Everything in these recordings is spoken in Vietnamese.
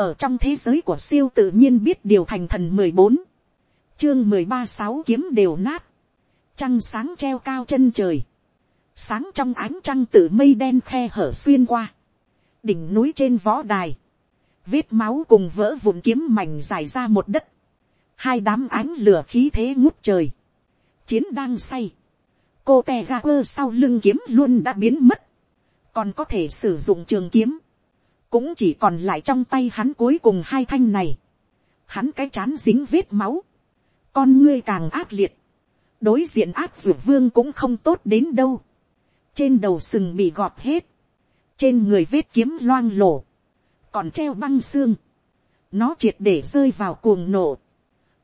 ở trong thế giới của siêu tự nhiên biết điều thành thần mười bốn, chương mười ba sáu kiếm đều nát, trăng sáng treo cao chân trời, sáng trong ánh trăng tự mây đen khe hở xuyên qua, đỉnh núi trên võ đài, vết máu cùng vỡ vụn kiếm mảnh dài ra một đất, hai đám ánh lửa khí thế ngút trời, chiến đang say, cô te ga quơ sau lưng kiếm luôn đã biến mất, còn có thể sử dụng trường kiếm, cũng chỉ còn lại trong tay hắn cuối cùng hai thanh này, hắn cái chán dính vết máu, con ngươi càng ác liệt, đối diện ác dược vương cũng không tốt đến đâu, trên đầu sừng bị gọt hết, trên người vết kiếm loang lổ, còn treo băng xương, nó triệt để rơi vào cuồng nổ,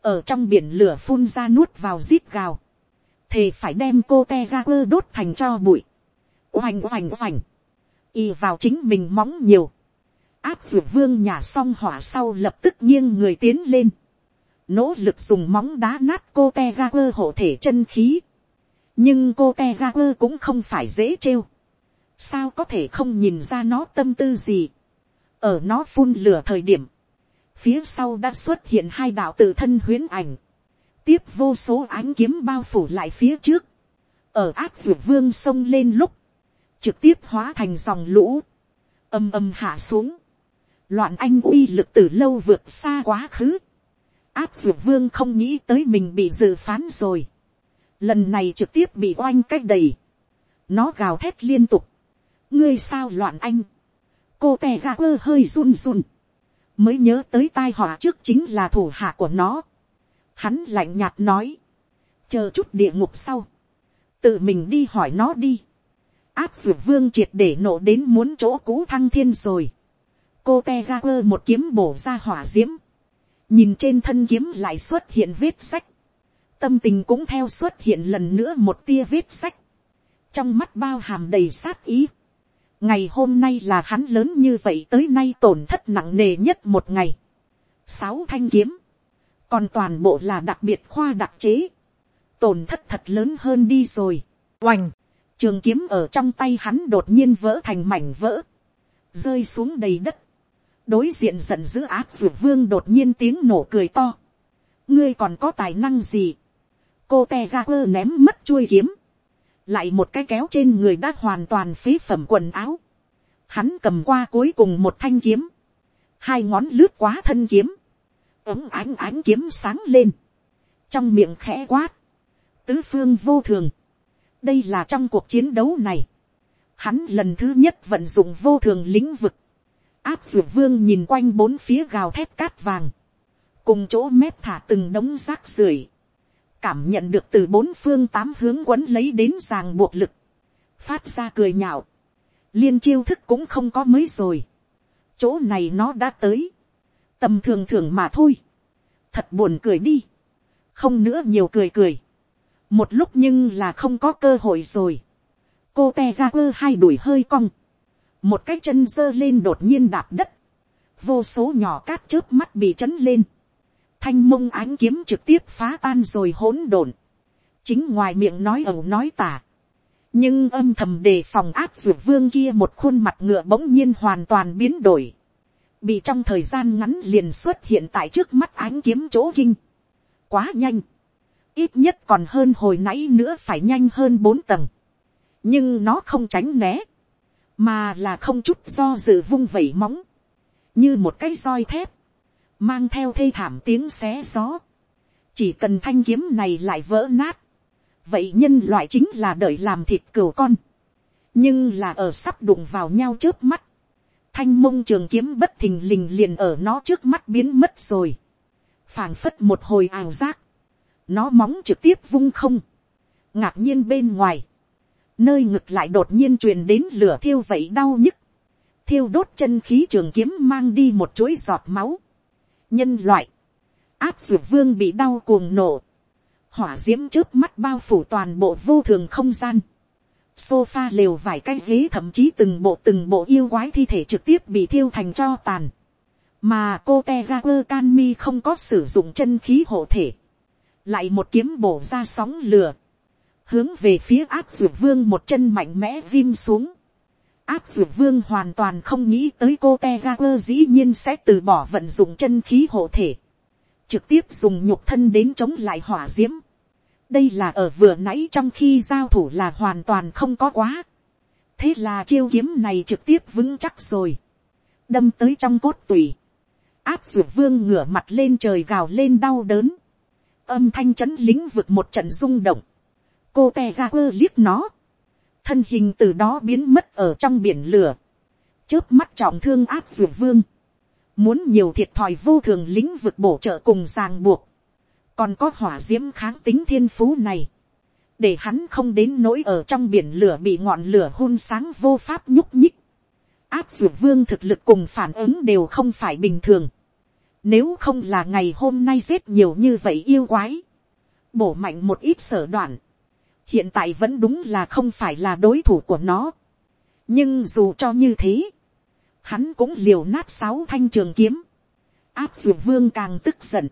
ở trong biển lửa phun ra nuốt vào rít gào, thề phải đem cô te ga quơ đốt thành cho bụi, oành oành oành, y vào chính mình móng nhiều, áp dược vương nhà xong hỏa sau lập tức nghiêng người tiến lên, nỗ lực dùng móng đá nát cô te ga quơ hộ thể chân khí, nhưng cô te ga quơ cũng không phải dễ trêu, sao có thể không nhìn ra nó tâm tư gì, ở nó phun lửa thời điểm, phía sau đã xuất hiện hai đạo tự thân huyến ảnh, tiếp vô số ánh kiếm bao phủ lại phía trước, ở áp dược vương sông lên lúc, trực tiếp hóa thành dòng lũ, âm âm hạ xuống, loạn anh uy lực từ lâu vượt xa quá khứ, áp dược vương không nghĩ tới mình bị dự phán rồi, lần này trực tiếp bị oanh cách đầy, nó gào thét liên tục, ngươi sao loạn anh, cô tè ga quơ hơi run run, mới nhớ tới tai họa trước chính là thủ hạ của nó. Hắn lạnh nhạt nói, chờ chút địa ngục sau, tự mình đi hỏi nó đi. áp dược vương triệt để nổ đến muốn chỗ cũ thăng thiên rồi cô te ga quơ một kiếm bổ ra hỏa d i ễ m nhìn trên thân kiếm lại xuất hiện vết sách, tâm tình cũng theo xuất hiện lần nữa một tia vết sách, trong mắt bao hàm đầy sát ý, ngày hôm nay là hắn lớn như vậy tới nay tổn thất nặng nề nhất một ngày. sáu thanh kiếm, còn toàn bộ là đặc biệt khoa đặc chế, tổn thất thật lớn hơn đi rồi. oành, trường kiếm ở trong tay hắn đột nhiên vỡ thành mảnh vỡ, rơi xuống đầy đất, đối diện giận dữ áp dược vương đột nhiên tiếng nổ cười to. ngươi còn có tài năng gì. cô te ga quơ ném mất chuôi kiếm. Lại một cái kéo trên người đã hoàn toàn phí phẩm quần áo, hắn cầm qua cuối cùng một thanh kiếm, hai ngón lướt quá thân kiếm, ống ánh ánh kiếm sáng lên, trong miệng khẽ quát, tứ phương vô thường, đây là trong cuộc chiến đấu này, hắn lần thứ nhất vận dụng vô thường lĩnh vực, áp dược vương nhìn quanh bốn phía gào thép cát vàng, cùng chỗ mép thả từng đống rác rưởi, cảm nhận được từ bốn phương tám hướng quấn lấy đến ràng buộc lực, phát ra cười nhạo, liên chiêu thức cũng không có mới rồi, chỗ này nó đã tới, tầm thường thường mà thôi, thật buồn cười đi, không nữa nhiều cười cười, một lúc nhưng là không có cơ hội rồi, cô te ra quơ hai đuổi hơi cong, một cái chân giơ lên đột nhiên đạp đất, vô số nhỏ cát trước mắt bị trấn lên, thanh mông ánh kiếm trực tiếp phá tan rồi hỗn độn, chính ngoài miệng nói ẩu nói tả, nhưng âm thầm đề phòng áp dược vương kia một khuôn mặt ngựa bỗng nhiên hoàn toàn biến đổi, bị trong thời gian ngắn liền xuất hiện tại trước mắt ánh kiếm chỗ kinh, quá nhanh, ít nhất còn hơn hồi nãy nữa phải nhanh hơn bốn tầng, nhưng nó không tránh né, mà là không chút do dự vung vẩy móng, như một cái roi thép, mang theo thê thảm tiếng xé gió, chỉ cần thanh kiếm này lại vỡ nát, vậy nhân loại chính là đợi làm thịt cừu con, nhưng là ở sắp đụng vào nhau trước mắt, thanh mông trường kiếm bất thình lình liền ở nó trước mắt biến mất rồi, phảng phất một hồi ảo giác, nó móng trực tiếp vung không, ngạc nhiên bên ngoài, nơi ngực lại đột nhiên truyền đến lửa thiêu vậy đau nhức, thiêu đốt chân khí trường kiếm mang đi một chuỗi giọt máu, nhân loại, áp dược vương bị đau cuồng nổ, hỏa d i ễ m trước mắt bao phủ toàn bộ vô thường không gian, sofa lều vài cái ghế thậm chí từng bộ từng bộ yêu quái thi thể trực tiếp bị thiêu thành cho tàn, mà cô te ga quơ can mi không có sử dụng chân khí hộ thể, lại một kiếm bổ ra sóng lửa, hướng về phía áp dược vương một chân mạnh mẽ viêm xuống, áp dược vương hoàn toàn không nghĩ tới cô te ga quơ dĩ nhiên sẽ từ bỏ vận dụng chân khí hộ thể, trực tiếp dùng nhục thân đến chống lại hỏa d i ễ m đây là ở vừa nãy trong khi giao thủ là hoàn toàn không có quá, thế là chiêu kiếm này trực tiếp vững chắc rồi, đâm tới trong cốt tùy, áp dược vương ngửa mặt lên trời gào lên đau đớn, âm thanh c h ấ n lính vực một trận rung động, cô te ra quơ liếc nó, thân hình từ đó biến mất ở trong biển lửa, chớp mắt trọng thương áp dược vương, muốn nhiều thiệt thòi vô thường lĩnh vực bổ trợ cùng ràng buộc, còn có hỏa d i ễ m kháng tính thiên phú này, để hắn không đến nỗi ở trong biển lửa bị ngọn lửa hôn sáng vô pháp nhúc nhích, áp dược vương thực lực cùng phản ứng đều không phải bình thường, nếu không là ngày hôm nay giết nhiều như vậy yêu quái, bổ mạnh một ít sở đoạn, hiện tại vẫn đúng là không phải là đối thủ của nó. nhưng dù cho như thế, hắn cũng liều nát sáu thanh trường kiếm, áp dược vương càng tức giận,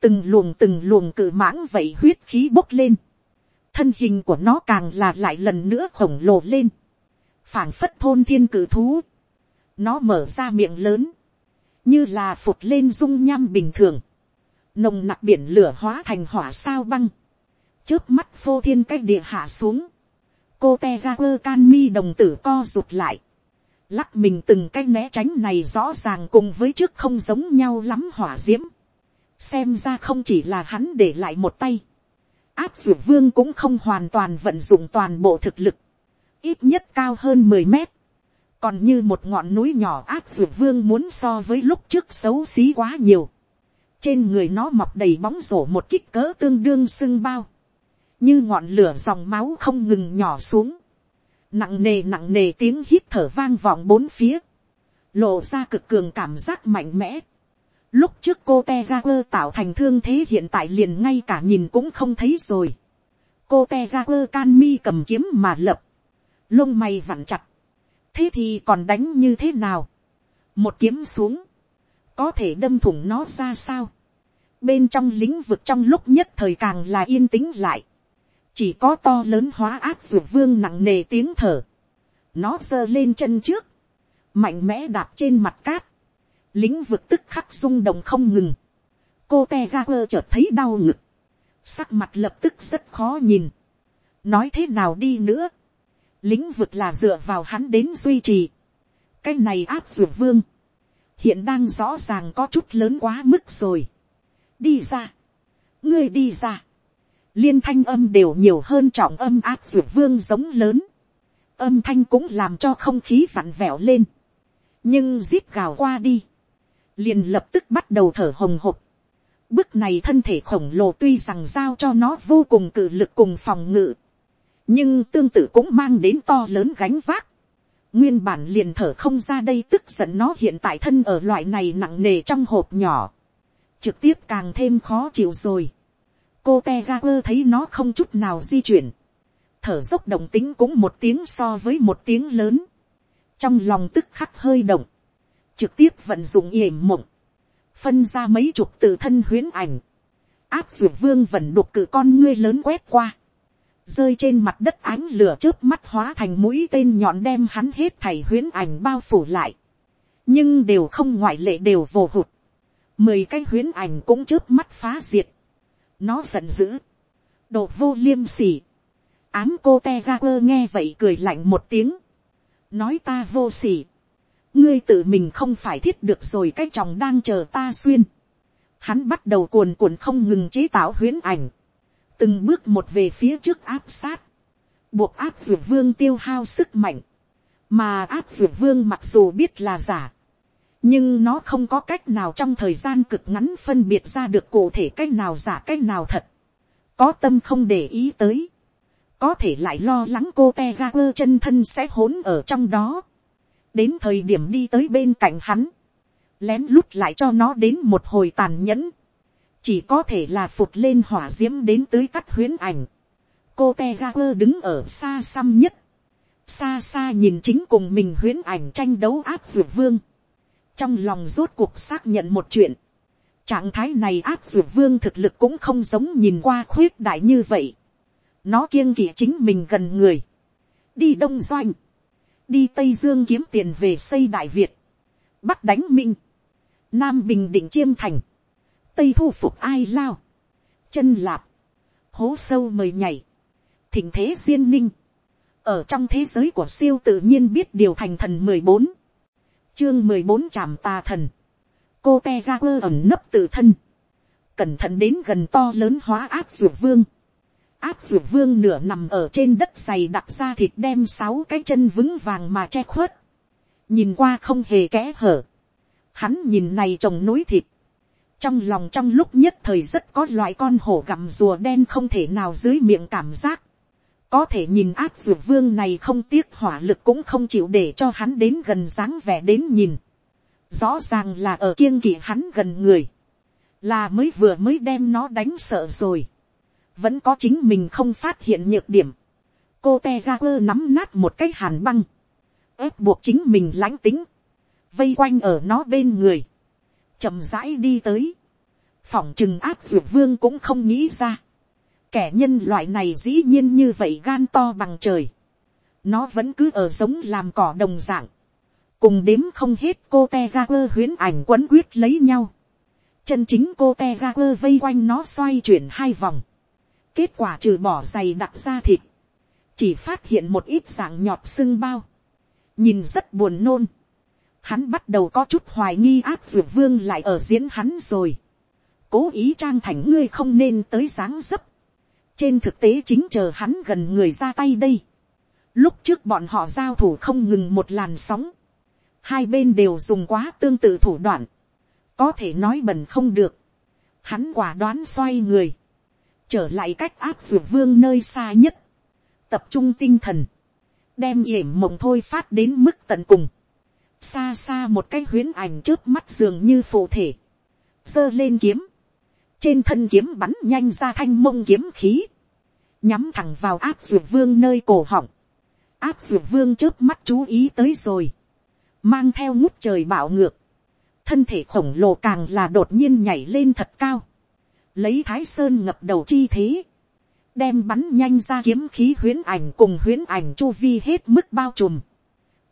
từng luồng từng luồng cự mãng vậy huyết khí bốc lên, thân hình của nó càng là lại lần nữa khổng lồ lên, phảng phất thôn thiên cử thú, nó mở ra miệng lớn, như là phụt lên dung nham bình thường, nồng nặc biển lửa hóa thành hỏa sao băng, trước mắt phô thiên cách địa hạ xuống, cô te ga quơ can mi đồng tử co rụt lại, lắc mình từng cái né tránh này rõ ràng cùng với trước không giống nhau lắm hỏa d i ễ m xem ra không chỉ là hắn để lại một tay, áp dược vương cũng không hoàn toàn vận dụng toàn bộ thực lực, ít nhất cao hơn mười mét, còn như một ngọn núi nhỏ áp dược vương muốn so với lúc trước xấu xí quá nhiều, trên người nó mọc đầy bóng rổ một kích cỡ tương đương sưng bao, như ngọn lửa dòng máu không ngừng nhỏ xuống, nặng nề nặng nề tiếng hít thở vang vọng bốn phía, lộ ra cực cường cảm giác mạnh mẽ. Lúc trước cô te ra quơ tạo thành thương thế hiện tại liền ngay cả nhìn cũng không thấy rồi. cô te ra quơ can mi cầm kiếm mà lập, lông mày vặn chặt. thế thì còn đánh như thế nào. một kiếm xuống, có thể đâm thủng nó ra sao. bên trong lĩnh vực trong lúc nhất thời càng là yên tĩnh lại chỉ có to lớn hóa áp dược vương nặng nề tiếng thở, nó giơ lên chân trước, mạnh mẽ đạp trên mặt cát, lính vực tức khắc rung động không ngừng, cô te ga quơ chợt thấy đau ngực, sắc mặt lập tức rất khó nhìn, nói thế nào đi nữa, lính vực là dựa vào hắn đến duy trì, cái này áp dược vương, hiện đang rõ ràng có chút lớn quá mức rồi, đi ra, ngươi đi ra, liên thanh âm đều nhiều hơn trọng âm áp dược vương giống lớn, âm thanh cũng làm cho không khí vặn vẹo lên, nhưng zip gào qua đi, liền lập tức bắt đầu thở hồng hộc. Bức này thân thể khổng lồ tuy rằng giao cho nó vô cùng cự lực cùng phòng ngự, nhưng tương tự cũng mang đến to lớn gánh vác. Nguyên bản liền thở không ra đây tức giận nó hiện tại thân ở loại này nặng nề trong hộp nhỏ. Trực tiếp càng thêm khó chịu rồi cô te ga quơ thấy nó không chút nào di chuyển, thở dốc đồng tính cũng một tiếng so với một tiếng lớn, trong lòng tức khắc hơi động, trực tiếp vận dụng yểm mộng, phân ra mấy chục từ thân huyến ảnh, áp dược vương vần đục cử con ngươi lớn quét qua, rơi trên mặt đất ánh lửa trước mắt hóa thành mũi tên nhọn đem hắn hết thảy huyến ảnh bao phủ lại, nhưng đều không ngoại lệ đều vồ hụt, mười cái huyến ảnh cũng trước mắt phá diệt, nó giận dữ. Đồ vô liêm sỉ. Ám cô te ga quơ nghe vậy cười lạnh một tiếng. Nói ta vô sỉ. Ngươi tự mình không phải thiết được rồi cái chồng đang chờ ta xuyên. Hắn bắt đầu cuồn cuộn không ngừng chế tạo huyến ảnh. Từng bước một về phía trước áp sát. Buộc áp dược vương tiêu hao sức mạnh. Mà áp dược vương mặc dù biết là giả nhưng nó không có cách nào trong thời gian cực ngắn phân biệt ra được cụ thể cách nào giả cách nào thật, có tâm không để ý tới, có thể lại lo lắng cô te ga quơ chân thân sẽ hỗn ở trong đó, đến thời điểm đi tới bên cạnh hắn, lén lút lại cho nó đến một hồi tàn nhẫn, chỉ có thể là phụt lên hỏa d i ễ m đến tới cắt huyến ảnh, cô te ga quơ đứng ở xa xăm nhất, xa xa nhìn chính cùng mình huyến ảnh tranh đấu áp dược vương, trong lòng rốt cuộc xác nhận một chuyện, trạng thái này áp dược vương thực lực cũng không giống nhìn qua khuyết đại như vậy, nó kiêng kỵ chính mình gần người, đi đông doanh, đi tây dương kiếm tiền về xây đại việt, bắc đánh minh, nam bình định chiêm thành, tây thu phục ai lao, chân lạp, hố sâu mời nhảy, thỉnh thế duyên ninh, ở trong thế giới của siêu tự nhiên biết điều thành thần mười bốn, chương mười bốn trạm tà thần, cô te ra quơ ẩn nấp tự thân, cẩn thận đến gần to lớn hóa áp dược vương, áp dược vương nửa nằm ở trên đất dày đặc ra thịt đem sáu cái chân vững vàng mà che khuất, nhìn qua không hề kẽ hở, hắn nhìn này trồng núi thịt, trong lòng trong lúc nhất thời rất có loại con hổ gặm rùa đen không thể nào dưới miệng cảm giác, có thể nhìn áp dược vương này không tiếc hỏa lực cũng không chịu để cho hắn đến gần dáng vẻ đến nhìn, rõ ràng là ở kiêng kỵ hắn gần người, là mới vừa mới đem nó đánh sợ rồi, vẫn có chính mình không phát hiện nhược điểm, cô te ra quơ nắm nát một cái hàn băng, ép buộc chính mình lãnh tính, vây quanh ở nó bên người, chậm rãi đi tới, phỏng chừng áp dược vương cũng không nghĩ ra, kẻ nhân loại này dĩ nhiên như vậy gan to bằng trời, nó vẫn cứ ở giống làm cỏ đồng dạng, cùng đếm không hết cô te ra quơ huyến ảnh quấn quyết lấy nhau, chân chính cô te ra quơ vây quanh nó xoay chuyển hai vòng, kết quả trừ bỏ giày đặc ra thịt, chỉ phát hiện một ít dạng nhọt sưng bao, nhìn rất buồn nôn, hắn bắt đầu có chút hoài nghi áp dược vương lại ở diễn hắn rồi, cố ý trang thành ngươi không nên tới dáng dấp, trên thực tế chính chờ hắn gần người ra tay đây, lúc trước bọn họ giao thủ không ngừng một làn sóng, hai bên đều dùng quá tương tự thủ đoạn, có thể nói bẩn không được, hắn quả đoán xoay người, trở lại cách áp dược vương nơi xa nhất, tập trung tinh thần, đem yểm mộng thôi phát đến mức tận cùng, xa xa một cái huyến ảnh trước mắt dường như phụ thể, giơ lên kiếm, trên thân kiếm bắn nhanh ra thanh mông kiếm khí, nhắm thẳng vào áp dược vương nơi cổ họng, áp dược vương trước mắt chú ý tới rồi, mang theo ngút trời bạo ngược, thân thể khổng lồ càng là đột nhiên nhảy lên thật cao, lấy thái sơn ngập đầu chi thế, đem bắn nhanh ra kiếm khí huyến ảnh cùng huyến ảnh chu vi hết mức bao trùm,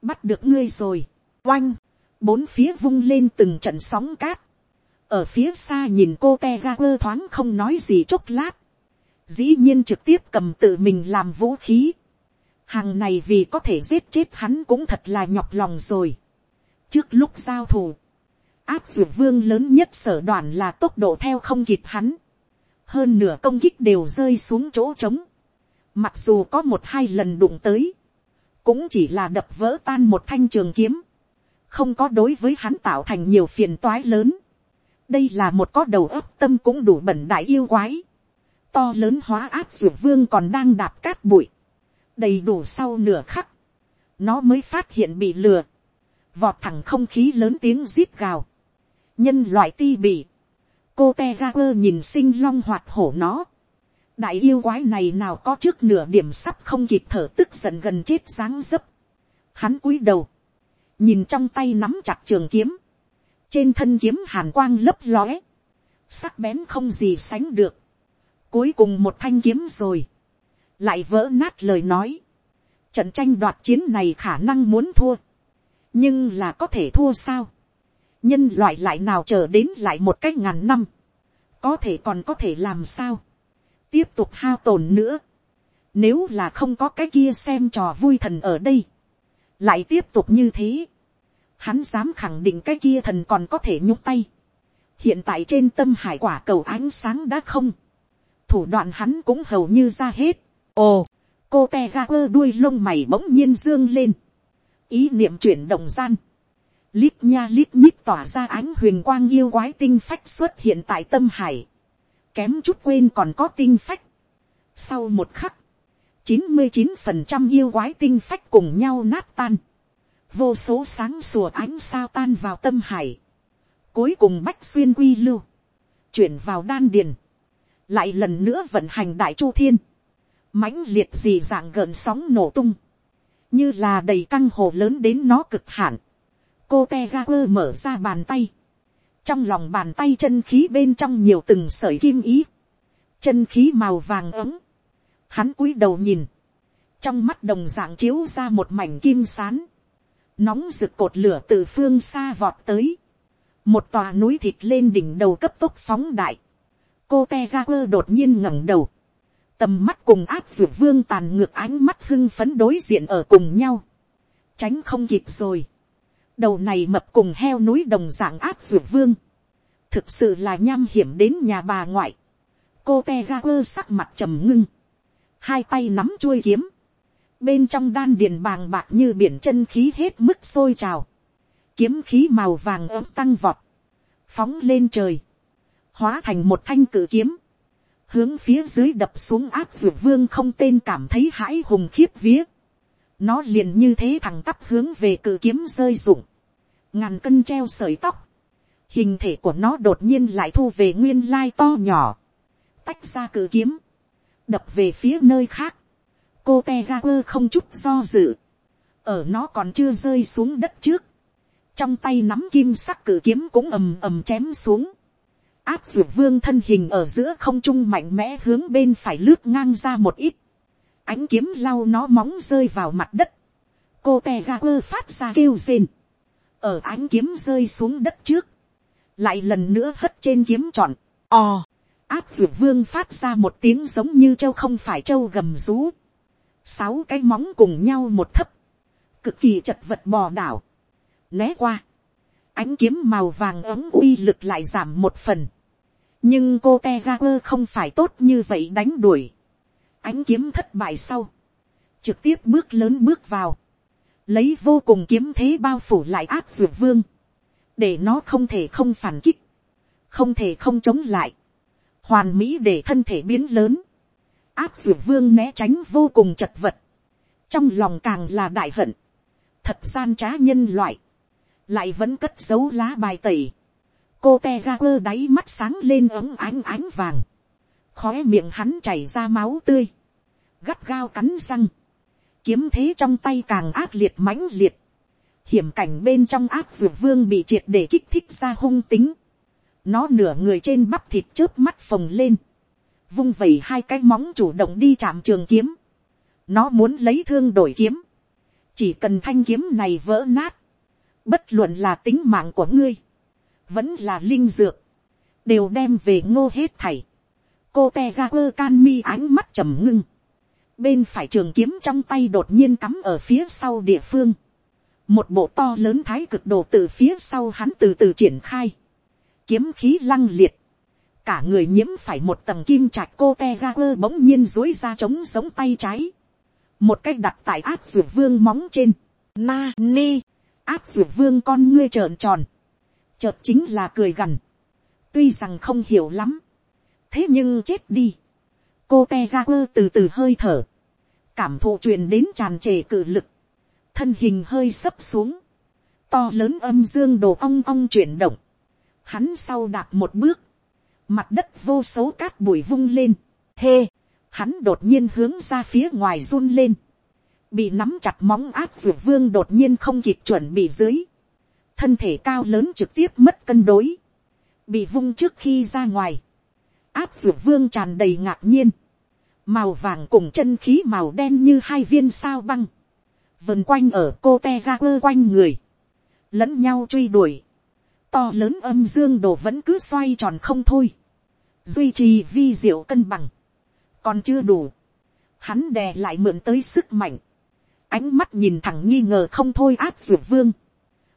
bắt được ngươi rồi, oanh, bốn phía vung lên từng trận sóng cát, ở phía xa nhìn cô te ga quơ thoáng không nói gì chốc lát, dĩ nhiên trực tiếp cầm tự mình làm vũ khí, hàng này vì có thể giết chết hắn cũng thật là nhọc lòng rồi. trước lúc giao thủ, áp dược vương lớn nhất sở đoàn là tốc độ theo không kịp hắn, hơn nửa công kích đều rơi xuống chỗ trống, mặc dù có một hai lần đụng tới, cũng chỉ là đập vỡ tan một thanh trường kiếm, không có đối với hắn tạo thành nhiều phiền toái lớn đây là một có đầu ấp tâm cũng đủ bẩn đại yêu quái. to lớn hóa áp ruột vương còn đang đạp cát bụi. đầy đủ sau nửa khắc. nó mới phát hiện bị lừa. vọt thẳng không khí lớn tiếng rít gào. nhân loại ti bị. cô te ra quơ nhìn sinh long hoạt hổ nó. đại yêu quái này nào có trước nửa điểm sắp không kịp thở tức giận gần chết sáng dấp. hắn cúi đầu nhìn trong tay nắm chặt trường kiếm, trên thân kiếm hàn quang lấp lóe, sắc bén không gì sánh được, cuối cùng một thanh kiếm rồi, lại vỡ nát lời nói, trận tranh đoạt chiến này khả năng muốn thua, nhưng là có thể thua sao, nhân loại lại nào chờ đến lại một cách ngàn năm, có thể còn có thể làm sao, tiếp tục hao tổn nữa, nếu là không có cái kia xem trò vui thần ở đây, lại tiếp tục như thế, hắn dám khẳng định cái kia thần còn có thể nhúc tay. hiện tại trên tâm hải quả cầu ánh sáng đã không, thủ đoạn hắn cũng hầu như ra hết. ồ, cô te ga quơ đuôi lông mày bỗng nhiên dương lên, ý niệm chuyển động gian, lít nha lít nhít tỏa ra ánh huyền quang yêu quái tinh phách xuất hiện tại tâm hải, kém chút quên còn có tinh phách. sau một khắc, chín mươi chín phần trăm yêu quái tinh phách cùng nhau nát tan, vô số sáng sủa ánh sao tan vào tâm hải, cuối cùng bách xuyên quy lưu, chuyển vào đan điền, lại lần nữa vận hành đại chu thiên, mãnh liệt gì dạng gợn sóng nổ tung, như là đầy căng hồ lớn đến nó cực hạn, cô te ga quơ mở ra bàn tay, trong lòng bàn tay chân khí bên trong nhiều từng sợi kim ý, chân khí màu vàng ấm, hắn cúi đầu nhìn, trong mắt đồng dạng chiếu ra một mảnh kim sán, nóng rực cột lửa từ phương xa vọt tới, một tòa núi thịt lên đỉnh đầu cấp tốc phóng đại, cô te ga quơ đột nhiên ngẩng đầu, tầm mắt cùng áp ruột vương tàn ngược ánh mắt hưng phấn đối diện ở cùng nhau, tránh không kịp rồi, đầu này mập cùng heo núi đồng dạng áp ruột vương, thực sự là nham hiểm đến nhà bà ngoại, cô te ga quơ sắc mặt trầm ngưng, hai tay nắm chuôi kiếm, bên trong đan điền bàng bạc như biển chân khí hết mức sôi trào, kiếm khí màu vàng ấm tăng vọt, phóng lên trời, hóa thành một thanh cự kiếm, hướng phía dưới đập xuống áp dược vương không tên cảm thấy hãi hùng khiếp vía, nó liền như thế thẳng tắp hướng về cự kiếm rơi rụng, ngàn cân treo sợi tóc, hình thể của nó đột nhiên lại thu về nguyên lai to nhỏ, tách ra cự kiếm, đập về phía nơi khác, cô te ga quơ không chút do dự, ở nó còn chưa rơi xuống đất trước, trong tay nắm kim sắc cử kiếm cũng ầm ầm chém xuống, áp dược vương thân hình ở giữa không trung mạnh mẽ hướng bên phải lướt ngang ra một ít, ánh kiếm lau nó móng rơi vào mặt đất, cô te ga quơ phát ra kêu rên, ở ánh kiếm rơi xuống đất trước, lại lần nữa hất trên kiếm trọn, ò, áp dược vương phát ra một tiếng giống như châu không phải châu gầm rú, sáu cái móng cùng nhau một thấp, cực kỳ chật vật bò đảo, né qua, ánh kiếm màu vàng ấm uy lực lại giảm một phần, nhưng cô te ga quơ không phải tốt như vậy đánh đuổi, ánh kiếm thất bại sau, trực tiếp bước lớn bước vào, lấy vô cùng kiếm thế bao phủ lại áp dược vương, để nó không thể không phản kích, không thể không chống lại, hoàn mỹ để thân thể biến lớn, áp dược vương né tránh vô cùng chật vật, trong lòng càng là đại hận, thật gian trá nhân loại, lại vẫn cất dấu lá bài tẩy, cô te ga quơ đáy mắt sáng lên ống ánh ánh vàng, khói miệng hắn chảy ra máu tươi, gắt gao cắn răng, kiếm thế trong tay càng ác liệt mãnh liệt, hiểm cảnh bên trong áp dược vương bị triệt để kích thích ra hung tính, nó nửa người trên bắp thịt trước mắt phồng lên, vung vẩy hai cái móng chủ động đi chạm trường kiếm, nó muốn lấy thương đổi kiếm, chỉ cần thanh kiếm này vỡ nát, bất luận là tính mạng của ngươi, vẫn là linh dược, đều đem về ngô hết thảy. cô te ga quơ can mi ánh mắt trầm ngưng, bên phải trường kiếm trong tay đột nhiên cắm ở phía sau địa phương, một bộ to lớn thái cực đồ từ phía sau hắn từ từ triển khai, kiếm khí lăng liệt, cả người nhiễm phải một tầng kim trạch cô te ga quơ bỗng nhiên dối ra trống sống tay trái, một cách đặt tại áp dược vương móng trên, na ni, áp dược vương con ngươi trợn tròn, chợt chính là cười gần tuy rằng không hiểu lắm, thế nhưng chết đi, cô te ga quơ từ từ hơi thở, cảm thụ truyền đến tràn trề cử lực, thân hình hơi sấp xuống, to lớn âm dương đồ ong ong chuyển động, hắn sau đạp một bước, mặt đất vô số cát bụi vung lên, hê, hắn đột nhiên hướng ra phía ngoài run lên, bị nắm chặt móng áp dược vương đột nhiên không kịp chuẩn bị dưới, thân thể cao lớn trực tiếp mất cân đối, bị vung trước khi ra ngoài, áp dược vương tràn đầy ngạc nhiên, màu vàng cùng chân khí màu đen như hai viên sao băng, vần quanh ở cô te ra quơ quanh người, lẫn nhau truy đuổi, to lớn âm dương đồ vẫn cứ xoay tròn không thôi, duy trì vi diệu cân bằng, còn chưa đủ, hắn đè lại mượn tới sức mạnh, ánh mắt nhìn thẳng nghi ngờ không thôi áp dược vương,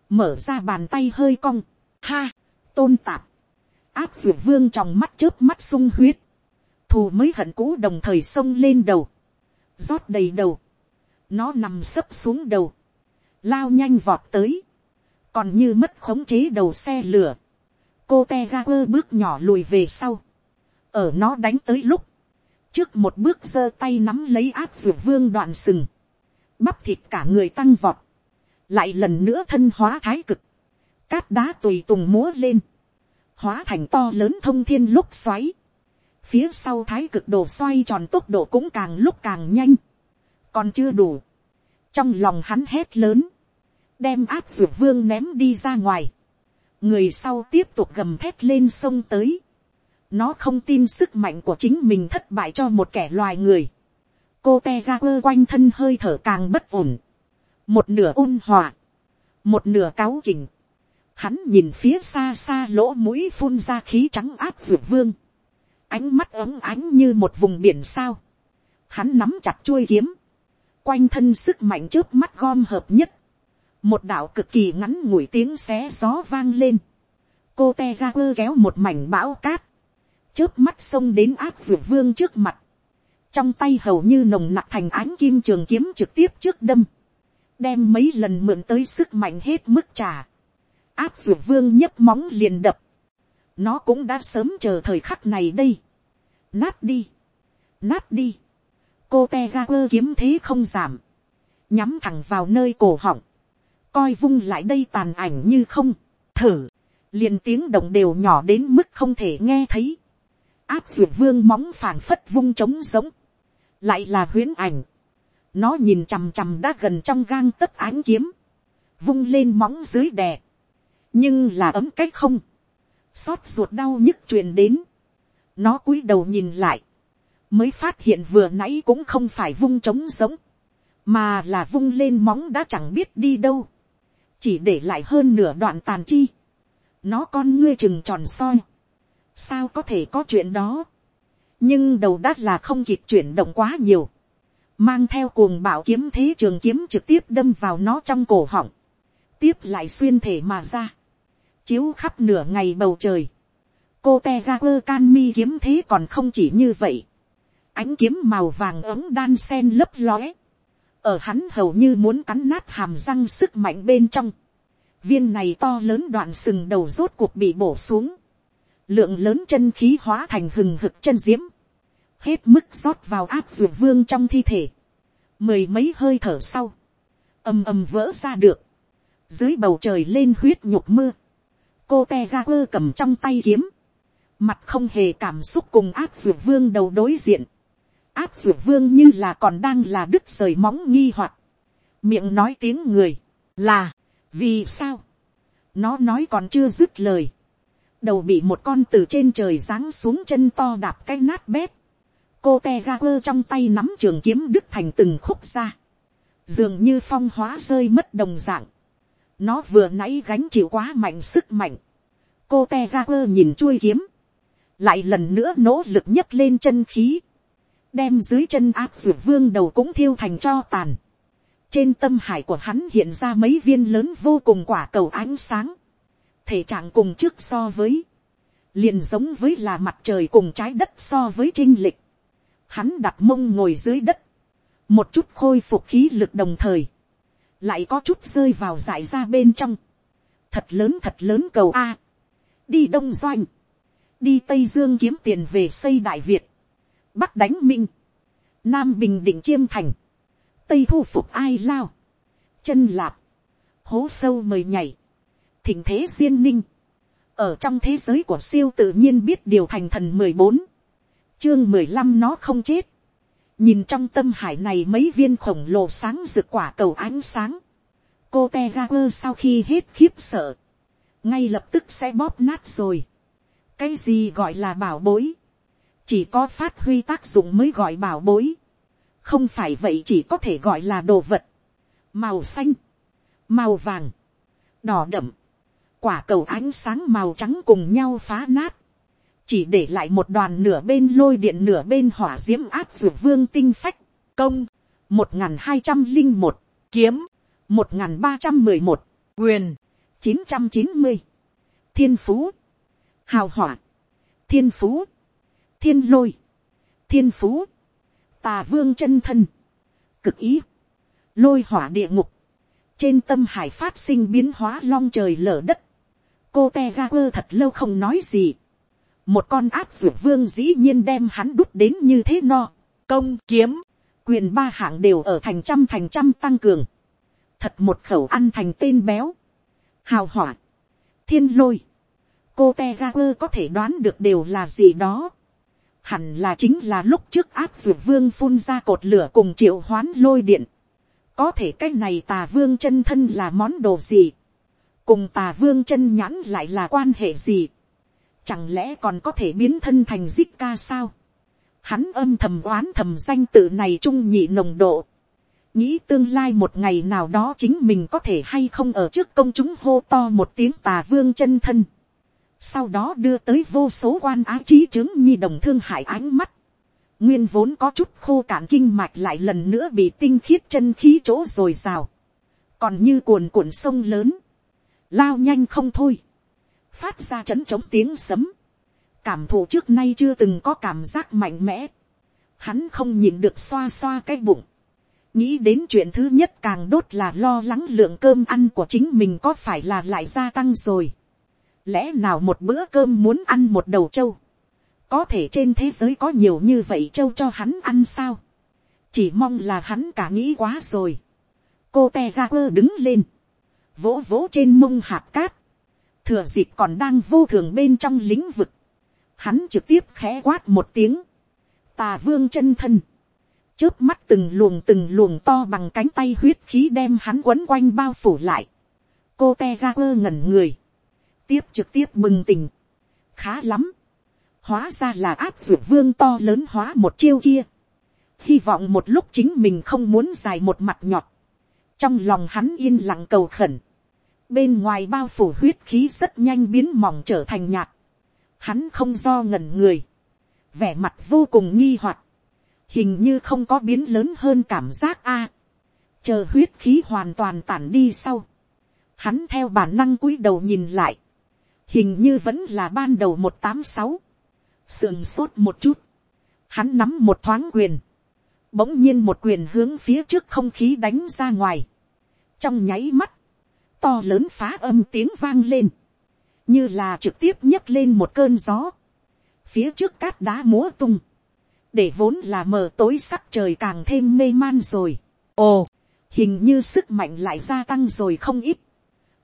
mở ra bàn tay hơi cong, ha, tôn tạp, áp dược vương trong mắt chớp mắt sung huyết, thù mới hận cũ đồng thời xông lên đầu, rót đầy đầu, nó nằm sấp xuống đầu, lao nhanh vọt tới, còn như mất khống chế đầu xe lửa, cô te ga quơ bước nhỏ lùi về sau, ở nó đánh tới lúc, trước một bước giơ tay nắm lấy áp ruột vương đoạn sừng, bắp thịt cả người tăng vọt, lại lần nữa thân hóa thái cực, cát đá tùy tùng múa lên, hóa thành to lớn thông thiên lúc xoáy, phía sau thái cực đồ xoay tròn tốc độ cũng càng lúc càng nhanh, còn chưa đủ, trong lòng hắn hét lớn, đem áp dược vương ném đi ra ngoài, người sau tiếp tục gầm thét lên sông tới, nó không tin sức mạnh của chính mình thất bại cho một kẻ loài người, cô te ga quơ quanh thân hơi thở càng bất ổn, một nửa ôn hòa, một nửa cáu kỉnh, hắn nhìn phía xa xa lỗ mũi phun ra khí trắng áp dược vương, ánh mắt ấm ánh như một vùng biển sao, hắn nắm chặt chuôi kiếm, quanh thân sức mạnh trước mắt gom hợp nhất, một đạo cực kỳ ngắn ngủi tiếng xé gió vang lên, cô te ra quơ kéo một mảnh bão cát, trước mắt xông đến áp ruột vương trước mặt, trong tay hầu như nồng nặc thành ánh kim trường kiếm trực tiếp trước đâm, đem mấy lần mượn tới sức mạnh hết mức trả, áp ruột vương nhấp móng liền đập, nó cũng đã sớm chờ thời khắc này đây, nát đi, nát đi, cô te ra quơ kiếm thế không giảm, nhắm thẳng vào nơi cổ họng, coi vung lại đây tàn ảnh như không, thở liền tiếng động đều nhỏ đến mức không thể nghe thấy, áp duyệt vương móng phảng phất vung trống giống, lại là huyễn ảnh, nó nhìn chằm chằm đã gần trong gang tấc ánh kiếm, vung lên móng dưới đè, nhưng là ấm cách không, xót ruột đau nhức truyền đến, nó cúi đầu nhìn lại, mới phát hiện vừa nãy cũng không phải vung trống giống, mà là vung lên móng đã chẳng biết đi đâu, chỉ để lại hơn nửa đoạn tàn chi, nó con ngươi chừng tròn soi, sao có thể có chuyện đó, nhưng đầu đắt là không kịp chuyển động quá nhiều, mang theo cuồng bảo kiếm thế trường kiếm trực tiếp đâm vào nó trong cổ họng, tiếp lại xuyên thể mà ra, chiếu khắp nửa ngày bầu trời, cô te ra quơ can mi kiếm thế còn không chỉ như vậy, ánh kiếm màu vàng ấm đan sen lấp lóe, ở hắn hầu như muốn cắn nát hàm răng sức mạnh bên trong, viên này to lớn đoạn sừng đầu rốt cuộc bị bổ xuống, lượng lớn chân khí hóa thành hừng hực chân diễm, hết mức rót vào áp ruột vương trong thi thể, mười mấy hơi thở sau, ầm ầm vỡ ra được, dưới bầu trời lên huyết nhục mưa, cô te ra quơ cầm trong tay kiếm, mặt không hề cảm xúc cùng áp ruột vương đầu đối diện, áp ruột vương như là còn đang là đứt rời móng nghi hoặc, miệng nói tiếng người, là, vì sao, nó nói còn chưa dứt lời, đầu bị một con từ trên trời giáng xuống chân to đạp cái nát bét, cô te ga quơ trong tay nắm trường kiếm đứt thành từng khúc ra, dường như phong hóa rơi mất đồng dạng, nó vừa nãy gánh chịu quá mạnh sức mạnh, cô te ga quơ nhìn chuôi kiếm, lại lần nữa nỗ lực nhấc lên chân khí, đem dưới chân áp dược vương đầu cũng thiêu thành cho tàn. trên tâm hải của hắn hiện ra mấy viên lớn vô cùng quả cầu ánh sáng, thể trạng cùng trước so với, liền giống với là mặt trời cùng trái đất so với trinh lịch. Hắn đặt mông ngồi dưới đất, một chút khôi phục khí lực đồng thời, lại có chút rơi vào dại ra bên trong. thật lớn thật lớn cầu a, đi đông doanh, đi tây dương kiếm tiền về xây đại việt, bắc đánh minh, nam bình định chiêm thành, tây thu phục ai lao, chân lạp, hố sâu mời nhảy, thỉnh thế duyên ninh, ở trong thế giới của siêu tự nhiên biết điều thành thần mười bốn, chương mười lăm nó không chết, nhìn trong tâm hải này mấy viên khổng lồ sáng rực quả cầu ánh sáng, cô te ga quơ sau khi hết khiếp sợ, ngay lập tức sẽ bóp nát rồi. cái gì gọi là bảo bối, chỉ có phát huy tác dụng mới gọi bảo bối, không phải vậy chỉ có thể gọi là đồ vật, màu xanh, màu vàng, đỏ đậm, quả cầu ánh sáng màu trắng cùng nhau phá nát, chỉ để lại một đoàn nửa bên lôi điện nửa bên hỏa d i ễ m áp ruột vương tinh phách, công, một n g h n hai trăm linh một, kiếm, một n g h n ba trăm mười một, quyền, chín trăm chín mươi, thiên phú, hào hỏa, thiên phú, thiên lôi, thiên phú, tà vương chân thân, cực ý, lôi hỏa địa ngục, trên tâm hải phát sinh biến hóa long trời lở đất, cô te ga quơ thật lâu không nói gì. một con áp dược vương dĩ nhiên đem hắn đút đến như thế no. công kiếm, quyền ba hạng đều ở thành trăm thành trăm tăng cường. thật một khẩu ăn thành tên béo. hào hỏa, thiên lôi, cô te ga quơ có thể đoán được đều là gì đó hẳn là chính là lúc trước áp dược vương phun ra cột lửa cùng triệu hoán lôi điện. có thể cái này tà vương chân thân là món đồ gì? Cùng tà vương chân nhãn lại là quan hệ gì, chẳng lẽ còn có thể biến thân thành zika sao, hắn âm thầm oán thầm danh tự này trung nhị nồng độ, nghĩ tương lai một ngày nào đó chính mình có thể hay không ở trước công chúng hô to một tiếng tà vương chân thân, sau đó đưa tới vô số quan á trí chứng nhi đồng thương hại ánh mắt, nguyên vốn có chút khô cạn kinh mạch lại lần nữa bị tinh khiết chân khí chỗ r ồ i r à o còn như cuồn cuộn sông lớn, lao nhanh không thôi, phát ra chấn trống tiếng sấm, cảm thụ trước nay chưa từng có cảm giác mạnh mẽ, hắn không nhìn được xoa xoa cái bụng, nghĩ đến chuyện thứ nhất càng đốt là lo lắng lượng cơm ăn của chính mình có phải là lại gia tăng rồi, lẽ nào một bữa cơm muốn ăn một đầu trâu, có thể trên thế giới có nhiều như vậy trâu cho hắn ăn sao, chỉ mong là hắn cả nghĩ quá rồi, cô te ra quơ đứng lên, vỗ vỗ trên mông hạt cát, thừa dịp còn đang vô thường bên trong lĩnh vực, hắn trực tiếp khẽ quát một tiếng, tà vương chân thân, trước mắt từng luồng từng luồng to bằng cánh tay huyết khí đem hắn quấn quanh bao phủ lại, cô te ra quơ ngẩn người, tiếp trực tiếp bừng tỉnh, khá lắm, hóa ra là áp dụng vương to lớn hóa một chiêu kia, hy vọng một lúc chính mình không muốn dài một mặt nhọt, trong lòng hắn yên lặng cầu khẩn, bên ngoài bao phủ huyết khí rất nhanh biến mỏng trở thành nhạt, hắn không do ngẩn người, vẻ mặt vô cùng nghi hoặc, hình như không có biến lớn hơn cảm giác a, chờ huyết khí hoàn toàn tản đi sau, hắn theo bản năng cúi đầu nhìn lại, hình như vẫn là ban đầu một tám sáu, sườn sốt một chút, hắn nắm một thoáng quyền, bỗng nhiên một quyền hướng phía trước không khí đánh ra ngoài, trong nháy mắt, to lớn phá âm tiếng vang lên, như là trực tiếp nhấc lên một cơn gió, phía trước cát đá múa tung, để vốn là mờ tối sắc trời càng thêm mê man rồi. ồ, hình như sức mạnh lại gia tăng rồi không ít,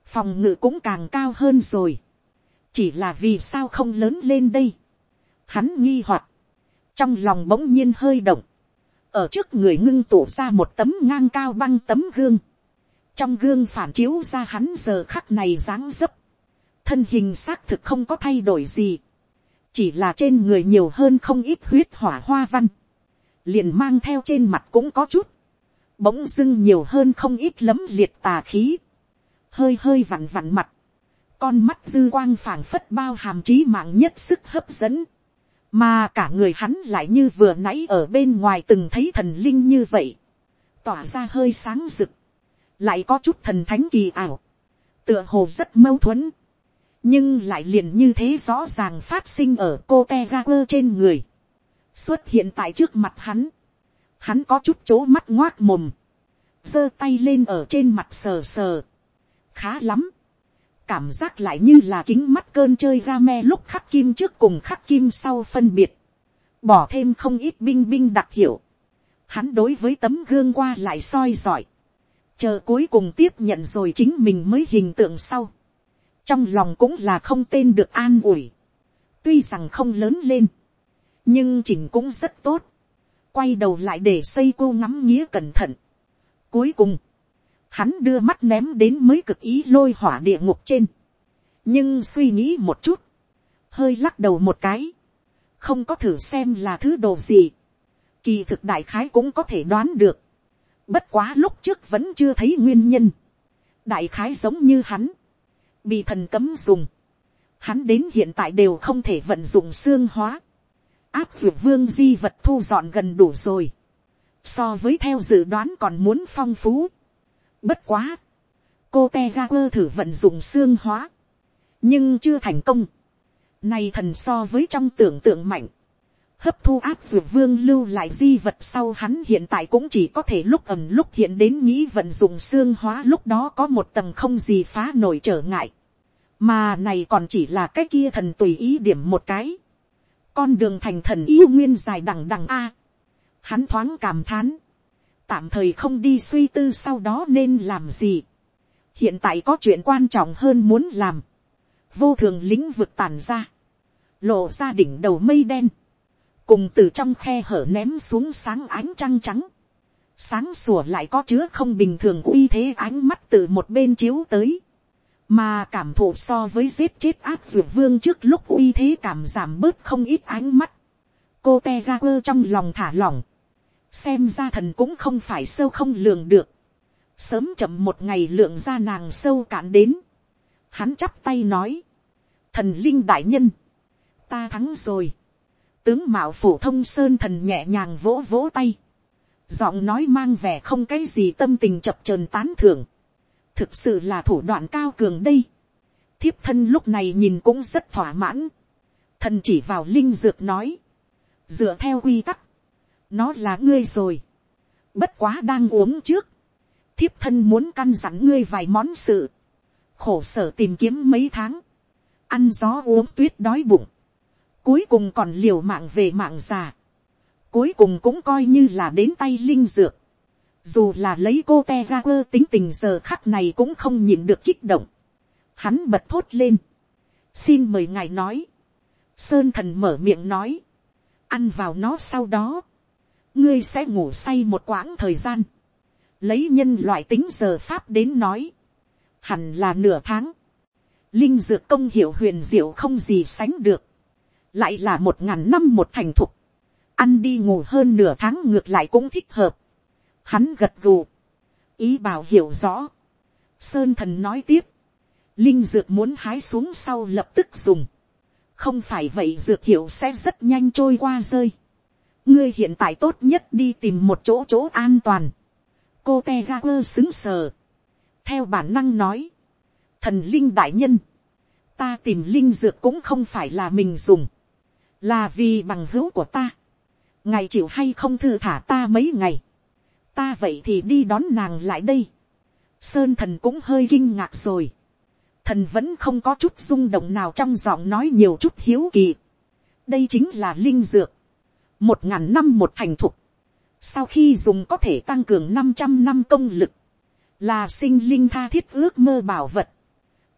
phòng ngự cũng càng cao hơn rồi, chỉ là vì sao không lớn lên đây, hắn nghi hoặc, trong lòng bỗng nhiên hơi động, ở trước người ngưng tụ ra một tấm ngang cao băng tấm gương, trong gương phản chiếu ra hắn giờ khắc này dáng dấp, thân hình xác thực không có thay đổi gì, chỉ là trên người nhiều hơn không ít huyết hỏa hoa văn, liền mang theo trên mặt cũng có chút, bỗng dưng nhiều hơn không ít lấm liệt tà khí, hơi hơi vặn vặn mặt, con mắt dư quang phảng phất bao hàm trí mạng nhất sức hấp dẫn, mà cả người hắn lại như vừa nãy ở bên ngoài từng thấy thần linh như vậy, tỏa ra hơi sáng rực, lại có chút thần thánh kỳ ảo, tựa hồ rất mâu thuẫn, nhưng lại liền như thế rõ ràng phát sinh ở cô te ga quơ trên người, xuất hiện tại trước mặt hắn, hắn có chút chỗ mắt ngoác mồm, giơ tay lên ở trên mặt sờ sờ, khá lắm, cảm giác lại như là kính mắt cơn chơi ga me lúc khắc kim trước cùng khắc kim sau phân biệt, bỏ thêm không ít binh binh đặc hiệu, hắn đối với tấm gương qua lại soi giỏi, chờ cuối cùng tiếp nhận rồi chính mình mới hình tượng sau, trong lòng cũng là không tên được an ủi, tuy rằng không lớn lên, nhưng chỉnh cũng rất tốt, quay đầu lại để xây cô ngắm nghĩa cẩn thận. Cuối cùng, hắn đưa mắt ném đến mới cực ý lôi hỏa địa ngục trên. nhưng suy nghĩ một chút, hơi lắc đầu một cái, không có thử xem là thứ đồ gì. kỳ thực đại khái cũng có thể đoán được. bất quá lúc trước vẫn chưa thấy nguyên nhân. đại khái giống như hắn, bị thần cấm dùng. hắn đến hiện tại đều không thể vận dụng xương hóa. áp dụng vương di vật thu dọn gần đủ rồi. so với theo dự đoán còn muốn phong phú Bất quá. Cô Tegaper thử vận dụng xương hóa. Nhưng chưa thành công. Này thần so với trong tưởng tượng mạnh. Hấp thu áp dược vương lưu lại di vật sau hắn hiện tại cũng chỉ có thể lúc ẩm lúc hiện đến nghĩ vận dụng xương hóa lúc đó có một tầng không gì phá nổi trở ngại. Mà này còn chỉ là cái kia thần tùy ý điểm một cái. Con đường thành thần yêu nguyên dài đằng đằng A. Hắn thoáng cảm thán tạm thời không đi suy tư sau đó nên làm gì. hiện tại có chuyện quan trọng hơn muốn làm. vô thường lĩnh vực tàn ra. lộ ra đỉnh đầu mây đen. cùng từ trong khe hở ném xuống sáng ánh trăng trắng. sáng sủa lại có chứa không bình thường uy thế ánh mắt từ một bên chiếu tới. mà cảm thụ so với giết chết áp dược vương trước lúc uy thế cảm giảm bớt không ít ánh mắt cô te ra quơ trong lòng thả lỏng, xem ra thần cũng không phải sâu không lường được, sớm chậm một ngày lượng ra nàng sâu cạn đến, hắn chắp tay nói, thần linh đại nhân, ta thắng rồi, tướng mạo phổ thông sơn thần nhẹ nhàng vỗ vỗ tay, giọng nói mang vẻ không cái gì tâm tình chập trờn tán thưởng, thực sự là thủ đoạn cao cường đây, thiếp thân lúc này nhìn cũng rất thỏa mãn, thần chỉ vào linh dược nói, dựa theo quy tắc, nó là ngươi rồi, bất quá đang uống trước, thiếp thân muốn căn dặn ngươi vài món sự, khổ sở tìm kiếm mấy tháng, ăn gió uống tuyết đói bụng, cuối cùng còn liều mạng về mạng già, cuối cùng cũng coi như là đến tay linh dược, dù là lấy cô te ra, quơ tính tình giờ khắc này cũng không nhìn được kích động, hắn bật thốt lên, xin mời ngài nói, sơn thần mở miệng nói, ăn vào nó sau đó, ngươi sẽ ngủ say một quãng thời gian, lấy nhân loại tính giờ pháp đến nói, hẳn là nửa tháng, linh dược công hiệu huyền diệu không gì sánh được, lại là một ngàn năm một thành thục, ăn đi ngủ hơn nửa tháng ngược lại cũng thích hợp, hắn gật gù, ý bảo hiểu rõ, sơn thần nói tiếp, linh dược muốn hái xuống sau lập tức dùng, không phải vậy dược hiệu sẽ rất nhanh trôi qua rơi, ngươi hiện tại tốt nhất đi tìm một chỗ chỗ an toàn, cô te ga quơ xứng sờ, theo bản năng nói, thần linh đại nhân, ta tìm linh dược cũng không phải là mình dùng, là vì bằng hữu của ta, ngày chịu hay không thư thả ta mấy ngày, ta vậy thì đi đón nàng lại đây, sơn thần cũng hơi kinh ngạc rồi, thần vẫn không có chút rung động nào trong giọng nói nhiều chút hiếu kỳ, đây chính là linh dược, một ngàn năm một thành thục, sau khi dùng có thể tăng cường năm trăm năm công lực, là sinh linh tha thiết ước mơ bảo vật,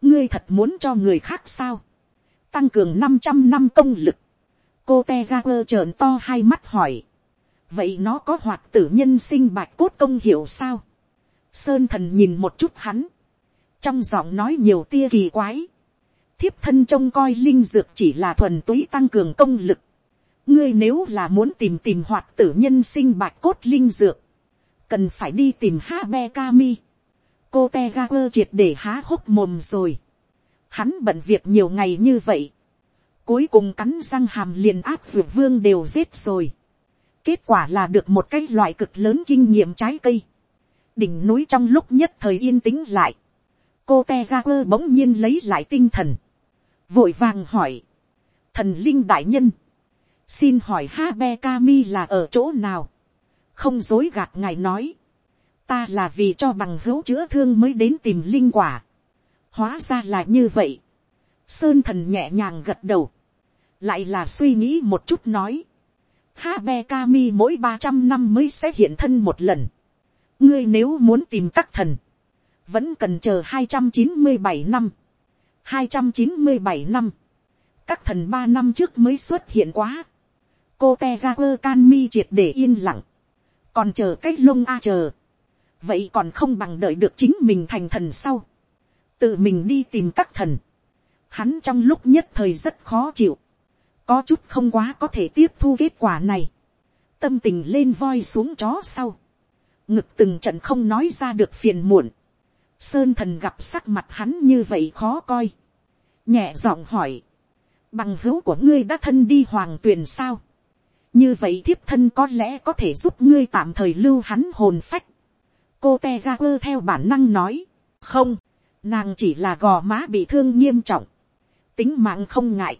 ngươi thật muốn cho người khác sao, tăng cường năm trăm năm công lực, cô te ga quơ trợn to hai mắt hỏi, vậy nó có hoạt tử nhân sinh bạch cốt công hiệu sao, sơn thần nhìn một chút hắn, trong giọng nói nhiều tia kỳ quái, thiếp thân trông coi linh dược chỉ là thuần túy tăng cường công lực, ngươi nếu là muốn tìm tìm hoạt tử nhân sinh bạch cốt linh dược, cần phải đi tìm ha be kami. cô te ga quơ triệt để há hốc mồm rồi. hắn bận việc nhiều ngày như vậy. cuối cùng cắn răng hàm liền áp dược vương đều giết rồi. kết quả là được một cái loại cực lớn kinh nghiệm trái cây. đỉnh núi trong lúc nhất thời yên tĩnh lại. cô te ga quơ bỗng nhiên lấy lại tinh thần. vội vàng hỏi. thần linh đại nhân xin hỏi ha be kami là ở chỗ nào, không dối gạt ngài nói, ta là vì cho bằng hữu chữa thương mới đến tìm linh quả, hóa ra là như vậy, sơn thần nhẹ nhàng gật đầu, lại là suy nghĩ một chút nói, ha be kami mỗi ba trăm năm mới sẽ hiện thân một lần, ngươi nếu muốn tìm các thần, vẫn cần chờ hai trăm chín mươi bảy năm, hai trăm chín mươi bảy năm, các thần ba năm trước mới xuất hiện quá, cô te ra quơ can mi triệt để yên lặng, còn chờ cái lông a chờ, vậy còn không bằng đợi được chính mình thành thần sau, tự mình đi tìm các thần, hắn trong lúc nhất thời rất khó chịu, có chút không quá có thể tiếp thu kết quả này, tâm tình lên voi xuống chó sau, ngực từng trận không nói ra được phiền muộn, sơn thần gặp sắc mặt hắn như vậy khó coi, nhẹ giọng hỏi, bằng hữu của ngươi đã thân đi hoàng tuyền sao, như vậy thiếp thân có lẽ có thể giúp ngươi tạm thời lưu hắn hồn phách. cô te ga quơ theo bản năng nói, không, nàng chỉ là gò má bị thương nghiêm trọng, tính mạng không ngại,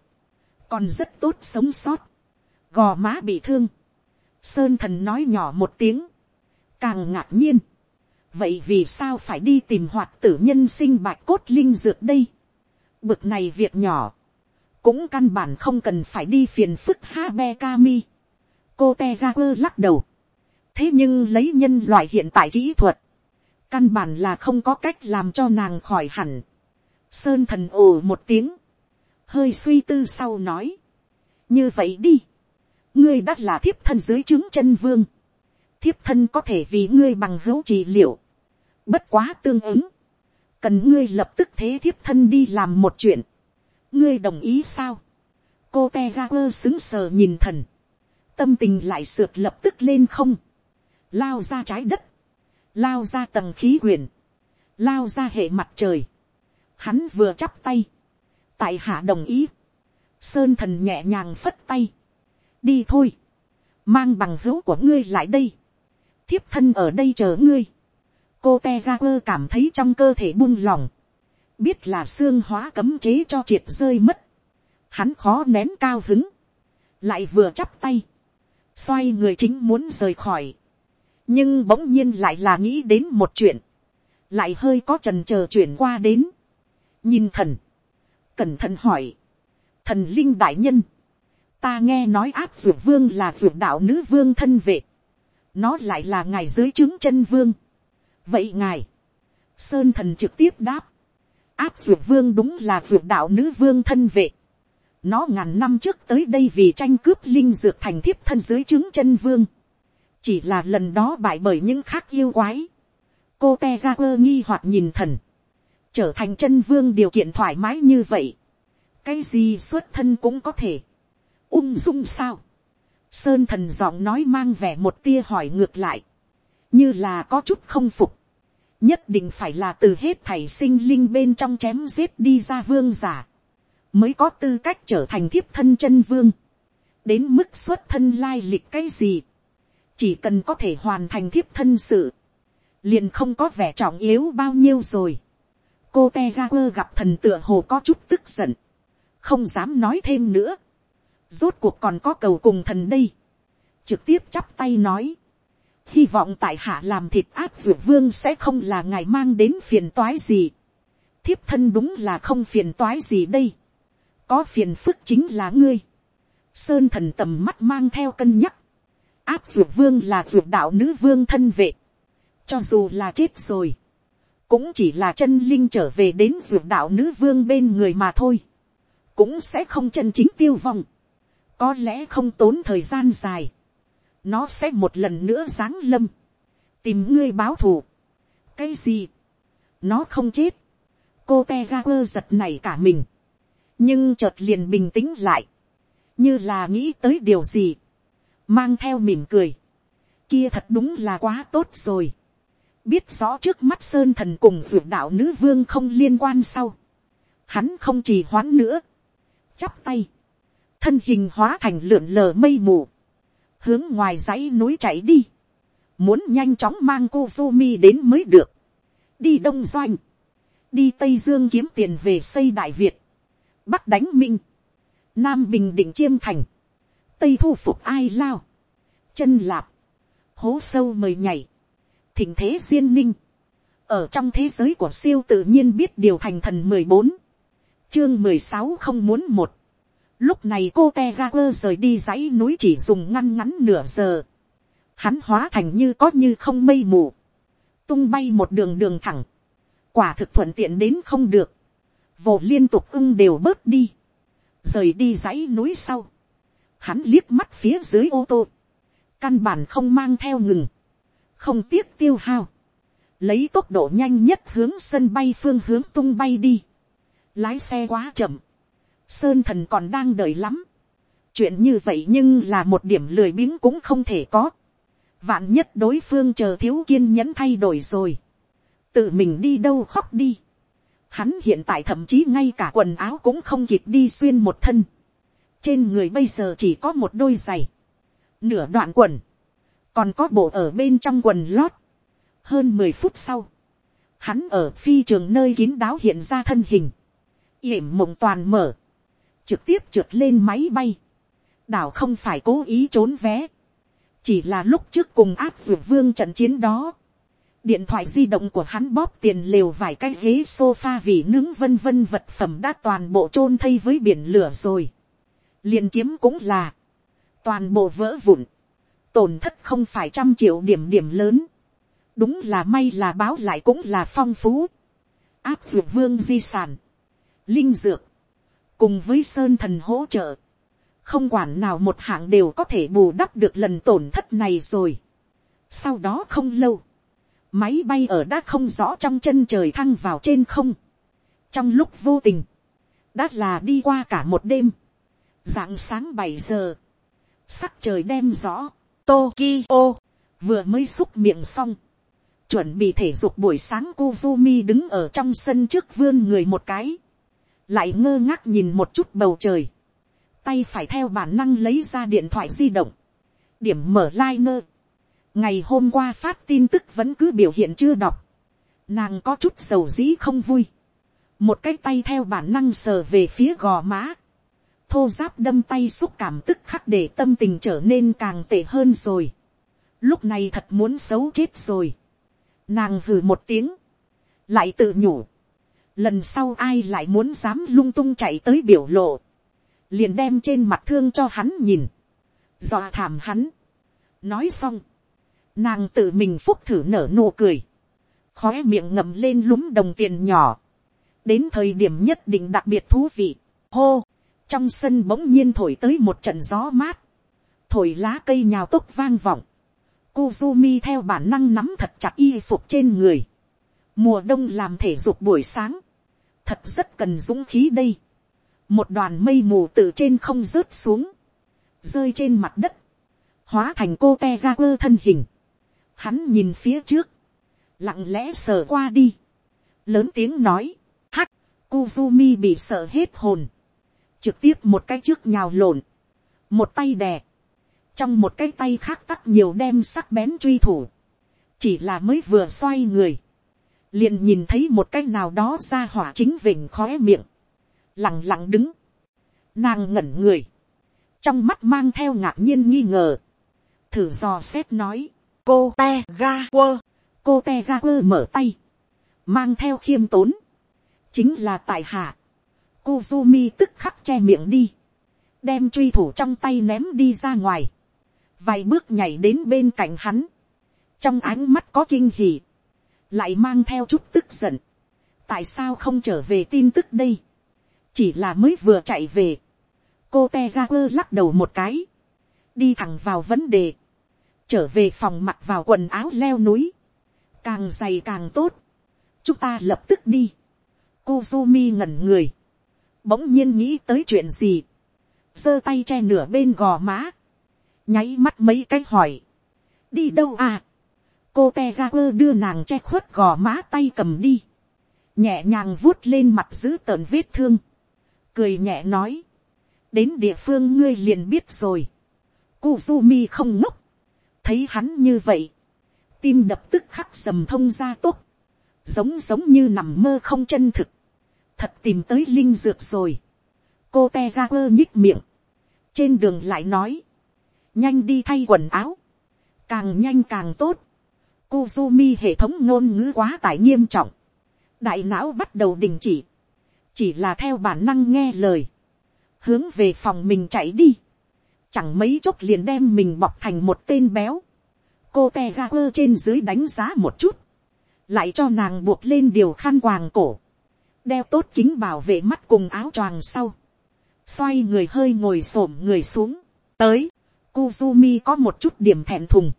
còn rất tốt sống sót, gò má bị thương, sơn thần nói nhỏ một tiếng, càng ngạc nhiên, vậy vì sao phải đi tìm hoạt tử nhân sinh bạch cốt linh dược đây, bực này việc nhỏ, cũng căn bản không cần phải đi phiền phức ha be kami cô te ra quơ lắc đầu. thế nhưng lấy nhân loại hiện tại kỹ thuật, căn bản là không có cách làm cho nàng khỏi hẳn. sơn thần ồ một tiếng, hơi suy tư sau nói. như vậy đi, ngươi đã là thiếp thân dưới trướng chân vương, thiếp thân có thể vì ngươi bằng hữu trị liệu, bất quá tương ứng, cần ngươi lập tức thế thiếp thân đi làm một chuyện, ngươi đồng ý sao, cô te ga quơ xứng sờ nhìn thần, tâm tình lại sượt lập tức lên không, lao ra trái đất, lao ra tầng khí quyển, lao ra hệ mặt trời, hắn vừa chắp tay, tại hạ đồng ý, sơn thần nhẹ nhàng phất tay, đi thôi, mang bằng hữu của ngươi lại đây, thiếp thân ở đây chờ ngươi, cô te ga quơ cảm thấy trong cơ thể buông lòng, biết là xương hóa cấm chế cho triệt rơi mất, hắn khó nén cao hứng, lại vừa chắp tay, xoay người chính muốn rời khỏi, nhưng bỗng nhiên lại là nghĩ đến một chuyện, lại hơi có trần chờ chuyển qua đến, nhìn thần, cẩn thận hỏi, thần linh đại nhân, ta nghe nói áp dược vương là dược đạo nữ vương thân vệ, nó lại là ngài dưới trướng chân vương. vậy ngài, sơn thần trực tiếp đáp, áp dược vương đúng là dược đạo nữ vương thân vệ nó ngàn năm trước tới đây vì tranh cướp linh dược thành thiếp thân dưới chứng chân vương. chỉ là lần đó bại bởi những khác yêu quái. cô te ra quơ nghi hoặc nhìn thần. trở thành chân vương điều kiện thoải mái như vậy. cái gì xuất thân cũng có thể. ung dung sao Sơn thần giọng nói mang vẻ một tia hỏi ngược lại. Như là có chút không phục. Nhất định phải là từ hết thảy sinh linh bên trong chém giết đi ra vương giả. Mới có tư cách trở thành thiếp thân chân vương. Đến mức xuất thân lai lịch cái gì. Chỉ cần có thể hoàn thành thiếp thân sự. Liền không có vẻ trọng yếu bao nhiêu rồi. Cô Tegaper gặp thần tựa hồ có chút tức giận. Không dám nói thêm nữa rốt cuộc còn có cầu cùng thần đây, trực tiếp chắp tay nói, hy vọng tại hạ làm thịt áp dược vương sẽ không là ngài mang đến phiền toái gì, thiếp thân đúng là không phiền toái gì đây, có phiền phức chính là ngươi, sơn thần tầm mắt mang theo cân nhắc, áp dược vương là dược đạo nữ vương thân vệ, cho dù là chết rồi, cũng chỉ là chân linh trở về đến dược đạo nữ vương bên người mà thôi, cũng sẽ không chân chính tiêu vong. Có lẽ không tốn thời gian dài, nó sẽ một lần nữa giáng lâm, tìm ngươi báo thù. cái gì, nó không chết, cô te ga quơ giật này cả mình, nhưng chợt liền bình tĩnh lại, như là nghĩ tới điều gì, mang theo mỉm cười, kia thật đúng là quá tốt rồi, biết rõ trước mắt sơn thần cùng ruột đạo nữ vương không liên quan sau, hắn không trì hoãn nữa, chắp tay, thân hình hóa thành lượn lờ mây mù, hướng ngoài dãy núi chạy đi, muốn nhanh chóng mang cô Zumi đến mới được, đi đông doanh, đi tây dương kiếm tiền về xây đại việt, bắc đánh minh, nam bình định chiêm thành, tây thu phục ai lao, chân lạp, hố sâu mời nhảy, thỉnh thế duyên ninh, ở trong thế giới của siêu tự nhiên biết điều thành thần mười bốn, chương mười sáu không muốn một, Lúc này cô te ga quơ rời đi dãy núi chỉ dùng ngăn ngắn nửa giờ. Hắn hóa thành như có như không mây mù. Tung bay một đường đường thẳng. Quả thực thuận tiện đến không được. Vồ liên tục ưng đều bớt đi. Rời đi dãy núi sau. Hắn liếc mắt phía dưới ô tô. Căn bản không mang theo ngừng. Không tiếc tiêu hao. Lấy tốc độ nhanh nhất hướng sân bay phương hướng tung bay đi. Lái xe quá chậm sơn thần còn đang đợi lắm. chuyện như vậy nhưng là một điểm lười biếng cũng không thể có. vạn nhất đối phương chờ thiếu kiên nhẫn thay đổi rồi. tự mình đi đâu khóc đi hắn hiện tại thậm chí ngay cả quần áo cũng không kịp đi xuyên một thân. trên người bây giờ chỉ có một đôi giày. nửa đoạn quần. còn có bộ ở bên trong quần lót. hơn mười phút sau. hắn ở phi trường nơi kín đáo hiện ra thân hình. yểm mộng toàn mở trực tiếp trượt lên máy bay. Đảo không phải cố ý trốn vé. Chỉ là lúc trước cùng áp dược vương trận chiến đó. Điện thoại di động của hắn bóp tiền lều vài cái ghế sofa vì nướng vân vân vật phẩm đã toàn bộ chôn thây với biển lửa rồi. liền kiếm cũng là. Toàn bộ vỡ vụn. Tổn thất không phải trăm triệu điểm điểm lớn. Đúng là may là báo lại cũng là phong phú. Áp dược vương di sản. Linh dược cùng với sơn thần hỗ trợ, không quản nào một hạng đều có thể bù đắp được lần tổn thất này rồi. Sau đó không lâu, máy bay ở đã không rõ trong chân trời thăng vào trên không. trong lúc vô tình, đã là đi qua cả một đêm, dạng sáng bảy giờ, sắc trời đem rõ, Tokyo, vừa mới xúc miệng xong, chuẩn bị thể dục buổi sáng Kuzumi đứng ở trong sân trước vươn người một cái, lại ngơ ngác nhìn một chút bầu trời, tay phải theo bản năng lấy ra điện thoại di động, điểm mở liner, ngày hôm qua phát tin tức vẫn cứ biểu hiện chưa đọc, nàng có chút sầu dĩ không vui, một cái tay theo bản năng sờ về phía gò má, thô giáp đâm tay xúc cảm tức khắc để tâm tình trở nên càng tệ hơn rồi. Lúc này thật muốn xấu chết rồi. Nàng hừ một tiếng. Lại tự nhủ. Lần sau ai lại muốn dám lung tung chạy tới biểu lộ. Liền đem trên mặt thương cho hắn nhìn. Dọa thảm hắn. Nói xong. Nàng tự mình phúc thử nở nụ cười. khó miệng ngậm lên lúm đồng tiền nhỏ. Đến thời điểm nhất định đặc biệt thú vị. Hô! Trong sân bỗng nhiên thổi tới một trận gió mát, thổi lá cây nhào tốc vang vọng, Kuzumi theo bản năng nắm thật chặt y phục trên người, mùa đông làm thể dục buổi sáng, thật rất cần dũng khí đây, một đoàn mây mù từ trên không rớt xuống, rơi trên mặt đất, hóa thành cô te ra quơ thân hình, hắn nhìn phía trước, lặng lẽ sờ qua đi, lớn tiếng nói, hắc, Kuzumi bị sợ hết hồn, trực tiếp một cái trước nhào lộn, một tay đè, trong một cái tay khác tắt nhiều đem sắc bén truy thủ, chỉ là mới vừa xoay người, liền nhìn thấy một cái nào đó ra hỏa chính vịnh khóe miệng, lặng lặng đứng, nàng ngẩn người, trong mắt mang theo ngạc nhiên nghi ngờ, thử dò xét nói, cô te ga quơ, cô te ga quơ mở tay, mang theo khiêm tốn, chính là tại hạ, Kuzumi tức khắc che miệng đi. Đem truy thủ trong tay ném đi ra ngoài. Vài bước nhảy đến bên cạnh hắn. Trong ánh mắt có kinh hỉ. Lại mang theo chút tức giận. Tại sao không trở về tin tức đây? Chỉ là mới vừa chạy về. Cô Te Gawa lắc đầu một cái. Đi thẳng vào vấn đề. Trở về phòng mặc vào quần áo leo núi. Càng dày càng tốt. Chúng ta lập tức đi. Kuzumi ngẩn người. Bỗng nhiên nghĩ tới chuyện gì, giơ tay che nửa bên gò má, nháy mắt mấy cái hỏi, đi đâu à, cô te ga quơ đưa nàng che khuất gò má tay cầm đi, nhẹ nhàng vuốt lên mặt giữ tợn vết thương, cười nhẹ nói, đến địa phương ngươi liền biết rồi, Kuzumi không ngốc, thấy hắn như vậy, tim đập tức khắc sầm thông ra tốt, giống giống như nằm mơ không chân thực, thật tìm tới linh dược rồi. cô te ga quơ nhích miệng, trên đường lại nói, nhanh đi thay quần áo, càng nhanh càng tốt. Kuzumi hệ thống ngôn ngữ quá tải nghiêm trọng, đại não bắt đầu đình chỉ, chỉ là theo bản năng nghe lời, hướng về phòng mình chạy đi, chẳng mấy chốc liền đem mình bọc thành một tên béo, cô te ga quơ trên dưới đánh giá một chút, lại cho nàng buộc lên điều khăn quàng cổ, đeo tốt kính bảo vệ mắt cùng áo choàng sau, xoay người hơi ngồi s ổ m người xuống, tới, Kuzumi có một chút điểm thẹn thùng,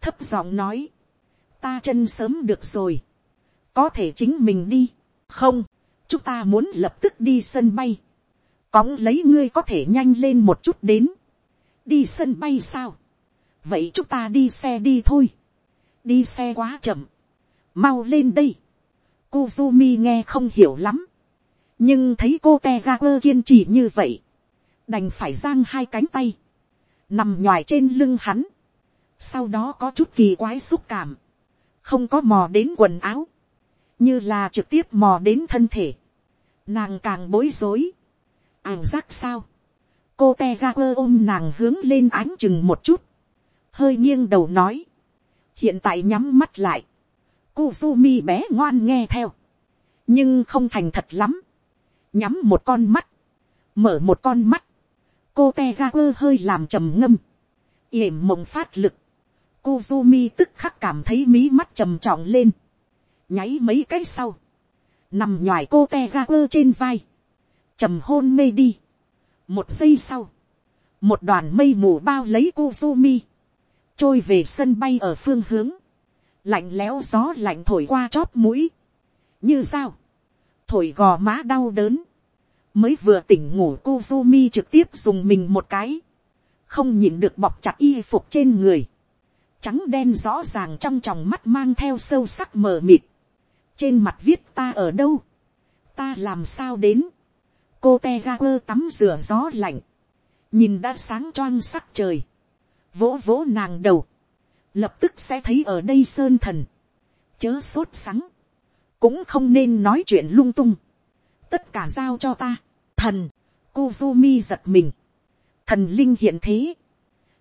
thấp giọng nói, ta chân sớm được rồi, có thể chính mình đi, không, chúng ta muốn lập tức đi sân bay, cóng lấy ngươi có thể nhanh lên một chút đến, đi sân bay sao, vậy chúng ta đi xe đi thôi, đi xe quá chậm, mau lên đây, Kuzumi nghe không hiểu lắm. Nhưng thấy cô Tegaku kiên trì như vậy. Đành phải giang hai cánh tay. Nằm nhòi trên lưng hắn. Sau đó có chút kỳ quái xúc cảm. Không có mò đến quần áo. Như là trực tiếp mò đến thân thể. Nàng càng bối rối. Ảo giác sao? Cô Tegaku ôm nàng hướng lên ánh chừng một chút. Hơi nghiêng đầu nói. Hiện tại nhắm mắt lại Kuzumi bé ngoan nghe theo. Nhưng không thành thật lắm. Nhắm một con mắt. Mở một con mắt. Cô Tegaku hơi làm trầm ngâm. yểm mộng phát lực. Kuzumi tức khắc cảm thấy mí mắt trầm trọng lên. Nháy mấy cái sau. Nằm nhòi cô Tegaku trên vai. trầm hôn mê đi. Một giây sau. Một đoàn mây mù bao lấy Kuzumi. Trôi về sân bay ở phương hướng. Lạnh lẽo gió lạnh thổi qua chóp mũi, như sao, thổi gò má đau đớn, mới vừa tỉnh ngủ Kuzumi trực tiếp dùng mình một cái, không nhìn được bọc chặt y phục trên người, trắng đen rõ ràng trong tròng mắt mang theo sâu sắc mờ mịt, trên mặt viết ta ở đâu, ta làm sao đến, cô te ga quơ tắm rửa gió lạnh, nhìn đã sáng choang sắc trời, vỗ vỗ nàng đầu, lập tức sẽ thấy ở đây sơn thần, chớ sốt sắng, cũng không nên nói chuyện lung tung, tất cả giao cho ta, thần, Kuzumi giật mình, thần linh hiện thế,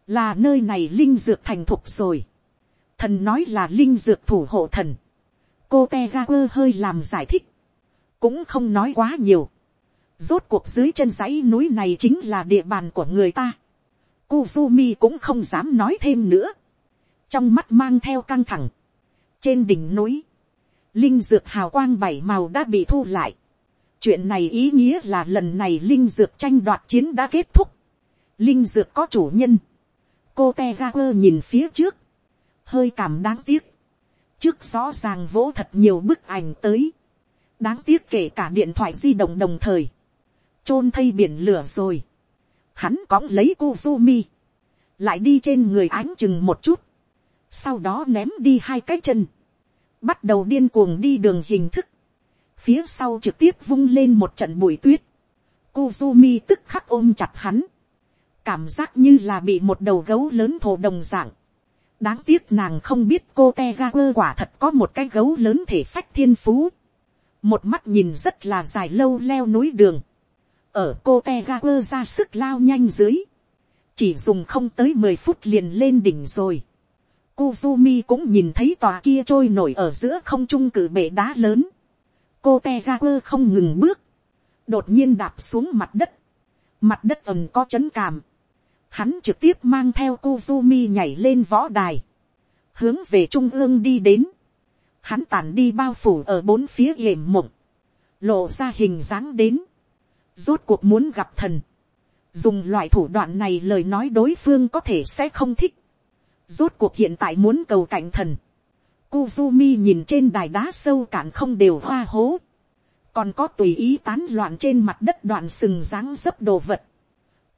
là nơi này linh dược thành thục rồi, thần nói là linh dược thủ hộ thần, cô te ga quơ hơi làm giải thích, cũng không nói quá nhiều, rốt cuộc dưới chân dãy núi này chính là địa bàn của người ta, Kuzumi cũng không dám nói thêm nữa, trong mắt mang theo căng thẳng, trên đỉnh núi, linh dược hào quang bảy màu đã bị thu lại, chuyện này ý nghĩa là lần này linh dược tranh đoạt chiến đã kết thúc, linh dược có chủ nhân, cô te nhìn phía trước, hơi cảm đáng tiếc, trước rõ ràng vỗ thật nhiều bức ảnh tới, đáng tiếc kể cả điện thoại di động đồng thời, chôn thây biển lửa rồi, hắn cõng lấy cô Kuzumi, lại đi trên người ánh chừng một chút, sau đó ném đi hai cái chân, bắt đầu điên cuồng đi đường hình thức, phía sau trực tiếp vung lên một trận bụi tuyết, Kuzumi tức khắc ôm chặt hắn, cảm giác như là bị một đầu gấu lớn thổ đồng dạng, đáng tiếc nàng không biết cô te ga quơ quả thật có một cái gấu lớn thể phách thiên phú, một mắt nhìn rất là dài lâu leo núi đường, ở cô te ga quơ ra sức lao nhanh dưới, chỉ dùng không tới mười phút liền lên đỉnh rồi. Kuzumi cũng nhìn thấy tòa kia trôi nổi ở giữa không trung cử bể đá lớn. Cô Tegaku không ngừng bước. Đột nhiên đạp xuống mặt đất. Mặt đất ầm có chấn cảm. Hắn trực tiếp mang theo Kuzumi nhảy lên võ đài. Hướng về trung ương đi đến. Hắn tản đi bao phủ ở bốn phía yểm mộng. Lộ ra hình dáng đến. Rốt cuộc muốn gặp thần dùng loại thủ đoạn này lời nói đối phương có thể sẽ không thích. Rốt cuộc hiện tại muốn cầu cảnh thần. Kuzumi nhìn trên đài đá sâu cạn không đều hoa hố. Còn có tùy ý tán loạn trên mặt đất đoạn sừng dáng dấp đồ vật.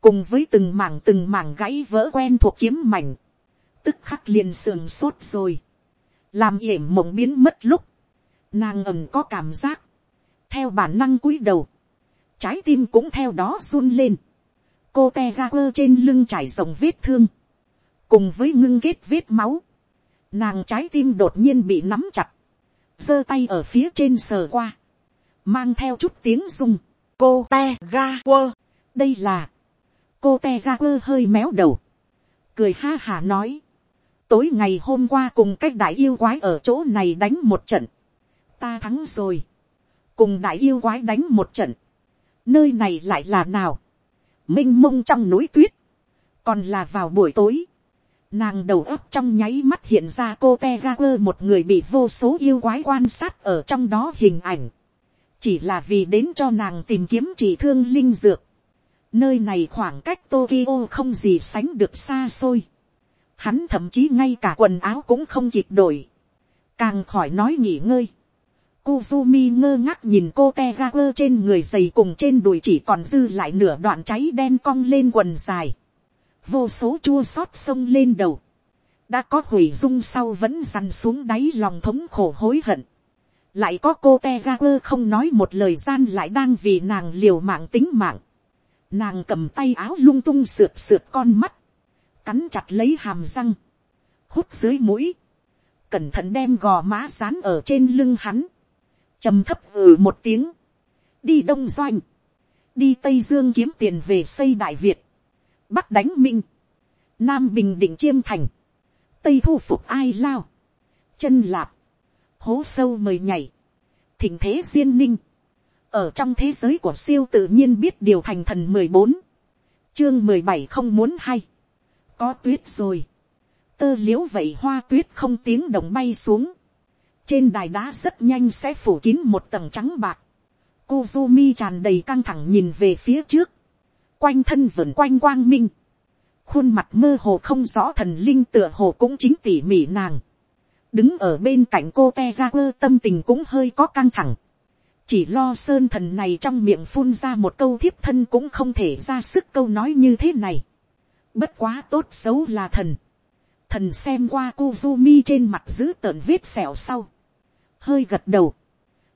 Cùng với từng mảng từng mảng gãy vỡ quen thuộc kiếm mảnh. Tức khắc liền sườn sốt rồi. Làm yểm mộng biến mất lúc. Nàng ẩm có cảm giác. Theo bản năng cúi đầu. Trái tim cũng theo đó run lên. Cô te ga quơ trên lưng trải rộng vết thương, cùng với ngưng kết vết máu, nàng trái tim đột nhiên bị nắm chặt, giơ tay ở phía trên sờ qua, mang theo chút tiếng rung, cô te ga quơ, đây là, cô te ga quơ hơi méo đầu, cười ha hà nói, tối ngày hôm qua cùng cách đại yêu quái ở chỗ này đánh một trận, ta thắng rồi, cùng đại yêu quái đánh một trận, nơi này lại là nào, m i n h mông trong núi tuyết, còn là vào buổi tối, nàng đầu óc trong nháy mắt hiện ra cô te ga quơ một người bị vô số yêu quái quan sát ở trong đó hình ảnh, chỉ là vì đến cho nàng tìm kiếm chỉ thương linh dược, nơi này khoảng cách Tokyo không gì sánh được xa xôi, hắn thậm chí ngay cả quần áo cũng không kịp đổi, càng khỏi nói nghỉ ngơi, Kuzumi ngơ ngác nhìn cô Tegaku trên người giày cùng trên đùi chỉ còn dư lại nửa đoạn cháy đen cong lên quần dài. Vô số chua xót sông lên đầu. Đã có hủy dung sau vẫn dằn xuống đáy lòng thống khổ hối hận. Lại có cô Tegaku không nói một lời gian lại đang vì nàng liều mạng tính mạng. Nàng cầm tay áo lung tung sượt sượt con mắt. Cắn chặt lấy hàm răng. Hút dưới mũi. Cẩn thận đem gò má dán ở trên lưng hắn trầm thấp ừ một tiếng, đi đông doanh, đi tây dương kiếm tiền về xây đại việt, bắc đánh minh, nam bình định chiêm thành, tây thu phục ai lao, chân lạp, hố sâu mời nhảy, thỉnh thế duyên ninh, ở trong thế giới của siêu tự nhiên biết điều thành thần mười bốn, chương mười bảy không muốn hay, có tuyết rồi, tơ l i ễ u vậy hoa tuyết không tiếng đồng bay xuống, trên đài đá rất nhanh sẽ phủ kín một tầng trắng bạc. Kuzumi tràn đầy căng thẳng nhìn về phía trước. Quanh thân vườn quanh quang minh. Khuôn mặt mơ hồ không rõ thần linh tựa hồ cũng chính tỉ mỉ nàng. Đứng ở bên cạnh cô te ra quơ tâm tình cũng hơi có căng thẳng. Chỉ lo sơn thần này trong miệng phun ra một câu thiếp thân cũng không thể ra sức câu nói như thế này. Bất quá tốt xấu là thần. Thần xem qua Kuzumi trên mặt giữ tợn vết sẹo sau. Hơi gật đầu.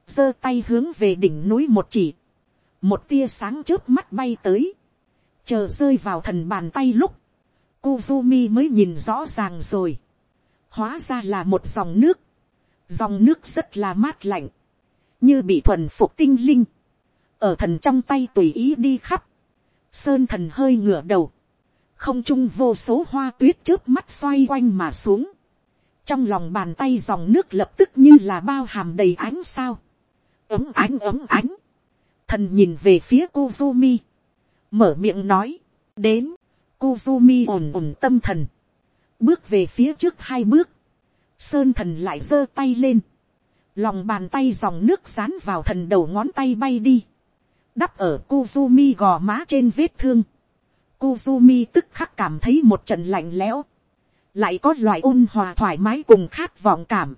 giơ tay hướng về đỉnh núi một chỉ. Một tia sáng trước mắt bay tới. Chờ rơi vào thần bàn tay lúc. Kuzumi mới nhìn rõ ràng rồi. Hóa ra là một dòng nước. Dòng nước rất là mát lạnh. Như bị thuần phục tinh linh. Ở thần trong tay tùy ý đi khắp. Sơn thần hơi ngửa đầu không trung vô số hoa tuyết trước mắt xoay quanh mà xuống, trong lòng bàn tay dòng nước lập tức như là bao hàm đầy ánh sao, ấm ánh ấm ánh, thần nhìn về phía Kuzumi, mở miệng nói, đến, Kuzumi ổn ổn tâm thần, bước về phía trước hai bước, sơn thần lại giơ tay lên, lòng bàn tay dòng nước dán vào thần đầu ngón tay bay đi, đắp ở Kuzumi gò má trên vết thương, Kuzumi tức khắc cảm thấy một trận lạnh lẽo. Lại có loại ôn hòa thoải mái cùng khát vọng cảm.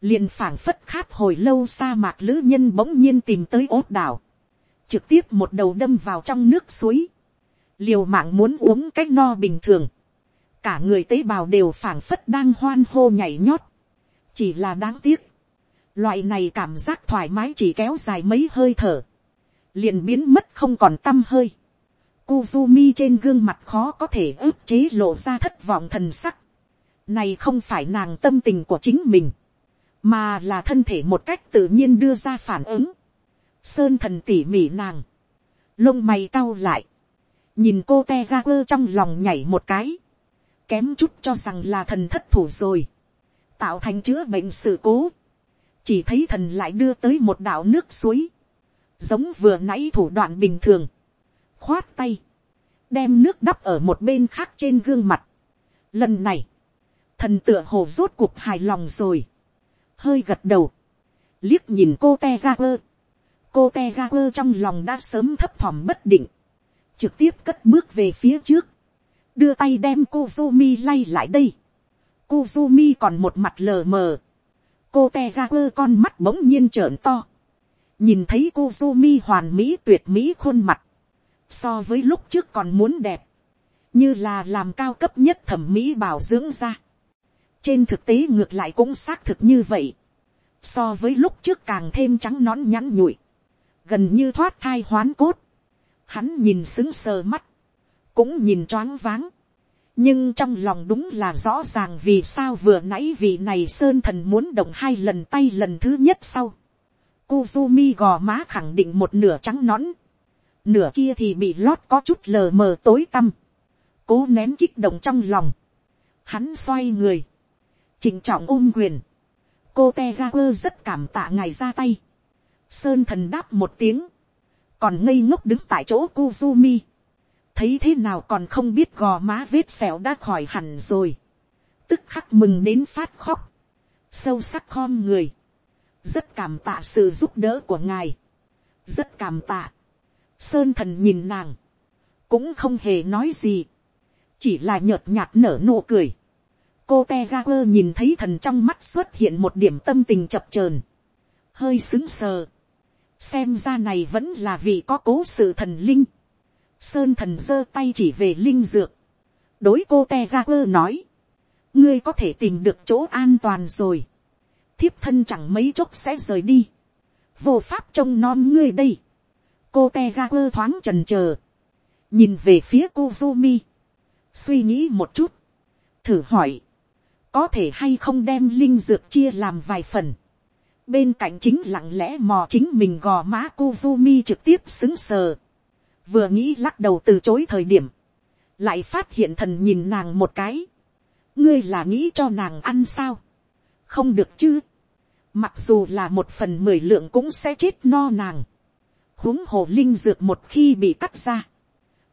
liền phảng phất khát hồi lâu sa mạc lữ nhân bỗng nhiên tìm tới ốt đảo. Trực tiếp một đầu đâm vào trong nước suối. Liều mạng muốn uống cách no bình thường. Cả người tế bào đều phảng phất đang hoan hô nhảy nhót. Chỉ là đáng tiếc. Loại này cảm giác thoải mái chỉ kéo dài mấy hơi thở. Liền biến mất không còn tâm hơi Kuzumi trên gương mặt khó có thể ức chế lộ ra thất vọng thần sắc. Này không phải nàng tâm tình của chính mình. Mà là thân thể một cách tự nhiên đưa ra phản ứng. Sơn thần tỉ mỉ nàng. Lông mày cau lại. Nhìn cô te ra quơ trong lòng nhảy một cái. Kém chút cho rằng là thần thất thủ rồi. Tạo thành chữa bệnh sự cố. Chỉ thấy thần lại đưa tới một đạo nước suối. Giống vừa nãy thủ đoạn bình thường khoát tay, đem nước đắp ở một bên khác trên gương mặt. Lần này, thần tựa hồ rốt cuộc hài lòng rồi, hơi gật đầu, liếc nhìn cô te ga quơ, cô te ga quơ trong lòng đã sớm thấp thỏm bất định, trực tiếp cất bước về phía trước, đưa tay đem cô Zumi lay lại đây. Cô Zumi còn một mặt lờ mờ. Cô te quơ con mắt bỗng nhiên trợn to. Nhìn thấy cô Zumi hoàn mỹ tuyệt mỹ khuôn mặt so với lúc trước còn muốn đẹp, như là làm cao cấp nhất thẩm mỹ bảo dưỡng ra trên thực tế ngược lại cũng xác thực như vậy, so với lúc trước càng thêm trắng nón nhắn nhụi, gần như thoát thai hoán cốt, hắn nhìn xứng sờ mắt, cũng nhìn choáng váng, nhưng trong lòng đúng là rõ ràng vì sao vừa nãy vị này sơn thần muốn động hai lần tay lần thứ nhất sau. Kuzumi gò má khẳng định một nửa trắng nõn, nửa kia thì bị lót có chút lờ mờ tối tăm, cố nén kích động trong lòng, hắn xoay người, trình trọng ôm quyền, cô te rất cảm tạ ngài ra tay, sơn thần đáp một tiếng, còn ngây ngốc đứng tại chỗ Kuzumi, thấy thế nào còn không biết gò má vết sẹo đã khỏi hẳn rồi, tức khắc mừng đến phát khóc, sâu sắc khom người, rất cảm tạ sự giúp đỡ của ngài, rất cảm tạ, Sơn thần nhìn nàng. Cũng không hề nói gì. Chỉ là nhợt nhạt nở nụ cười. Cô Tegaper nhìn thấy thần trong mắt xuất hiện một điểm tâm tình chập chờn Hơi xứng sờ. Xem ra này vẫn là vì có cố sự thần linh. Sơn thần giơ tay chỉ về linh dược. Đối cô Tegaper nói. Ngươi có thể tìm được chỗ an toàn rồi. Thiếp thân chẳng mấy chốc sẽ rời đi. Vô pháp trông nom ngươi đây cô te ga quơ thoáng trần trờ, nhìn về phía cô Zumi, suy nghĩ một chút, thử hỏi, có thể hay không đem linh dược chia làm vài phần, bên cạnh chính lặng lẽ mò chính mình gò má cô trực tiếp xứng sờ, vừa nghĩ lắc đầu từ chối thời điểm, lại phát hiện thần nhìn nàng một cái, ngươi là nghĩ cho nàng ăn sao, không được chứ, mặc dù là một phần mười lượng cũng sẽ chết no nàng, huống hồ linh dược một khi bị cắt ra,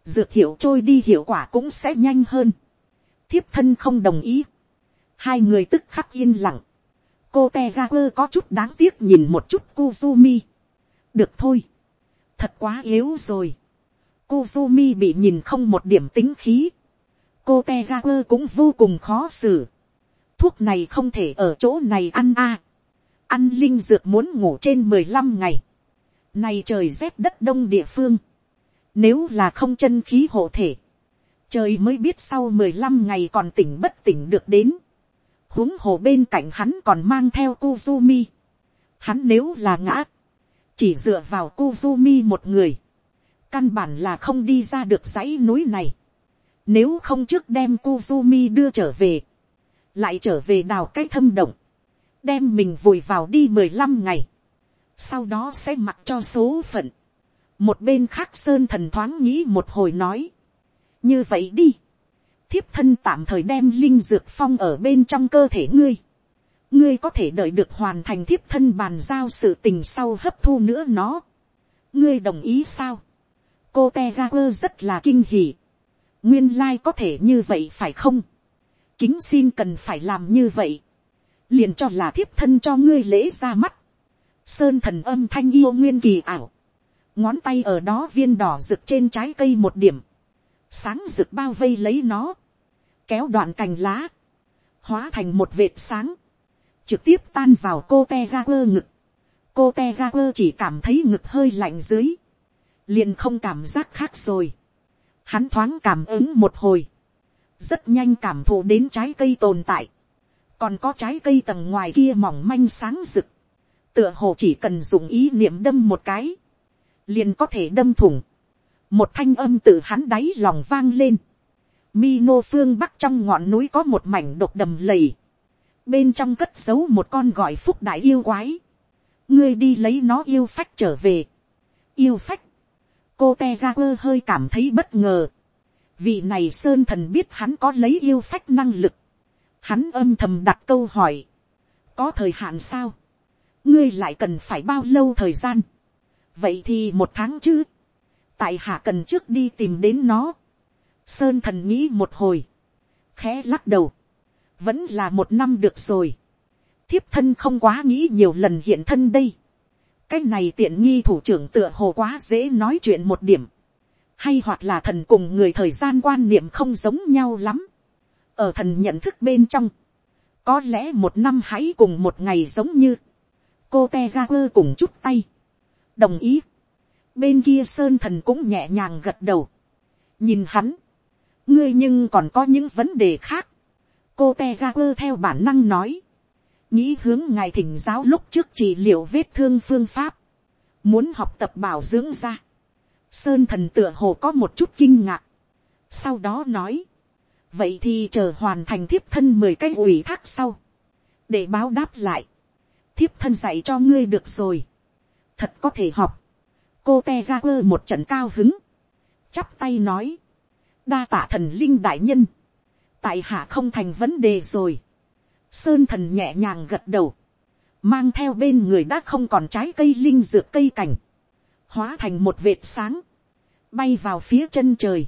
dược hiệu trôi đi hiệu quả cũng sẽ nhanh hơn. thiếp thân không đồng ý hai người tức khắc yên lặng. cô te ra quơ có chút đáng tiếc nhìn một chút Kuzumi. được thôi. thật quá yếu rồi. Kuzumi bị nhìn không một điểm tính khí. cô te ra quơ cũng vô cùng khó xử. thuốc này không thể ở chỗ này ăn a. ăn linh dược muốn ngủ trên mười lăm ngày này trời rét đất đông địa phương. Nếu là không chân khí hộ thể. trời mới biết sau mười lăm ngày còn tỉnh bất tỉnh được đến, huống hồ bên cạnh hắn còn mang theo Kuzumi. Hắn nếu là ngã, chỉ dựa vào Kuzumi một người, căn bản là không đi ra được dãy núi này. Nếu không trước đem Kuzumi đưa trở về, lại trở về đào cái thâm động, đem mình vùi vào đi mười lăm ngày, sau đó sẽ mặc cho số phận. Một bên khác sơn thần thoáng nghĩ một hồi nói, như vậy đi, thiếp thân tạm thời đem linh dược phong ở bên trong cơ thể ngươi. ngươi có thể đợi được hoàn thành thiếp thân bàn giao sự tình sau hấp thu nữa nó. ngươi đồng ý sao. cô te ga quơ rất là kinh hỉ. nguyên lai、like、có thể như vậy phải không. kính xin cần phải làm như vậy. liền cho là thiếp thân cho ngươi lễ ra mắt. sơn thần âm thanh yêu nguyên kỳ ảo. ngón tay ở đó viên đỏ rực trên trái cây một điểm sáng rực bao vây lấy nó, kéo đoạn cành lá, hóa thành một vệt sáng, trực tiếp tan vào cô te ga quơ ngực. cô te ga quơ chỉ cảm thấy ngực hơi lạnh dưới, liền không cảm giác khác rồi. Hắn thoáng cảm ứng một hồi, rất nhanh cảm thụ đến trái cây tồn tại, còn có trái cây tầng ngoài kia mỏng manh sáng rực, tựa hồ chỉ cần dùng ý niệm đâm một cái, liền có thể đâm thủng, một thanh âm từ hắn đáy lòng vang lên, Mino phương bắc trong ngọn núi có một mảnh độc đầm lầy. Bên trong cất giấu một con gọi phúc đại yêu quái. Ngươi đi lấy nó yêu phách trở về. Yêu phách. Cô Tegaper hơi cảm thấy bất ngờ. Vị này sơn thần biết hắn có lấy yêu phách năng lực. Hắn âm thầm đặt câu hỏi. Có thời hạn sao? Ngươi lại cần phải bao lâu thời gian? Vậy thì một tháng chứ? Tại hạ cần trước đi tìm đến nó Sơn thần nghĩ một hồi. Khẽ lắc đầu. Vẫn là một năm được rồi. Thiếp thân không quá nghĩ nhiều lần hiện thân đây. Cái này tiện nghi thủ trưởng tựa hồ quá dễ nói chuyện một điểm. Hay hoặc là thần cùng người thời gian quan niệm không giống nhau lắm. Ở thần nhận thức bên trong. Có lẽ một năm hãy cùng một ngày giống như. Cô te ra quơ cùng chút tay. Đồng ý. Bên kia sơn thần cũng nhẹ nhàng gật đầu. Nhìn hắn ngươi nhưng còn có những vấn đề khác. cô te ga quơ theo bản năng nói. nghĩ hướng ngài thỉnh giáo lúc trước chỉ liệu vết thương phương pháp. muốn học tập bảo dưỡng ra. sơn thần tựa hồ có một chút kinh ngạc. sau đó nói. vậy thì chờ hoàn thành thiếp thân mười cái ủy thác sau. để báo đáp lại. thiếp thân dạy cho ngươi được rồi. thật có thể học. cô te ga quơ một trận cao hứng. chắp tay nói đa tạ thần linh đại nhân, tại hạ không thành vấn đề rồi. Sơn thần nhẹ nhàng gật đầu, mang theo bên người đã không còn trái cây linh dược cây cảnh, hóa thành một vệt sáng, bay vào phía chân trời.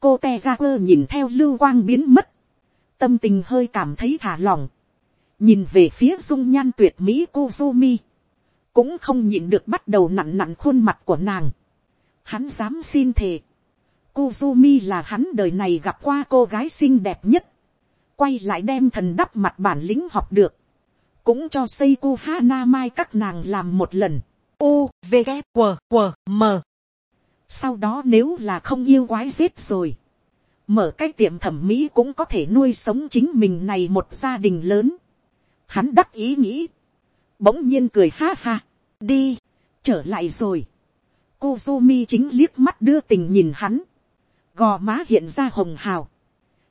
cô te ra quơ nhìn theo lưu quang biến mất, tâm tình hơi cảm thấy thả lỏng, nhìn về phía dung nhan tuyệt mỹ cô vô mi, cũng không nhìn được bắt đầu nặn nặn khuôn mặt của nàng. Hắn dám xin thề, Kuzumi là hắn đời này gặp qua cô gái xinh đẹp nhất. Quay lại đem thần đắp mặt bản lĩnh học được. Cũng cho Seiku Hana Mai các nàng làm một lần. U, V, K, W, W, M. Sau đó nếu là không yêu quái giết rồi. Mở cái tiệm thẩm mỹ cũng có thể nuôi sống chính mình này một gia đình lớn. Hắn đắc ý nghĩ. Bỗng nhiên cười ha ha. Đi, trở lại rồi. Kuzumi chính liếc mắt đưa tình nhìn hắn gò má hiện ra hồng hào,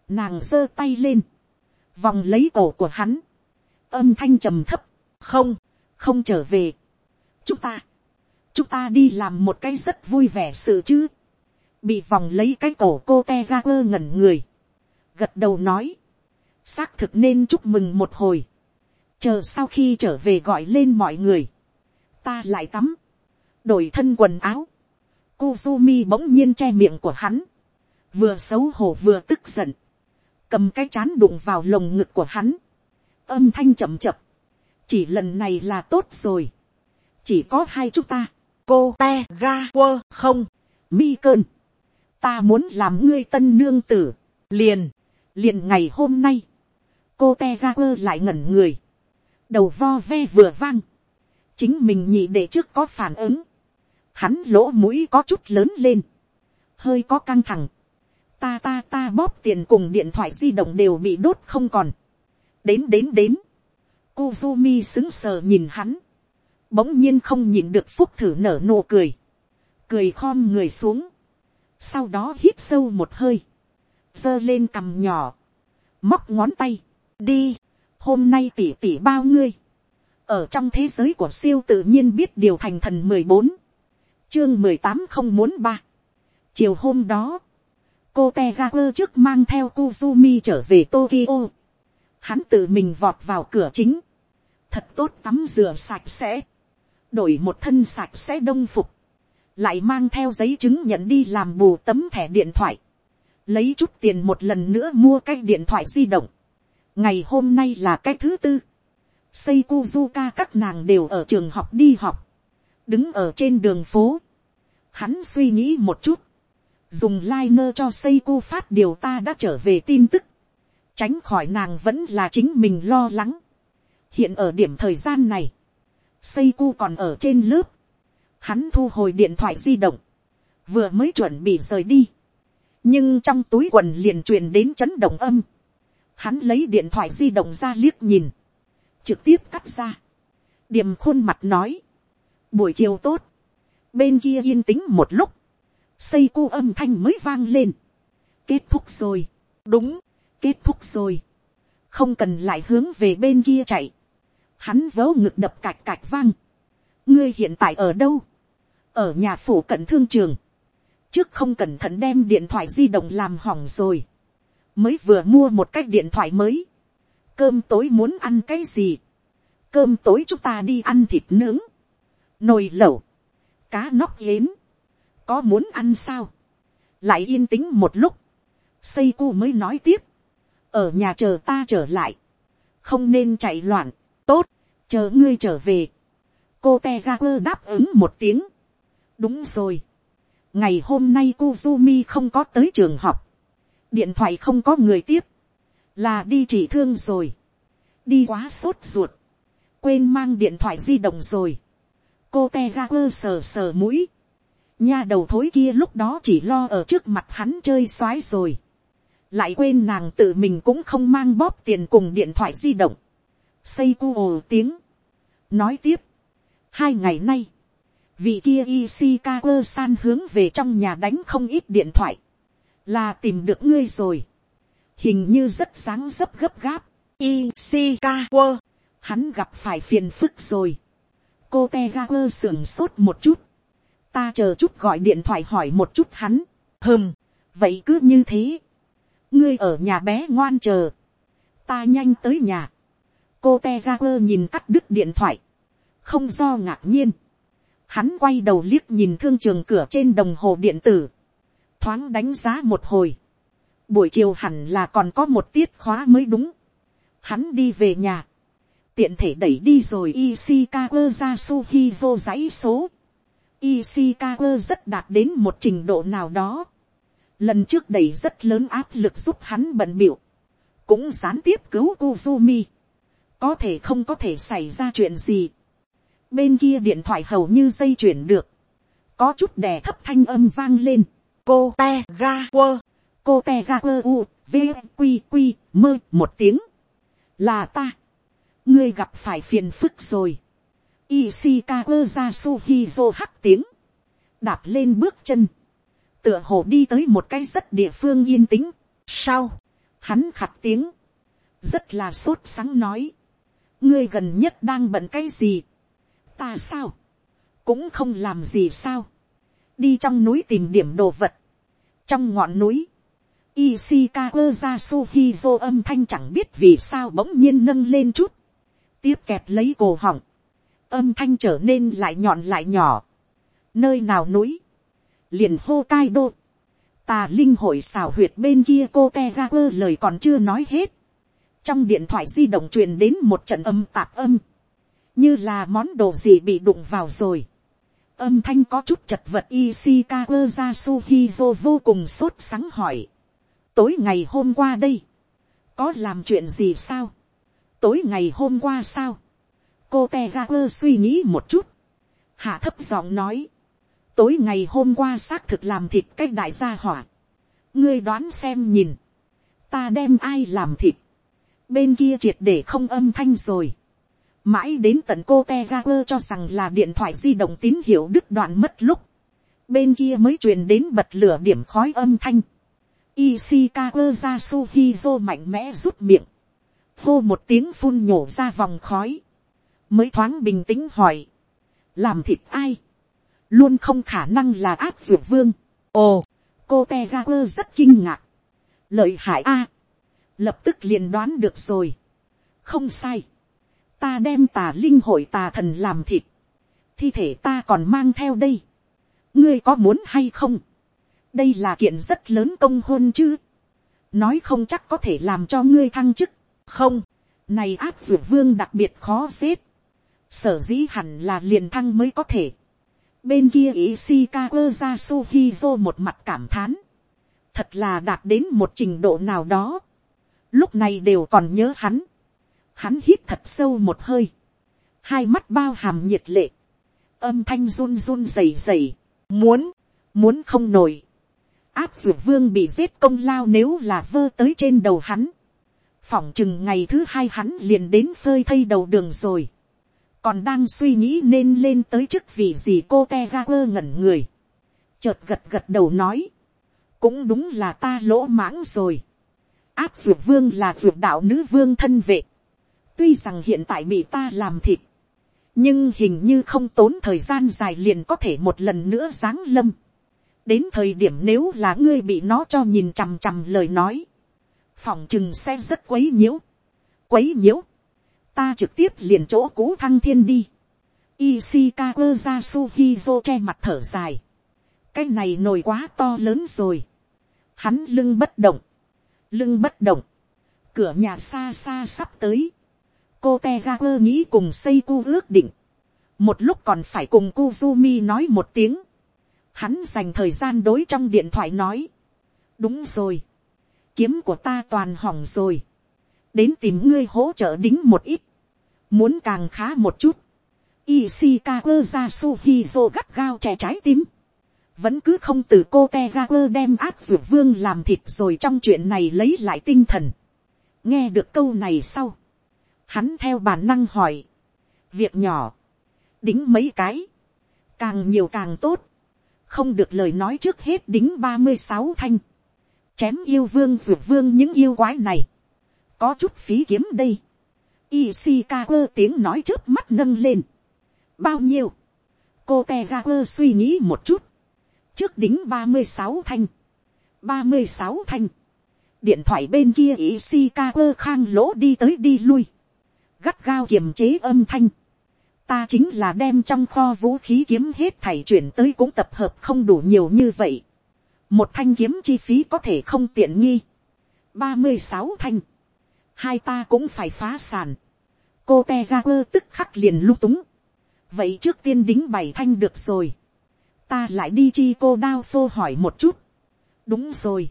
nàng giơ tay lên, vòng lấy cổ của hắn, âm thanh trầm thấp, không, không trở về. chúng ta, chúng ta đi làm một cái rất vui vẻ sự chứ, bị vòng lấy cái cổ cô te ra quơ ngẩn người, gật đầu nói, xác thực nên chúc mừng một hồi, chờ sau khi trở về gọi lên mọi người, ta lại tắm, đổi thân quần áo, Kuzumi bỗng nhiên che miệng của hắn vừa xấu hổ vừa tức giận, cầm cái chán đụng vào lồng ngực của hắn, âm thanh chậm chập, chỉ lần này là tốt rồi, chỉ có hai chúng ta, cô te ga quơ không, mi cơn, ta muốn làm ngươi tân nương tử, liền, liền ngày hôm nay, cô te ga quơ lại ngẩn người, đầu vo ve vừa vang, chính mình nhị để trước có phản ứng, hắn lỗ mũi có chút lớn lên, hơi có căng thẳng, ta ta ta bóp tiền cùng điện thoại di động đều bị đốt không còn. đến đến đến, Kuzumi xứng sờ nhìn hắn, bỗng nhiên không nhìn được phúc thử nở nụ cười, cười khom người xuống, sau đó hít sâu một hơi, giơ lên cằm nhỏ, móc ngón tay, đi, hôm nay tỉ tỉ bao ngươi, ở trong thế giới của siêu tự nhiên biết điều thành thần mười bốn, chương mười tám không muốn ba, chiều hôm đó, cô te ga quơ trước mang theo Kuzumi trở về Tokyo, hắn tự mình vọt vào cửa chính, thật tốt tắm rửa sạch sẽ, đổi một thân sạch sẽ đông phục, lại mang theo giấy chứng nhận đi làm bù tấm thẻ điện thoại, lấy chút tiền một lần nữa mua cái điện thoại di động. ngày hôm nay là cái thứ tư, Seikuzuka các nàng đều ở trường học đi học, đứng ở trên đường phố, hắn suy nghĩ một chút, dùng liner cho xây cu phát điều ta đã trở về tin tức, tránh khỏi nàng vẫn là chính mình lo lắng. hiện ở điểm thời gian này, xây cu còn ở trên lớp, hắn thu hồi điện thoại di động, vừa mới chuẩn bị rời đi, nhưng trong túi quần liền truyền đến chấn động âm, hắn lấy điện thoại di động ra liếc nhìn, trực tiếp cắt ra, điểm khuôn mặt nói, buổi chiều tốt, bên kia yên tĩnh một lúc, xây cu âm thanh mới vang lên, kết thúc rồi, đúng, kết thúc rồi, không cần lại hướng về bên kia chạy, hắn vớ ngực đập cạch cạch vang, ngươi hiện tại ở đâu, ở nhà phủ cận thương trường, trước không cẩn thận đem điện thoại di động làm hỏng rồi, mới vừa mua một cái điện thoại mới, cơm tối muốn ăn cái gì, cơm tối chúng ta đi ăn thịt nướng, nồi lẩu, cá nóc yến, có muốn ăn sao, lại yên tĩnh một lúc, xây cu mới nói tiếp, ở nhà chờ ta trở lại, không nên chạy loạn, tốt, chờ ngươi trở về, cô te ga quơ đáp ứng một tiếng, đúng rồi, ngày hôm nay Kuzumi không có tới trường học, điện thoại không có người tiếp, là đi chỉ thương rồi, đi quá sốt ruột, quên mang điện thoại di động rồi, cô te ga quơ sờ sờ mũi, nha đầu thối kia lúc đó chỉ lo ở trước mặt hắn chơi x rồi, lại quên nàng tự mình cũng không mang bóp tiền cùng điện thoại di động, xây cu ồ tiếng, nói tiếp, hai ngày nay, vị kia Ishikawa san hướng về trong nhà đánh không ít điện thoại, là tìm được ngươi rồi, hình như rất sáng dấp gấp gáp, Ishikawa, hắn gặp phải phiền phức rồi, cô tegakur sưởng sốt một chút, ta chờ chút gọi điện thoại hỏi một chút hắn, hơm, vậy cứ như thế, ngươi ở nhà bé ngoan chờ, ta nhanh tới nhà, cô te ga quơ nhìn cắt đứt điện thoại, không do ngạc nhiên, hắn quay đầu liếc nhìn thương trường cửa trên đồng hồ điện tử, thoáng đánh giá một hồi, buổi chiều hẳn là còn có một tiết khóa mới đúng, hắn đi về nhà, tiện thể đẩy đi rồi Ishikawa ra Suhizo dãy số. Ishikawa rất đạt đến một trình độ nào đó. Lần trước đẩy rất lớn áp lực giúp hắn bận biểu. Cũng gián tiếp cứu Kuzumi. Có thể không có thể xảy ra chuyện gì. Bên kia điện thoại hầu như dây chuyển được. Có chút đè thấp thanh âm vang lên. Cô te ga quơ. Cô te ga quơ u. V, quy quy, mơ, một tiếng. Là ta ngươi gặp phải phiền phức rồi. Ishikawa ra Suhizo hắc tiếng. Đạp lên bước chân. Tựa hồ đi tới một cái rất địa phương yên tĩnh. Sao? Hắn khặt tiếng. Rất là sốt sáng nói. Ngươi gần nhất đang bận cái gì? Ta sao? Cũng không làm gì sao? Đi trong núi tìm điểm đồ vật. Trong ngọn núi. Ishikawa ra Suhizo âm thanh chẳng biết vì sao bỗng nhiên nâng lên chút tiếp kẹp lấy cổ họng, âm thanh trở nên lại nhọn lại nhỏ, nơi nào núi, liền hô cai đô, tà linh hội xào huyệt bên kia cô te ra quơ lời còn chưa nói hết, trong điện thoại di động truyền đến một trận âm tạp âm, như là món đồ gì bị đụng vào rồi, âm thanh có chút chật vật Ishikawa Yasuhizo vô cùng sốt sắng hỏi. Tối ngày hôm qua đây, có làm chuyện gì sao? tối ngày hôm qua sao, cô te ga quơ suy nghĩ một chút, hạ thấp giọng nói, tối ngày hôm qua xác thực làm thịt cái đại gia hỏa, ngươi đoán xem nhìn, ta đem ai làm thịt, bên kia triệt để không âm thanh rồi, mãi đến tận cô te ga quơ cho rằng là điện thoại di động tín hiệu đứt đoạn mất lúc, bên kia mới truyền đến bật lửa điểm khói âm thanh, Ishikawa Yasuhizo mạnh mẽ rút miệng. Hô một tiếng phun nhổ ra vòng khói. Mới thoáng bình tĩnh hỏi. Làm thịt ai? Luôn không khả năng là áp dược vương. Ồ, cô Tegaku rất kinh ngạc. Lợi hại a Lập tức liền đoán được rồi. Không sai. Ta đem tà linh hội tà thần làm thịt. Thi thể ta còn mang theo đây. Ngươi có muốn hay không? đây là kiện rất lớn công hôn chứ. nói không chắc có thể làm cho ngươi thăng chức. không, này áp dược vương đặc biệt khó xếp sở dĩ hẳn là liền thăng mới có thể. bên kia Ishikawa shikawa ra suhizo một mặt cảm thán. thật là đạt đến một trình độ nào đó. lúc này đều còn nhớ hắn. hắn hít thật sâu một hơi. hai mắt bao hàm nhiệt lệ. âm thanh run run rẩy rẩy. muốn, muốn không nổi áp dược vương bị giết công lao nếu là vơ tới trên đầu hắn. phỏng chừng ngày thứ hai hắn liền đến phơi thây đầu đường rồi còn đang suy nghĩ nên lên tới chức vị gì cô te ra quơ ngẩn người. chợt gật gật đầu nói. cũng đúng là ta lỗ mãng rồi. áp dược vương là dược đạo nữ vương thân vệ. tuy rằng hiện tại bị ta làm thịt. nhưng hình như không tốn thời gian dài liền có thể một lần nữa giáng lâm đến thời điểm nếu là ngươi bị nó cho nhìn chằm chằm lời nói, phòng chừng sẽ rất quấy nhiễu, quấy nhiễu, ta trực tiếp liền chỗ cũ thăng thiên đi, Ishikawa ra Suhizo che mặt thở dài, cái này nổi quá to lớn rồi, hắn lưng bất động, lưng bất động, cửa nhà xa xa sắp tới, cô Tegaku nghĩ cùng xây ước định, một lúc còn phải cùng Kuzumi nói một tiếng, Hắn dành thời gian đối trong điện thoại nói. Đúng rồi. Kiếm của ta toàn hỏng rồi. Đến tìm ngươi hỗ trợ đính một ít. Muốn càng khá một chút. Ishikawa Yasuhizo gắt gao trẻ trái tim. Vẫn cứ không từ cô Tegaku đem áp dược vương làm thịt rồi trong chuyện này lấy lại tinh thần. Nghe được câu này sau. Hắn theo bản năng hỏi. Việc nhỏ. Đính mấy cái. Càng nhiều càng tốt không được lời nói trước hết đính ba mươi sáu thanh, chém yêu vương dược vương những yêu quái này, có chút phí kiếm đây, Ishikawa tiếng nói trước mắt nâng lên, bao nhiêu, cô Tegawa suy nghĩ một chút, trước đính ba mươi sáu thanh, ba mươi sáu thanh, điện thoại bên kia Ishikawa khang lỗ đi tới đi lui, gắt gao kiềm chế âm thanh, ta chính là đem trong kho vũ khí kiếm hết thảy chuyển tới cũng tập hợp không đủ nhiều như vậy. một thanh kiếm chi phí có thể không tiện nghi. ba mươi sáu thanh hai ta cũng phải phá sản. cô te ga quơ tức khắc liền lung túng. vậy trước tiên đính bảy thanh được rồi. ta lại đi chi cô đao phô hỏi một chút. đúng rồi.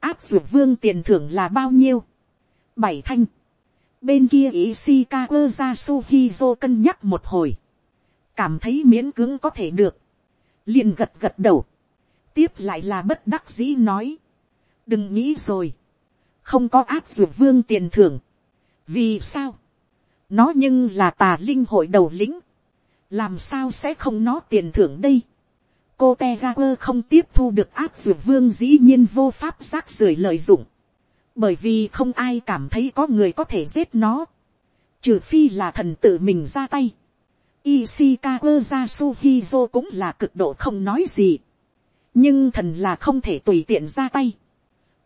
áp dụng vương tiền thưởng là bao nhiêu. bảy thanh Bên kia isikagura suhizo cân nhắc một hồi. Cảm thấy miễn cưỡng có thể được. liền gật gật đầu. Tiếp lại là bất đắc dĩ nói. Đừng nghĩ rồi. Không có áp dụng vương tiền thưởng. Vì sao? Nó nhưng là tà linh hội đầu lĩnh. Làm sao sẽ không nó tiền thưởng đây? Cô Tegaper không tiếp thu được áp dụng vương dĩ nhiên vô pháp rác rưởi lợi dụng bởi vì không ai cảm thấy có người có thể giết nó, trừ phi là thần tự mình ra tay. Ishikawa Yasuhizo cũng là cực độ không nói gì, nhưng thần là không thể tùy tiện ra tay.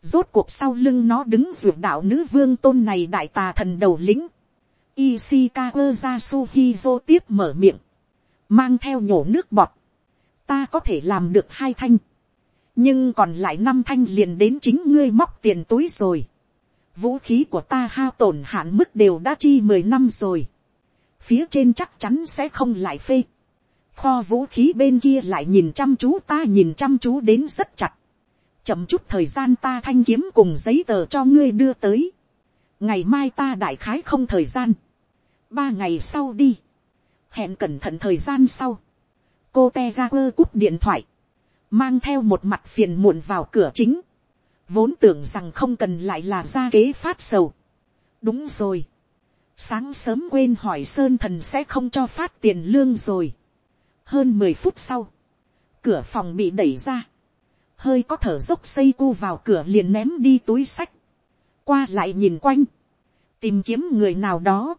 Rốt cuộc sau lưng nó đứng ruột đạo nữ vương tôn này đại tà thần đầu lĩnh. Ishikawa Yasuhizo tiếp mở miệng, mang theo nhổ nước bọt. Ta có thể làm được hai thanh nhưng còn lại năm thanh liền đến chính ngươi móc tiền túi rồi. vũ khí của ta hao tổn hạn mức đều đã chi mười năm rồi. phía trên chắc chắn sẽ không lại phê. kho vũ khí bên kia lại nhìn chăm chú ta nhìn chăm chú đến rất chặt chậm chút thời gian ta thanh kiếm cùng giấy tờ cho ngươi đưa tới. ngày mai ta đại khái không thời gian. ba ngày sau đi. hẹn cẩn thận thời gian sau. cô te ra quơ cúp điện thoại mang theo một mặt phiền muộn vào cửa chính, vốn tưởng rằng không cần lại là ra kế phát sầu. đúng rồi, sáng sớm quên hỏi sơn thần sẽ không cho phát tiền lương rồi. hơn mười phút sau, cửa phòng bị đẩy ra, hơi có thở dốc xây cu vào cửa liền ném đi túi sách, qua lại nhìn quanh, tìm kiếm người nào đó,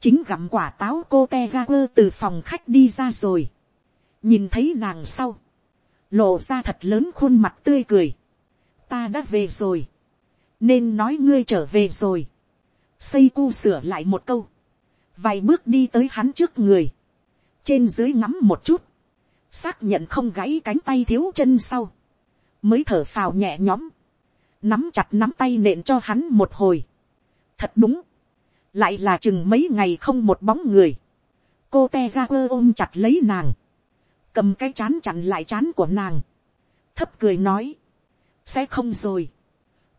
chính gặm quả táo cô te ga quơ từ phòng khách đi ra rồi, nhìn thấy nàng sau, lộ ra thật lớn khuôn mặt tươi cười, ta đã về rồi, nên nói ngươi trở về rồi, xây cu sửa lại một câu, vài bước đi tới hắn trước người, trên dưới ngắm một chút, xác nhận không gãy cánh tay thiếu chân sau, mới thở phào nhẹ nhõm, nắm chặt nắm tay nện cho hắn một hồi. thật đúng, lại là chừng mấy ngày không một bóng người, cô te ga quơ ôm chặt lấy nàng, cầm cái chán chặn lại chán của nàng, thấp cười nói, sẽ không rồi,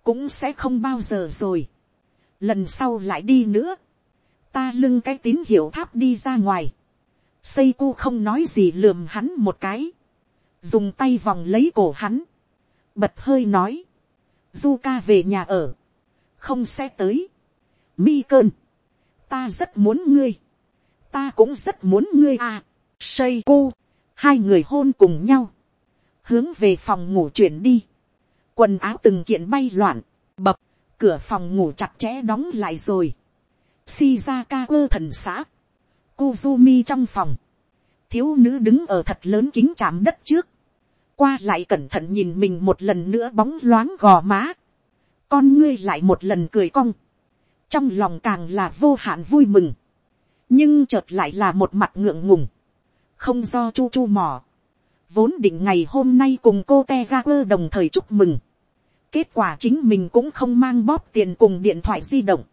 cũng sẽ không bao giờ rồi, lần sau lại đi nữa, ta lưng cái tín hiệu tháp đi ra ngoài, xây cu không nói gì lườm hắn một cái, dùng tay vòng lấy cổ hắn, bật hơi nói, du ca về nhà ở, không sẽ tới, mi cơn, ta rất muốn ngươi, ta cũng rất muốn ngươi à, xây cu, hai người hôn cùng nhau, hướng về phòng ngủ chuyển đi, quần áo từng kiện bay loạn, bập, cửa phòng ngủ chặt chẽ đóng lại rồi, shizaka quơ thần xã, Kuzumi trong phòng, thiếu nữ đứng ở thật lớn kính chạm đất trước, qua lại cẩn thận nhìn mình một lần nữa bóng loáng gò má, con ngươi lại một lần cười cong, trong lòng càng là vô hạn vui mừng, nhưng chợt lại là một mặt ngượng ngùng, không do chu chu mò, vốn định ngày hôm nay cùng cô te ga quơ đồng thời chúc mừng, kết quả chính mình cũng không mang bóp tiền cùng điện thoại di động,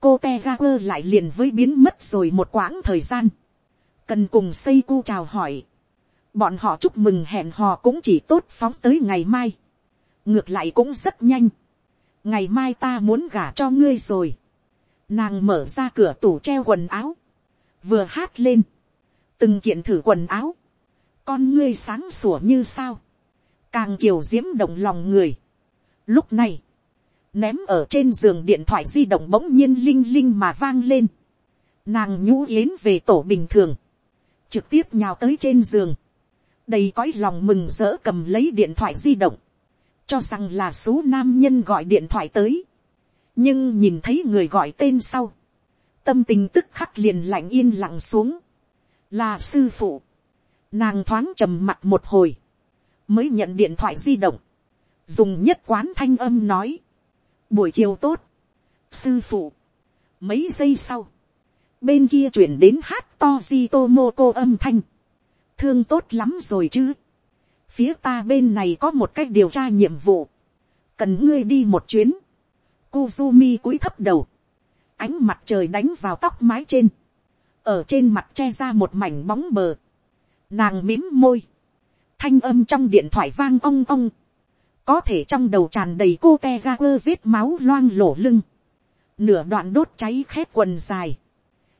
cô te ga quơ lại liền với biến mất rồi một quãng thời gian, cần cùng xây cu chào hỏi, bọn họ chúc mừng hẹn hò cũng chỉ tốt phóng tới ngày mai, ngược lại cũng rất nhanh, ngày mai ta muốn gả cho ngươi rồi, nàng mở ra cửa tủ treo quần áo, vừa hát lên, từng kiện thử quần áo, con ngươi sáng sủa như sao, càng kiều diễm động lòng người. Lúc này, ném ở trên giường điện thoại di động bỗng nhiên linh linh mà vang lên, nàng nhũ yến về tổ bình thường, trực tiếp nhào tới trên giường, đầy cõi lòng mừng rỡ cầm lấy điện thoại di động, cho rằng là số nam nhân gọi điện thoại tới, nhưng nhìn thấy người gọi tên sau, tâm tình tức khắc liền lạnh yên lặng xuống, là sư phụ, nàng thoáng trầm mặt một hồi, mới nhận điện thoại di động, dùng nhất quán thanh âm nói, buổi chiều tốt, sư phụ, mấy giây sau, bên kia chuyển đến hát to di tô mô cô âm thanh, thương tốt lắm rồi chứ, phía ta bên này có một cách điều tra nhiệm vụ, cần ngươi đi một chuyến, Kuzumi cúi thấp đầu, ánh mặt trời đánh vào tóc mái trên, ở trên mặt che ra một mảnh bóng bờ, nàng mím môi, thanh âm trong điện thoại vang ong ong, có thể trong đầu tràn đầy cô te ga quơ vết máu loang lổ lưng, nửa đoạn đốt cháy khét quần dài,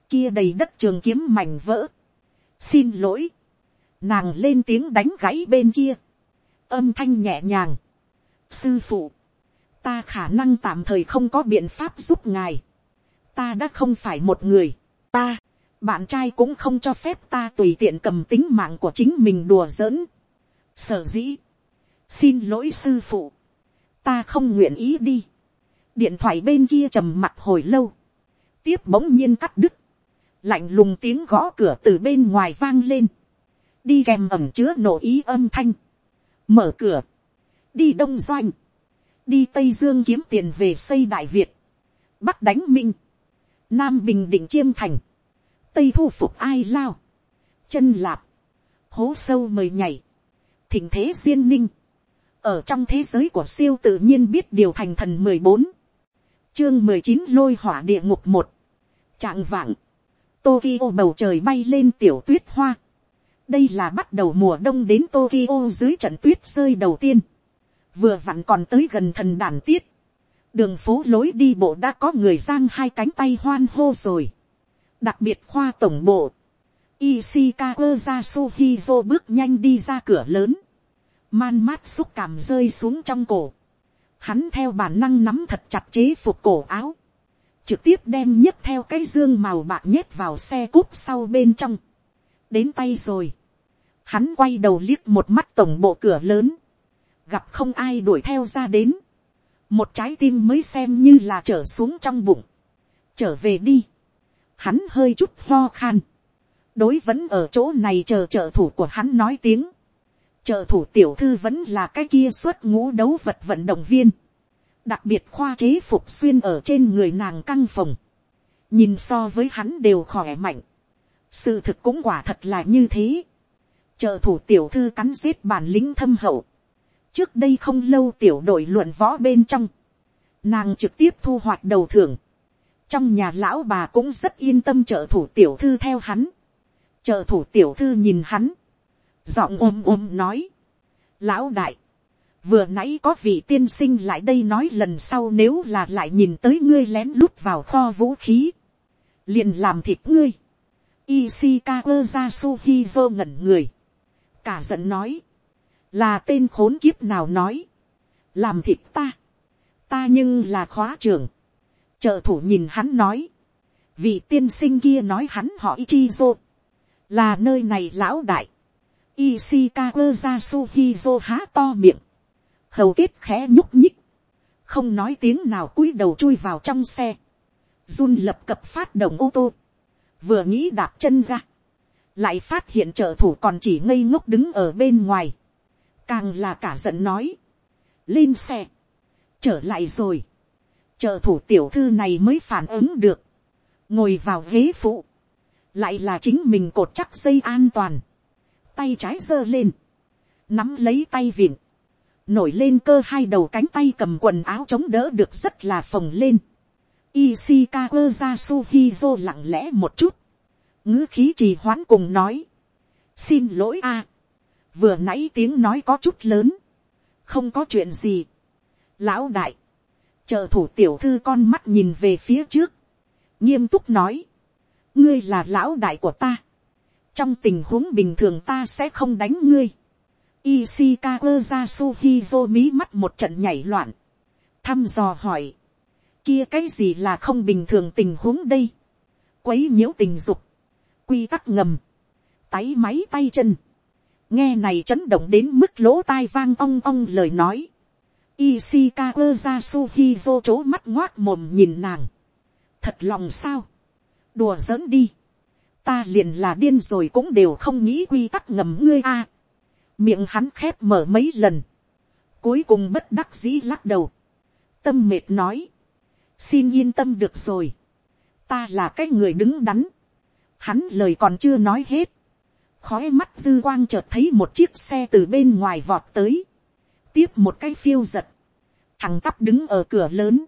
kia đầy đất trường kiếm mảnh vỡ, xin lỗi, nàng lên tiếng đánh gãy bên kia, âm thanh nhẹ nhàng, sư phụ, ta khả năng tạm thời không có biện pháp giúp ngài, ta đã không phải một người, ta, bạn trai cũng không cho phép ta tùy tiện cầm tính mạng của chính mình đùa giỡn. Sở dĩ, xin lỗi sư phụ, ta không nguyện ý đi. điện thoại bên kia trầm mặt hồi lâu, tiếp bỗng nhiên cắt đứt, lạnh lùng tiếng gõ cửa từ bên ngoài vang lên, đi kèm ẩm chứa nổ ý âm thanh, mở cửa, đi đông doanh, đi tây dương kiếm tiền về xây đại việt, bắc đánh minh, nam bình định chiêm thành, tây thu phục ai lao, chân lạp, hố sâu mời nhảy, thỉnh thế duyên ninh, ở trong thế giới của siêu tự nhiên biết điều thành thần mười bốn, chương mười chín lôi hỏa địa ngục một, trạng vạng, Tokyo bầu trời bay lên tiểu tuyết hoa, đây là bắt đầu mùa đông đến Tokyo dưới trận tuyết rơi đầu tiên, vừa vặn còn tới gần thần đàn tiết, đường phố lối đi bộ đã có người giang hai cánh tay hoan hô rồi, đặc biệt khoa tổng bộ, Ishikawa Yasuhizo bước nhanh đi ra cửa lớn, man mát xúc cảm rơi xuống trong cổ, hắn theo bản năng nắm thật chặt chế phục cổ áo, trực tiếp đem nhấp theo cái dương màu bạc nhét vào xe cúp sau bên trong, đến tay rồi, hắn quay đầu liếc một mắt tổng bộ cửa lớn, gặp không ai đuổi theo ra đến, một trái tim mới xem như là trở xuống trong bụng, trở về đi, hắn hơi chút lo khan, đối vẫn ở chỗ này chờ trợ thủ của hắn nói tiếng, trợ thủ tiểu thư vẫn là cái kia xuất ngũ đấu vật vận động viên, đặc biệt khoa chế phục xuyên ở trên người nàng căng phòng, nhìn so với hắn đều khỏe mạnh, sự thực cũng quả thật là như thế, trợ thủ tiểu thư cắn giết bản lính thâm hậu, trước đây không lâu tiểu đội luận võ bên trong, nàng trực tiếp thu hoạch đầu thưởng, trong nhà lão bà cũng rất yên tâm trợ thủ tiểu thư theo hắn, trợ thủ tiểu thư nhìn hắn, giọng ôm ôm nói, lão đại, vừa nãy có vị tiên sinh lại đây nói lần sau nếu là lại nhìn tới ngươi lén lút vào kho vũ khí, liền làm thịt ngươi, Ishikawa Jasuhizo ngẩn người, cả giận nói, là tên khốn kiếp nào nói, làm thịt ta, ta nhưng là khóa trưởng, trợ thủ nhìn hắn nói, vị tiên sinh kia nói hắn họ Ichizo, là nơi này lão đại, Ishikawa Yasuhizo há to miệng, hầu kết khẽ nhúc nhích, không nói tiếng nào cúi đầu chui vào trong xe, run lập cập phát động ô tô, vừa nghĩ đạp chân ra, lại phát hiện trợ thủ còn chỉ ngây ngốc đứng ở bên ngoài, càng là cả giận nói, lên xe, trở lại rồi, trợ thủ tiểu thư này mới phản ứng được, ngồi vào ghế phụ, lại là chính mình cột chắc dây an toàn, tay trái giơ lên, nắm lấy tay vịn, nổi lên cơ hai đầu cánh tay cầm quần áo chống đỡ được rất là phồng lên. Ishikawa Jasuhizo lặng lẽ một chút, ngữ khí trì hoãn cùng nói, xin lỗi a, vừa nãy tiếng nói có chút lớn, không có chuyện gì. Lão đại, trợ thủ tiểu thư con mắt nhìn về phía trước, nghiêm túc nói, ngươi là lão đại của ta, trong tình huống bình thường ta sẽ không đánh ngươi. Ishikawa Yasuhizo mí mắt một trận nhảy loạn, thăm dò hỏi, kia cái gì là không bình thường tình huống đây, quấy nhiễu tình dục, quy tắc ngầm, táy máy tay chân, nghe này chấn động đến mức lỗ tai vang ong ong lời nói, Ishikawa Yasuhizo chố mắt ngoác mồm nhìn nàng, thật lòng sao, đùa giỡn đi, ta liền là điên rồi cũng đều không nghĩ quy tắc ngầm ngươi a, miệng hắn khép mở mấy lần, cuối cùng bất đắc dĩ lắc đầu, tâm mệt nói, xin yên tâm được rồi, ta là cái người đứng đắn, hắn lời còn chưa nói hết, khói mắt dư quang chợt thấy một chiếc xe từ bên ngoài vọt tới, tiếp một cái phiêu giật, thằng tắp đứng ở cửa lớn,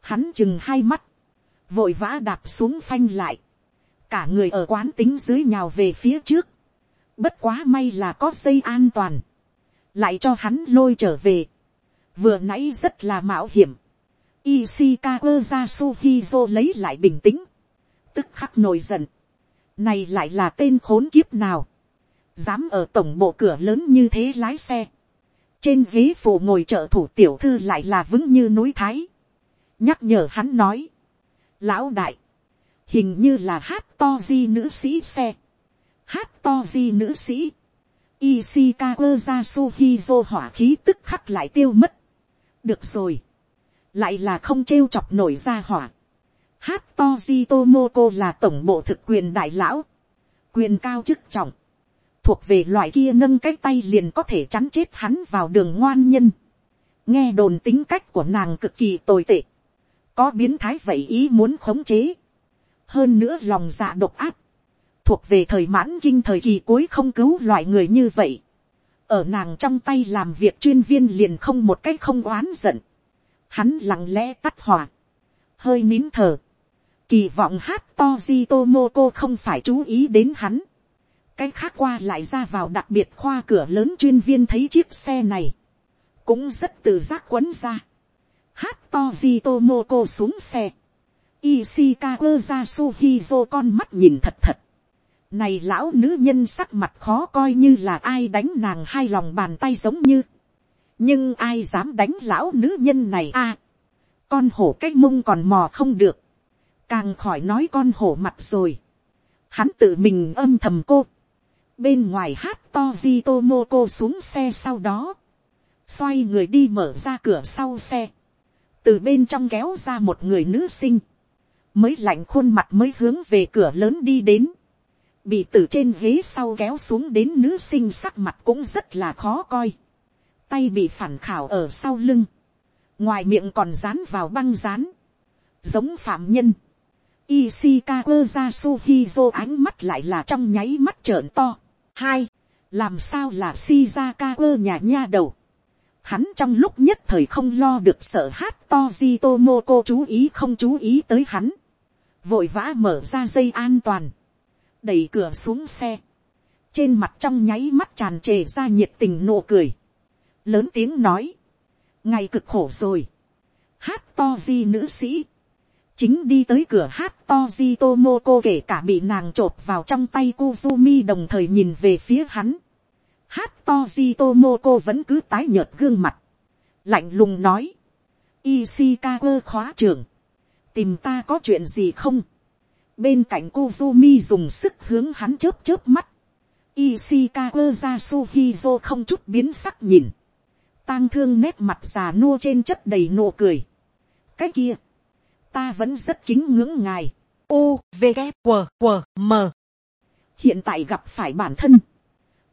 hắn chừng hai mắt, vội vã đạp xuống phanh lại, cả người ở quán tính dưới nhào về phía trước, bất quá may là có dây an toàn, lại cho hắn lôi trở về, vừa nãy rất là mạo hiểm, Ishikawa Yasuhizo lấy lại bình tĩnh, tức khắc nổi giận, này lại là tên khốn kiếp nào. Dám ở tổng bộ cửa lớn như thế lái xe. Trên ghế phụ ngồi trợ thủ tiểu thư lại là vững như núi thái. Nhắc nhở hắn nói. Lão đại. Hình như là hát to di nữ sĩ xe. Hát to di nữ sĩ. Ishikawa Yasuhizo hỏa khí tức khắc lại tiêu mất. Được rồi. Lại là không trêu chọc nổi ra hỏa Hát to di Tomoko là tổng bộ thực quyền đại lão. Quyền cao chức trọng. Thuộc về loại kia nâng cái tay liền có thể chắn chết hắn vào đường ngoan nhân. Nghe đồn tính cách của nàng cực kỳ tồi tệ. Có biến thái vậy ý muốn khống chế. Hơn nữa lòng dạ độc áp. Thuộc về thời mãn kinh thời kỳ cuối không cứu loại người như vậy. Ở nàng trong tay làm việc chuyên viên liền không một cách không oán giận. Hắn lặng lẽ tắt hỏa. Hơi nín thở Kỳ vọng hát to di Tomoko không phải chú ý đến hắn. Cái khác qua lại ra vào đặc biệt khoa cửa lớn chuyên viên thấy chiếc xe này. Cũng rất tự giác quấn ra. Hát to di Tomoko xuống xe. Ishikawa Yasuhizo con mắt nhìn thật thật. Này lão nữ nhân sắc mặt khó coi như là ai đánh nàng hai lòng bàn tay giống như. nhưng ai dám đánh lão nữ nhân này a, con hổ cái mông còn mò không được, càng khỏi nói con hổ mặt rồi, hắn tự mình âm thầm cô, bên ngoài hát to di tô mô cô xuống xe sau đó, xoay người đi mở ra cửa sau xe, từ bên trong kéo ra một người nữ sinh, mới lạnh khuôn mặt mới hướng về cửa lớn đi đến, bị từ trên ghế sau kéo xuống đến nữ sinh sắc mặt cũng rất là khó coi, tay bị phản khảo ở sau lưng, ngoài miệng còn dán vào băng dán, giống phạm nhân, Ishikawa Yasuhizo ánh mắt lại là trong nháy mắt trợn to. Hai, làm sao là Shizakawa nhà nha đầu. Hắn trong lúc nhất thời không lo được sợ hát to Jitomoko chú ý không chú ý tới hắn. Vội vã mở ra dây an toàn. Đẩy cửa xuống xe. Trên mặt trong nháy mắt tràn trề ra nhiệt tình nụ cười. Lớn tiếng nói. Ngày cực khổ rồi. Hát to di nữ sĩ chính đi tới cửa hát to di tomoko kể cả bị nàng t r ộ p vào trong tay Kuzumi đồng thời nhìn về phía hắn. Hát to di tomoko vẫn cứ tái nhợt gương mặt. lạnh lùng nói. Ishikawa khóa trường. tìm ta có chuyện gì không. bên cạnh Kuzumi dùng sức hướng hắn chớp chớp mắt. Ishikawa ra suhizo không chút biến sắc nhìn. tang thương nét mặt già nua trên chất đầy nụ cười. cái kia ta vẫn rất kính ngưỡng ngài. U, V, K, W, W, M. Hiện tại gặp phải bản thân.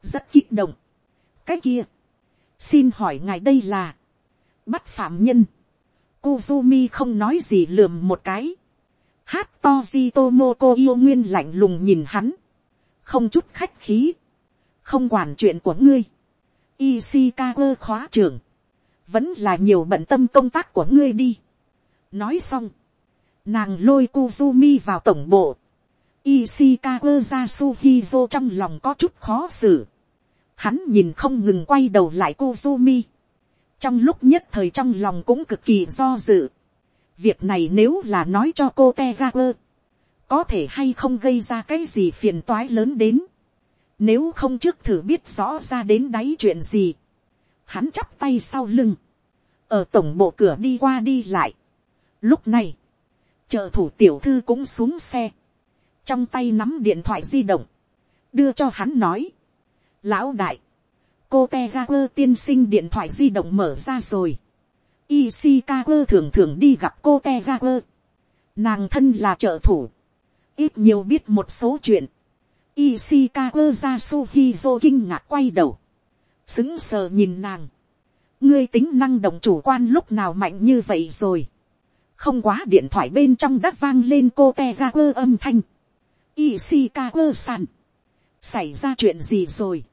Rất kích động. Cái kia. Xin hỏi ngài đây là. Bắt phạm nhân. Kuzumi không nói gì lườm một cái. Hát to Tomoko yêu nguyên lạnh lùng nhìn hắn. Không chút khách khí. Không quản chuyện của ngươi. Ishikawa khóa trưởng. Vẫn là nhiều bận tâm công tác của ngươi đi. Nói xong Nàng lôi Kuzumi vào tổng bộ. Ishikawa Yasuhizo trong lòng có chút khó xử. Hắn nhìn không ngừng quay đầu lại Kuzumi. Trong lúc nhất thời trong lòng cũng cực kỳ do dự. Việc này nếu là nói cho cô Tegaper. Có thể hay không gây ra cái gì phiền toái lớn đến. Nếu không trước thử biết rõ ra đến đáy chuyện gì. Hắn chắp tay sau lưng. Ở tổng bộ cửa đi qua đi lại. Lúc này trợ thủ tiểu thư cũng xuống xe, trong tay nắm điện thoại di động, đưa cho hắn nói, lão đại, cô te ga quơ tiên sinh điện thoại di động mở ra rồi, Ishikawa thường thường đi gặp cô Tegaku. Nàng thân là trợ thủ. Ít nhiều biết một số chuyện. Ishikawa Yasuhizo kinh ngạc quay đầu. Xứng sờ nhìn nàng. Ngươi tính năng động chủ quan lúc nào mạnh như vậy rồi không quá điện thoại bên trong đã vang lên cô te ga quơ âm thanh. Ishika quơ sàn. xảy ra chuyện gì rồi.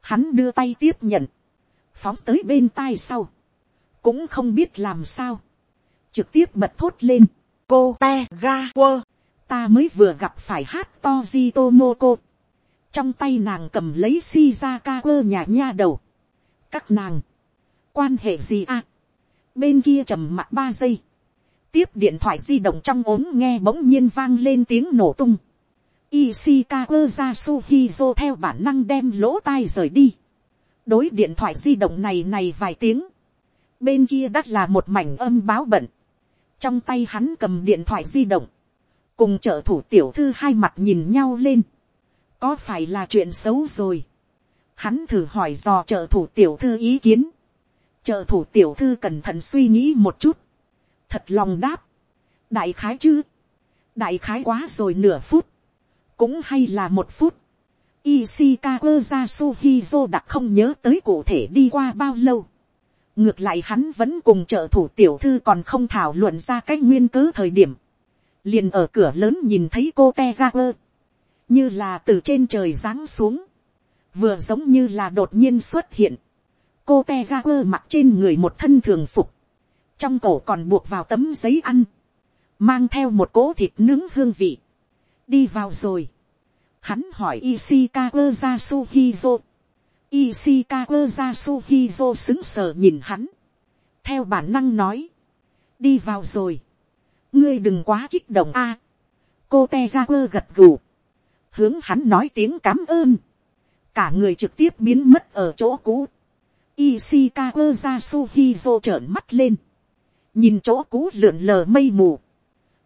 hắn đưa tay tiếp nhận. phóng tới bên tai sau. cũng không biết làm sao. trực tiếp bật thốt lên. cô te ga quơ. ta mới vừa gặp phải hát to di tomoko. trong tay nàng cầm lấy shizaka quơ nhà nha đầu. các nàng. quan hệ gì à. bên kia trầm mặt ba giây tiếp điện thoại di động trong ốm nghe bỗng nhiên vang lên tiếng nổ tung. Ishikawa Yasuhizo theo bản năng đem lỗ tai rời đi. Đối điện thoại di động này này vài tiếng. Bên kia đắt là một mảnh âm báo bận. Trong tay hắn cầm điện thoại di động. Cùng trợ thủ tiểu thư hai mặt nhìn nhau lên. Có phải là chuyện xấu rồi? Hắn thử hỏi dò trợ thủ tiểu thư ý kiến. Trợ thủ tiểu thư cẩn thận suy nghĩ một chút thật lòng đáp, đại khái chứ, đại khái quá rồi nửa phút, cũng hay là một phút, Ishikawa Yasuhizo đã không nhớ tới cụ thể đi qua bao lâu. Ngược lại hắn vẫn cùng trợ thủ tiểu thư còn không thảo luận ra cái nguyên cớ thời điểm. Liền ở cửa lớn nhìn thấy cô Tegaper. Như là từ trên trời giáng xuống. Vừa giống như là đột nhiên xuất hiện. Cô Tegaper mặc trên người một thân thường phục trong cổ còn buộc vào tấm giấy ăn, mang theo một cỗ thịt nướng hương vị, đi vào rồi. Hắn hỏi Ishikawa Yasuhizo. Ishikawa Yasuhizo xứng sở nhìn hắn. Theo bản năng nói. Đi vào rồi. Ngươi đừng quá kích động a. cô Tegaku gật gù. Hướng hắn nói tiếng cảm ơn. Cả người trực tiếp biến mất ở chỗ cũ. Ishikawa Yasuhizo trợn mắt lên. Nhìn chỗ cũ lượn lờ mây mù.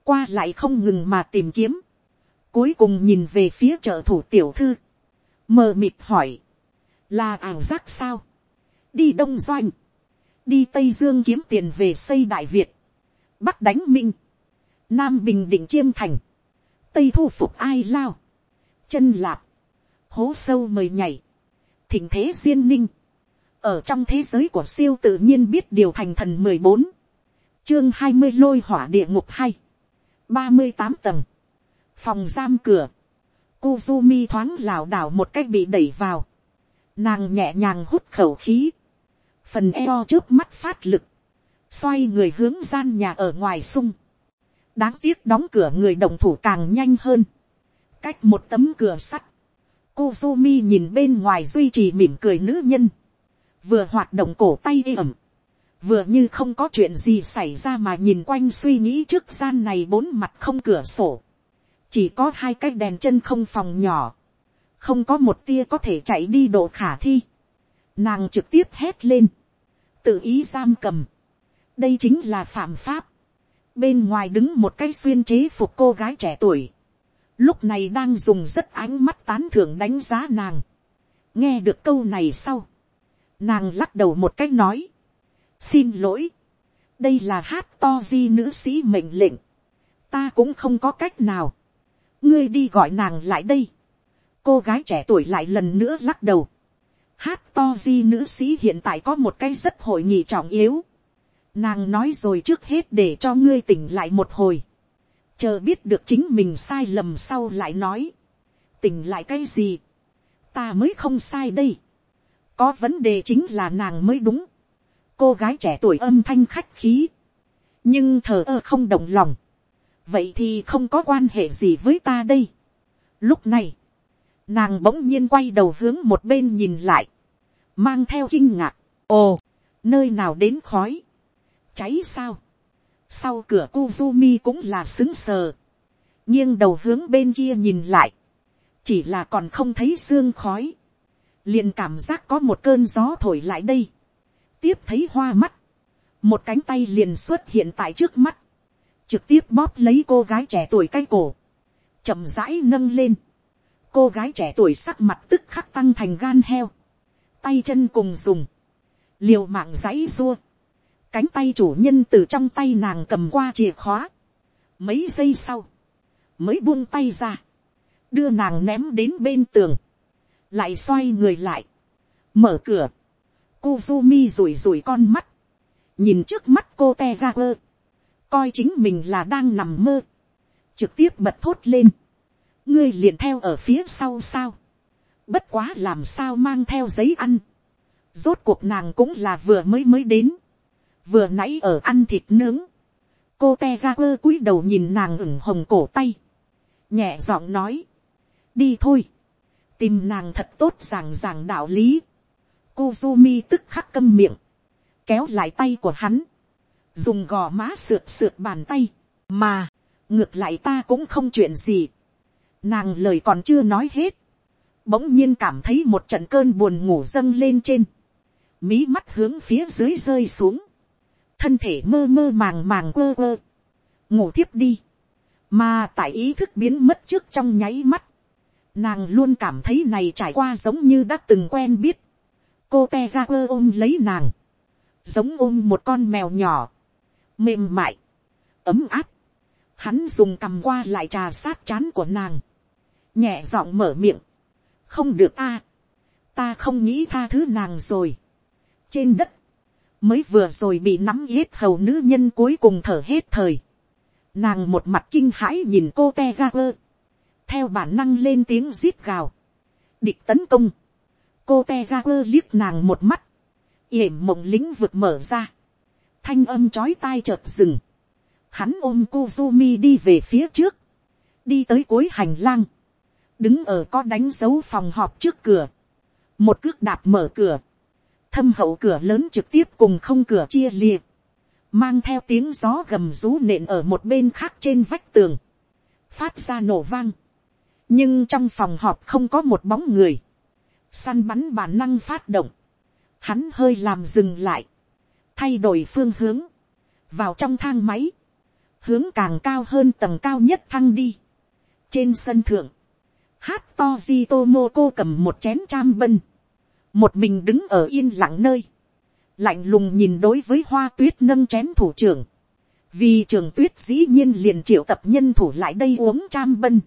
Qua lại không ngừng mà tìm kiếm. Cuối cùng nhìn về phía trợ thủ tiểu thư. Mờ mịt hỏi. Là ảo giác sao? Đi Đông Doanh. Đi Tây Dương kiếm tiền về xây Đại Việt. Bắc đánh Minh. Nam Bình Định Chiêm Thành. Tây thu phục ai lao. Chân lạp. Hố sâu mời nhảy. Thỉnh thế duyên ninh ở trong thế giới của siêu tự nhiên biết điều thành thần mười bốn, chương hai mươi lôi hỏa địa ngục hay, ba mươi tám tầng, phòng giam cửa, Kuzumi thoáng lảo đảo một cách bị đẩy vào, nàng nhẹ nhàng hút khẩu khí, phần eo trước mắt phát lực, xoay người hướng gian nhà ở ngoài sung, đáng tiếc đóng cửa người đồng thủ càng nhanh hơn, cách một tấm cửa sắt, Kuzumi nhìn bên ngoài duy trì mỉm cười nữ nhân, vừa hoạt động cổ tay ê ẩm, vừa như không có chuyện gì xảy ra mà nhìn quanh suy nghĩ trước gian này bốn mặt không cửa sổ, chỉ có hai cái đèn chân không phòng nhỏ, không có một tia có thể chạy đi độ khả thi, nàng trực tiếp hét lên, tự ý giam cầm, đây chính là phạm pháp, bên ngoài đứng một cái xuyên chế phục cô gái trẻ tuổi, lúc này đang dùng rất ánh mắt tán thưởng đánh giá nàng, nghe được câu này sau, Nàng lắc đầu một cách nói. Xin lỗi. Đây là hát to di nữ sĩ mệnh lệnh. Ta cũng không có cách nào. Ngươi đi gọi nàng lại đây. Cô gái trẻ tuổi lại lần nữa lắc đầu. Hát to di nữ sĩ hiện tại có một cái rất hội nghị trọng yếu. Nàng nói rồi trước hết để cho ngươi tỉnh lại một hồi. Chờ biết được chính mình sai lầm sau lại nói. Tỉnh lại cái gì? Ta mới không sai đây có vấn đề chính là nàng mới đúng cô gái trẻ tuổi âm thanh khách khí, nhưng thờ ơ không động lòng. vậy thì không có quan hệ gì với ta đây. lúc này, nàng bỗng nhiên quay đầu hướng một bên nhìn lại, mang theo kinh ngạc, ồ, nơi nào đến khói, cháy sao, sau cửa Kuzumi cũng là xứng sờ, nghiêng đầu hướng bên kia nhìn lại, chỉ là còn không thấy xương khói, liền cảm giác có một cơn gió thổi lại đây, tiếp thấy hoa mắt, một cánh tay liền xuất hiện tại trước mắt, trực tiếp bóp lấy cô gái trẻ tuổi cái cổ, chậm rãi nâng lên, cô gái trẻ tuổi sắc mặt tức khắc tăng thành gan heo, tay chân cùng dùng, liều mạng giãy dua, cánh tay chủ nhân từ trong tay nàng cầm qua chìa khóa, mấy giây sau, mới buông tay ra, đưa nàng ném đến bên tường, lại xoay người lại, mở cửa, Kuzumi rủi rủi con mắt, nhìn trước mắt cô te coi chính mình là đang nằm mơ, trực tiếp bật thốt lên, ngươi liền theo ở phía sau sao, bất quá làm sao mang theo giấy ăn, rốt cuộc nàng cũng là vừa mới mới đến, vừa nãy ở ăn thịt nướng, cô te cúi đầu nhìn nàng ửng hồng cổ tay, nhẹ giọng nói, đi thôi, tìm nàng thật tốt ràng ràng đạo lý. Kuzumi tức khắc câm miệng, kéo lại tay của hắn, dùng gò má sượt sượt bàn tay, mà, ngược lại ta cũng không chuyện gì. Nàng lời còn chưa nói hết, bỗng nhiên cảm thấy một trận cơn buồn ngủ dâng lên trên, mí mắt hướng phía dưới rơi xuống, thân thể mơ mơ màng màng quơ quơ, ngủ thiếp đi, mà tại ý thức biến mất trước trong nháy mắt, Nàng luôn cảm thấy này trải qua giống như đã từng quen biết. Cô te ra quơ ôm lấy nàng. Giống ôm một con mèo nhỏ. Mềm mại. Ấm áp. Hắn dùng cằm qua lại trà sát chán của nàng. Nhẹ giọng mở miệng. Không được a Ta không nghĩ tha thứ nàng rồi. Trên đất. Mới vừa rồi bị nắm yết hầu nữ nhân cuối cùng thở hết thời. Nàng một mặt kinh hãi nhìn cô te ra quơ theo bản năng lên tiếng zip gào, địch tấn công, cô te ra quơ liếc nàng một mắt, yểm mộng lĩnh vực mở ra, thanh âm chói tai chợt rừng, hắn ôm Kuzumi đi về phía trước, đi tới cuối hành lang, đứng ở có đánh dấu phòng họp trước cửa, một cước đạp mở cửa, thâm hậu cửa lớn trực tiếp cùng không cửa chia lìa, mang theo tiếng gió gầm rú nện ở một bên khác trên vách tường, phát ra nổ vang, nhưng trong phòng họp không có một bóng người, săn bắn bản năng phát động, hắn hơi làm dừng lại, thay đổi phương hướng, vào trong thang máy, hướng càng cao hơn tầng cao nhất thăng đi. trên sân thượng, hát to di tô mô cô cầm một chén cham bân, một mình đứng ở yên lặng nơi, lạnh lùng nhìn đối với hoa tuyết nâng chén thủ trưởng, vì trường tuyết dĩ nhiên liền triệu tập nhân thủ lại đây uống cham bân,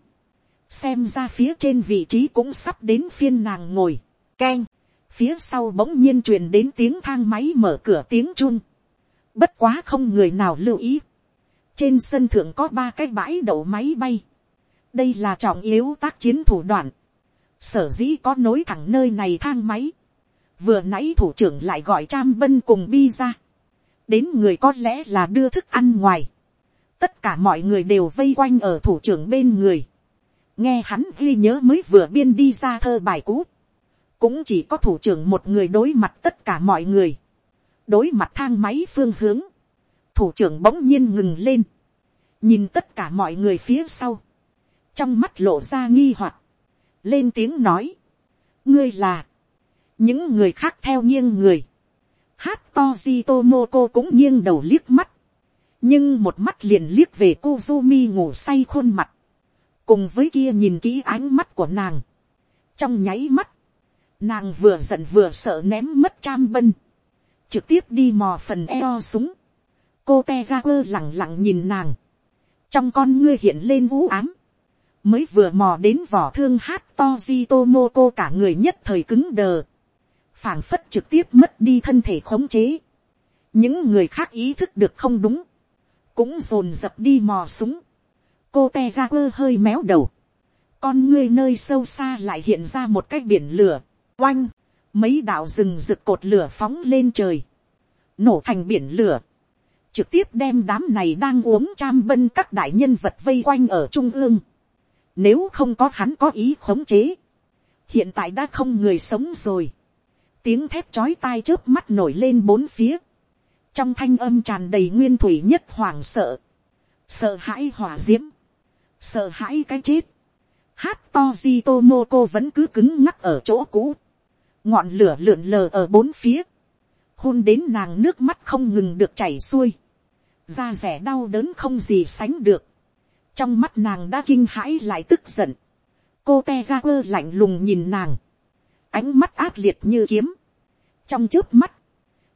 xem ra phía trên vị trí cũng sắp đến phiên nàng ngồi, keng, phía sau bỗng nhiên truyền đến tiếng thang máy mở cửa tiếng chun, bất quá không người nào lưu ý, trên sân thượng có ba cái bãi đậu máy bay, đây là trọng yếu tác chiến thủ đoạn, sở dĩ có nối thẳng nơi này thang máy, vừa nãy thủ trưởng lại gọi Tram Bân cùng Bi ra. Đến người có lẽ là đưa thức ăn ngoài. Tất cả mọi người đều vây quanh ở thủ trưởng bên người. Nghe hắn ghi nhớ mới vừa biên đi ra thơ bài cũ. Cũng chỉ có thủ trưởng một người đối mặt tất cả mọi người. Đối mặt thang máy phương hướng. Thủ trưởng bỗng nhiên ngừng lên. Nhìn tất cả mọi người phía sau. Trong mắt lộ ra nghi hoặc Lên tiếng nói. Ngươi là những người khác theo nghiêng người, hát to di tomoko cũng nghiêng đầu liếc mắt, nhưng một mắt liền liếc về cô Kuzumi ngủ say khuôn mặt, cùng với kia nhìn kỹ ánh mắt của nàng, trong nháy mắt, nàng vừa giận vừa sợ ném mất cham bân, trực tiếp đi mò phần eo súng, cô te ra quơ lẳng lặng nhìn nàng, trong con ngươi hiện lên vũ ám, mới vừa mò đến vỏ thương hát to di tomoko cả người nhất thời cứng đờ, phảng phất trực tiếp mất đi thân thể khống chế. những người khác ý thức được không đúng, cũng dồn dập đi mò súng cô te ra quơ hơi méo đầu, con ngươi nơi sâu xa lại hiện ra một cái biển lửa, oanh, mấy đạo rừng rực cột lửa phóng lên trời, nổ thành biển lửa, trực tiếp đem đám này đang uống cham bân các đại nhân vật vây quanh ở trung ương. Nếu không có hắn có ý khống chế, hiện tại đã không người sống rồi. Tiếng thép chói tai trước mắt nổi lên bốn phía, trong thanh âm tràn đầy nguyên thủy nhất hoảng sợ, sợ hãi hỏa d i ễ m sợ hãi cái chết, hát to di tomoko vẫn cứ cứng ngắc ở chỗ cũ, ngọn lửa lượn lờ ở bốn phía, hôn đến nàng nước mắt không ngừng được chảy xuôi, da rẻ đau đớn không gì sánh được, trong mắt nàng đã kinh hãi lại tức giận, cô te ra quơ lạnh lùng nhìn nàng, ánh mắt ác liệt như kiếm, trong trước mắt,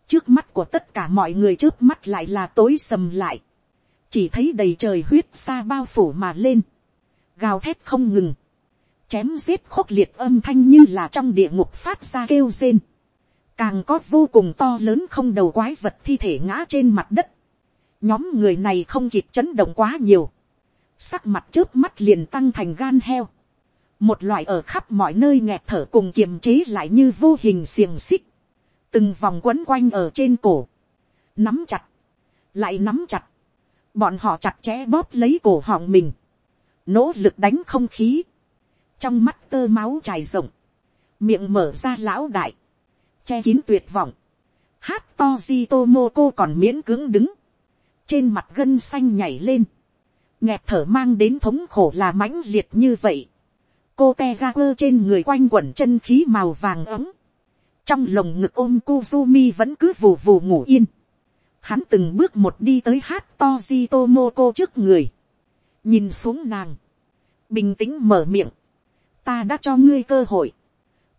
trước mắt của tất cả mọi người trước mắt lại là tối sầm lại, chỉ thấy đầy trời huyết xa bao phủ mà lên, gào thét không ngừng, chém giết khốc liệt âm thanh như là trong địa ngục phát ra kêu rên, càng có vô cùng to lớn không đầu quái vật thi thể ngã trên mặt đất, nhóm người này không kịp chấn động quá nhiều, sắc mặt trước mắt liền tăng thành gan heo, một loại ở khắp mọi nơi nghẹt thở cùng kiềm chế lại như vô hình xiềng xích, từng vòng quấn quanh ở trên cổ, nắm chặt, lại nắm chặt, bọn họ chặt chẽ bóp lấy cổ họng mình, nỗ lực đánh không khí, trong mắt tơ máu trải rộng, miệng mở ra lão đại, che kín tuyệt vọng, hát to di tô mô cô còn miễn cưỡng đứng, trên mặt gân xanh nhảy lên, nghẹt thở mang đến thống khổ là mãnh liệt như vậy, cô te ga quơ trên người quanh quẩn chân khí màu vàng ấm, trong lồng ngực ôm Kuzumi vẫn cứ vù vù ngủ yên. Hắn từng bước một đi tới hát to di Tomoko trước người. Nhìn xuống nàng. Bình tĩnh mở miệng. Ta đã cho ngươi cơ hội.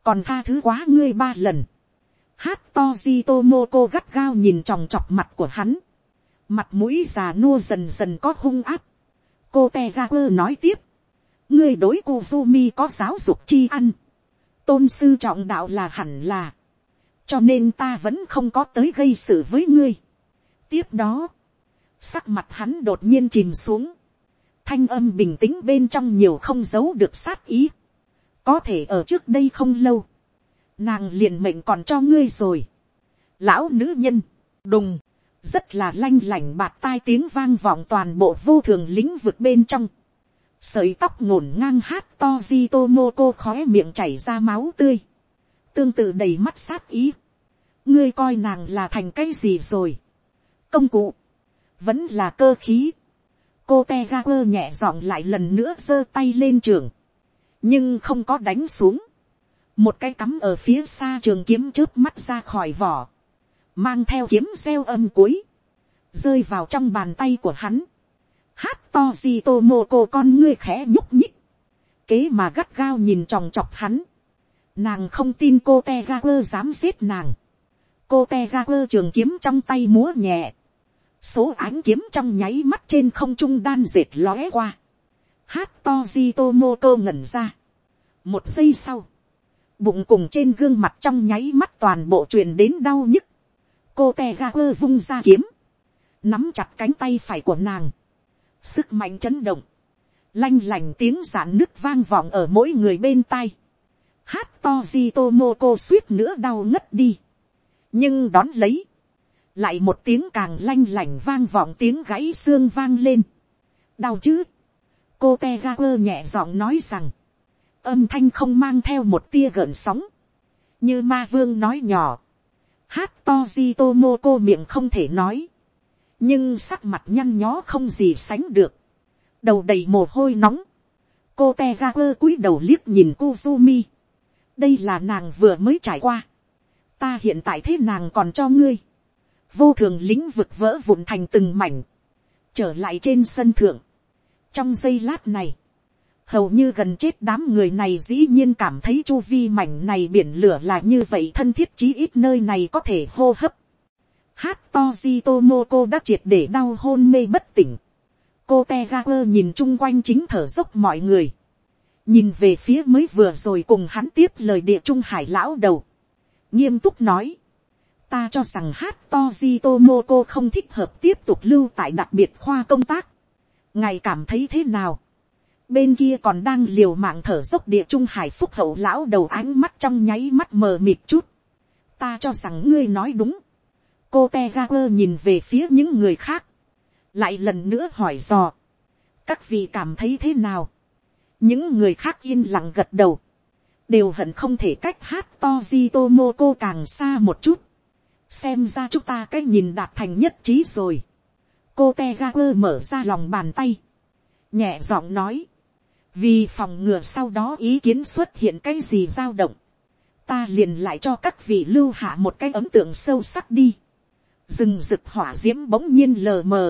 Còn tha thứ quá ngươi ba lần. Hát to di Tomoko gắt gao nhìn tròng trọc mặt của hắn. Mặt mũi già nua dần dần có hung áp. Cô Tegaper nói tiếp. Ngươi đối Kuzumi có giáo dục chi ăn. Tôn sư trọng đạo là hẳn là cho nên ta vẫn không có tới gây sự với ngươi tiếp đó, sắc mặt hắn đột nhiên chìm xuống, thanh âm bình tĩnh bên trong nhiều không giấu được sát ý. có thể ở trước đây không lâu, nàng liền mệnh còn cho ngươi rồi. lão nữ nhân, đùng, rất là lanh lảnh bạt tai tiếng vang vọng toàn bộ vô thường lĩnh vực bên trong. sợi tóc ngổn ngang hát to di tô mô cô khói miệng chảy ra máu tươi tương tự đầy mắt sát ý. ngươi coi nàng là thành cái gì rồi công cụ, vẫn là cơ khí. cô te ga quơ nhẹ giọng lại lần nữa giơ tay lên trường, nhưng không có đánh xuống. một cái cắm ở phía xa trường kiếm trước mắt ra khỏi vỏ, mang theo kiếm xeo âm cuối, rơi vào trong bàn tay của hắn, hát to gì tô mô cô con ngươi khẽ nhúc nhích, kế mà gắt gao nhìn tròng chọc hắn, nàng không tin cô te ga quơ dám giết nàng, cô te ga quơ trường kiếm trong tay múa nhẹ, số ánh kiếm trong nháy mắt trên không trung đan dệt lóe qua, hát to di tô mô tô ngẩn ra, một giây sau, bụng cùng trên gương mặt trong nháy mắt toàn bộ truyền đến đau nhức, cô te ga quơ vung ra kiếm, nắm chặt cánh tay phải của nàng, sức mạnh chấn động, lanh lành tiếng giản nước vang vọng ở mỗi người bên tai, hát to di tô mô cô suýt nữa đau ngất đi, nhưng đón lấy, lại một tiếng càng lanh lành vang vọng tiếng gãy xương vang lên, đau chứ, cô te ga quơ nhẹ giọng nói rằng, âm thanh không mang theo một tia gợn sóng, như ma vương nói nhỏ, hát to di tô mô cô miệng không thể nói, nhưng sắc mặt nhăn nhó không gì sánh được, đầu đầy mồ hôi nóng, cô te ga quơ cúi đầu liếc nhìn Kuzumi. đây là nàng vừa mới trải qua, ta hiện tại thế nàng còn cho ngươi, vô thường lĩnh vực vỡ vụn thành từng mảnh, trở lại trên sân thượng. trong giây lát này, hầu như gần chết đám người này dĩ nhiên cảm thấy chu vi mảnh này biển lửa là như vậy thân thiết chí ít nơi này có thể hô hấp. Hát to di Tomoko đã triệt để đau hôn mê bất tỉnh. Cô Tegaper nhìn chung quanh chính thở dốc mọi người. Nhìn về phía mới vừa rồi cùng hắn tiếp lời địa trung hải lão đầu. Nghiêm túc nói. Ta cho rằng hát to di Tomoko không thích hợp tiếp tục lưu tại đặc biệt khoa công tác. Ngài cảm thấy thế nào? bên kia còn đang liều mạng thở dốc địa trung hải phúc hậu lão đầu ánh mắt trong nháy mắt mờ mịt chút. ta cho rằng ngươi nói đúng. cô te ga quơ nhìn về phía những người khác. lại lần nữa hỏi dò. các vị cảm thấy thế nào. những người khác yên lặng gật đầu. đều hận không thể cách hát to di tô cô càng xa một chút xem ra chúng ta cái nhìn đạt thành nhất trí rồi. cô te ga quơ mở ra lòng bàn tay. nhẹ giọng nói. Vì phòng ngừa sau đó ý kiến xuất hiện cái gì dao động, ta liền lại cho các vị lưu hạ một cái ấn tượng sâu sắc đi. rừng rực hỏa d i ễ m bỗng nhiên lờ mờ,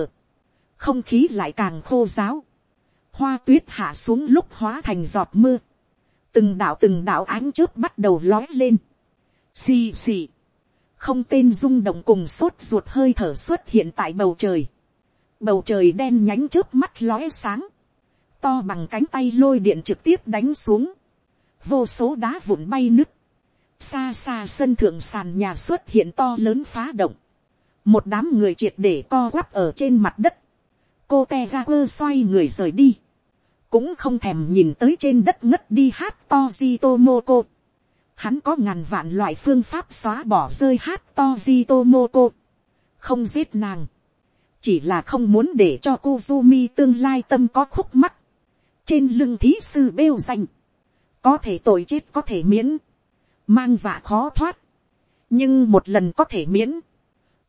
không khí lại càng khô giáo, hoa tuyết hạ xuống lúc hóa thành giọt mưa, từng đạo từng đạo ánh trước bắt đầu lói lên, xì xì, không tên rung động cùng sốt ruột hơi thở xuất hiện tại bầu trời, bầu trời đen nhánh trước mắt lóe sáng, to bằng cánh tay lôi điện trực tiếp đánh xuống, vô số đá vụn bay nứt, xa xa sân thượng sàn nhà xuất hiện to lớn phá động, một đám người triệt để co quắp ở trên mặt đất, cô te ga quơ xoay người rời đi, cũng không thèm nhìn tới trên đất ngất đi hát to di tô mô cô. Hắn có ngàn vạn loại phương pháp xóa bỏ rơi hát to di tomoko. Không giết nàng. Chỉ là không muốn để cho cô tương lai tâm có khúc mắt trên lưng thí sư bêu danh, có thể tội chết có thể miễn, mang vạ khó thoát, nhưng một lần có thể miễn,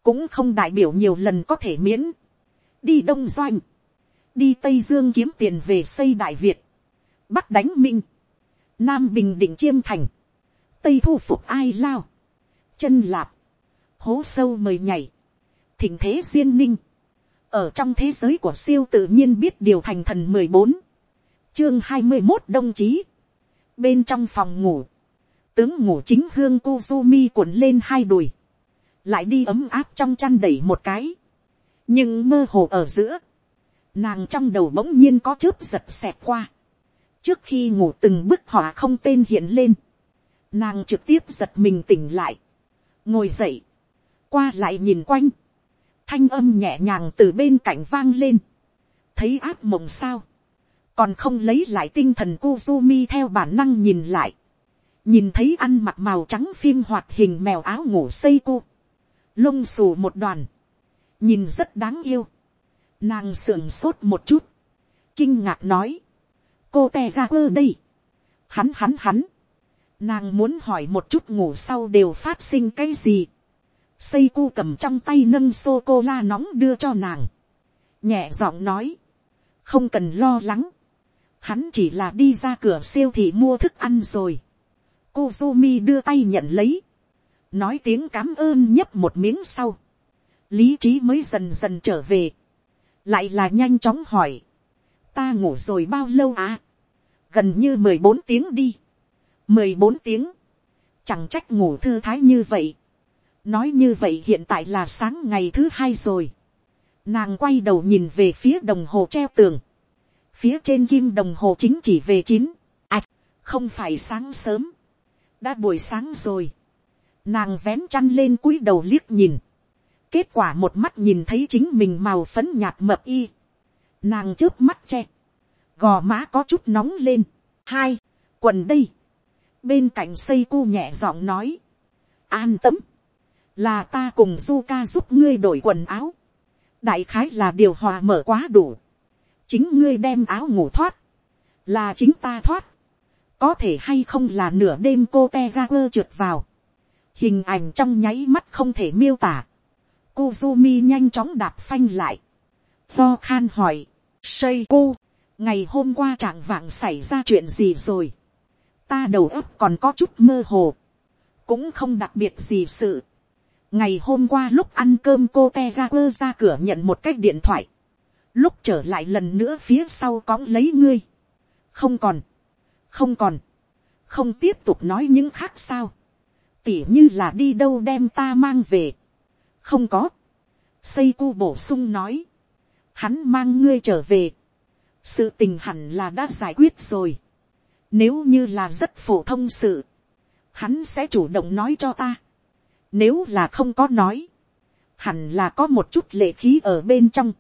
cũng không đại biểu nhiều lần có thể miễn, đi đông doanh, đi tây dương kiếm tiền về xây đại việt, bắc đánh minh, nam bình định chiêm thành, tây thu phục ai lao, chân lạp, hố sâu mời nhảy, thỉnh thế duyên ninh, ở trong thế giới của siêu tự nhiên biết điều thành thần mười bốn, chương hai mươi một đồng chí, bên trong phòng ngủ, tướng ngủ chính hương Kuzumi cuộn lên hai đùi, lại đi ấm áp trong chăn đẩy một cái, nhưng mơ hồ ở giữa, nàng trong đầu bỗng nhiên có chớp giật xẹt qua, trước khi ngủ từng bức họa không tên hiện lên, nàng trực tiếp giật mình tỉnh lại, ngồi dậy, qua lại nhìn quanh, thanh âm nhẹ nhàng từ bên cạnh vang lên, thấy áp mộng sao, còn không lấy lại tinh thần Kuzumi theo bản năng nhìn lại, nhìn thấy ăn mặc màu trắng phim hoạt hình mèo áo ngủ xây cu, lông xù một đoàn, nhìn rất đáng yêu, nàng sưởng sốt một chút, kinh ngạc nói, cô te ra quơ đây, hắn hắn hắn, nàng muốn hỏi một chút ngủ sau đều phát sinh cái gì, xây cu cầm trong tay nâng sô cô la nóng đưa cho nàng, nhẹ giọng nói, không cần lo lắng, hắn chỉ là đi ra cửa siêu thị mua thức ăn rồi. Cô Zumi đưa tay nhận lấy. Nói tiếng cảm ơn nhấp một miếng sau. Lý trí mới dần dần trở về. Lại là nhanh chóng hỏi. Ta ngủ rồi bao lâu à? Gần như mười bốn tiếng đi mười bốn tiếng. Chẳng trách ngủ thư thái như vậy. Nói như vậy hiện tại là sáng ngày thứ hai rồi. Nàng quay đầu nhìn về phía đồng hồ treo tường. Phía trên kim đồng hồ chính chỉ về chín. Ảch, không phải sáng sớm. Đã buổi sáng rồi. Nàng vén chăn lên cúi đầu liếc nhìn. Kết quả một mắt nhìn thấy chính mình màu phấn nhạt mập y. Nàng trước mắt che. Gò má có chút nóng lên. Hai, quần đây. Bên cạnh xây cu nhẹ giọng nói. An tâm. Là ta cùng Zuka giúp ngươi đổi quần áo. Đại khái là điều hòa mở quá đủ, chính ngươi đem áo ngủ thoát, là chính ta thoát, có thể hay không là nửa đêm cô te ra quơ trượt vào, hình ảnh trong nháy mắt không thể miêu tả, Kuzumi nhanh chóng đạp phanh lại, lo khan hỏi, xây cu, ngày hôm qua trạng vạng xảy ra chuyện gì rồi, ta đầu óc còn có chút mơ hồ, cũng không đặc biệt gì sự, ngày hôm qua lúc ăn cơm cô te ra quơ ra cửa nhận một cái điện thoại, lúc trở lại lần nữa phía sau cõng lấy ngươi, không còn, không còn, không tiếp tục nói những khác sao, tỉ như là đi đâu đem ta mang về, không có, xây cu bổ sung nói, hắn mang ngươi trở về, sự tình hẳn là đã giải quyết rồi, nếu như là rất phổ thông sự, hắn sẽ chủ động nói cho ta, nếu là không có nói, hẳn là có một chút lệ khí ở bên trong.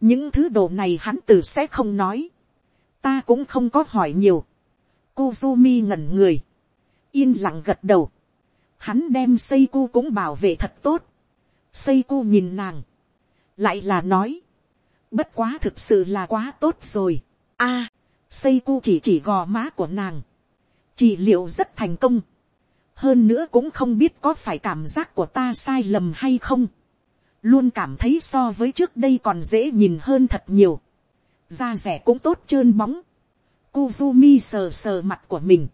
Những thứ đồ này hắn từ sẽ không nói. Ta cũng không có hỏi nhiều. Kuzumi ngẩn người. Yên lặng gật đầu. Hắn đem Seiku cũng bảo vệ thật tốt. Seiku nhìn nàng. Lại là nói. Bất quá thực sự là quá tốt rồi. a à, xây cu chỉ chỉ gò má của nàng. Trị liệu rất thành công hơn nữa cũng không biết có phải cảm giác của ta sai lầm hay không. luôn cảm thấy so với trước đây còn dễ nhìn hơn thật nhiều. da rẻ cũng tốt trơn bóng. Kuzumi sờ sờ mặt của mình.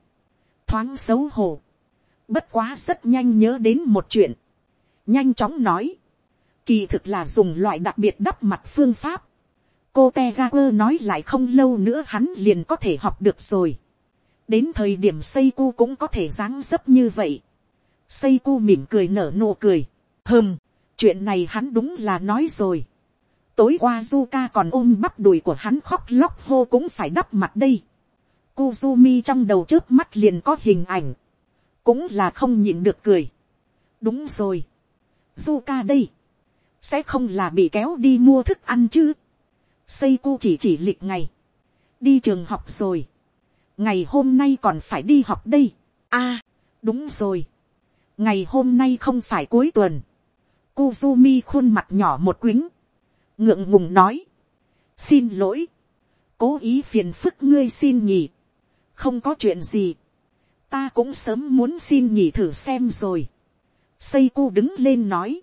thoáng xấu hổ. bất quá rất nhanh nhớ đến một chuyện. nhanh chóng nói. kỳ thực là dùng loại đặc biệt đắp mặt phương pháp cô te nói lại không lâu nữa hắn liền có thể học được rồi đến thời điểm xây cu cũng có thể dáng dấp như vậy. xây cu mỉm cười nở nụ cười. hơm, chuyện này hắn đúng là nói rồi. tối qua Zuka còn ôm bắp đùi của hắn khóc lóc hô cũng phải đắp mặt đây. Kuzumi trong đầu trước mắt liền có hình ảnh. cũng là không nhịn được cười. đúng rồi. Zuka đây. sẽ không là bị kéo đi mua thức ăn chứ xây cu chỉ chỉ lịch ngày. đi trường học rồi ngày hôm nay còn phải đi học đây. a, à, đúng rồi. ngày hôm nay không phải cuối tuần. Kuzumi khuôn mặt nhỏ một quýnh, ngượng ngùng nói. xin lỗi. cố ý phiền phức ngươi xin nhỉ. không có chuyện gì. ta cũng sớm muốn xin nhỉ thử xem rồi. xây cu đứng lên nói.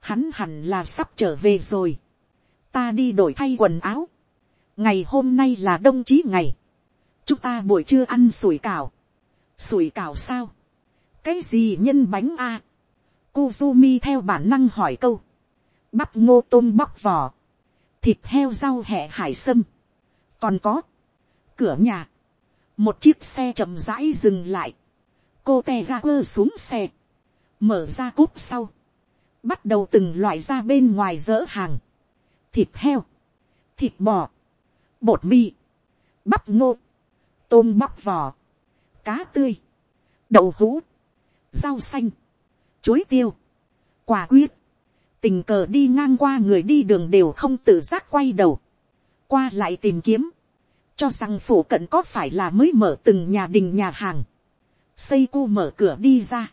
Hắn hẳn là sắp trở về rồi. Ta đi đổi thay quần áo. Ngày hôm nay là đông chí ngày chúng ta buổi trưa ăn sủi cảo. sủi cảo sao. cái gì nhân bánh a. À? Kuzumi theo bản năng hỏi câu. bắp ngô tôm bóc vỏ. thịt heo rau hẹ hải sâm. còn có. cửa nhà. một chiếc xe chậm rãi dừng lại. cô te ga quơ xuống xe. mở ra cúp sau. bắt đầu từng loại ra bên ngoài dỡ hàng thịt heo. thịt bò. bột mì. bắp ngô tôm bóc vỏ, cá tươi, đậu hũ, rau xanh, chuối tiêu, quả quyết, tình cờ đi ngang qua người đi đường đều không tự giác quay đầu, qua lại tìm kiếm, cho rằng phủ cận có phải là mới mở từng nhà đình nhà hàng, xây cu mở cửa đi ra,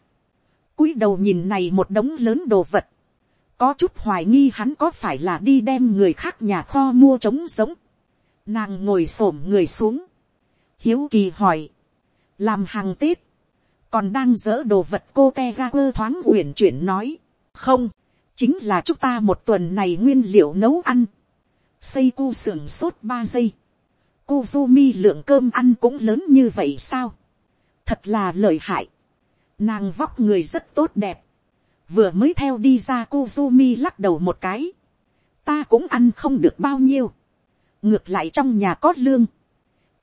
cúi đầu nhìn này một đống lớn đồ vật, có chút hoài nghi hắn có phải là đi đem người khác nhà kho mua trống giống, nàng ngồi s ổ m người xuống, hiếu kỳ hỏi, làm hàng tết, còn đang dỡ đồ vật cô te ga quơ thoáng uyển chuyển nói, không, chính là chúng ta một tuần này nguyên liệu nấu ăn, xây cu sưởng sốt ba giây, cu mi lượng cơm ăn cũng lớn như vậy sao, thật là lợi hại, nàng vóc người rất tốt đẹp, vừa mới theo đi ra Kuzumi lắc đầu một cái, ta cũng ăn không được bao nhiêu, ngược lại trong nhà có lương,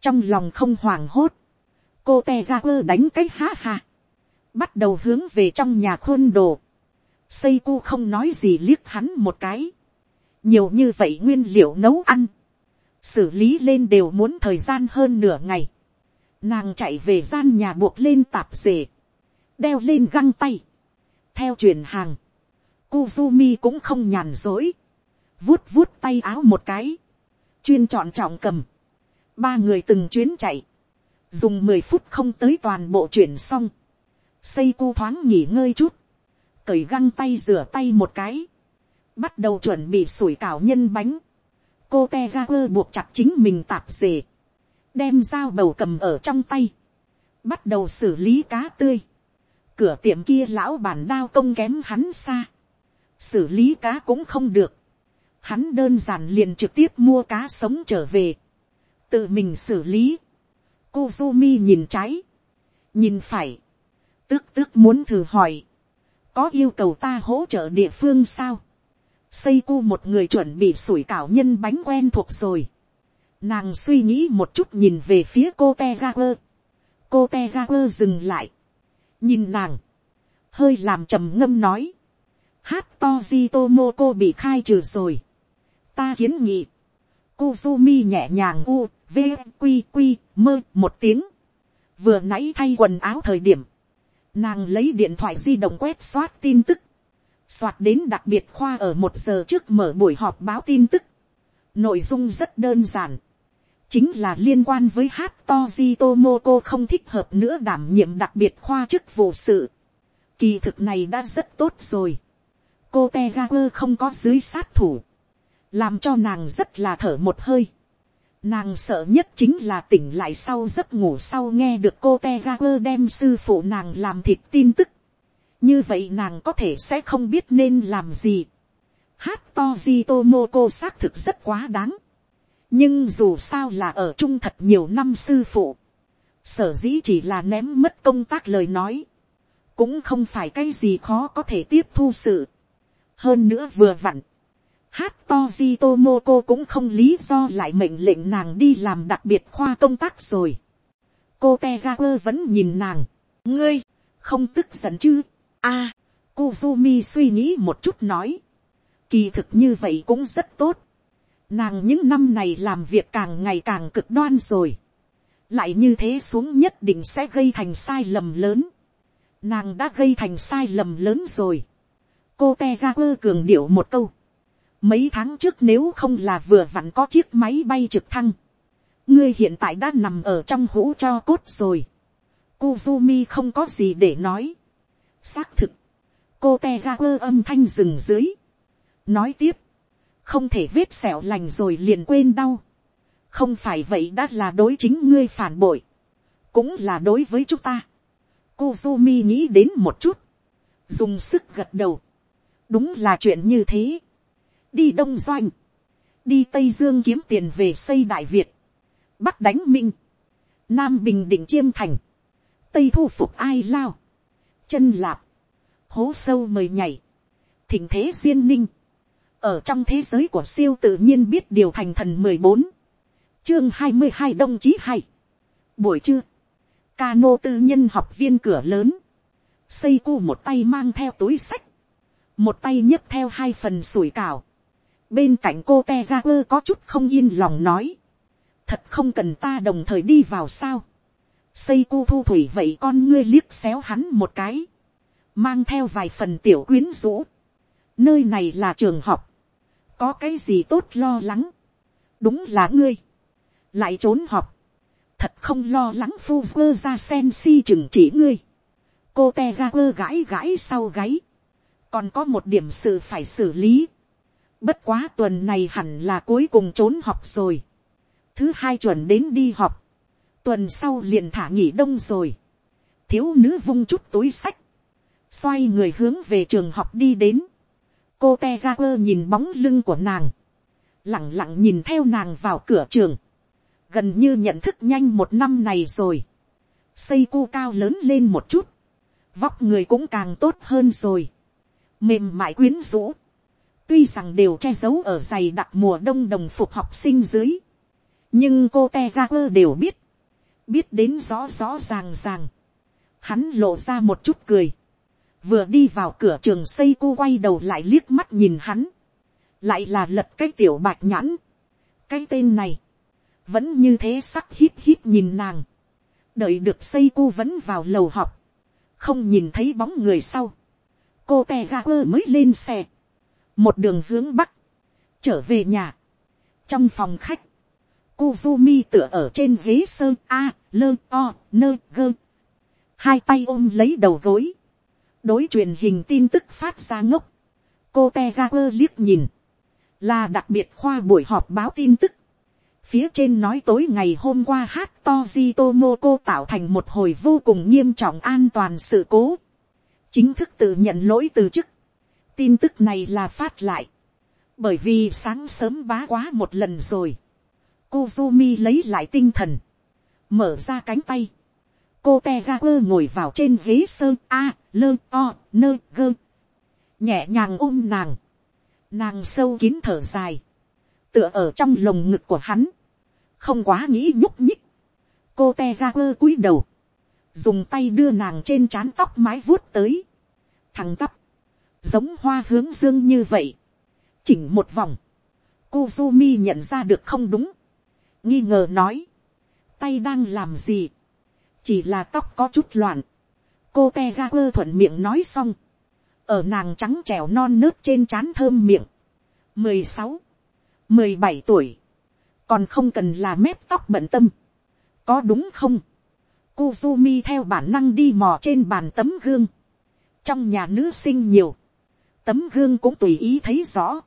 trong lòng không hoảng hốt, cô te ra quơ đánh cái há ha, bắt đầu hướng về trong nhà khôn đồ, xây cu không nói gì liếc hắn một cái, nhiều như vậy nguyên liệu nấu ăn, xử lý lên đều muốn thời gian hơn nửa ngày, nàng chạy về gian nhà buộc lên tạp dề, đeo lên găng tay, theo truyền hàng, Kuzumi cũng không nhàn dối, vuốt vuốt tay áo một cái, chuyên chọn trọng cầm, ba người từng chuyến chạy, dùng mười phút không tới toàn bộ chuyển xong, xây cu thoáng nghỉ ngơi chút, cởi găng tay rửa tay một cái, bắt đầu chuẩn bị sủi cảo nhân bánh, cô te ga quơ buộc chặt chính mình tạp dề, đem dao bầu cầm ở trong tay, bắt đầu xử lý cá tươi, cửa tiệm kia lão bản đao công kém hắn xa, xử lý cá cũng không được, hắn đơn giản liền trực tiếp mua cá sống trở về, tự mình xử lý, Kuzumi nhìn trái, nhìn phải, tước tước muốn thử hỏi, có yêu cầu ta hỗ trợ địa phương sao, xây cu một người chuẩn bị sủi cảo nhân bánh quen thuộc rồi, nàng suy nghĩ một chút nhìn về phía cô te cô te dừng lại, nhìn nàng, hơi làm trầm ngâm nói, hát to di tomoko bị khai trừ rồi, ta kiến nghị, Kuzumi nhẹ nhàng u, v, q q mơ một tiếng, vừa nãy thay quần áo thời điểm, nàng lấy điện thoại di động quét soát tin tức, soát đến đặc biệt khoa ở một giờ trước mở buổi họp báo tin tức, nội dung rất đơn giản, chính là liên quan với hát to di tomoko không thích hợp nữa đảm nhiệm đặc biệt khoa chức vụ sự. Kỳ thực này đã rất tốt rồi. cô te không có dưới sát thủ, làm cho nàng rất là thở một hơi. Nàng sợ nhất chính là tỉnh lại sau giấc ngủ sau nghe được cô te đem sư phụ nàng làm thịt tin tức. như vậy nàng có thể sẽ không biết nên làm gì. Hát to di tomoko xác thực rất quá đáng nhưng dù sao là ở trung thật nhiều năm sư phụ, sở dĩ chỉ là ném mất công tác lời nói, cũng không phải cái gì khó có thể tiếp thu sự. hơn nữa vừa vặn, hát to di tomoko cũng không lý do lại mệnh lệnh nàng đi làm đặc biệt khoa công tác rồi. cô te ga quơ vẫn nhìn nàng, ngươi, không tức giận chứ, a, à, Kuzumi suy nghĩ một chút nói, kỳ thực như vậy cũng rất tốt, Nàng những năm này làm việc càng ngày càng cực đoan rồi. Lại như thế xuống nhất định sẽ gây thành sai lầm lớn. Nàng đã gây thành sai lầm lớn rồi. Cô Tegaper cường điệu một câu. Mấy tháng trước nếu không là vừa vặn có chiếc máy bay trực thăng. Ngươi hiện tại đã nằm ở trong hũ cho cốt rồi. Kuzumi không có gì để nói. Xác thực. Cô Tegaper âm thanh rừng dưới. Nói tiếp không thể vết sẹo lành rồi liền quên đau, không phải vậy đã là đối chính ngươi phản bội, cũng là đối với chúng ta. Kuzumi nghĩ đến một chút, dùng sức gật đầu, đúng là chuyện như thế, đi đông doanh, đi tây dương kiếm tiền về xây đại việt, bắc đánh minh, nam bình định chiêm thành, tây thu phục ai lao, chân lạp, hố sâu mời nhảy, thỉnh thế duyên ninh, ở trong thế giới của siêu tự nhiên biết điều thành thần mười bốn, chương hai mươi hai đồng chí hay, buổi trưa, Cano tư nhân học viên cửa lớn, xây cu một tay mang theo túi sách, một tay nhấc theo hai phần sủi cào, bên cạnh cô te ra quơ có chút không yên lòng nói, thật không cần ta đồng thời đi vào sao, xây cu thu thủy vậy con ngươi liếc xéo hắn một cái, mang theo vài phần tiểu quyến rũ, nơi này là trường học, có cái gì tốt lo lắng, đúng là ngươi, lại trốn học, thật không lo lắng phu vơ ra sen si chừng chỉ ngươi, cô te ra quơ gãi gãi sau gáy, còn có một điểm sự phải xử lý, bất quá tuần này hẳn là cuối cùng trốn học rồi, thứ hai chuẩn đến đi học, tuần sau liền thả nghỉ đông rồi, thiếu nữ vung chút túi sách, xoay người hướng về trường học đi đến, cô te ga quơ nhìn bóng lưng của nàng, lẳng lặng nhìn theo nàng vào cửa trường, gần như nhận thức nhanh một năm này rồi, xây cu cao lớn lên một chút, vóc người cũng càng tốt hơn rồi, mềm mại quyến rũ, tuy rằng đều che giấu ở giày đặc mùa đông đồng phục học sinh dưới, nhưng cô te ra quơ đều biết, biết đến rõ rõ ràng ràng, hắn lộ ra một chút cười, vừa đi vào cửa trường xây cô quay đầu lại liếc mắt nhìn hắn, lại là lật cái tiểu bạch nhãn, cái tên này, vẫn như thế sắc hít hít nhìn nàng, đợi được xây cô vẫn vào lầu học, không nhìn thấy bóng người sau, cô te ga quơ mới lên xe, một đường hướng bắc, trở về nhà, trong phòng khách, Kuzumi tựa ở trên ghế sơn a, lơ o, nơ gơ. Hai tay ôm lấy đầu gối. Đối truyền hình tin tức phát ra ngốc. Cô Tegaper liếc nhìn. Là đặc biệt khoa buổi họp báo tin tức. Phía trên nói tối ngày hôm qua hát to Tomoko tạo thành một hồi vô cùng nghiêm trọng an toàn sự cố. Chính thức tự nhận lỗi từ chức. Tin tức này là phát lại. Bởi vì sáng sớm bá quá một lần rồi Kuzumi lấy lại tinh thần. Mở ra cánh tay. Cô Tegaper ngồi vào trên ghế sơn A, lơ, o, nơ, gơ. Nhẹ nhàng ôm nàng. Nàng sâu kín thở dài. Tựa ở trong lồng ngực của hắn. Không quá nghĩ nhúc nhích. Cô Tegaper cúi đầu. Dùng tay đưa nàng trên trán tóc mái vuốt tới. Thằng tắp. Giống hoa hướng dương như vậy. Chỉnh một vòng. cô su mi nhận ra được không đúng nghi ngờ nói, tay đang làm gì, chỉ là tóc có chút loạn, cô te ga quơ thuận miệng nói xong, ở nàng trắng trẻo non nớt trên trán thơm miệng, mười sáu, mười bảy tuổi, còn không cần là mép tóc bận tâm, có đúng không, Kuzumi theo bản năng đi mò trên bàn tấm gương, trong nhà nữ sinh nhiều, tấm gương cũng tùy ý thấy rõ,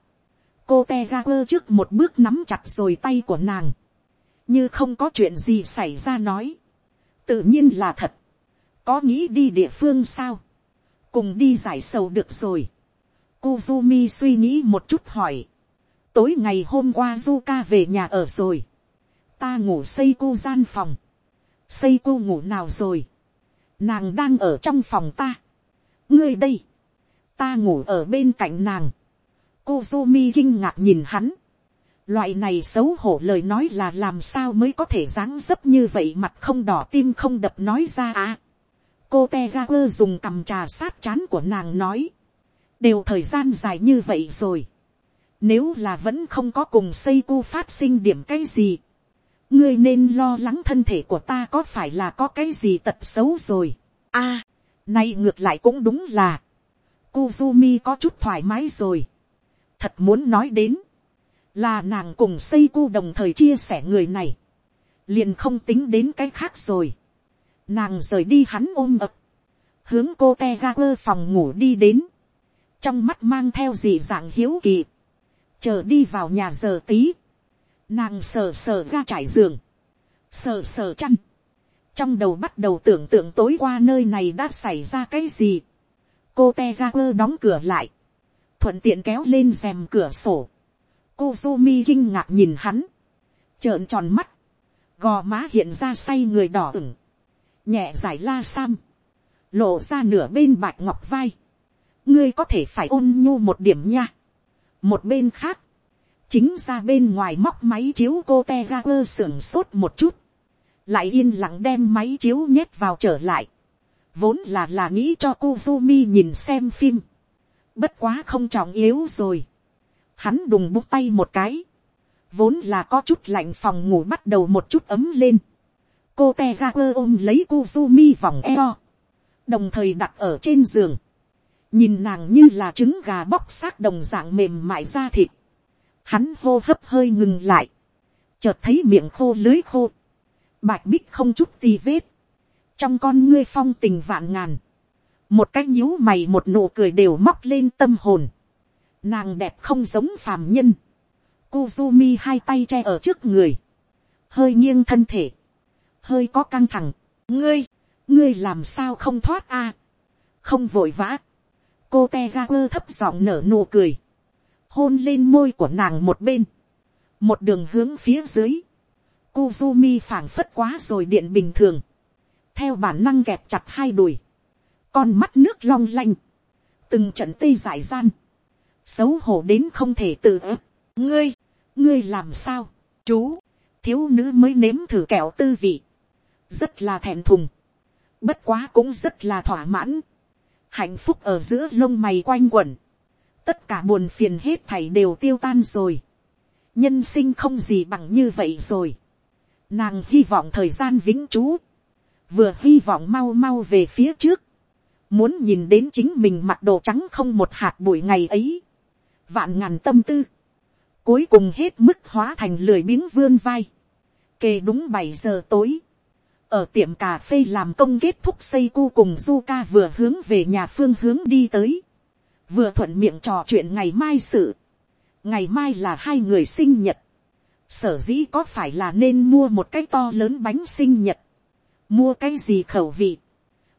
cô te ga quơ trước một bước nắm chặt rồi tay của nàng, như không có chuyện gì xảy ra nói, tự nhiên là thật, có nghĩ đi địa phương sao, cùng đi giải sầu được rồi. Kuzumi suy nghĩ một chút hỏi, tối ngày hôm qua Zuka về nhà ở rồi, ta ngủ xây cô gian phòng, xây cô ngủ nào rồi, nàng đang ở trong phòng ta, ngươi đây, ta ngủ ở bên cạnh nàng, Kuzumi kinh ngạc nhìn hắn, Loại này xấu hổ lời nói là làm sao mới có thể dáng dấp như vậy mặt không đỏ tim không đập nói ra à. Cô Tegaper dùng cầm trà sát chán của nàng nói. Đều thời gian dài như vậy rồi. Nếu là vẫn không có cùng xây cu phát sinh điểm cái gì. Ngươi nên lo lắng thân thể của ta có phải là có cái gì tật xấu rồi. a à, nay ngược lại cũng đúng là. Kuzumi có chút thoải mái rồi. Thật muốn nói đến là nàng cùng xây cu đồng thời chia sẻ người này, liền không tính đến cái khác rồi. Nàng rời đi hắn ôm ập, hướng cô te ga quơ phòng ngủ đi đến, trong mắt mang theo dị dạng hiếu kỳ, chờ đi vào nhà giờ tí, nàng sờ sờ ga trải giường, sờ sờ chăn, trong đầu bắt đầu tưởng tượng tối qua nơi này đã xảy ra cái gì, cô te ga quơ đóng cửa lại, thuận tiện kéo lên rèm cửa sổ, cô Kuzumi kinh ngạc nhìn hắn. Trợn tròn mắt. Gò má hiện ra say người đỏ ửng. Nhẹ giải la sam. Lộ ra nửa bên bạch ngọc vai. Ngươi có thể phải ôn nhu một điểm nha. Một bên khác. Chính ra bên ngoài móc máy chiếu cô te ga quơ sưởng sốt một chút. Lại yên lặng đem máy chiếu nhét vào trở lại. Vốn là là nghĩ cho Kuzumi nhìn xem phim. Bất quá không trọng yếu rồi hắn đùng bút tay một cái, vốn là có chút lạnh phòng ngủ bắt đầu một chút ấm lên, cô te ga quơ ôm lấy Kuzumi vòng eo, đồng thời đặt ở trên giường, nhìn nàng như là trứng gà bóc xác đồng dạng mềm mại ra thịt, hắn hô hấp hơi ngừng lại, chợt thấy miệng khô lưới khô, bạch bích không chút tì vết, trong con ngươi phong tình vạn ngàn, một cái nhíu mày một nụ cười đều móc lên tâm hồn, Nàng đẹp không giống phàm nhân. Kuzumi hai tay che ở trước người. Hơi nghiêng thân thể. Hơi có căng thẳng. Ngươi, ngươi làm sao không thoát a Không vội vã. Cô Tegaper thấp giọng nở nụ cười. Hôn lên môi của nàng một bên. Một đường hướng phía dưới. Kuzumi phảng phất quá rồi điện bình thường. theo bản năng kẹp chặt hai đùi, con mắt nước long lanh, từng trận tê dại gian, xấu hổ đến không thể tự ớt, ngươi, ngươi làm sao, chú, thiếu nữ mới nếm thử kẹo tư vị, rất là thèm thùng, bất quá cũng rất là thỏa mãn, hạnh phúc ở giữa lông mày quanh quẩn, tất cả buồn phiền hết thảy đều tiêu tan rồi, nhân sinh không gì bằng như vậy rồi, nàng hy vọng thời gian vĩnh trú, vừa hy vọng mau mau về phía trước, muốn nhìn đến chính mình mặc đồ trắng không một hạt bụi ngày ấy, vạn ngàn tâm tư, cuối cùng hết mức hóa thành lười biếng vươn vai, kề đúng bảy giờ tối, ở tiệm cà phê làm công kết thúc xây cu cùng du ca vừa hướng về nhà phương hướng đi tới, vừa thuận miệng trò chuyện ngày mai sự, ngày mai là hai người sinh nhật, sở dĩ có phải là nên mua một cái to lớn bánh sinh nhật, mua cái gì khẩu vị,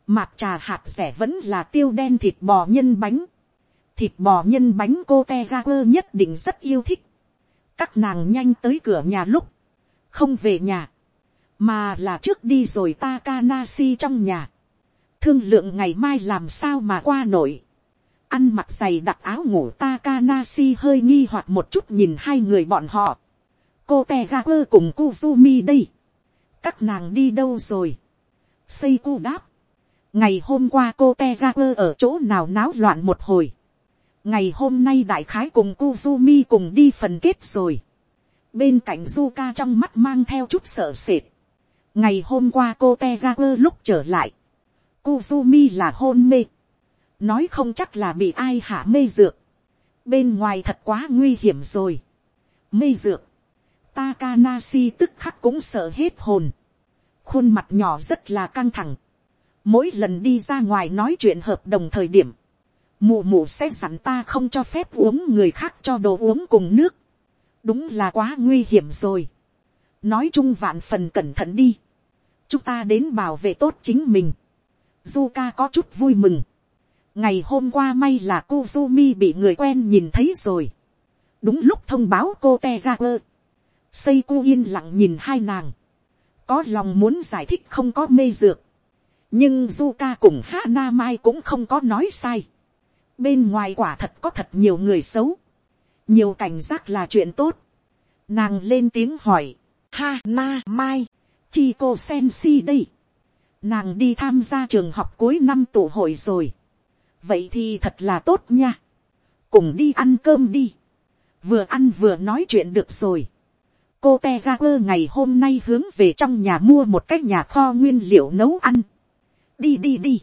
mạt trà hạt rẻ vẫn là tiêu đen thịt bò nhân bánh, thịt bò nhân bánh cô te ga quơ nhất định rất yêu thích, các nàng nhanh tới cửa nhà lúc, không về nhà, mà là trước đi rồi Takanasi trong nhà, thương lượng ngày mai làm sao mà qua nổi, ăn mặc giày đặc áo ngủ Takanasi hơi nghi hoặc một chút nhìn hai người bọn họ, cô te ga quơ cùng Kuzumi đây, các nàng đi đâu rồi, Seiko đáp, ngày hôm qua cô te ga quơ ở chỗ nào náo loạn một hồi, ngày hôm nay đại khái cùng Kuzumi cùng đi phần kết rồi, bên cạnh Zuka trong mắt mang theo chút sợ sệt, ngày hôm qua cô te ga quơ lúc trở lại, Kuzumi là hôn mê, nói không chắc là bị ai hạ mê dược, bên ngoài thật quá nguy hiểm rồi, mê dược, Takanasi tức khắc cũng sợ hết hồn, khuôn mặt nhỏ rất là căng thẳng, mỗi lần đi ra ngoài nói chuyện hợp đồng thời điểm, mù mù sẽ dặn ta không cho phép uống người khác cho đồ uống cùng nước, đúng là quá nguy hiểm rồi, nói chung vạn phần cẩn thận đi, chúng ta đến bảo vệ tốt chính mình, Zuka có chút vui mừng, ngày hôm qua may là cô Zumi bị người quen nhìn thấy rồi, đúng lúc thông báo cô te ra quơ, xây yên lặng nhìn hai nàng, có lòng muốn giải thích không có mê dược, nhưng Zuka cùng Hana Mai cũng không có nói sai. Bên ngoài quả thật có thật nhiều người xấu. Nhiều cảnh giác là chuyện tốt. Nàng lên tiếng hỏi. Hana Mai. Chi cô sen si đây. Nàng đi tham gia trường học cuối năm tụ hội rồi. Vậy thì thật là tốt nha. Cùng đi ăn cơm đi. Vừa ăn vừa nói chuyện được rồi cô te quơ ngày hôm nay hướng về trong nhà mua một cái nhà kho nguyên liệu nấu ăn. đi đi đi.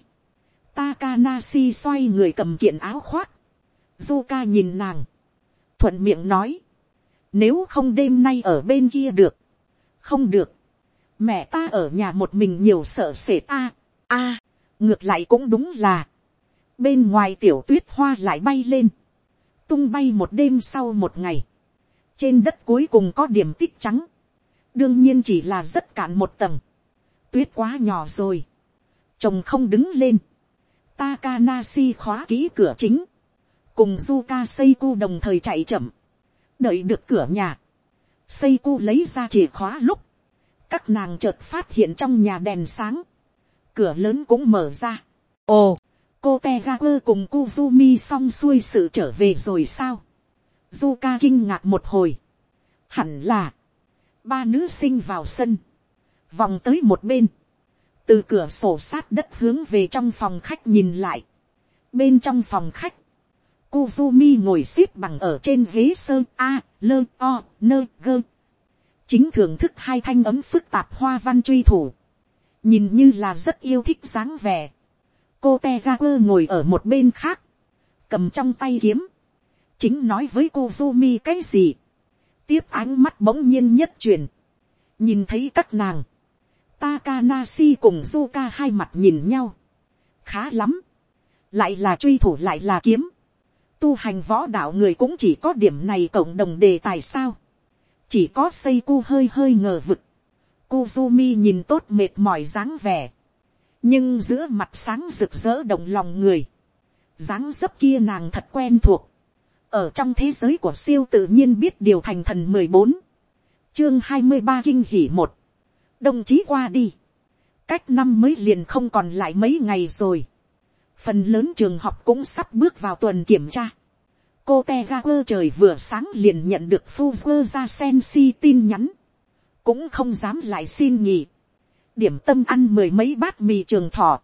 Takanashi xoay người cầm kiện áo khoác. Zuka nhìn nàng. thuận miệng nói. nếu không đêm nay ở bên kia được. không được mẹ ta ở nhà một mình nhiều sợ sệt a. a, ngược lại cũng đúng là. bên ngoài tiểu tuyết hoa lại bay lên. tung bay một đêm sau một ngày. Trên đất cuối cùng có điểm tích trắng, đương nhiên chỉ là rất cạn một tầng, tuyết quá nhỏ rồi, chồng không đứng lên, Takanasi khóa ký cửa chính, cùng Zuka Seiku đồng thời chạy chậm, đợi được cửa nhà, Seiku lấy ra chìa khóa lúc, các nàng chợt phát hiện trong nhà đèn sáng, cửa lớn cũng mở ra. ồ, cô te cùng Kuzumi xong xuôi sự trở về rồi sao. Zuka kinh ngạc một hồi. Hẳn là. Ba nữ sinh vào sân. Vòng tới một bên. Từ cửa sổ sát đất hướng về trong phòng khách nhìn lại. Bên trong phòng khách. Kuzumi ngồi xếp bằng ở trên ghế sơn A, lơ, o, nơ, gơ. Chính thưởng thức hai thanh ấm phức tạp hoa văn truy thủ. Nhìn như là rất yêu thích dáng vẻ. Cô Tegaku ngồi ở một bên khác. Cầm trong tay kiếm. Chính nói với cô Zumi cái gì, tiếp ánh mắt bỗng nhiên nhất truyền, nhìn thấy các nàng, Takanashi cùng Zuka hai mặt nhìn nhau, khá lắm, lại là truy thủ lại là kiếm, tu hành võ đạo người cũng chỉ có điểm này cộng đồng đề tài sao, chỉ có xây cu hơi hơi ngờ vực, Kuzumi nhìn tốt mệt mỏi dáng vẻ, nhưng giữa mặt sáng rực rỡ động lòng người, dáng dấp kia nàng thật quen thuộc, ở trong thế giới của siêu tự nhiên biết điều thành thần mười bốn. Chương hai mươi ba kinh hỉ một. Đồng chí qua đi. Cách năm mới liền không còn lại mấy ngày rồi. phần lớn trường học cũng sắp bước vào tuần kiểm tra cô te ga quơ trời vừa sáng liền nhận được phu quơ ra sen si tin nhắn. cũng không dám lại xin nghỉ. điểm tâm ăn mười mấy bát mì trường thọ.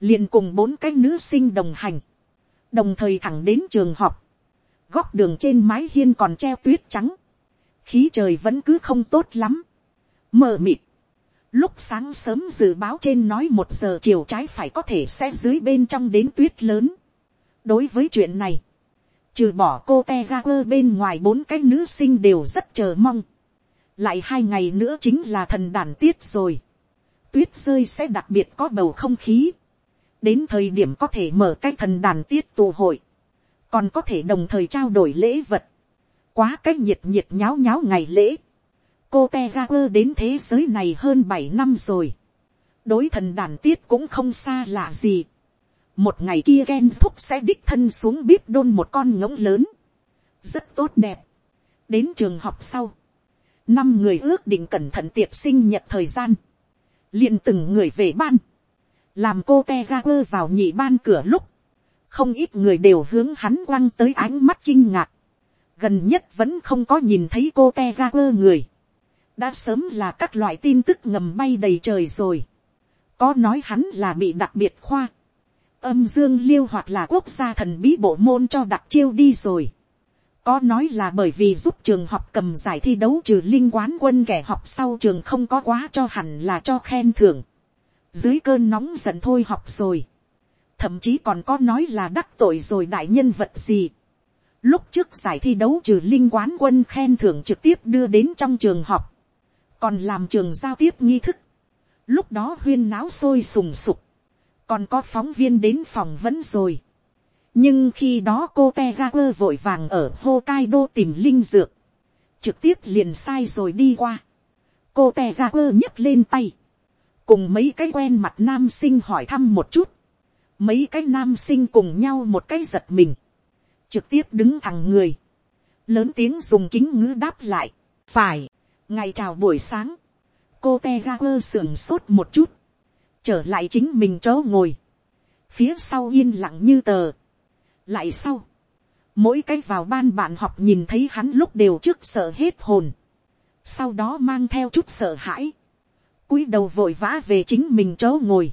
liền cùng bốn cái nữ sinh đồng hành. đồng thời thẳng đến trường học. góc đường trên mái hiên còn treo tuyết trắng. khí trời vẫn cứ không tốt lắm. mờ mịt Lúc sáng sớm dự báo trên nói một giờ chiều trái phải có thể sẽ dưới bên trong đến tuyết lớn. Đối với chuyện này, trừ bỏ cô te ga quơ bên ngoài bốn cái nữ sinh đều rất chờ mong. Lại hai ngày nữa chính là thần đàn tiết rồi. Tuyết rơi sẽ đặc biệt có bầu không khí. Đến thời điểm có thể mở cái thần đàn tiết tụ hội. Còn có thể đồng thời trao đổi lễ vật. Quá cái nhiệt nhiệt nháo nháo ngày lễ cô te ga quơ đến thế giới này hơn bảy năm rồi. đối thần đàn tiết cũng không xa lạ gì một ngày kia ghen thúc sẽ đích thân xuống bếp đôn một con ngỗng lớn. rất tốt đẹp. đến trường học sau. năm người ước định cẩn thận tiệc sinh nhật thời gian. liền từng người về ban. làm cô te ga quơ vào nhị ban cửa lúc. không ít người đều hướng hắn quăng tới ánh mắt kinh ngạc gần nhất vẫn không có nhìn thấy cô te ga quơ người đã sớm là các loại tin tức ngầm bay đầy trời rồi. có nói hắn là bị đặc biệt khoa, âm dương liêu hoặc là quốc gia thần bí bộ môn cho đặc chiêu đi rồi. có nói là bởi vì giúp trường học cầm giải thi đấu trừ linh quán quân kẻ học sau trường không có quá cho hẳn là cho khen thưởng. dưới cơn nóng giận thôi học rồi. thậm chí còn có nói là đắc tội rồi đại nhân vật gì. lúc trước giải thi đấu trừ linh quán quân khen thưởng trực tiếp đưa đến trong trường học còn làm trường giao tiếp nghi thức, lúc đó huyên náo sôi sùng sục, còn có phóng viên đến phòng vẫn rồi. nhưng khi đó cô te ga quơ vội vàng ở Hokkaido tìm linh dược, trực tiếp liền sai rồi đi qua. cô te ga quơ nhấc lên tay, cùng mấy cái quen mặt nam sinh hỏi thăm một chút, mấy cái nam sinh cùng nhau một cái giật mình, trực tiếp đứng thẳng người, lớn tiếng dùng kính ngữ đáp lại, phải, ngày chào buổi sáng, cô te ga quơ sưởng sốt một chút, trở lại chính mình chỗ ngồi, phía sau yên lặng như tờ, lại sau, mỗi cái vào ban bạn học nhìn thấy hắn lúc đều trước sợ hết hồn, sau đó mang theo chút sợ hãi, cúi đầu vội vã về chính mình chỗ ngồi,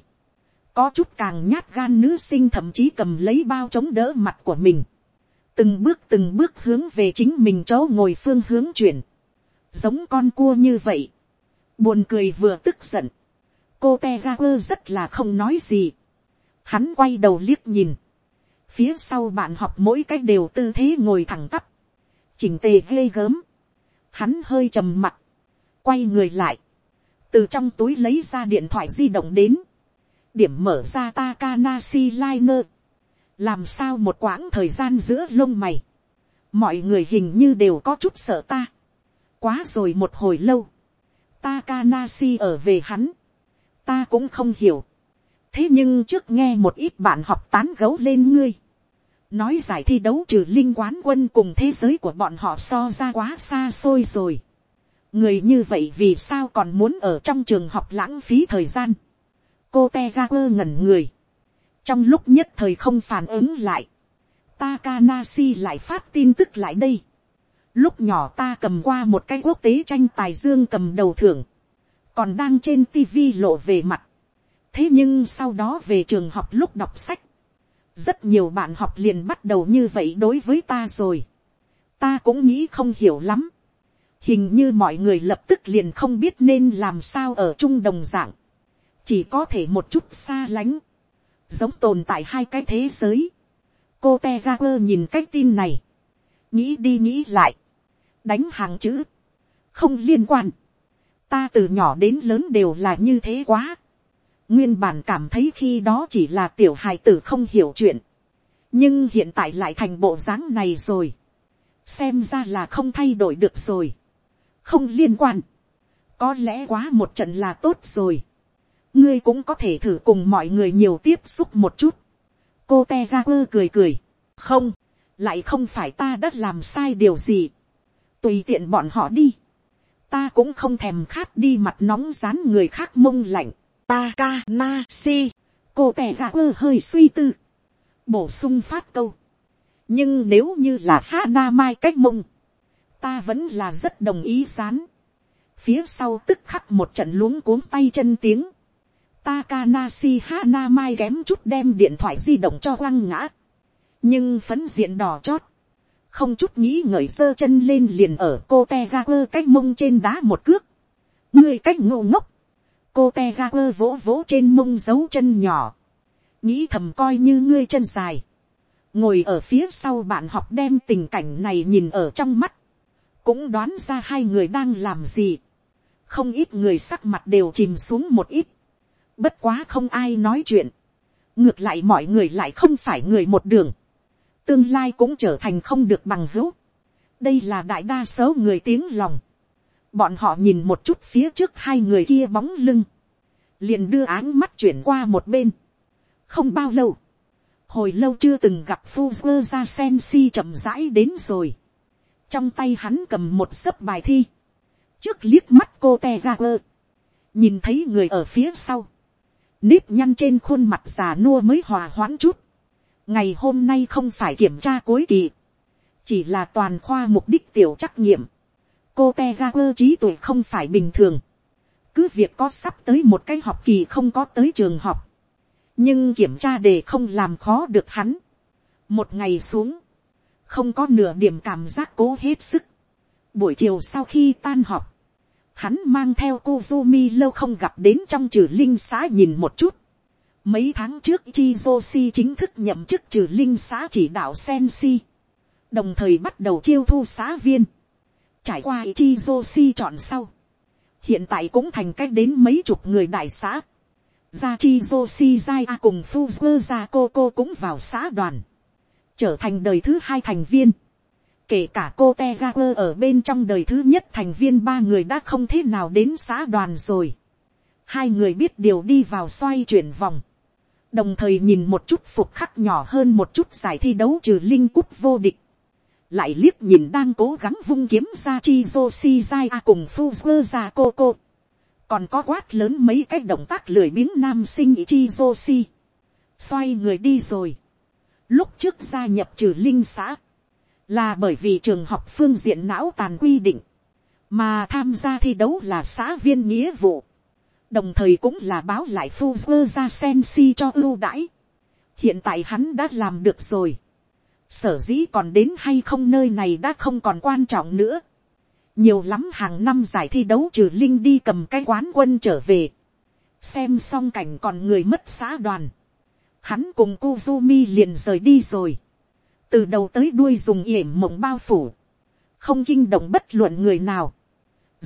có chút càng nhát gan nữ sinh thậm chí cầm lấy bao chống đỡ mặt của mình, từng bước từng bước hướng về chính mình chỗ ngồi phương hướng chuyển, giống con cua như vậy, buồn cười vừa tức giận, cô te ga quơ rất là không nói gì, hắn quay đầu liếc nhìn, phía sau bạn học mỗi cách đều tư thế ngồi thẳng tắp, chỉnh tề ghê gớm, hắn hơi trầm mặt, quay người lại, từ trong túi lấy ra điện thoại di động đến, điểm mở ra Takanashi Liner, làm sao một quãng thời gian giữa lông mày, mọi người hình như đều có chút sợ ta, quá rồi một hồi lâu. Takanashi ở về hắn. Ta cũng không hiểu. Thế nhưng trước nghe một ít bạn học tán gấu lên ngươi. Nói giải thi đấu trừ linh quán quân cùng thế giới của bọn họ so ra quá xa xôi rồi. Người như vậy vì sao còn muốn ở trong trường học lãng phí thời gian. Cô Tegaku ngẩn người. Trong lúc nhất thời không phản ứng lại. Takanashi lại phát tin tức lại đây Lúc nhỏ ta cầm qua một cái quốc tế tranh tài dương cầm đầu thưởng. Còn đang trên tivi lộ về mặt. Thế nhưng sau đó về trường học lúc đọc sách. Rất nhiều bạn học liền bắt đầu như vậy đối với ta rồi. Ta cũng nghĩ không hiểu lắm. Hình như mọi người lập tức liền không biết nên làm sao ở chung đồng dạng. Chỉ có thể một chút xa lánh. Giống tồn tại hai cái thế giới. Cô Tegaper nhìn cái tin này. Nghĩ đi nghĩ lại đánh hàng chữ, không liên quan, ta từ nhỏ đến lớn đều là như thế quá, nguyên bản cảm thấy khi đó chỉ là tiểu hài tử không hiểu chuyện, nhưng hiện tại lại thành bộ dáng này rồi, xem ra là không thay đổi được rồi, không liên quan, có lẽ quá một trận là tốt rồi, ngươi cũng có thể thử cùng mọi người nhiều tiếp xúc một chút, cô te ra quơ cười cười, không, lại không phải ta đã làm sai điều gì, tùy tiện bọn họ đi ta cũng không thèm khát đi mặt nóng rán người khác mông lạnh. Takanashi, cô tè gà ơ hơi suy tư, bổ sung phát câu, nhưng nếu như là Hana mai cách mông, ta vẫn là rất đồng ý rán phía sau tức khắc một trận luống cuống tay chân tiếng, Takanashi Hana mai kém chút đem điện thoại di động cho quăng ngã, nhưng phấn diện đỏ chót, không chút nghĩ ngợi giơ chân lên liền ở cô te ga quơ cách mông trên đá một cước, ngươi cách ngô ngốc, cô te ga quơ vỗ vỗ trên mông dấu chân nhỏ, nghĩ thầm coi như ngươi chân dài, ngồi ở phía sau bạn học đem tình cảnh này nhìn ở trong mắt, cũng đoán ra hai người đang làm gì, không ít người sắc mặt đều chìm xuống một ít, bất quá không ai nói chuyện, ngược lại mọi người lại không phải người một đường, tương lai cũng trở thành không được bằng hữu, đây là đại đa số người tiếng lòng, bọn họ nhìn một chút phía trước hai người kia bóng lưng, liền đưa áng mắt chuyển qua một bên, không bao lâu, hồi lâu chưa từng gặp fuzzer ra sen si chậm rãi đến rồi. trong tay hắn cầm một sấp bài thi, trước liếc mắt cô te ra quơ, nhìn thấy người ở phía sau, nếp nhăn trên khuôn mặt già nua mới hòa hoãn chút ngày hôm nay không phải kiểm tra cuối kỳ, chỉ là toàn khoa mục đích tiểu trắc nghiệm. cô te ga quơ trí tuổi không phải bình thường. cứ việc có sắp tới một cái học kỳ không có tới trường học nhưng kiểm tra đề không làm khó được hắn. một ngày xuống, không có nửa điểm cảm giác cố hết sức. buổi chiều sau khi tan họp, hắn mang theo cô Zumi lâu không gặp đến trong trừ linh xã nhìn một chút mấy tháng trước Chizoshi chính thức nhậm chức trừ linh xã chỉ đạo Sensi, đồng thời bắt đầu chiêu thu xã viên. trải qua Chizoshi chọn sau, hiện tại cũng thành cách đến mấy chục người đại xã Gia Chizoshi Zai A cùng Fuzzer cô cô cũng vào xã đoàn. Trở thành đời thứ hai thành viên. Kể cả cô Tegaper ở bên trong đời thứ nhất thành viên ba người đã không thế nào đến xã đoàn rồi. Hai người biết điều đi vào xoay chuyển vòng. Đồng thời nhìn một chút phục khắc nhỏ hơn một chút giải thi đấu trừ linh cúp vô địch. Lại liếc nhìn đang cố gắng vung kiếm ra chi Joshi Zai A cùng Fuzzer ra cô cô còn có quát lớn mấy cái động tác lười biếng nam sinh Ichi Joshi. Xoay người đi rồi. Lúc trước gia nhập trừ linh xã, là bởi vì trường học phương diện não tàn quy định, mà tham gia thi đấu là xã viên nghĩa vụ. Đồng thời cũng là báo lại Fuzzer ra Sensi cho ưu đãi. Hiện tại hắn đã làm được rồi. Sở dĩ còn đến hay không nơi này đã không còn quan trọng nữa nhiều lắm hàng năm giải thi đấu trừ linh đi cầm cái quán quân trở về, xem xong cảnh còn người mất xã đoàn, hắn cùng Kuzumi liền rời đi rồi, từ đầu tới đuôi dùng yểm mộng bao phủ, không kinh động bất luận người nào.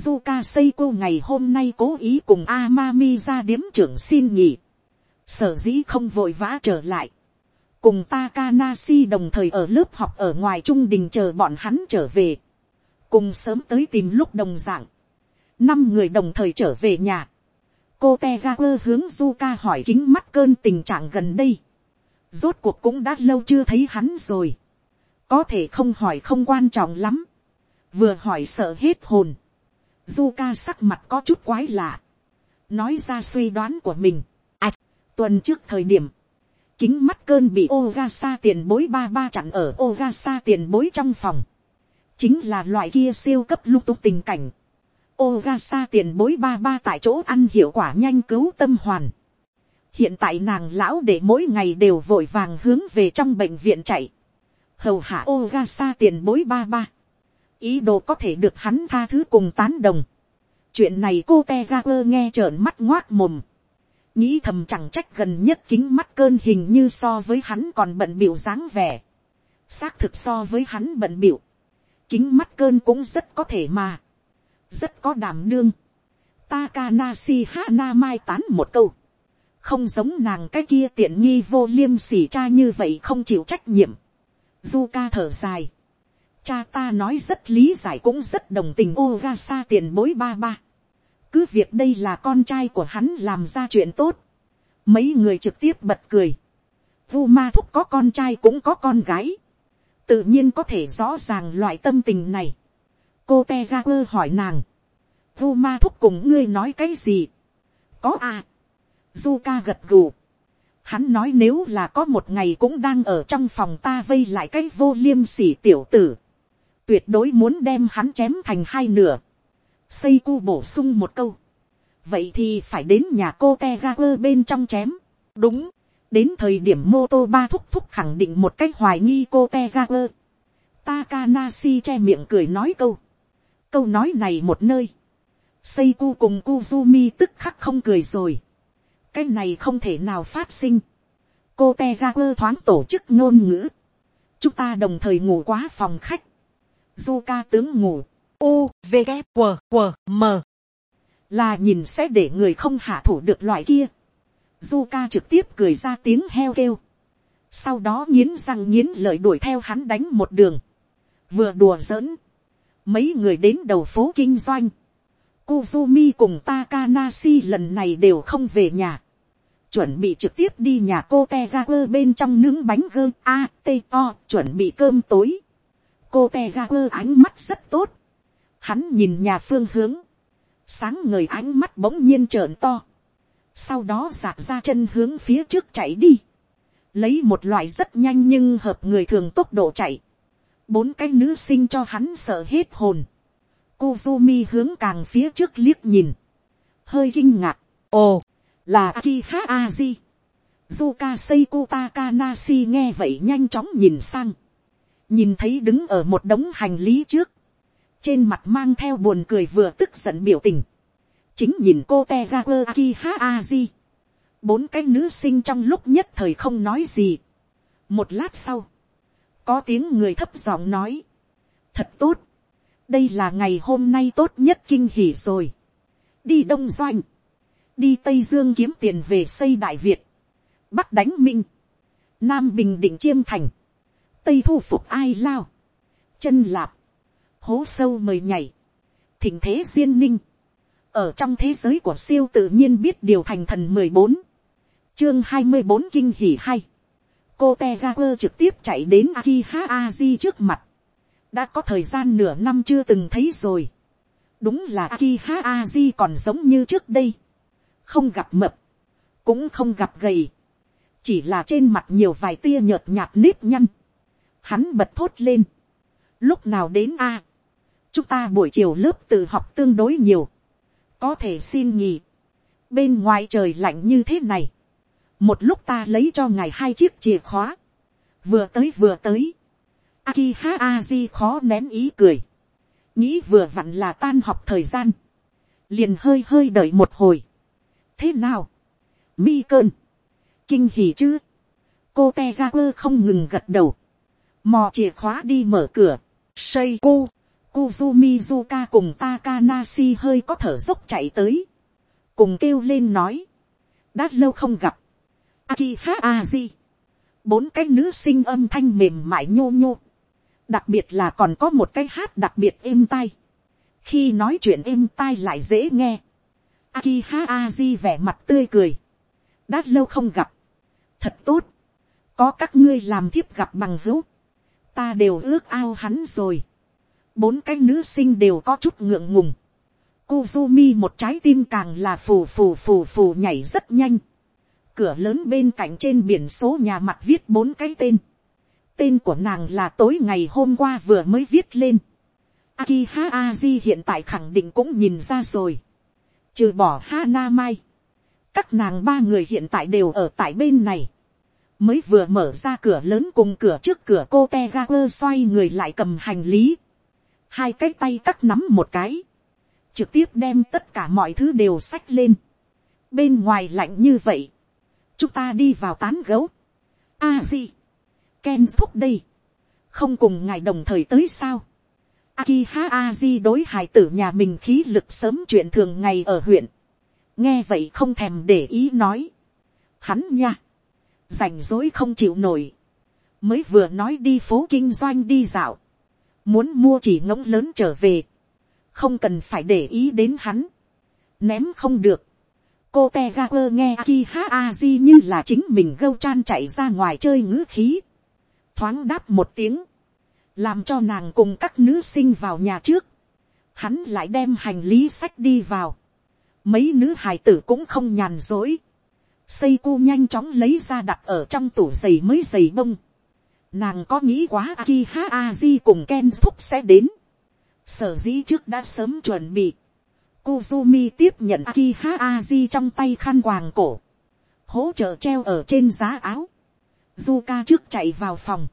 Zuka Seiko ngày hôm nay cố ý cùng Amami ra điếm trưởng xin nghỉ, sở dĩ không vội vã trở lại, cùng Takanashi đồng thời ở lớp học ở ngoài trung đình chờ bọn hắn trở về. Cùng sớm tới tìm lúc đồng dạng, năm người đồng thời trở về nhà, cô te hướng Zuka hỏi kính mắt cơn tình trạng gần đây, rốt cuộc cũng đã lâu chưa thấy hắn rồi, có thể không hỏi không quan trọng lắm, vừa hỏi sợ hết hồn, du ca sắc mặt có chút quái lạ, nói ra suy đoán của mình, ạch, tuần trước thời điểm, kính mắt cơn bị Ogasa tiền bối ba ba chặn ở Ogasa tiền bối trong phòng chính là loại kia siêu cấp lung tung tình cảnh. Ogasa tiền bối ba ba tại chỗ ăn hiệu quả nhanh cứu tâm hoàn. Hiện tại nàng lão để mỗi ngày đều vội vàng hướng về trong bệnh viện chạy. Hầu hạ Ogasa tiền bối ba ba. Ý đồ có thể được hắn tha thứ cùng tán đồng. Chuyện này cô Tegaper nghe trợn mắt ngoác mồm. Nghĩ thầm chẳng trách gần nhất kính mắt cơn hình như so với hắn còn bận biểu dáng vẻ. Xác thực so với hắn bận biểu kính mắt cơn cũng rất có thể mà, rất có đảm đương. Takanashi Hana mai tán một câu, không giống nàng cái kia tiện nghi vô liêm sỉ cha như vậy không chịu trách nhiệm. Zuka thở dài, cha ta nói rất lý giải cũng rất đồng tình Ogasa tiền bối ba ba. cứ việc đây là con trai của hắn làm ra chuyện tốt, mấy người trực tiếp bật cười. Vu ma thúc có con trai cũng có con gái tự nhiên có thể rõ ràng loại tâm tình này. cô te ga quơ hỏi nàng, vu ma thúc cùng ngươi nói cái gì. có à, Zuka gật gù. Hắn nói nếu là có một ngày cũng đang ở trong phòng ta vây lại cái vô liêm sỉ tiểu tử. Tuyệt đối muốn đem hắn chém thành hai nửa. Xây cu bổ sung một câu. Vậy thì phải đến nhà cô Tegaper bên trong chém. Đúng. Đến thời điểm mô tô ba thúc thúc khẳng định một cách hoài nghi cô Tegaper. Takanasi che miệng cười nói câu. Câu nói này một nơi. Seiko cùng Kuzumi tức khắc không cười rồi. Cái này không thể nào phát sinh. Cô Tegaper thoáng tổ chức ngôn ngữ. Chúng ta đồng thời ngủ quá phòng khách. Zuka tướng ngủ. U, V, K, W, W, M. Là nhìn sẽ để người không hạ thủ được loại kia. Zuka trực tiếp cười ra tiếng heo kêu. Sau đó nghiến răng nghiến lợi đuổi theo hắn đánh một đường. Vừa đùa giỡn. Mấy người đến đầu phố kinh doanh. Kuzumi cùng Takanashi lần này đều không về nhà. Chuẩn bị trực tiếp đi nhà cô Tegaper bên trong nướng bánh gơ A, T, O, chuẩn bị cơm tối. Cô Tegaper ánh mắt rất tốt. Hắn nhìn nhà phương hướng. Sáng ngời ánh mắt bỗng nhiên trợn to. Sau đó giạc ra chân hướng phía trước chạy đi. Lấy một loại rất nhanh nhưng hợp người thường tốc độ chạy. Bốn cái nữ sinh cho hắn sợ hết hồn. Kuzumi hướng càng phía trước liếc nhìn. Hơi kinh ngạc. Ồ, là Akiha Aji. Zuka Seiko Takanashi nghe vậy nhanh chóng nhìn sang. Nhìn thấy đứng ở một đống hành lý trước. Trên mặt mang theo buồn cười vừa tức giận biểu tình. Chính nhìn cô Tegaku Akiha Aji. Bốn cái nữ sinh trong lúc nhất thời không nói gì. Một lát sau. Có tiếng người thấp giọng nói. Thật tốt đây là ngày hôm nay tốt nhất kinh hỉ rồi. đi đông doanh, đi tây dương kiếm tiền về xây đại việt, bắc đánh minh, nam bình định chiêm thành, tây thu phục ai lao, chân lạp, hố sâu mời nhảy, thỉnh thế duyên ninh, ở trong thế giới của siêu tự nhiên biết điều thành thần mười bốn, chương hai mươi bốn kinh hỉ hay, cô te ga quơ trực tiếp chạy đến Akiha Aji trước mặt, đã có thời gian nửa năm chưa từng thấy rồi. đúng là Akiha Aji còn giống như trước đây. không gặp mập, cũng không gặp gầy. chỉ là trên mặt nhiều vài tia nhợt nhạt nếp nhăn hắn bật thốt lên. lúc nào đến a. chúng ta buổi chiều lớp tự học tương đối nhiều. có thể xin nghỉ. bên ngoài trời lạnh như thế này. một lúc ta lấy cho ngài hai chiếc chìa khóa. vừa tới vừa tới Akiha Aji khó nén ý cười. Nghĩ vừa vặn là tan học thời gian. Liền hơi hơi đợi một hồi. Thế nào? Mi cơn. Kinh hỉ chứ? Cô Tegaku không ngừng gật đầu. Mò chìa khóa đi mở cửa. Seiko. Kuzumi Zuka cùng Takanashi hơi có thở dốc chạy tới. Cùng kêu lên nói. Đã lâu không gặp. Akiha Aji. Bốn cái nữ sinh âm thanh mềm mại nhô nhô đặc biệt là còn có một cái hát đặc biệt êm tai. khi nói chuyện êm tai lại dễ nghe. Akiha Aji vẻ mặt tươi cười. đã lâu không gặp. thật tốt. có các ngươi làm thiếp gặp bằng hữu ta đều ước ao hắn rồi. bốn cái nữ sinh đều có chút ngượng ngùng. Kuzumi một trái tim càng là phù phù phù phù nhảy rất nhanh. Cửa lớn bên cạnh trên biển số nhà mặt viết bốn cái tên tên của nàng là tối ngày hôm qua vừa mới viết lên. Akiha Aji hiện tại khẳng định cũng nhìn ra rồi. Trừ bỏ Hana Mai. Các nàng ba người hiện tại đều ở tại bên này. Mới vừa mở ra cửa lớn cùng cửa trước cửa cô Tegaper xoay người lại cầm hành lý. Hai cái tay cắt nắm một cái. Trực tiếp đem tất cả mọi thứ đều xách lên. Bên ngoài lạnh như vậy. Chúng ta đi vào tán gấu. A-di Ken thúc đây. Không cùng ngài đồng thời tới sao. Akiha Aji đối hài tử nhà mình khí lực sớm chuyện thường ngày ở huyện. Nghe vậy không thèm để ý nói. Hắn nha. Rảnh rối không chịu nổi. Mới vừa nói đi phố kinh doanh đi dạo. Muốn mua chỉ ngỗng lớn trở về. Không cần phải để ý đến hắn. Ném không được. Cô Tegaper nghe Akiha Aji như là chính mình gâu chan chạy ra ngoài chơi ngữ khí thoáng đáp một tiếng, làm cho nàng cùng các nữ sinh vào nhà trước, hắn lại đem hành lý sách đi vào, mấy nữ hài tử cũng không nhàn dối, Seiko nhanh chóng lấy ra đặt ở trong tủ giày mới giày bông. Nàng có nghĩ quá Akiha Aji cùng Ken Thúc sẽ đến. Sở dĩ trước đã sớm chuẩn bị. Kuzumi tiếp nhận Akiha Aji trong tay khăn quàng cổ. Hỗ trợ treo ở trên giá áo. Zuka trước chạy vào phòng.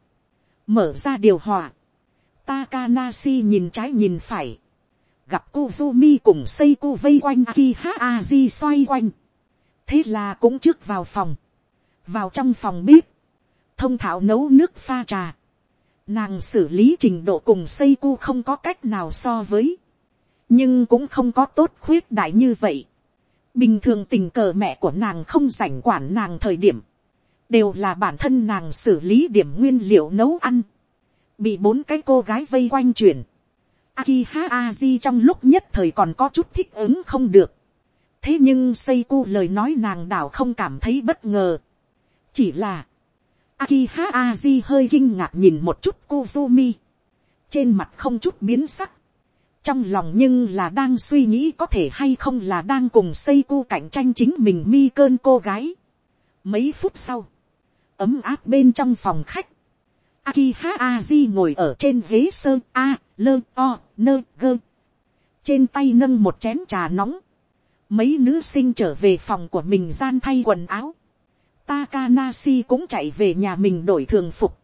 Mở ra điều hòa. Takanashi nhìn trái nhìn phải. Gặp Kuzumi cùng Seiko vây quanh Akiha Aji xoay quanh. Thế là cũng trước vào phòng. Vào trong phòng bếp. Thông thạo nấu nước pha trà. Nàng xử lý trình độ cùng xây cu không có cách nào so với. Nhưng cũng không có tốt khuyết đại như vậy. Bình thường tình cờ mẹ của nàng không rảnh quản nàng thời điểm. Đều là bản thân nàng xử lý điểm nguyên liệu nấu ăn. Bị bốn cái cô gái vây quanh chuyển. Akiha Aji trong lúc nhất thời còn có chút thích ứng không được. Thế nhưng Seiko lời nói nàng đảo không cảm thấy bất ngờ. Chỉ là. Akiha Aji hơi kinh ngạc nhìn một chút Kuzumi. Trên mặt không chút biến sắc. Trong lòng nhưng là đang suy nghĩ có thể hay không là đang cùng Seiko cạnh tranh chính mình mi cơn cô gái. Mấy phút sau. Ấm áp bên trong phòng khách. Akiha Aji ngồi ở trên ghế sơn A, lơ, o, nơ, gơ. Trên tay nâng một chén trà nóng. Mấy nữ sinh trở về phòng của mình gian thay quần áo. Takanashi cũng chạy về nhà mình đổi thường phục.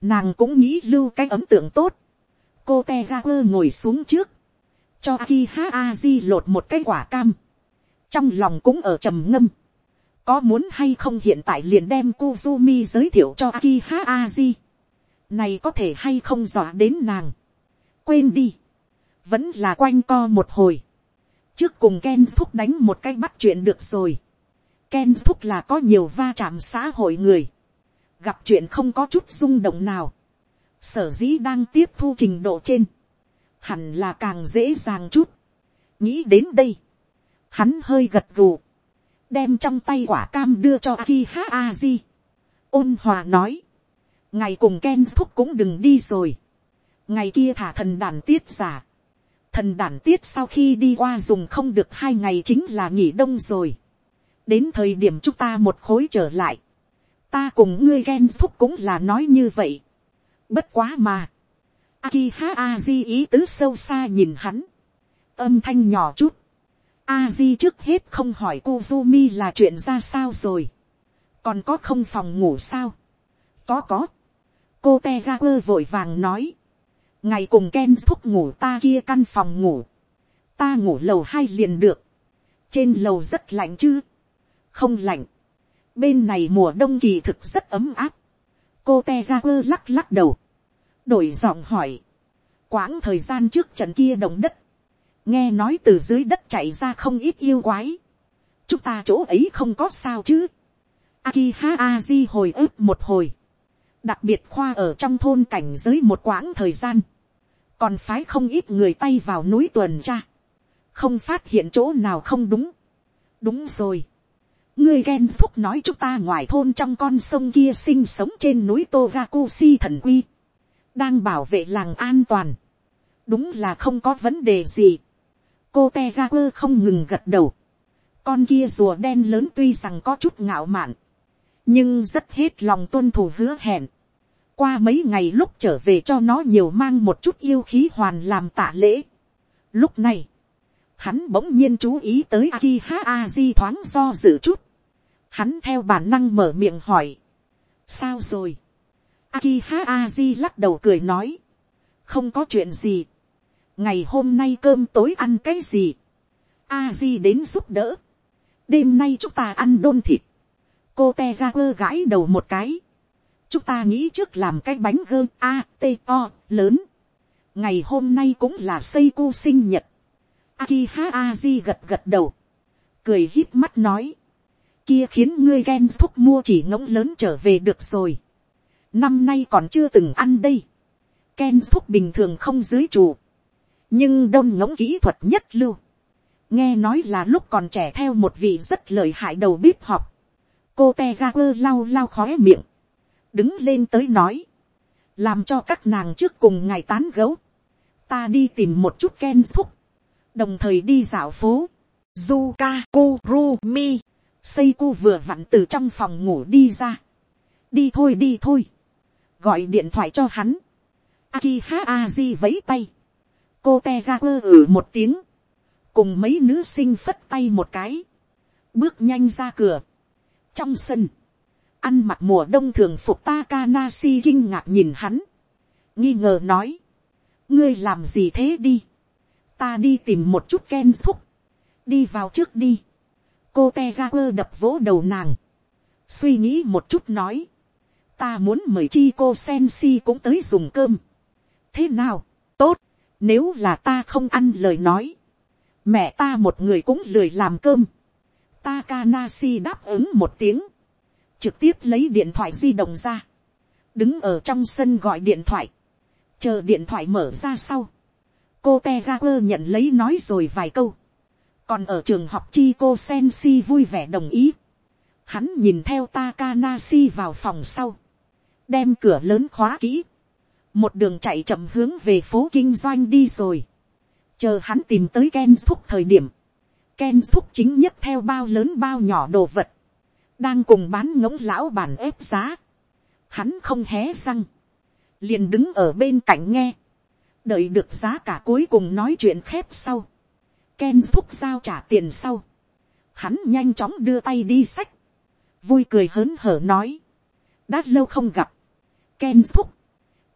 Nàng cũng nghĩ lưu cái ấm tượng tốt. Cô Tegaper ngồi xuống trước. Cho Akiha Aji lột một cái quả cam. Trong lòng cũng ở trầm ngâm. Có muốn hay không hiện tại liền đem Kuzumi giới thiệu cho Akiha Aji. Này có thể hay không dọa đến nàng. Quên đi. Vẫn là quanh co một hồi. Trước cùng Ken thúc đánh một cái bắt chuyện được rồi. Ken thúc là có nhiều va chạm xã hội người. Gặp chuyện không có chút rung động nào. Sở dĩ đang tiếp thu trình độ trên. Hẳn là càng dễ dàng chút. Nghĩ đến đây. Hắn hơi gật gù. Đem trong tay quả cam đưa cho Akiha Aji. Ôn hòa nói. Ngày cùng Ken thúc cũng đừng đi rồi. Ngày kia thả thần đàn tiết giả. Thần đản tiết sau khi đi qua dùng không được hai ngày chính là nghỉ đông rồi. Đến thời điểm chúng ta một khối trở lại, ta cùng ngươi ghen thúc cũng là nói như vậy. bất quá mà, Akiha Aji ý tứ sâu xa nhìn hắn, âm thanh nhỏ chút, Aji trước hết không hỏi cô Kuzumi là chuyện ra sao rồi, còn có không phòng ngủ sao, có có, cô Tegaper vội vàng nói, ngày cùng Ken thúc ngủ ta kia căn phòng ngủ, ta ngủ lầu hai liền được, trên lầu rất lạnh chứ, không lạnh. Bên này mùa đông kỳ thực rất ấm áp. Cô te ra quơ lắc lắc đầu. Đổi giọng hỏi. Quãng thời gian trước trận kia động đất. Nghe nói từ dưới đất chạy ra không ít yêu quái. Chúng ta chỗ ấy không có sao chứ. Akiha Aji hồi ức một hồi. Đặc biệt khoa ở trong thôn cảnh giới một quãng thời gian. Còn phái không ít người tay vào núi tuần tra. Không phát hiện chỗ nào không đúng. Đúng rồi ngươi ghen phúc nói chúng ta ngoài thôn trong con sông kia sinh sống trên núi Togakushi thần quy, đang bảo vệ làng an toàn, đúng là không có vấn đề gì. cô te ga quơ không ngừng gật đầu, con kia rùa đen lớn tuy rằng có chút ngạo mạn, nhưng rất hết lòng tuân thủ hứa hẹn qua mấy ngày lúc trở về cho nó nhiều mang một chút yêu khí hoàn làm tạ lễ. lúc này, hắn bỗng nhiên chú ý tới Akiha Aji thoáng do dự chút. Hắn theo bản năng mở miệng hỏi. Sao rồi? Akiha Aji lắc đầu cười nói. Không có chuyện gì. Ngày hôm nay cơm tối ăn cái gì? Aji đến giúp đỡ. Đêm nay chúng ta ăn đôn thịt. Cô te ra gãi đầu một cái. Chúng ta nghĩ trước làm cái bánh gơ A, T, O, lớn. Ngày hôm nay cũng là xây cô sinh nhật. Akiha Aji gật gật đầu. Cười hít mắt nói kia khiến ngươi ghen thúc mua chỉ ngỗng lớn trở về được rồi. năm nay còn chưa từng ăn đây. Ken thúc bình thường không dưới chủ. nhưng đông ngỗng kỹ thuật nhất lưu. nghe nói là lúc còn trẻ theo một vị rất lợi hại đầu bếp học. cô te ga quơ lau lau khóe miệng đứng lên tới nói. làm cho các nàng trước cùng ngày tán gấu. ta đi tìm một chút ken thúc. đồng thời đi dạo phố. Zuka Kurumi Seiku vừa vặn từ trong phòng ngủ đi ra. Đi thôi đi thôi. Gọi điện thoại cho hắn. Akiha Aji vẫy tay. Cô te ra quơ ử một tiếng. Cùng mấy nữ sinh phất tay một cái. Bước nhanh ra cửa. Trong sân. Ăn mặc mùa đông thường phục Takanashi kinh ngạc nhìn hắn. Nghi ngờ nói. Ngươi làm gì thế đi. Ta đi tìm một chút ken thúc. Đi vào trước đi cô te đập vỗ đầu nàng, suy nghĩ một chút nói, ta muốn mời chi cô Sensi cũng tới dùng cơm. thế nào, tốt, nếu là ta không ăn lời nói, mẹ ta một người cũng lười làm cơm. Takanashi đáp ứng một tiếng, trực tiếp lấy điện thoại di động ra, đứng ở trong sân gọi điện thoại, chờ điện thoại mở ra sau, cô te ga quơ nhận lấy nói rồi vài câu, còn ở trường học chi cô sen si vui vẻ đồng ý. Hắn nhìn theo Takanashi vào phòng sau. Đem cửa lớn khóa kỹ. Một đường chạy chậm hướng về phố kinh doanh đi rồi. Chờ hắn tìm tới Ken Thúc thời điểm. Ken Thúc chính nhất theo bao lớn bao nhỏ đồ vật. Đang cùng bán ngỗng lão bản ép giá. Hắn không hé răng. Liền đứng ở bên cạnh nghe. Đợi được giá cả cuối cùng nói chuyện khép sau Ken thúc giao trả tiền sau. Hắn nhanh chóng đưa tay đi sách. Vui cười hớn hở nói. Đã lâu không gặp. Ken thúc.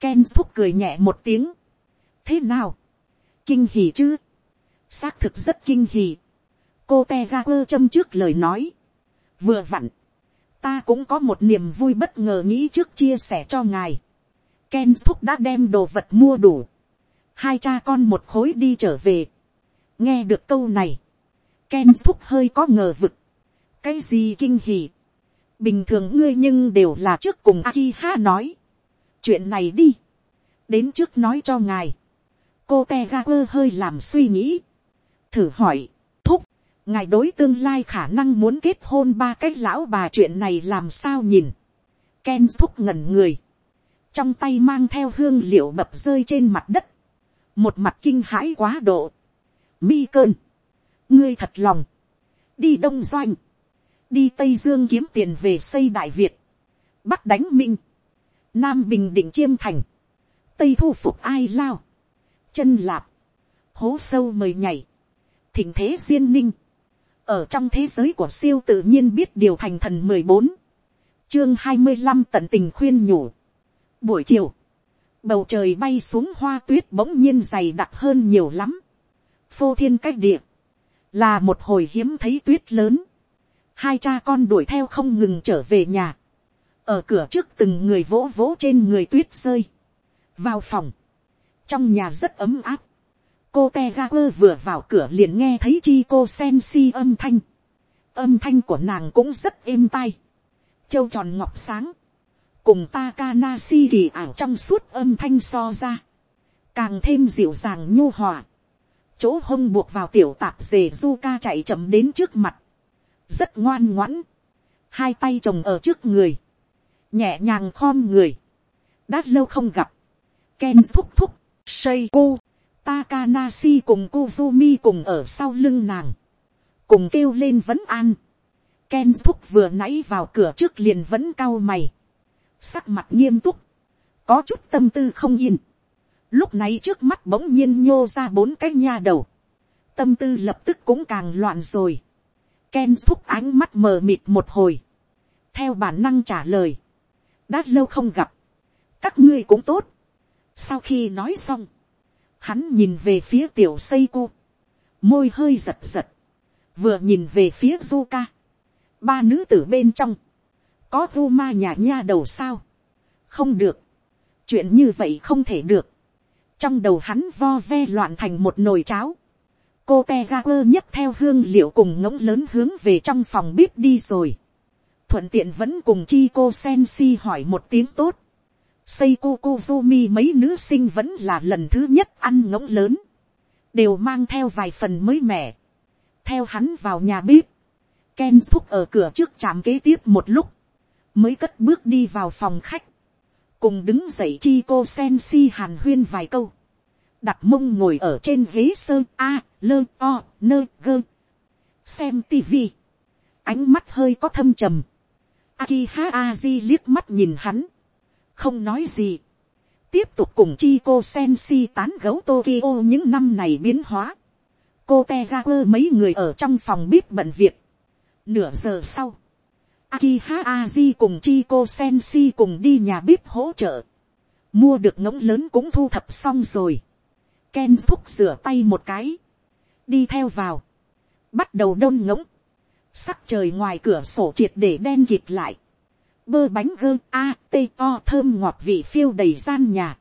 Ken thúc cười nhẹ một tiếng. Thế nào? Kinh hỉ chứ? Xác thực rất kinh hỉ. Cô te ra quơ châm trước lời nói. Vừa vặn. Ta cũng có một niềm vui bất ngờ nghĩ trước chia sẻ cho ngài. Ken thúc đã đem đồ vật mua đủ. Hai cha con một khối đi trở về nghe được câu này, Ken thúc hơi có ngờ vực. cái gì kinh hỉ. bình thường ngươi nhưng đều là trước cùng Akiha nói. chuyện này đi. đến trước nói cho ngài. cô te ga quơ hơi làm suy nghĩ. thử hỏi, ngài đối tương lai khả năng muốn kết hôn ba cái lão bà chuyện này làm sao nhìn. Ken thúc ngẩn người. trong tay mang theo hương liệu bập rơi trên mặt đất. một mặt kinh hãi quá độ. Mi cơn, ngươi thật lòng, đi đông doanh, đi tây dương kiếm tiền về xây đại việt, bắc đánh minh, nam bình định chiêm thành, tây thu phục ai lao, chân lạp, hố sâu mời nhảy, thỉnh thế duyên ninh, ở trong thế giới của siêu tự nhiên biết điều thành thần mười bốn, chương hai mươi năm tận tình khuyên nhủ. Buổi chiều, bầu trời bay xuống hoa tuyết bỗng nhiên dày đặc hơn nhiều lắm. Phô thiên cách địa, là một hồi hiếm thấy tuyết lớn, hai cha con đuổi theo không ngừng trở về nhà, ở cửa trước từng người vỗ vỗ trên người tuyết rơi, vào phòng, trong nhà rất ấm áp, cô te ga quơ vừa vào cửa liền nghe thấy chi cô sen si âm thanh, âm thanh của nàng cũng rất êm tai, châu tròn ngọc sáng, cùng Takanashi kỳ ảo trong suốt âm thanh so ra, càng thêm dịu dàng nhu hòa, chỗ hông buộc vào tiểu tạp dề du ca chạy chậm đến trước mặt, rất ngoan ngoãn, hai tay chồng ở trước người, nhẹ nhàng khom người, đã lâu không gặp, ken thúc thúc, say cu, Takanashi cùng Kuzumi cùng ở sau lưng nàng, cùng kêu lên vẫn an, Ken thúc vừa nãy vào cửa trước liền vẫn cao mày, sắc mặt nghiêm túc, có chút tâm tư không yên, Lúc này trước mắt bỗng nhiên nhô ra bốn cái nha đầu. Tâm tư lập tức cũng càng loạn rồi. Ken thúc ánh mắt mờ mịt một hồi. Theo bản năng trả lời. Đã lâu không gặp. Các ngươi cũng tốt. Sau khi nói xong. Hắn nhìn về phía tiểu xây cô. Môi hơi giật giật. Vừa nhìn về phía Zuka. Ba nữ tử bên trong. Có vu ma nhà nha đầu sao? Không được. Chuyện như vậy không thể được trong đầu hắn vo ve loạn thành một nồi cháo. cô te ga quơ nhấc theo hương liệu cùng ngỗng lớn hướng về trong phòng bếp đi rồi. thuận tiện vẫn cùng chi cô sen si hỏi một tiếng tốt xây cô cô mi mấy nữ sinh vẫn là lần thứ nhất ăn ngỗng lớn. đều mang theo vài phần mới mẻ. theo hắn vào nhà bếp. Ken thúc ở cửa trước trạm kế tiếp một lúc. mới cất bước đi vào phòng khách cùng đứng dậy chi cô sen si hàn huyên vài câu, đặt mông ngồi ở trên ghế sơ a lơ o nơ gơ, xem tivi, ánh mắt hơi có thâm trầm, Akiha Aji liếc mắt nhìn hắn, không nói gì, tiếp tục cùng chi cô sen si tán gấu Tokyo những năm này biến hóa, cô te mấy người ở trong phòng bếp bận việc, nửa giờ sau, Akiha Aji cùng chi cô sen si cùng đi nhà bếp hỗ trợ, mua được ngỗng lớn cũng thu thập xong rồi, Ken thúc rửa tay một cái, đi theo vào, bắt đầu đôn ngỗng, sắc trời ngoài cửa sổ triệt để đen kịt lại, bơ bánh gơ a t o thơm ngọt vị phiêu đầy gian nhà,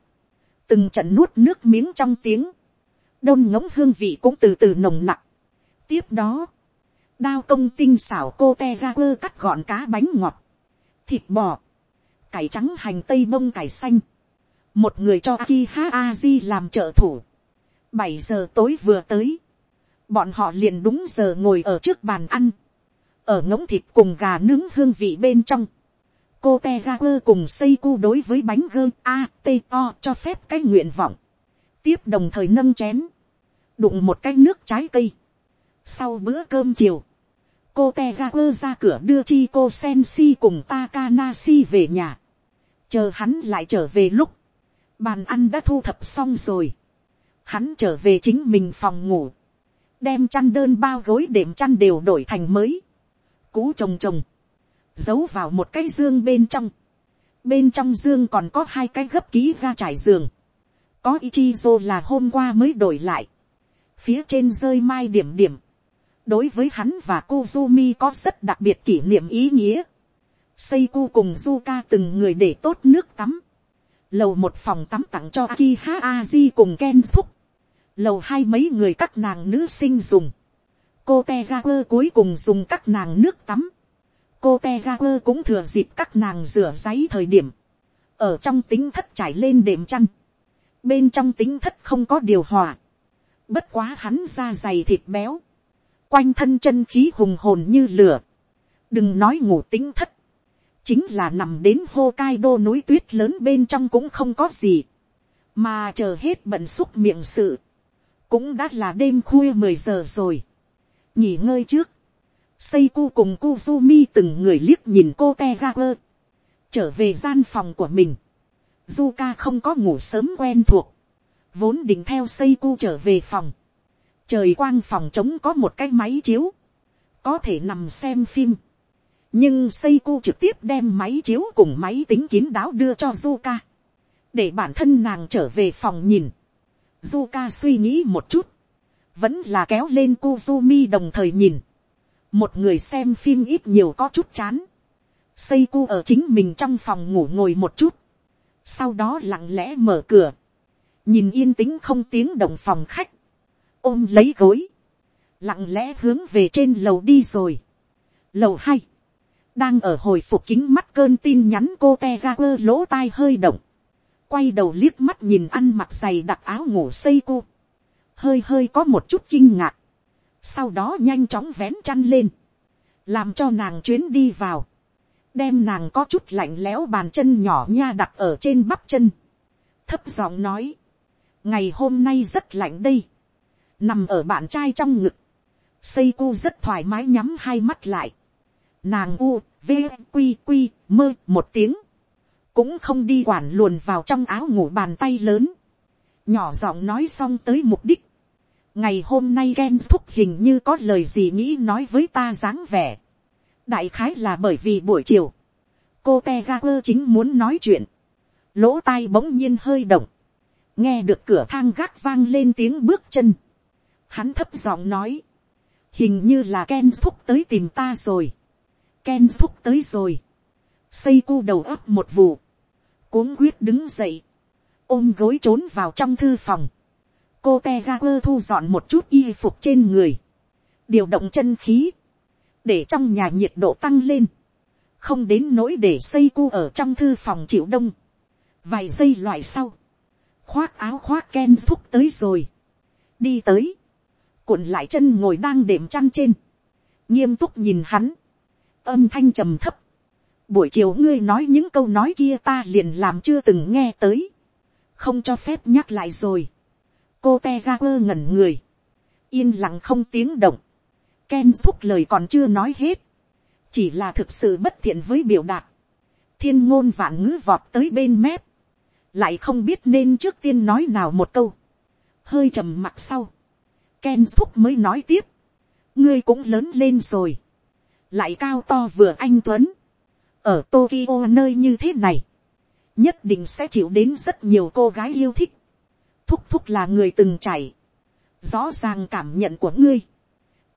từng trận nuốt nước miếng trong tiếng, đôn ngỗng hương vị cũng từ từ nồng nặng. tiếp đó, đao công tinh xảo cô te ga quơ cắt gọn cá bánh ngọt, thịt bò, cải trắng hành tây bông cải xanh, một người cho Aki Ha Aji làm trợ thủ. bảy giờ tối vừa tới, bọn họ liền đúng giờ ngồi ở trước bàn ăn, ở ngỗng thịt cùng gà nướng hương vị bên trong cô te ga quơ cùng xây cu đối với bánh gơ a t o cho phép cái nguyện vọng. tiếp đồng thời nâng chén, đụng một cái nước trái cây. sau bữa cơm chiều, cô te ga quơ ra cửa đưa chi cô sen si cùng Takanashi về nhà. chờ hắn lại trở về lúc, bàn ăn đã thu thập xong rồi. hắn trở về chính mình phòng ngủ, đem chăn đơn bao gối đệm chăn đều đổi thành mới cú trồng trồng, giấu vào một cái dương bên trong. Bên trong dương còn có hai cái gấp ký ga trải giường. Có Ichizo là hôm qua mới đổi lại. Phía trên rơi mai điểm điểm. Đối với hắn và Kuzumi có rất đặc biệt kỷ niệm ý nghĩa. Seiku cùng Zuka từng người để tốt nước tắm. Lầu một phòng tắm tặng cho Akiha, Aji cùng Ken Thúc. Lầu hai mấy người các nàng nữ sinh dùng cô te cuối cùng dùng các nàng nước tắm cô te ga quơ cũng thừa dịp các nàng rửa giấy thời điểm. ở trong tính thất trải lên đệm chăn. bên trong tính thất không có điều hòa. bất quá hắn da dày thịt béo. quanh thân chân khí hùng hồn như lửa. đừng nói ngủ tính thất. chính là nằm đến hô cai đô núi tuyết lớn bên trong cũng không có gì. mà chờ hết bận xúc miệng sự. cũng đã là đêm khuya mười giờ rồi nghỉ ngơi trước, Seiko cùng Kuzumi từng người liếc nhìn cô Tegaper. Trở về gian phòng của mình. Zuka không có ngủ sớm quen thuộc. Vốn định theo Seiko trở về phòng. Trời quang phòng trống có một cái máy chiếu. Có thể nằm xem phim. Nhưng Seiko trực tiếp đem máy chiếu cùng máy tính kín đáo đưa cho Zuka. Để bản thân nàng trở về phòng nhìn. Zuka suy nghĩ một chút vẫn là kéo lên Kuzumi đồng thời nhìn. Một người xem phim ít nhiều có chút chán. Seiko ở chính mình trong phòng ngủ ngồi một chút. Sau đó lặng lẽ mở cửa. Nhìn yên tĩnh không tiếng động phòng khách. Ôm lấy gối. Lặng lẽ hướng về trên lầu đi rồi. Lầu hai Đang ở hồi phục kính mắt cơn tin nhắn cô te ga quơ lỗ tai hơi động. Quay đầu liếc mắt nhìn ăn mặc giày đặc áo ngủ Seiko hơi hơi có một chút kinh ngạc, sau đó nhanh chóng vén chăn lên, làm cho nàng chuyến đi vào, đem nàng có chút lạnh lẽo bàn chân nhỏ nha đặt ở trên bắp chân, thấp giọng nói, ngày hôm nay rất lạnh đây, nằm ở bạn trai trong ngực, xây cu rất thoải mái nhắm hai mắt lại, nàng u, v, q q mơ một tiếng, cũng không đi quản luồn vào trong áo ngủ bàn tay lớn, nhỏ giọng nói xong tới mục đích, ngày hôm nay ghen thúc hình như có lời gì nghĩ nói với ta dáng vẻ. đại khái là bởi vì buổi chiều, cô te ga quơ chính muốn nói chuyện, lỗ tai bỗng nhiên hơi động, nghe được cửa thang gác vang lên tiếng bước chân, hắn thấp giọng nói, hình như là Ken thúc tới tìm ta rồi, Ken thúc tới rồi, xây cu đầu ấp một vụ, cuống quyết đứng dậy, ôm gối trốn vào trong thư phòng, cô te ga quơ thu dọn một chút y phục trên người, điều động chân khí, để trong nhà nhiệt độ tăng lên, không đến nỗi để xây cu ở trong thư phòng chịu đông, vài giây loại sau, khoác áo khoác ken thúc tới rồi, đi tới, cuộn lại chân ngồi đang đệm chăn trên, nghiêm túc nhìn hắn, âm thanh trầm thấp, buổi chiều ngươi nói những câu nói kia ta liền làm chưa từng nghe tới, không cho phép nhắc lại rồi, cô te ra quơ ngẩn người, yên lặng không tiếng động, Ken thúc lời còn chưa nói hết, chỉ là thực sự bất thiện với biểu đạt, thiên ngôn vạn ngữ vọt tới bên mép, lại không biết nên trước tiên nói nào một câu, hơi trầm mặc sau, Ken thúc mới nói tiếp, ngươi cũng lớn lên rồi, lại cao to vừa anh tuấn, ở Tokyo nơi như thế này, nhất định sẽ chịu đến rất nhiều cô gái yêu thích, thúc thúc là người từng chảy, rõ ràng cảm nhận của ngươi.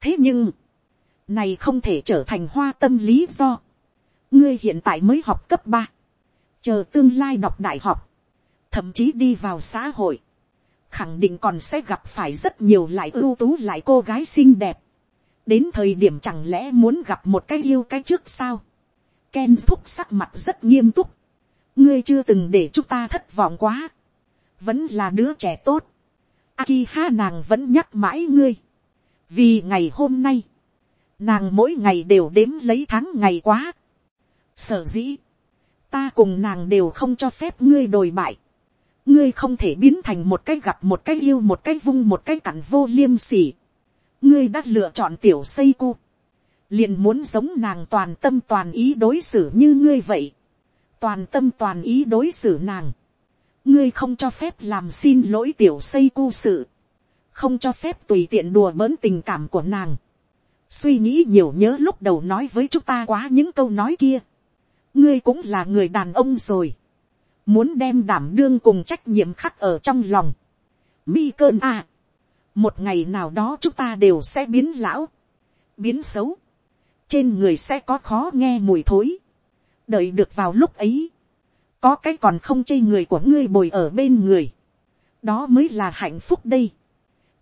thế nhưng, này không thể trở thành hoa tâm lý do, ngươi hiện tại mới học cấp ba, chờ tương lai đọc đại học, thậm chí đi vào xã hội, khẳng định còn sẽ gặp phải rất nhiều lại ưu tú lại cô gái xinh đẹp. đến thời điểm chẳng lẽ muốn gặp một cái yêu cái trước sao. Ken thúc sắc mặt rất nghiêm túc. ngươi chưa từng để chúng ta thất vọng quá vẫn là đứa trẻ tốt. Akiha nàng vẫn nhắc mãi ngươi. vì ngày hôm nay, nàng mỗi ngày đều đếm lấy tháng ngày quá. sở dĩ, ta cùng nàng đều không cho phép ngươi đồi bại ngươi không thể biến thành một cái gặp một cái yêu một cái vung một cái cặn vô liêm sỉ. ngươi đã lựa chọn tiểu xây cu. liền muốn giống nàng toàn tâm toàn ý đối xử như ngươi vậy. toàn tâm toàn ý đối xử nàng ngươi không cho phép làm xin lỗi tiểu xây cu sự. không cho phép tùy tiện đùa bỡn tình cảm của nàng. suy nghĩ nhiều nhớ lúc đầu nói với chúng ta quá những câu nói kia. ngươi cũng là người đàn ông rồi muốn đem đảm đương cùng trách nhiệm khắc ở trong lòng. Mi cơn à, một ngày nào đó chúng ta đều sẽ biến lão, biến xấu, trên người sẽ có khó nghe mùi thối, đợi được vào lúc ấy, có cái còn không chê người của ngươi bồi ở bên người, đó mới là hạnh phúc đây,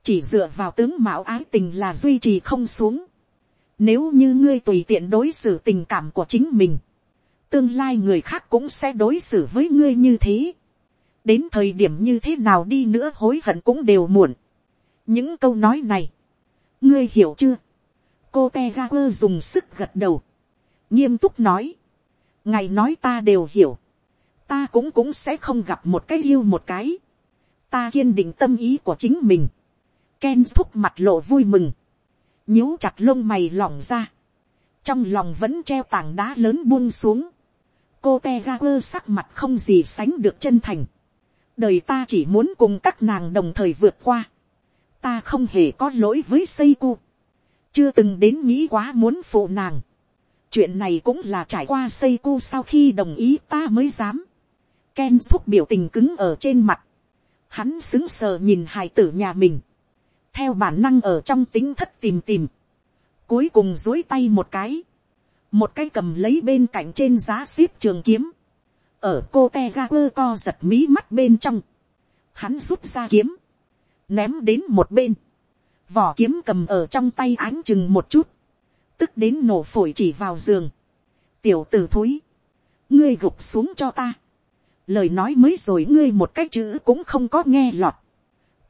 chỉ dựa vào tướng mạo ái tình là duy trì không xuống, nếu như ngươi tùy tiện đối xử tình cảm của chính mình, tương lai người khác cũng sẽ đối xử với ngươi như thế. đến thời điểm như thế nào đi nữa hối hận cũng đều muộn. những câu nói này, ngươi hiểu chưa. cô te ga quơ dùng sức gật đầu. nghiêm túc nói. ngày nói ta đều hiểu ta cũng cũng sẽ không gặp một cái yêu một cái. ta kiên định tâm ý của chính mình. Ken thúc mặt lộ vui mừng. nhíu chặt lông mày lỏng ra. trong lòng vẫn treo tảng đá lớn buông xuống cô te ga quơ sắc mặt không gì sánh được chân thành. đời ta chỉ muốn cùng các nàng đồng thời vượt qua. ta không hề có lỗi với xây cu. chưa từng đến nghĩ quá muốn phụ nàng. chuyện này cũng là trải qua xây cu sau khi đồng ý ta mới dám. Ken thúc biểu tình cứng ở trên mặt. Hắn xứng sờ nhìn hài tử nhà mình. Theo bản năng ở trong tính thất tìm tìm. Cuối cùng dối tay một cái. Một cái cầm lấy bên cạnh trên giá xếp trường kiếm, ở cô te ga quơ co giật mí mắt bên trong, hắn rút ra kiếm, ném đến một bên, vỏ kiếm cầm ở trong tay ánh chừng một chút, tức đến nổ phổi chỉ vào giường, tiểu tử thúi, ngươi gục xuống cho ta, lời nói mới rồi ngươi một cái chữ cũng không có nghe lọt,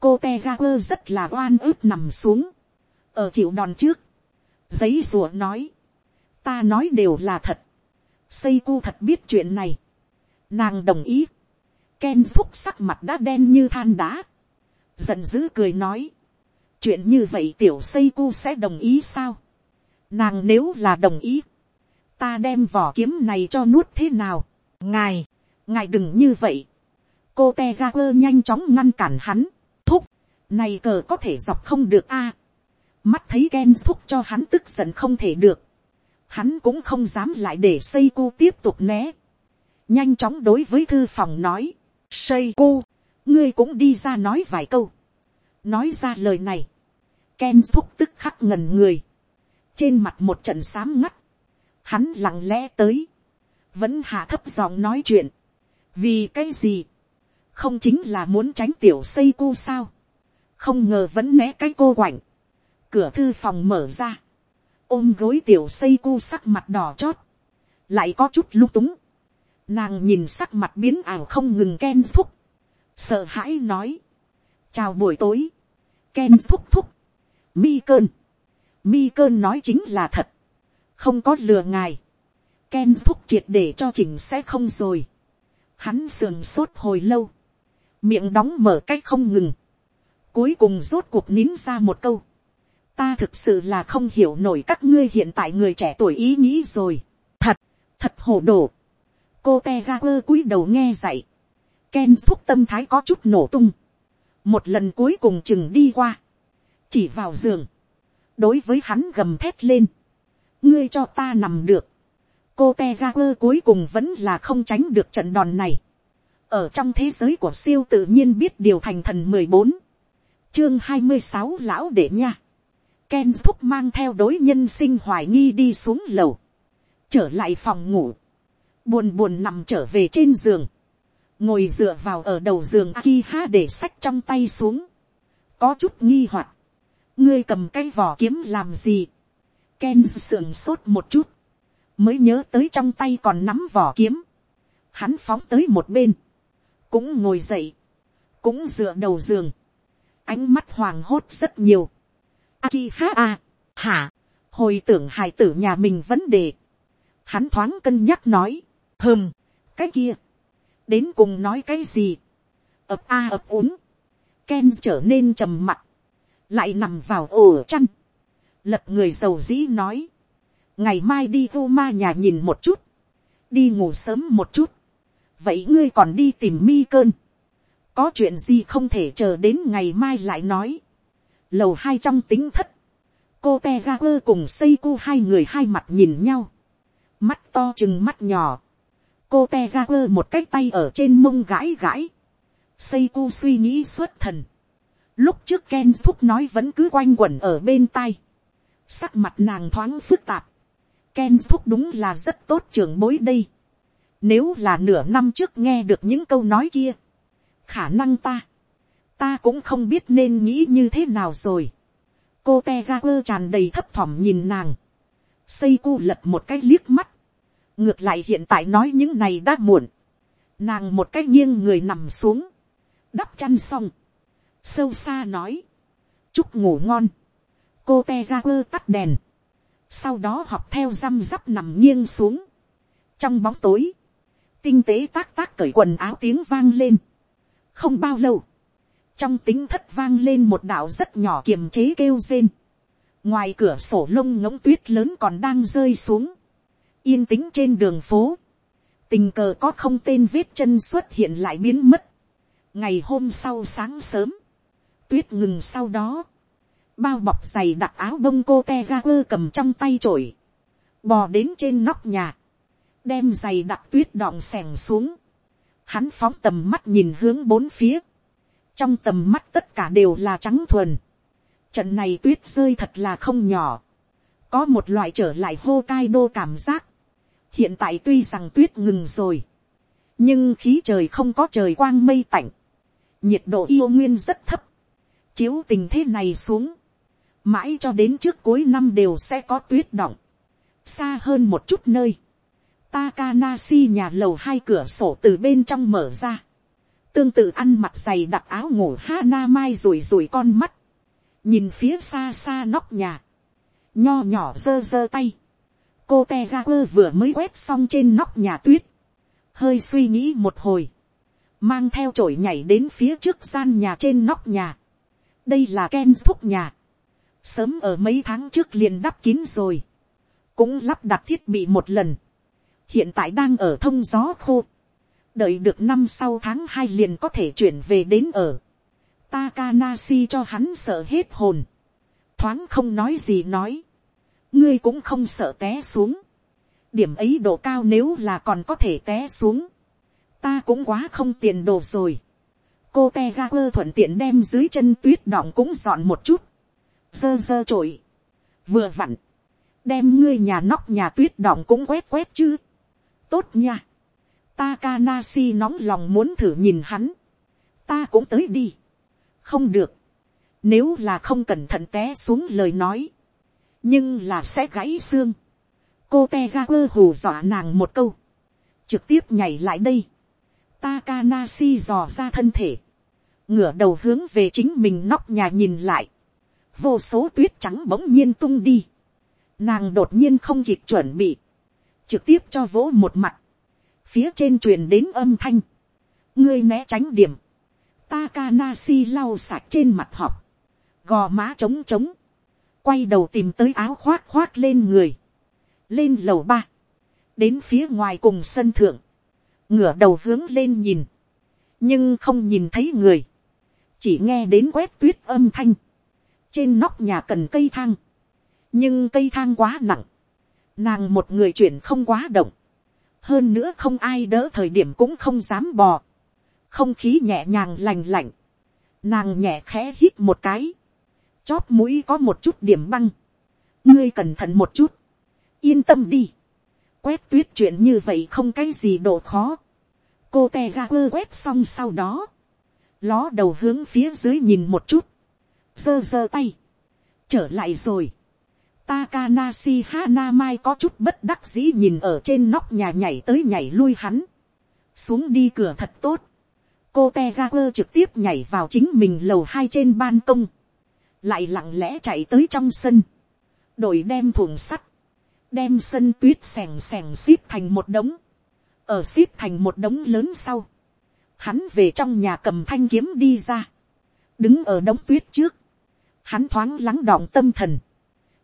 cô te ga quơ rất là oan ức nằm xuống, ở chịu đòn trước, giấy rùa nói, ta nói đều là thật, xây cu thật biết chuyện này, nàng đồng ý, Ken phúc sắc mặt đã đen như than đá, giận dữ cười nói, chuyện như vậy tiểu xây cu sẽ đồng ý sao, nàng nếu là đồng ý, ta đem vỏ kiếm này cho nuốt thế nào, ngài, ngài đừng như vậy, cô te ga quơ nhanh chóng ngăn cản hắn, thúc, này cờ có thể dọc không được a, mắt thấy Ken thúc cho hắn tức giận không thể được, hắn cũng không dám lại để xây cu tiếp tục né. nhanh chóng đối với thư phòng nói, xây cu, ngươi cũng đi ra nói vài câu. nói ra lời này, ken thúc tức khắc ngần người, trên mặt một trận xám ngắt, hắn lặng lẽ tới, vẫn hạ thấp giọng nói chuyện, vì cái gì, không chính là muốn tránh tiểu xây cu sao, không ngờ vẫn né cái cô quạnh, cửa thư phòng mở ra, ôm gối tiểu xây cu sắc mặt đỏ chót, lại có chút lung túng, nàng nhìn sắc mặt biến ảo không ngừng ken thúc, sợ hãi nói, chào buổi tối, ken thúc thúc, mi cơn, mi cơn nói chính là thật, không có lừa ngài, ken thúc triệt để cho chỉnh sẽ không rồi, hắn sườn sốt hồi lâu, miệng đóng mở cách không ngừng, cuối cùng rốt cuộc nín ra một câu, ta thực sự là không hiểu nổi các ngươi hiện tại người trẻ tuổi ý nghĩ rồi. thật, thật hồ đồ. cô te ga quơ cúi đầu nghe dạy. Ken thúc tâm thái có chút nổ tung. một lần cuối cùng chừng đi qua. chỉ vào giường. đối với hắn gầm thét lên. ngươi cho ta nằm được cô te ga quơ cuối cùng vẫn là không tránh được trận đòn này. ở trong thế giới của siêu tự nhiên biết điều thành thần mười bốn chương hai mươi sáu lão đệ nha Ken thúc mang theo đối nhân sinh hoài nghi đi xuống lầu. Trở lại phòng ngủ. Buồn buồn nằm trở về trên giường. Ngồi dựa vào ở đầu giường Akiha để sách trong tay xuống. Có chút nghi hoặc Ngươi cầm cái vỏ kiếm làm gì? Ken sườn sốt một chút. Mới nhớ tới trong tay còn nắm vỏ kiếm. Hắn phóng tới một bên. Cũng ngồi dậy. Cũng dựa đầu giường. Ánh mắt hoàng hốt rất nhiều Aki ha a, hả, hồi tưởng hài tử nhà mình vấn đề. Hắn thoáng cân nhắc nói, hừm, cái kia, đến cùng nói cái gì, ập a ập úng, Ken trở nên trầm mặc, lại nằm vào ổ chăn, lật người giàu dĩ nói, ngày mai đi vô ma nhà nhìn một chút, đi ngủ sớm một chút, vậy ngươi còn đi tìm mi cơn, có chuyện gì không thể chờ đến ngày mai lại nói, lầu hai trong tính thất, cô te ga quơ cùng xây cu hai người hai mặt nhìn nhau, mắt to chừng mắt nhỏ, cô te ga quơ một cái tay ở trên mông gãi gãi, xây cu suy nghĩ suốt thần, lúc trước ken thúc nói vẫn cứ quanh quẩn ở bên tai, sắc mặt nàng thoáng phức tạp, ken thúc đúng là rất tốt trưởng bối đây, nếu là nửa năm trước nghe được những câu nói kia, khả năng ta, ta cũng không biết nên nghĩ như thế nào rồi. cô te quơ tràn đầy thấp thỏm nhìn nàng. xây cu lật một cái liếc mắt. ngược lại hiện tại nói những này đã muộn. nàng một cái nghiêng người nằm xuống. đắp chăn xong. sâu xa nói. chúc ngủ ngon. cô te quơ tắt đèn sau đó học theo răm rắp nằm nghiêng xuống. trong bóng tối, tinh tế tác tác cởi quần áo tiếng vang lên. không bao lâu, trong tính thất vang lên một đạo rất nhỏ kiềm chế kêu rên. ngoài cửa sổ lông ngỗng tuyết lớn còn đang rơi xuống. yên tĩnh trên đường phố. tình cờ có không tên vết chân xuất hiện lại biến mất. ngày hôm sau sáng sớm, tuyết ngừng sau đó bao bọc giày đặc áo bông cô te ga quơ cầm trong tay chổi, bò đến trên nóc nhà. đem giày đặc tuyết đọng sẻng xuống. hắn phóng tầm mắt nhìn hướng bốn phía trong tầm mắt tất cả đều là trắng thuần. Trận này tuyết rơi thật là không nhỏ. Có một loại trở lại hô cai đô cảm giác. Hiện tại tuy rằng tuyết ngừng rồi. Nhưng khí trời không có trời quang mây tạnh. Nhiệt độ yêu nguyên rất thấp. Chiếu tình thế này xuống. Mãi cho đến trước cuối năm đều sẽ có tuyết động. Xa hơn một chút nơi. Takanashi nhà lầu hai cửa sổ từ bên trong mở ra. Tương tự ăn mặc giày đặc áo ngủ Hana Mai rủi rủi con mắt, nhìn phía xa xa nóc nhà, nho nhỏ giơ giơ tay, cô te ga quơ vừa mới quét xong trên nóc nhà tuyết, hơi suy nghĩ một hồi, mang theo chổi nhảy đến phía trước gian nhà trên nóc nhà, đây là Ken thúc nhà, sớm ở mấy tháng trước liền đắp kín rồi, cũng lắp đặt thiết bị một lần, hiện tại đang ở thông gió khô, đợi được năm sau tháng hai liền có thể chuyển về đến ở. Takanasi cho hắn sợ hết hồn. Thoáng không nói gì nói. Ngươi cũng không sợ té xuống. Điểm ấy độ cao nếu là còn có thể té xuống. Ta cũng quá không tiền đồ rồi. Cô Tegaper thuận tiện đem dưới chân tuyết đọng cũng dọn một chút. Dơ dơ trội. Vừa vặn. Đem ngươi nhà nóc nhà tuyết đọng cũng quét quét chứ. Tốt nha Takanashi nóng lòng muốn thử nhìn hắn. Ta cũng tới đi. Không được. Nếu là không cẩn thận té xuống lời nói. Nhưng là sẽ gãy xương. Cô Tegaper hù dọa nàng một câu. Trực tiếp nhảy lại đây. Takanashi dò ra thân thể. Ngửa đầu hướng về chính mình nóc nhà nhìn lại. Vô số tuyết trắng bỗng nhiên tung đi. Nàng đột nhiên không kịp chuẩn bị. Trực tiếp cho vỗ một mặt. Phía trên truyền đến âm thanh, ngươi né tránh điểm, Takanashi lau sạch trên mặt họp, gò má trống trống, quay đầu tìm tới áo khoác khoác lên người, lên lầu ba, đến phía ngoài cùng sân thượng, ngửa đầu hướng lên nhìn, nhưng không nhìn thấy người, chỉ nghe đến quét tuyết âm thanh, trên nóc nhà cần cây thang, nhưng cây thang quá nặng, nàng một người chuyển không quá động, hơn nữa không ai đỡ thời điểm cũng không dám bò, không khí nhẹ nhàng lành lạnh, nàng nhẹ khẽ hít một cái, chóp mũi có một chút điểm băng, ngươi cẩn thận một chút, yên tâm đi, quét tuyết chuyện như vậy không cái gì độ khó, cô te ga quơ quét xong sau đó, ló đầu hướng phía dưới nhìn một chút, giơ giơ tay, trở lại rồi, Takanashi Hanamai có chút bất đắc dĩ nhìn ở trên nóc nhà nhảy tới nhảy lui hắn. Xuống đi cửa thật tốt. Cô Tegaper trực tiếp nhảy vào chính mình lầu hai trên ban công. Lại lặng lẽ chạy tới trong sân. Đổi đem thùng sắt. Đem sân tuyết sèn sèn xếp thành một đống. Ở xếp thành một đống lớn sau. Hắn về trong nhà cầm thanh kiếm đi ra. Đứng ở đống tuyết trước. Hắn thoáng lắng đọng tâm thần.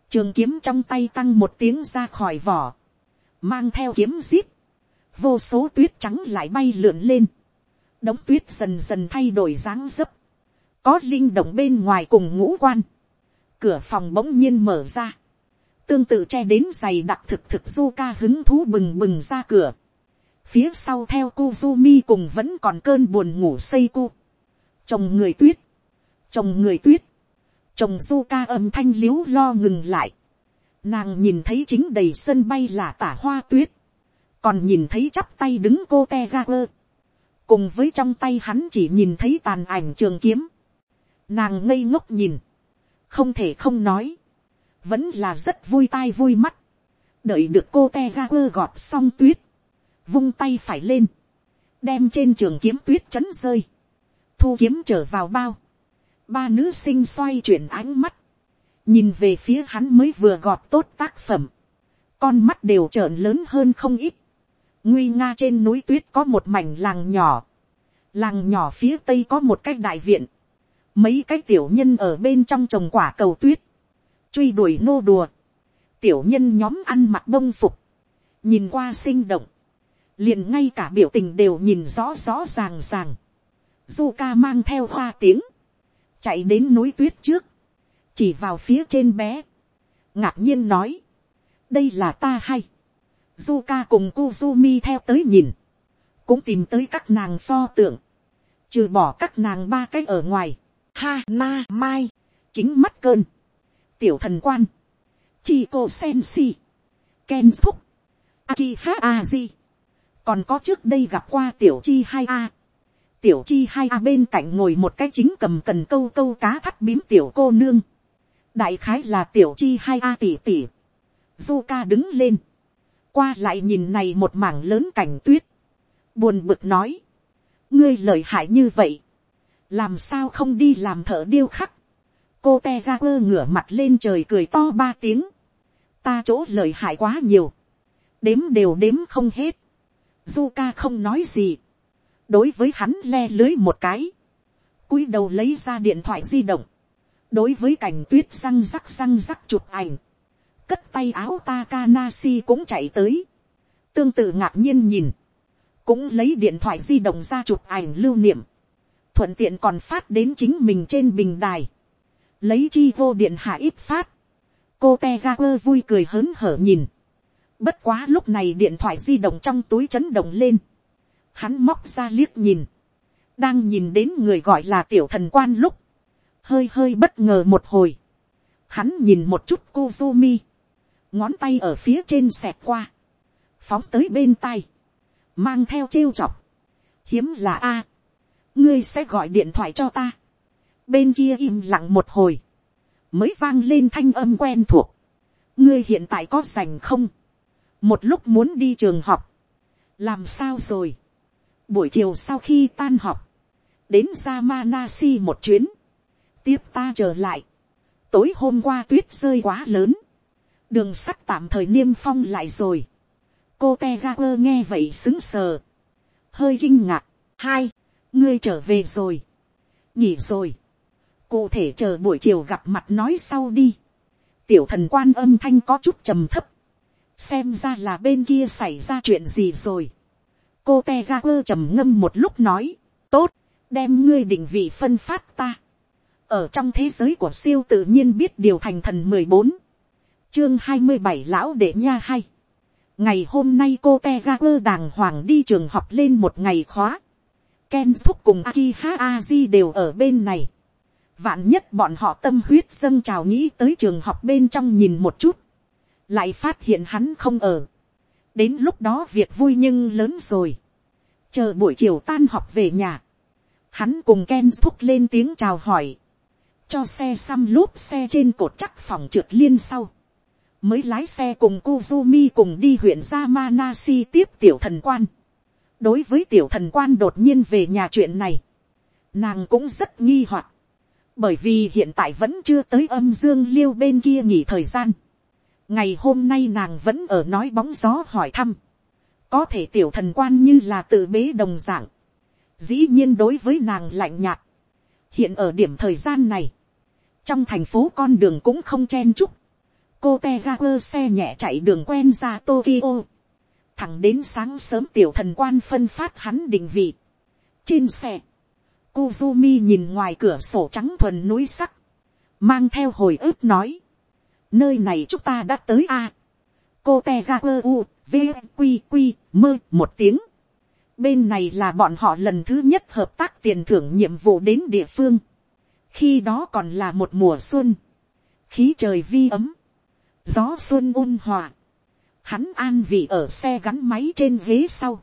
Trường kiếm trong tay tăng một tiếng ra khỏi vỏ, mang theo kiếm zip, vô số tuyết trắng lại bay lượn lên, đống tuyết dần dần thay đổi dáng dấp, có linh động bên ngoài cùng ngũ quan, cửa phòng bỗng nhiên mở ra, tương tự che đến giày đặc thực thực du ca hứng thú bừng bừng ra cửa, phía sau theo Kuzumi cùng vẫn còn cơn buồn ngủ xây cu, chồng người tuyết, chồng người tuyết, chồng du ca âm thanh l i ế u lo ngừng lại. Nàng nhìn thấy chính đầy sân bay là tả hoa tuyết. còn nhìn thấy chắp tay đứng cô te ga quơ. cùng với trong tay hắn chỉ nhìn thấy tàn ảnh trường kiếm. nàng ngây ngốc nhìn. không thể không nói. vẫn là rất vui tai vui mắt. đợi được cô te ga quơ gọt xong tuyết. vung tay phải lên. đem trên trường kiếm tuyết chấn rơi. thu kiếm trở vào bao ba nữ sinh xoay chuyển ánh mắt, nhìn về phía hắn mới vừa gọt tốt tác phẩm, con mắt đều trợn lớn hơn không ít, nguy nga trên núi tuyết có một mảnh làng nhỏ, làng nhỏ phía tây có một cái đại viện, mấy cái tiểu nhân ở bên trong trồng quả cầu tuyết, truy đuổi nô đùa, tiểu nhân nhóm ăn mặc bông phục, nhìn qua sinh động, liền ngay cả biểu tình đều nhìn rõ rõ ràng ràng, du ca mang theo hoa tiếng, chạy đến núi tuyết trước, chỉ vào phía trên bé, ngạc nhiên nói, đây là ta hay, Zuka cùng Kuzumi theo tới nhìn, cũng tìm tới các nàng pho tượng, trừ bỏ các nàng ba cái ở ngoài, ha na mai, kính mắt cơn, tiểu thần quan, chi cô sen si, ken thúc, aki ha aji, còn có trước đây gặp qua tiểu chi hai a, tiểu chi hai a bên cạnh ngồi một cái chính cầm cần câu câu cá thắt bím tiểu cô nương. đại khái là tiểu chi hai a tỉ tỉ. du ca đứng lên. qua lại nhìn này một mảng lớn cảnh tuyết. buồn bực nói. ngươi lợi hại như vậy. làm sao không đi làm thợ điêu khắc. cô te ga quơ ngửa mặt lên trời cười to ba tiếng. ta chỗ lợi hại quá nhiều. đếm đều đếm không hết. du ca không nói gì đối với hắn le lưới một cái, cúi đầu lấy ra điện thoại di động, đối với cảnh tuyết răng rắc răng rắc chụp ảnh, cất tay áo Takanasi cũng chạy tới, tương tự ngạc nhiên nhìn, cũng lấy điện thoại di động ra chụp ảnh lưu niệm, thuận tiện còn phát đến chính mình trên bình đài, lấy chi vô điện hạ ít phát, cô te ga quơ vui cười hớn hở nhìn, bất quá lúc này điện thoại di động trong túi chấn động lên, hắn móc ra liếc nhìn, đang nhìn đến người gọi là tiểu thần quan lúc, hơi hơi bất ngờ một hồi, hắn nhìn một chút Kuzumi, ngón tay ở phía trên xẹt qua, phóng tới bên tay, mang theo trêu chọc, hiếm là a, ngươi sẽ gọi điện thoại cho ta, bên kia im lặng một hồi, mới vang lên thanh âm quen thuộc, ngươi hiện tại có rảnh không, một lúc muốn đi trường học, làm sao rồi, Buổi chiều sau khi tan họp, đến Yamanasi một chuyến, tiếp ta trở lại. Tối hôm qua tuyết rơi quá lớn, đường sắt tạm thời niêm phong lại rồi. cô te nghe vậy xứng sờ, hơi kinh ngạc. hai, ngươi trở về rồi, nghỉ rồi. cụ thể chờ buổi chiều gặp mặt nói sau đi. tiểu thần quan âm thanh có chút trầm thấp, xem ra là bên kia xảy ra chuyện gì rồi cô te ra quơ trầm ngâm một lúc nói, tốt, đem ngươi định vị phân phát ta. ở trong thế giới của siêu tự nhiên biết điều thành thần mười bốn, chương hai mươi bảy lão đệ nha hay. ngày hôm nay cô te ra quơ đàng hoàng đi trường học lên một ngày khóa. ken thúc cùng aki ha aji đều ở bên này. vạn nhất bọn họ tâm huyết dâng trào nghĩ tới trường học bên trong nhìn một chút lại phát hiện hắn không ở đến lúc đó việc vui nhưng lớn rồi. chờ buổi chiều tan học về nhà. hắn cùng ken thúc lên tiếng chào hỏi. cho xe xăm lốp xe trên cột chắc phòng trượt liên sau. mới lái xe cùng Kuzumi cùng đi huyện Yamanashi tiếp tiểu thần quan. đối với tiểu thần quan đột nhiên về nhà chuyện này, nàng cũng rất nghi hoặc bởi vì hiện tại vẫn chưa tới âm dương liêu bên kia nghỉ thời gian ngày hôm nay nàng vẫn ở nói bóng gió hỏi thăm, có thể tiểu thần quan như là tự bế đồng dạng, dĩ nhiên đối với nàng lạnh nhạt, hiện ở điểm thời gian này, trong thành phố con đường cũng không chen chúc, cô te ga quơ xe nhẹ chạy đường quen ra tokyo, thẳng đến sáng sớm tiểu thần quan phân phát hắn định vị, trên xe, Kuzumi nhìn ngoài cửa sổ trắng thuần núi sắc, mang theo hồi ức nói, nơi này chúng ta đã tới a. cô te ga quơ u, v, q q mơ một tiếng. bên này là bọn họ lần thứ nhất hợp tác tiền thưởng nhiệm vụ đến địa phương. khi đó còn là một mùa xuân. khí trời vi ấm. gió xuân ôn hòa. hắn an vị ở xe gắn máy trên ghế sau.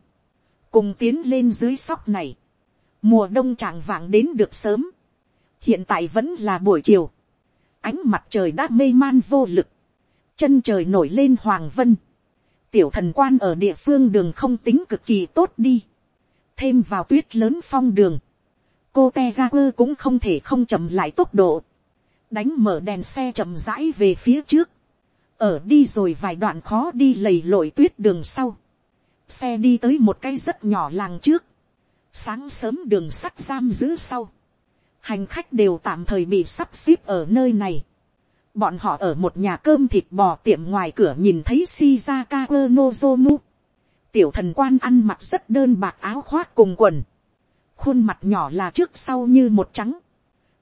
cùng tiến lên dưới sóc này. mùa đông trạng vạng đến được sớm. hiện tại vẫn là buổi chiều ánh mặt trời đã mê man vô lực, chân trời nổi lên hoàng vân, tiểu thần quan ở địa phương đường không tính cực kỳ tốt đi, thêm vào tuyết lớn phong đường, cô te ra quơ cũng không thể không chậm lại tốc độ, đánh mở đèn xe chậm rãi về phía trước, ở đi rồi vài đoạn khó đi lầy lội tuyết đường sau, xe đi tới một cái rất nhỏ làng trước, sáng sớm đường sắt giam giữ sau, hành khách đều tạm thời bị sắp xếp ở nơi này. Bọn họ ở một nhà cơm thịt bò tiệm ngoài cửa nhìn thấy Shizaka Nozomu. Tiểu thần quan ăn mặc rất đơn bạc áo khoác cùng quần. Khuôn mặt nhỏ là trước sau như một trắng.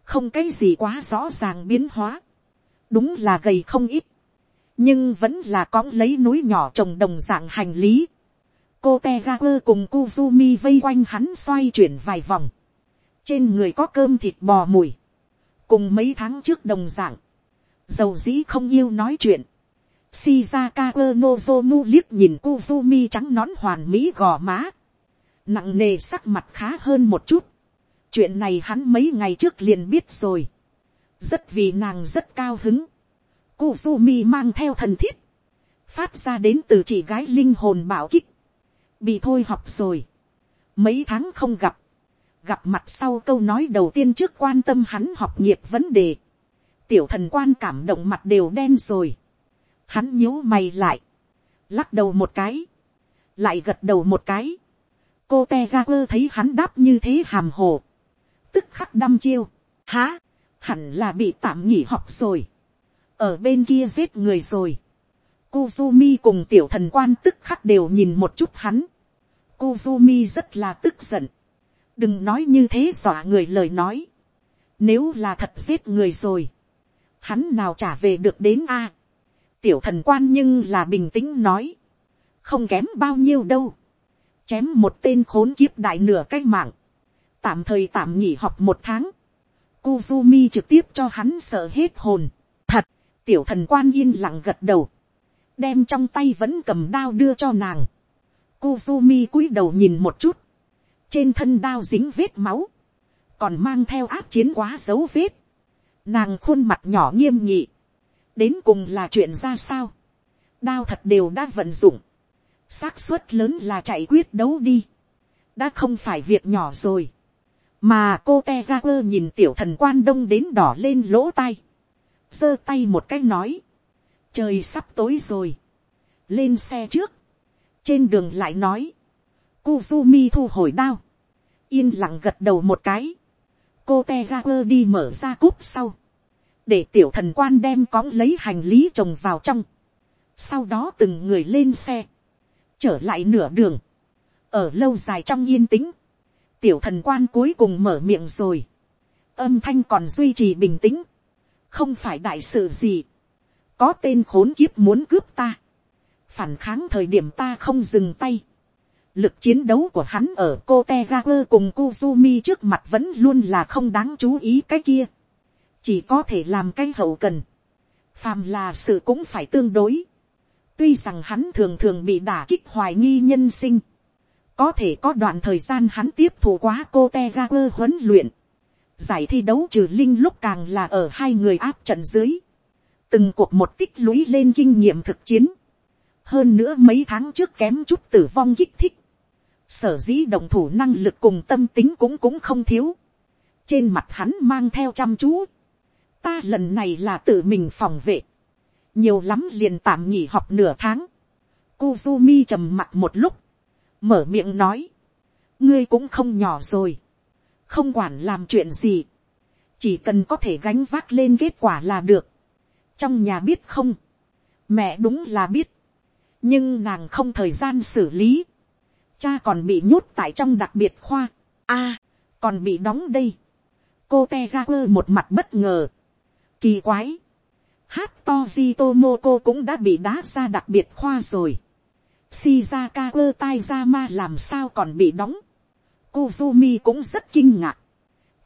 Không cái gì quá rõ ràng biến hóa. Đúng là gầy không ít. Nhưng vẫn là cõng lấy núi nhỏ trồng đồng dạng hành lý. Cô Tegaper cùng Kuzumi vây quanh hắn xoay chuyển vài vòng trên người có cơm thịt bò mùi, cùng mấy tháng trước đồng dạng, dầu dĩ không yêu nói chuyện, Shizaka Nozomu liếc nhìn Kuzumi trắng nón hoàn mỹ gò má. Nặng nề sắc mặt khá hơn một chút. Chuyện này hắn mấy ngày trước liền biết rồi. Rất vì nàng rất cao hứng. Kuzumi mang theo thần thiết. Phát ra đến từ chị gái linh hồn bảo kích. Bị thôi học rồi. Mấy tháng không gặp gặp mặt sau câu nói đầu tiên trước quan tâm hắn học nghiệp vấn đề, tiểu thần quan cảm động mặt đều đen rồi, hắn nhíu mày lại, lắc đầu một cái, lại gật đầu một cái, cô te ga quơ thấy hắn đáp như thế hàm hồ, tức khắc đăm chiêu, há, hẳn là bị tạm nghỉ học rồi, ở bên kia giết người rồi, Kuzumi cùng tiểu thần quan tức khắc đều nhìn một chút hắn. Kuzumi rất là tức giận đừng nói như thế dọa người lời nói. Nếu là thật giết người rồi, hắn nào trả về được đến a. tiểu thần quan nhưng là bình tĩnh nói, không kém bao nhiêu đâu. chém một tên khốn kiếp đại nửa cái mạng, tạm thời tạm nghỉ học một tháng. Kuzumi trực tiếp cho hắn sợ hết hồn. Thật, tiểu thần quan yên lặng gật đầu. Đem trong tay vẫn cầm đao đưa cho nàng. Kuzumi cúi đầu nhìn một chút trên thân đao dính vết máu, còn mang theo áp chiến quá dấu vết, nàng khuôn mặt nhỏ nghiêm nhị, đến cùng là chuyện ra sao, đao thật đều đã vận dụng, xác suất lớn là chạy quyết đấu đi, đã không phải việc nhỏ rồi, mà cô te ra quơ nhìn tiểu thần quan đông đến đỏ lên lỗ tai, giơ tay một cái nói, trời sắp tối rồi, lên xe trước, trên đường lại nói, Kuzumi thu hồi đao. Yên lặng gật đầu một cái. Cô Tegaper đi mở ra cúp sau. để tiểu thần quan đem cõng lấy hành lý chồng vào trong, sau đó từng người lên xe, trở lại nửa đường, ở lâu dài trong yên tĩnh, tiểu thần quan cuối cùng mở miệng rồi, âm thanh còn duy trì bình tĩnh, không phải đại sự gì, có tên khốn kiếp muốn cướp ta, phản kháng thời điểm ta không dừng tay, lực chiến đấu của hắn ở cô te ga quơ cùng Kuzumi trước mặt vẫn luôn là không đáng chú ý cái kia, chỉ có thể làm cái hậu cần, phàm là sự cũng phải tương đối, tuy rằng hắn thường thường bị đả kích hoài nghi nhân sinh, có thể có đoạn thời gian hắn tiếp thủ quá cô te ga quơ huấn luyện, giải thi đấu trừ linh lúc càng là ở hai người áp trận dưới, từng cuộc một tích lũy lên kinh nghiệm thực chiến, hơn nữa mấy tháng trước kém chút tử vong kích thích, sở dĩ động thủ năng lực cùng tâm tính cũng cũng không thiếu, trên mặt hắn mang theo chăm chú, ta lần này là tự mình phòng vệ, nhiều lắm liền tạm nghỉ học nửa tháng, Kuzumi trầm mặt một lúc, mở miệng nói, ngươi cũng không nhỏ rồi, không quản làm chuyện gì, chỉ cần có thể gánh vác lên kết quả là được. trong nhà biết không, mẹ đúng là biết, nhưng nàng không thời gian xử lý, cha còn bị nhốt tại trong đặc biệt khoa, a, còn bị đóng đây, cô te ra quơ một mặt bất ngờ, kỳ quái, hát to di tomoko cũng đã bị đá ra đặc biệt khoa rồi, shizaka quơ tai ra ma làm sao còn bị đóng, Kuzumi cũng rất kinh ngạc.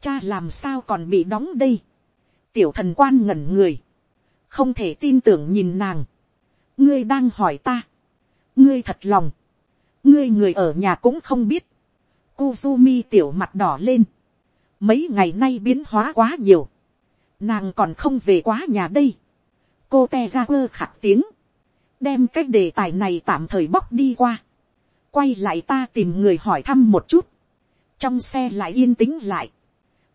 Cha làm sao còn bị đóng đây. Tiểu thần quan ngẩn người. Không thể tin tưởng nhìn nàng. Ngươi đang hỏi ta. Ngươi thật lòng. Ngươi người ở nhà cũng không biết. Kuzumi tiểu mặt đỏ lên. Mấy ngày nay biến hóa quá nhiều. Nàng còn không về quá nhà đây. Cô te ra quơ khặt tiếng. Đem cái đề tài này tạm thời bóc đi qua. Quay lại ta tìm người hỏi thăm một chút trong xe lại yên tĩnh lại,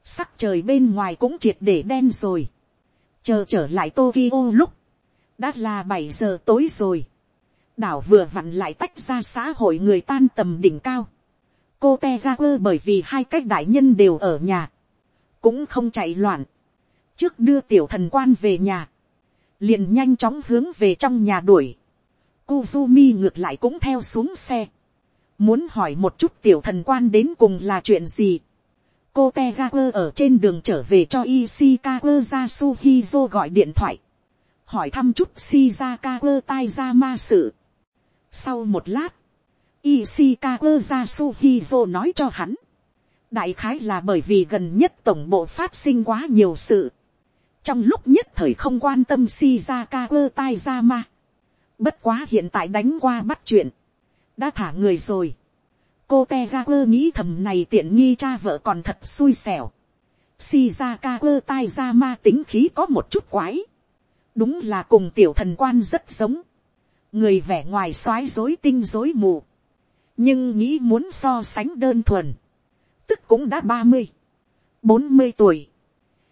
sắc trời bên ngoài cũng triệt để đen rồi, chờ trở lại Tokyo lúc, đã là bảy giờ tối rồi, đảo vừa vặn lại tách ra xã hội người tan tầm đỉnh cao, cô te ra quơ bởi vì hai cách đại nhân đều ở nhà, cũng không chạy loạn, trước đưa tiểu thần quan về nhà, liền nhanh chóng hướng về trong nhà đuổi, Kuzumi ngược lại cũng theo xuống xe. Muốn hỏi một chút tiểu thần quan đến cùng là chuyện gì. cô te ga quơ ở trên đường trở về cho Ishikawa Yasuhizo gọi điện thoại, hỏi thăm chút Shizakawa tai ra ma sự sau một lát, Ishikawa Yasuhizo nói cho hắn, đại khái là bởi vì gần nhất tổng bộ phát sinh quá nhiều sự, trong lúc nhất thời không quan tâm Shizakawa Taizama. bất quá hiện tại đánh qua bắt chuyện, đã thả người rồi. cô te nghĩ thầm này tiện nghi cha vợ còn thật xui xẻo. Shizakawa Taizama tính khí có một chút quái. đúng là cùng tiểu thần quan rất giống người vẻ ngoài soái dối tinh dối mù. nhưng nghĩ muốn so sánh đơn thuần. tức cũng đã ba mươi, bốn mươi tuổi.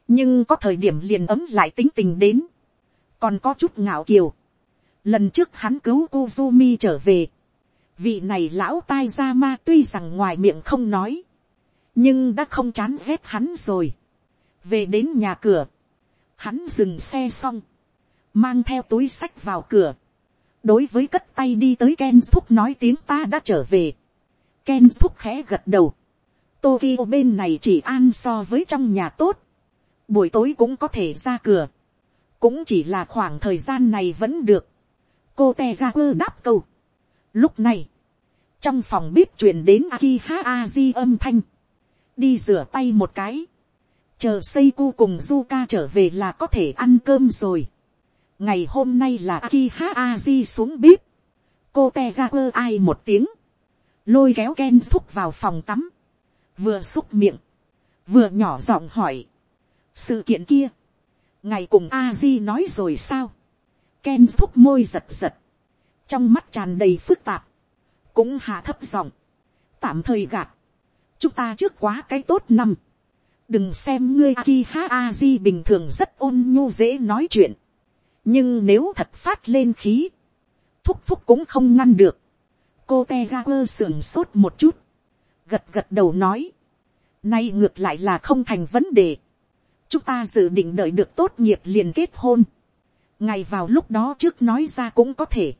nhưng có thời điểm liền ấm lại tính tình đến. còn có chút ngạo kiều. lần trước hắn cứu Kuzumi trở về vị này lão tai ra ma tuy rằng ngoài miệng không nói, nhưng đã không chán ghét hắn rồi. về đến nhà cửa, hắn dừng xe xong, mang theo túi sách vào cửa, đối với cất tay đi tới Ken thúc nói tiếng ta đã trở về. Ken thúc khẽ gật đầu. Tokyo bên này chỉ an so với trong nhà tốt. Buổi tối cũng có thể ra cửa. Cũng chỉ là khoảng thời gian này vẫn được. Cô te ra quơ đáp câu. Lúc này, trong phòng bếp chuyển đến Akiha Aji âm thanh. Đi rửa tay một cái. Chờ Seiku cùng Zuka trở về là có thể ăn cơm rồi. Ngày hôm nay là Akiha Aji xuống bếp. Cô te ra quơ ai một tiếng. Lôi kéo Ken thúc vào phòng tắm. Vừa xúc miệng. Vừa nhỏ giọng hỏi. Sự kiện kia. Ngày cùng Aji nói rồi sao? Ken thúc môi giật giật. Trong mắt tràn đầy phức tạp cũng hạ thấp giọng, tạm thời gạt, chúng ta trước quá cái tốt năm, đừng xem ngươi aki ha aji bình thường rất ôn nhu dễ nói chuyện, nhưng nếu thật phát lên khí, thúc thúc cũng không ngăn được, cô te ga quơ sưởng sốt một chút, gật gật đầu nói, nay ngược lại là không thành vấn đề, chúng ta dự định đợi được tốt nghiệp liền kết hôn, ngày vào lúc đó trước nói ra cũng có thể,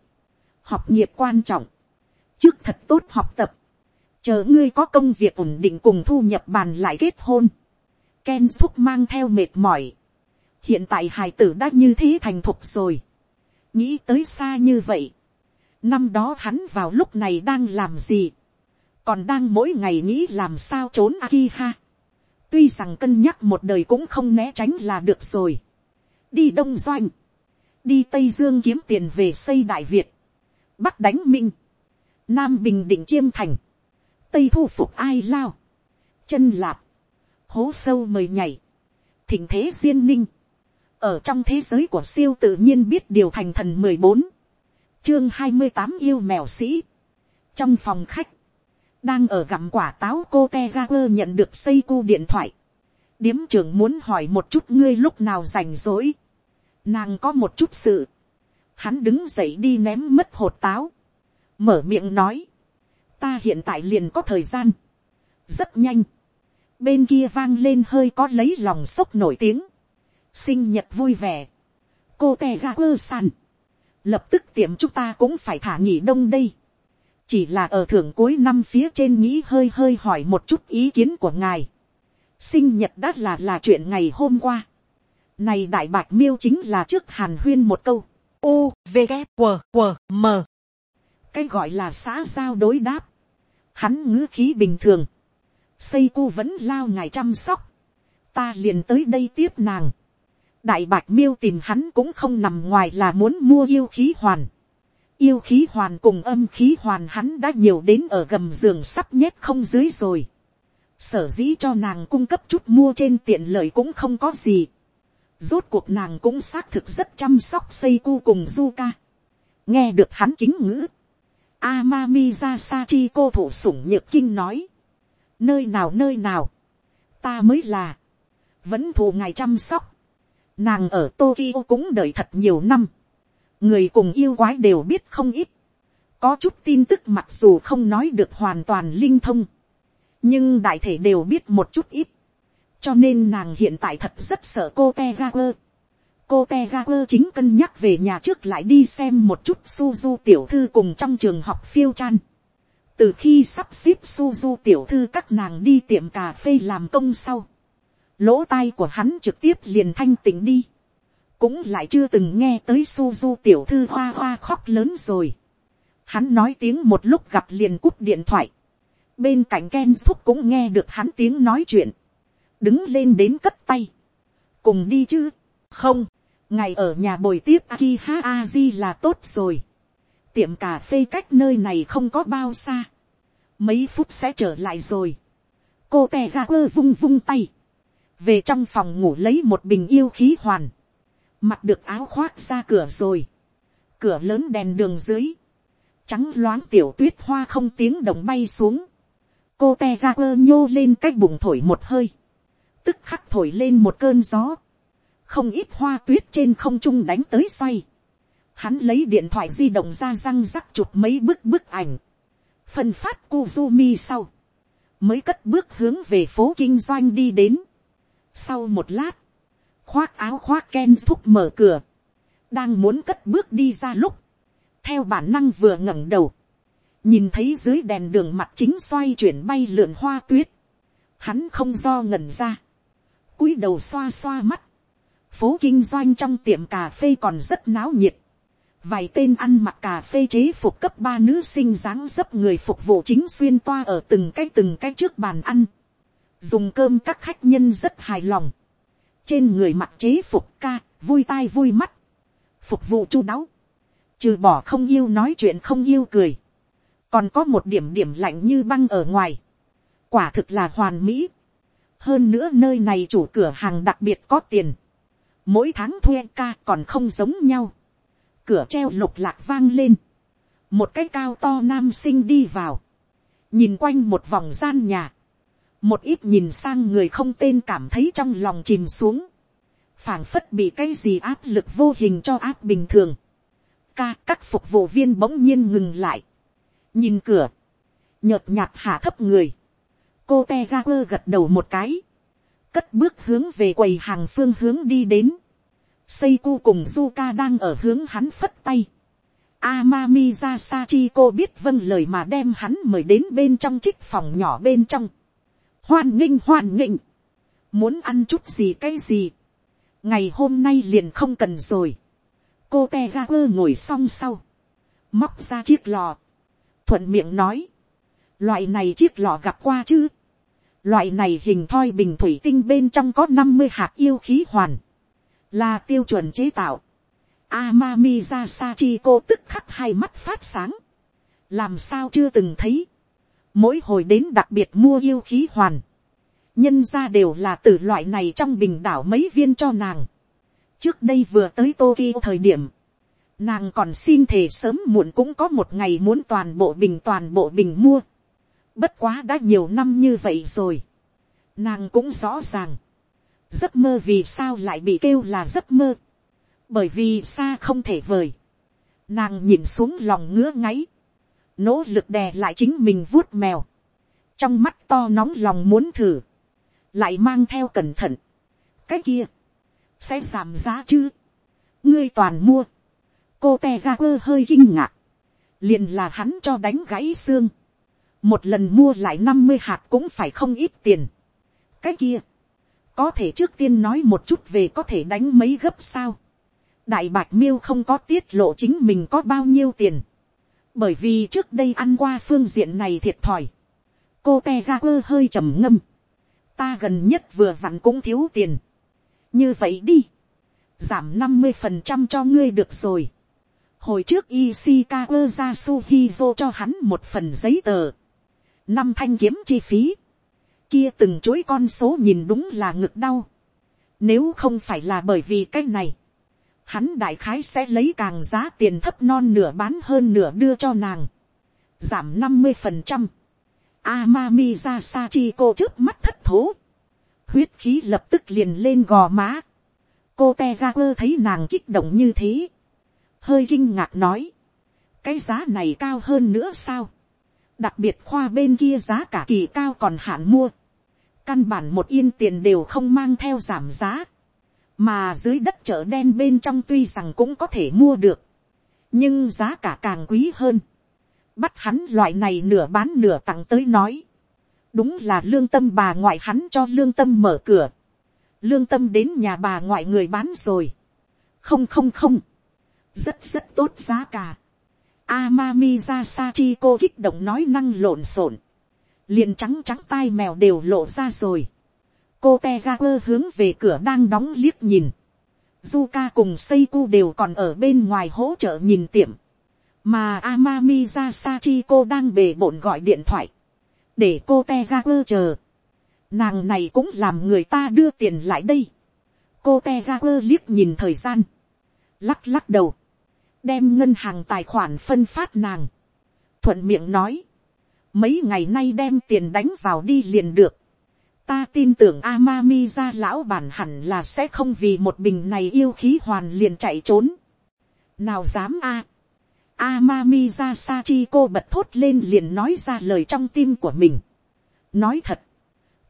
học nghiệp quan trọng, trước thật tốt học tập, chờ ngươi có công việc ổn định cùng thu nhập bàn lại kết hôn, Ken thúc mang theo mệt mỏi, hiện tại hài tử đã như thế thành thục rồi, nghĩ tới xa như vậy, năm đó hắn vào lúc này đang làm gì, còn đang mỗi ngày nghĩ làm sao trốn Akiha. tuy rằng cân nhắc một đời cũng không né tránh là được rồi, đi đông doanh, đi tây dương kiếm tiền về xây đại việt, bắc đánh minh, nam bình định chiêm thành, tây thu phục ai lao, chân lạp, hố sâu mời nhảy, thỉnh thế duyên ninh, ở trong thế giới của siêu tự nhiên biết điều thành thần mười bốn, chương hai mươi tám yêu mèo sĩ, trong phòng khách, đang ở gặm quả táo cô te ga quơ nhận được xây cu điện thoại, điếm trưởng muốn hỏi một chút ngươi lúc nào rảnh rỗi, nàng có một chút sự, hắn đứng dậy đi ném mất hột táo, mở miệng nói, ta hiện tại liền có thời gian, rất nhanh, bên kia vang lên hơi có lấy lòng sốc nổi tiếng, sinh nhật vui vẻ, cô te ga quơ san, lập tức tiệm chúng ta cũng phải thả nghỉ đông đây, chỉ là ở thưởng cuối năm phía trên nghĩ hơi hơi hỏi một chút ý kiến của ngài, sinh nhật đã là là chuyện ngày hôm qua, này đại bạch miêu chính là trước hàn huyên một câu, u v g q q m. Cái gọi là xã giao đối đáp, hắn ngữ khí bình thường, xây cu vẫn lao ngài chăm sóc, ta liền tới đây tiếp nàng, đại bạch miêu tìm hắn cũng không nằm ngoài là muốn mua yêu khí hoàn, yêu khí hoàn cùng âm khí hoàn hắn đã nhiều đến ở gầm giường sắp nhét không dưới rồi, sở dĩ cho nàng cung cấp chút mua trên tiện lợi cũng không có gì, rốt cuộc nàng cũng xác thực rất chăm sóc xây cu cùng du ca, nghe được hắn chính ngữ, Amami Sachi cô thủ sủng nhược kinh nói. Nơi nào nơi nào. Ta mới là. Vẫn thù ngài chăm sóc. Nàng ở Tokyo cũng đợi thật nhiều năm. Người cùng yêu quái đều biết không ít. Có chút tin tức mặc dù không nói được hoàn toàn linh thông. Nhưng đại thể đều biết một chút ít. Cho nên nàng hiện tại thật rất sợ cô Tegaku cô te chính cân nhắc về nhà trước lại đi xem một chút suzu tiểu thư cùng trong trường học phiêu chan. từ khi sắp xếp suzu tiểu thư các nàng đi tiệm cà phê làm công sau, lỗ tai của hắn trực tiếp liền thanh tỉnh đi, cũng lại chưa từng nghe tới suzu tiểu thư hoa hoa khóc lớn rồi. hắn nói tiếng một lúc gặp liền cúp điện thoại, bên cạnh ken thúc cũng nghe được hắn tiếng nói chuyện, đứng lên đến cất tay, cùng đi chứ, không, ngày ở nhà bồi tiếp Akiha Aji là tốt rồi. Tiệm cà phê cách nơi này không có bao xa. Mấy phút sẽ trở lại rồi. Cô tè ga quơ vung vung tay. Về trong phòng ngủ lấy một bình yêu khí hoàn. Mặc được áo khoác ra cửa rồi. Cửa lớn đèn đường dưới. Trắng loáng tiểu tuyết hoa không tiếng động bay xuống. Cô te ra quơ nhô lên cách bụng thổi một hơi. Tức khắc thổi lên một cơn gió không ít hoa tuyết trên không trung đánh tới xoay. Hắn lấy điện thoại di động ra răng rắc chụp mấy bức bức ảnh. Phân phát Kuzumi sau. Mới cất bước hướng về phố kinh doanh đi đến. Sau một lát. Khoác áo khoác Ken thúc mở cửa. Đang muốn cất bước đi ra lúc. Theo bản năng vừa ngẩng đầu. Nhìn thấy dưới đèn đường mặt chính xoay chuyển bay lượn hoa tuyết. Hắn không do ngẩn ra. cúi đầu xoa xoa mắt phố kinh doanh trong tiệm cà phê còn rất náo nhiệt. Vài tên ăn mặc cà phê chế phục cấp ba nữ sinh dáng dấp người phục vụ chính xuyên toa ở từng cái từng cái trước bàn ăn. Dùng cơm các khách nhân rất hài lòng. Trên người mặc chế phục ca, vui tai vui mắt. Phục vụ chu đáo. Trừ bỏ không yêu nói chuyện không yêu cười. Còn có một điểm điểm lạnh như băng ở ngoài. Quả thực là hoàn mỹ. Hơn nữa nơi này chủ cửa hàng đặc biệt có tiền mỗi tháng thuê ca còn không giống nhau, cửa treo lục lạc vang lên, một cái cao to nam sinh đi vào, nhìn quanh một vòng gian nhà, một ít nhìn sang người không tên cảm thấy trong lòng chìm xuống, phảng phất bị cái gì áp lực vô hình cho áp bình thường, ca các phục vụ viên bỗng nhiên ngừng lại, nhìn cửa, nhợt nhạt hạ thấp người, cô te ra quơ gật đầu một cái, cất bước hướng về quầy hàng phương hướng đi đến, Seiko cùng Zuka đang ở hướng hắn phất tay. Amami ra cô biết vâng lời mà đem hắn mời đến bên trong chiếc phòng nhỏ bên trong. Hoan nghênh hoan nghênh. Muốn ăn chút gì cái gì. Ngày hôm nay liền không cần rồi. Cô Tegaper ngồi xong sau. Móc ra chiếc lò. Thuận miệng nói. Loại này chiếc lò gặp qua chứ. Loại này hình thoi bình thủy tinh bên trong có năm mươi hạt yêu khí hoàn là tiêu chuẩn chế tạo. Amami ra cô tức khắc hai mắt phát sáng. Làm sao chưa từng thấy. Mỗi hồi đến đặc biệt mua yêu khí hoàn. Nhân ra đều là từ loại này trong bình đảo mấy viên cho nàng. Trước đây vừa tới Tokyo thời điểm. Nàng còn xin thề sớm muộn cũng có một ngày muốn toàn bộ bình toàn bộ bình mua. Bất quá đã nhiều năm như vậy rồi. Nàng cũng rõ ràng giấc mơ vì sao lại bị kêu là giấc mơ, bởi vì xa không thể vời, nàng nhìn xuống lòng ngứa ngáy, nỗ lực đè lại chính mình vuốt mèo, trong mắt to nóng lòng muốn thử, lại mang theo cẩn thận, cái kia, sẽ giảm giá chứ, ngươi toàn mua, cô te ga quơ hơi kinh ngạc, liền là hắn cho đánh gãy xương, một lần mua lại năm mươi hạt cũng phải không ít tiền, cái kia, có thể trước tiên nói một chút về có thể đánh mấy gấp sao. đại bạch miêu không có tiết lộ chính mình có bao nhiêu tiền bởi vì trước đây ăn qua phương diện này thiệt thòi. cô te ra quơ hơi trầm ngâm. ta gần nhất vừa vặn cũng thiếu tiền. như vậy đi. giảm năm mươi phần trăm cho ngươi được rồi. hồi trước Ishikawa ra Suhizo cho hắn một phần giấy tờ. năm thanh kiếm chi phí kia từng chuỗi con số nhìn đúng là ngực đau. Nếu không phải là bởi vì cái này, hắn đại khái sẽ lấy càng giá tiền thấp non nửa bán hơn nửa đưa cho nàng. Giảm năm mươi phần trăm. Amami ra cô trước mắt thất thố. Huyết khí lập tức liền lên gò má. Cô Tegaku thấy nàng kích động như thế. Hơi kinh ngạc nói. Cái giá này cao hơn nữa sao? Đặc biệt khoa bên kia giá cả kỳ cao còn hạn mua căn bản một yên tiền đều không mang theo giảm giá, mà dưới đất chợ đen bên trong tuy rằng cũng có thể mua được, nhưng giá cả càng quý hơn, bắt hắn loại này nửa bán nửa tặng tới nói, đúng là lương tâm bà ngoại hắn cho lương tâm mở cửa, lương tâm đến nhà bà ngoại người bán rồi, không không không, rất rất tốt giá cả, Amami ra Sachiko kích động nói năng lộn xộn. Liền trắng trắng tai mèo đều lộ ra rồi cô te ga quơ hướng về cửa đang đóng liếc nhìn. Zuka cùng Seiko đều còn ở bên ngoài hỗ trợ nhìn tiệm. Mà Amami ra cô đang bề bộn gọi điện thoại. Để cô te ga quơ chờ. Nàng này cũng làm người ta đưa tiền lại đây. Cô te ga quơ liếc nhìn thời gian. Lắc lắc đầu. Đem ngân hàng tài khoản phân phát nàng. Thuận miệng nói mấy ngày nay đem tiền đánh vào đi liền được ta tin tưởng Amami ra lão bản hẳn là sẽ không vì một bình này yêu khí hoàn liền chạy trốn. nào dám a. Amami ra Sachiko bật thốt lên liền nói ra lời trong tim của mình. nói thật,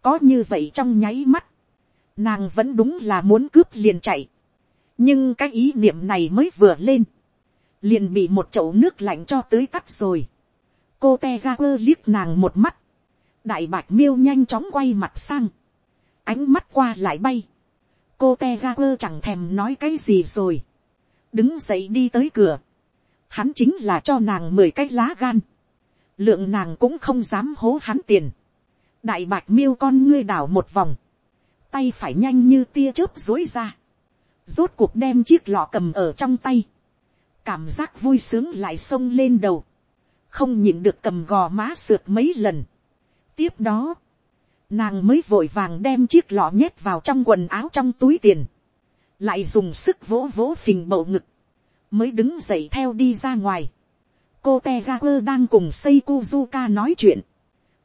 có như vậy trong nháy mắt, nàng vẫn đúng là muốn cướp liền chạy. nhưng cái ý niệm này mới vừa lên, liền bị một chậu nước lạnh cho tới tắt rồi cô te quơ liếc nàng một mắt, đại bạch miêu nhanh chóng quay mặt sang, ánh mắt qua lại bay, cô te ga quơ chẳng thèm nói cái gì rồi, đứng dậy đi tới cửa, hắn chính là cho nàng mười cái lá gan, lượng nàng cũng không dám hố hắn tiền, đại bạch miêu con ngươi đảo một vòng, tay phải nhanh như tia chớp dối ra, rốt cuộc đem chiếc lọ cầm ở trong tay, cảm giác vui sướng lại xông lên đầu, không nhìn được cầm gò má sượt mấy lần tiếp đó, nàng mới vội vàng đem chiếc lọ nhét vào trong quần áo trong túi tiền, lại dùng sức vỗ vỗ phình bầu ngực, mới đứng dậy theo đi ra ngoài. cô te ga quơ đang cùng xây Kuzuka nói chuyện,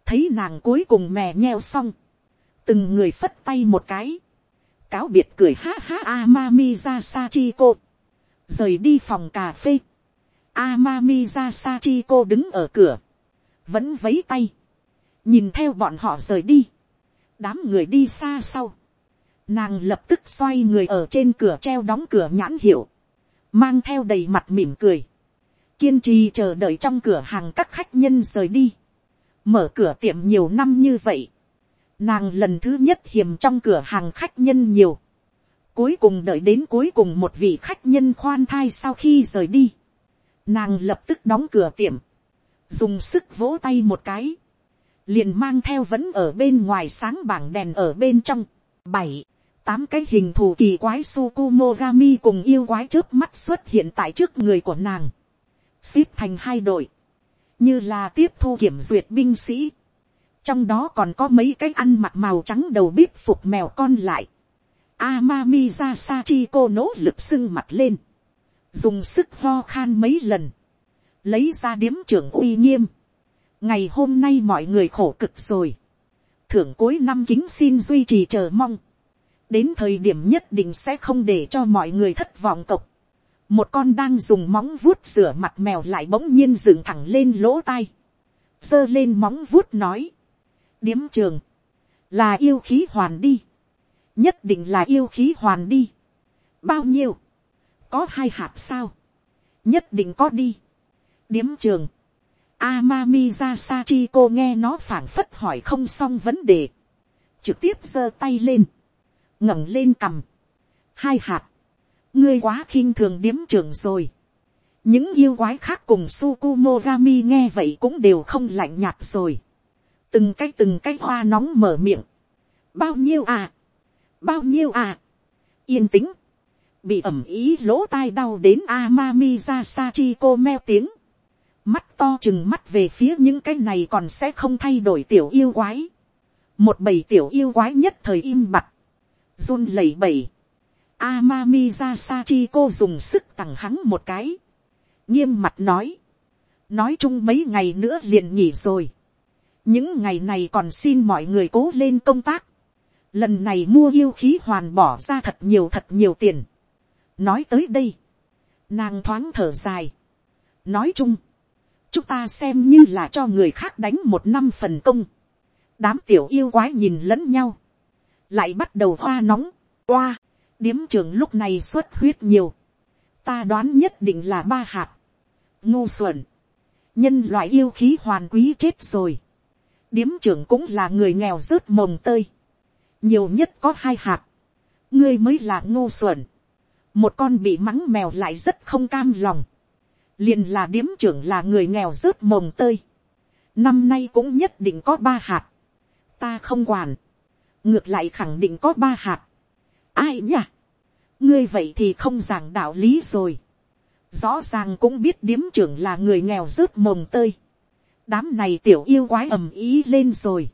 thấy nàng cuối cùng mè nheo xong, từng người phất tay một cái, cáo biệt cười ha ha amami ra Sachiko, rời đi phòng cà phê, Amami ra Sachiko đứng ở cửa. Vẫn vấy tay. Nhìn theo bọn họ rời đi. Đám người đi xa sau. nàng lập tức xoay người ở trên cửa treo đóng cửa nhãn hiệu, mang theo đầy mặt mỉm cười, kiên trì chờ đợi trong cửa hàng các khách nhân rời đi, mở cửa tiệm nhiều năm như vậy, nàng lần thứ nhất hiềm trong cửa hàng khách nhân nhiều, cuối cùng đợi đến cuối cùng một vị khách nhân khoan thai sau khi rời đi, nàng lập tức đóng cửa tiệm, dùng sức vỗ tay một cái, liền mang theo vẫn ở bên ngoài sáng bảng đèn ở bên trong, bảy, tám cái hình thù kỳ quái Sukumogami cùng yêu quái trước mắt xuất hiện tại trước người của nàng, xếp thành hai đội, như là tiếp thu kiểm duyệt binh sĩ, trong đó còn có mấy cái ăn mặc màu trắng đầu bếp phục mèo con lại, Amami ra cô nỗ lực sưng mặt lên, dùng sức ho khan mấy lần, lấy ra điếm trưởng uy nghiêm, ngày hôm nay mọi người khổ cực rồi, thưởng cuối năm kính xin duy trì chờ mong, đến thời điểm nhất định sẽ không để cho mọi người thất vọng cộc, một con đang dùng móng vuốt rửa mặt mèo lại bỗng nhiên dựng thẳng lên lỗ tai, giơ lên móng vuốt nói, điếm trường, là yêu khí hoàn đi, nhất định là yêu khí hoàn đi, bao nhiêu, có hai hạt sao, nhất định có đi, điếm trường, Amami ra cô nghe nó phảng phất hỏi không xong vấn đề. Trực tiếp giơ tay lên. ngẩng lên cầm. Hai hạt. Ngươi quá khinh thường điếm trường rồi. Những yêu quái khác cùng Sukumogami nghe vậy cũng đều không lạnh nhạt rồi. Từng cái từng cái hoa nóng mở miệng. Bao nhiêu à? Bao nhiêu à? Yên tĩnh. Bị ẩm ý lỗ tai đau đến Amami ra cô meo tiếng mắt to chừng mắt về phía những cái này còn sẽ không thay đổi tiểu yêu quái. một bầy tiểu yêu quái nhất thời im bặt, run lẩy bẩy. Amami ra sa chi cô dùng sức tặng hắn một cái, nghiêm mặt nói, nói chung mấy ngày nữa liền nghỉ rồi. những ngày này còn xin mọi người cố lên công tác. lần này mua yêu khí hoàn bỏ ra thật nhiều thật nhiều tiền. nói tới đây, nàng thoáng thở dài. nói chung, chúng ta xem như là cho người khác đánh một năm phần công. đám tiểu yêu quái nhìn lẫn nhau, lại bắt đầu hoa nóng, oa, điếm trường lúc này xuất huyết nhiều, ta đoán nhất định là ba hạt, ngu xuẩn, nhân loại yêu khí hoàn quý chết rồi, điếm trưởng cũng là người nghèo rớt mồng tơi, nhiều nhất có hai hạt, ngươi mới là ngu xuẩn, một con bị mắng mèo lại rất không cam lòng, liền là điếm trưởng là người nghèo rớt mồng tơi, năm nay cũng nhất định có ba hạt, ta không quản, ngược lại khẳng định có ba hạt, ai nhỉ, ngươi vậy thì không giảng đạo lý rồi, rõ ràng cũng biết điếm trưởng là người nghèo rớt mồng tơi, đám này tiểu yêu quái ầm ý lên rồi,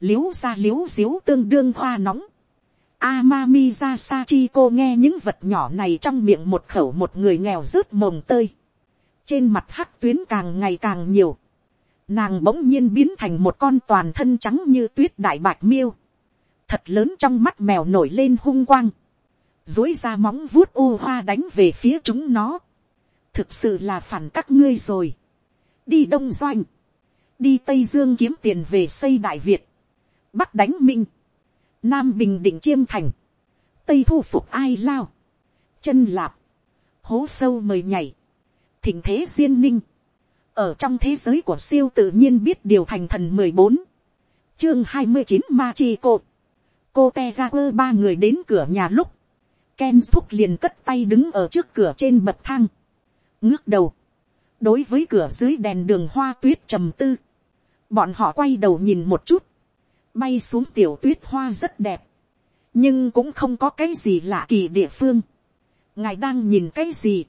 liếu ra liếu xíu tương đương hoa nóng, Amami ra Sachiko nghe những vật nhỏ này trong miệng một khẩu một người nghèo rớt mồng tơi trên mặt hắc tuyến càng ngày càng nhiều, nàng bỗng nhiên biến thành một con toàn thân trắng như tuyết đại bạch miêu, thật lớn trong mắt mèo nổi lên hung quang, dối ra móng vuốt ô hoa đánh về phía chúng nó, thực sự là phản các ngươi rồi, đi đông doanh, đi tây dương kiếm tiền về xây đại việt, bắc đánh minh, nam bình định chiêm thành, tây thu phục ai lao, chân lạp, hố sâu mời nhảy, thỉnh thế duyên ninh, ở trong thế giới của siêu tự nhiên biết điều thành thần mười bốn, chương hai mươi chín ma chi cô, cô te ra quơ ba người đến cửa nhà lúc, Ken thúc liền cất tay đứng ở trước cửa trên bậc thang, ngước đầu, đối với cửa dưới đèn đường hoa tuyết trầm tư, bọn họ quay đầu nhìn một chút, bay xuống tiểu tuyết hoa rất đẹp, nhưng cũng không có cái gì lạ kỳ địa phương, ngài đang nhìn cái gì,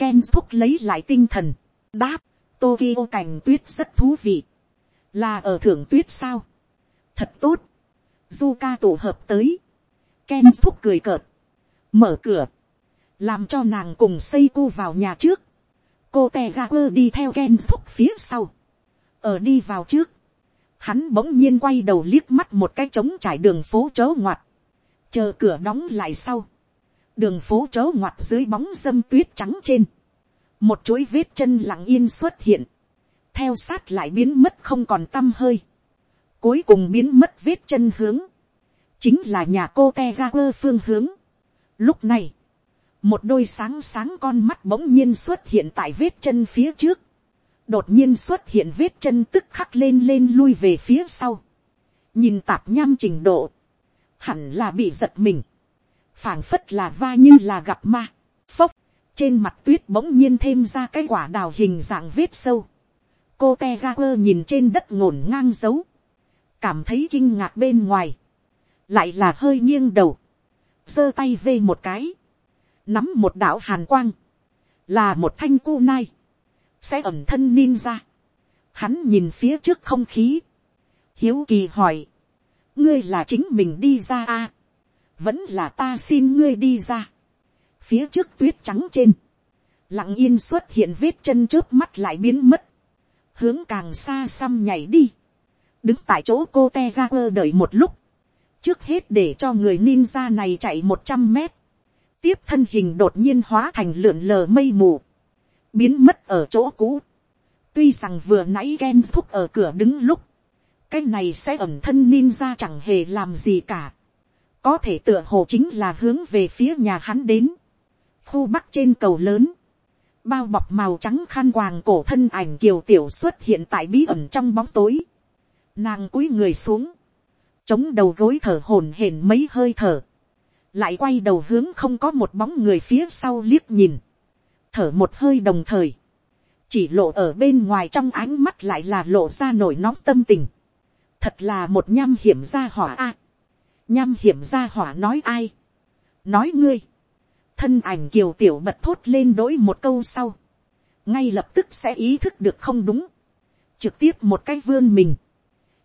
Ken thúc lấy lại tinh thần. Đáp, Tokyo cảnh tuyết rất thú vị. Là ở thưởng tuyết sao? Thật tốt. Zuka tổ hợp tới. Ken thúc cười cợt. Mở cửa. Làm cho nàng cùng xây cô vào nhà trước. Cô Tegaper đi theo Ken thúc phía sau. Ở đi vào trước. Hắn bỗng nhiên quay đầu liếc mắt một cái trống trải đường phố chớ ngoặt. Chờ cửa đóng lại sau đường phố chó ngoặt dưới bóng dâm tuyết trắng trên, một chuỗi vết chân lặng yên xuất hiện, theo sát lại biến mất không còn t hơi, cuối cùng biến mất vết chân hướng, chính là nhà cô te ga quơ phương hướng. Lúc này, một đôi sáng sáng con mắt bỗng nhiên xuất hiện tại vết chân phía trước, đột nhiên xuất hiện vết chân tức khắc lên lên lui về phía sau, nhìn tạp nham trình độ, hẳn là bị giật mình, phảng phất là va như là gặp ma, phốc, trên mặt tuyết bỗng nhiên thêm ra cái quả đào hình dạng vết sâu, cô te ga quơ nhìn trên đất ngổn ngang dấu, cảm thấy kinh ngạc bên ngoài, lại là hơi nghiêng đầu, giơ tay vê một cái, nắm một đạo hàn quang, là một thanh cu nai, sẽ ẩm thân ninja. Hắn nhìn phía trước không khí, hiếu kỳ hỏi, ngươi là chính mình đi ra à, vẫn là ta xin ngươi đi ra. phía trước tuyết trắng trên, lặng yên xuất hiện vết chân trước mắt lại biến mất, hướng càng xa xăm nhảy đi, đứng tại chỗ cô te ra quơ đợi một lúc, trước hết để cho người ninja này chạy một trăm mét, tiếp thân hình đột nhiên hóa thành lượn lờ mây mù, biến mất ở chỗ cũ. tuy rằng vừa nãy ghen thúc ở cửa đứng lúc, cái này sẽ ẩm thân ninja chẳng hề làm gì cả, có thể tựa hồ chính là hướng về phía nhà hắn đến, khu bắc trên cầu lớn, bao bọc màu trắng khăn quàng cổ thân ảnh kiều tiểu xuất hiện tại bí ẩn trong bóng tối, nàng cúi người xuống, chống đầu gối thở hổn hển mấy hơi thở, lại quay đầu hướng không có một bóng người phía sau liếc nhìn, thở một hơi đồng thời, chỉ lộ ở bên ngoài trong ánh mắt lại là lộ ra nổi nóng tâm tình, thật là một nham hiểm ra hỏa a, nham hiểm ra hỏa nói ai, nói ngươi, thân ảnh kiều tiểu bật thốt lên đỗi một câu sau, ngay lập tức sẽ ý thức được không đúng, trực tiếp một cái vươn mình,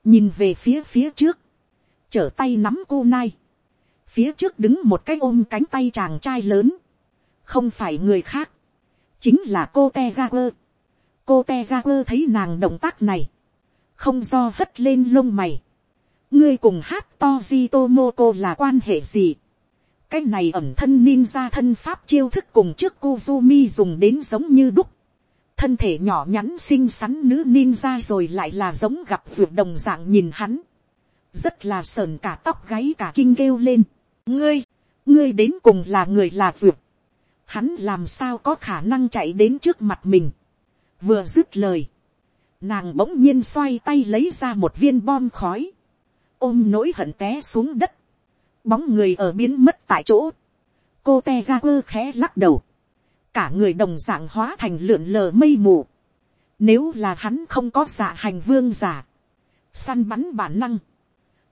nhìn về phía phía trước, trở tay nắm cô nai, phía trước đứng một cái ôm cánh tay chàng trai lớn, không phải người khác, chính là cô te ga quơ. cô te ga quơ thấy nàng động tác này, không do hất lên lông mày, ngươi cùng hát to di tomoko là quan hệ gì, cái này ẩm thân ninja thân pháp chiêu thức cùng trước Kuzumi dùng đến giống như đúc. Thân thể nhỏ nhắn xinh xắn nữ ninja rồi lại là giống gặp ruột đồng dạng nhìn hắn. Rất là sờn cả tóc gáy cả kinh kêu lên ngươi, ngươi đến cùng là người là ruột. hắn làm sao có khả năng chạy đến trước mặt mình, vừa dứt lời, nàng bỗng nhiên xoay tay lấy ra một viên bom khói, ôm nỗi hận té xuống đất, bóng người ở biến mất tại chỗ, cô te ga quơ khẽ lắc đầu, cả người đồng dạng hóa thành lượn lờ mây mù, nếu là hắn không có giả hành vương giả, săn bắn bản năng,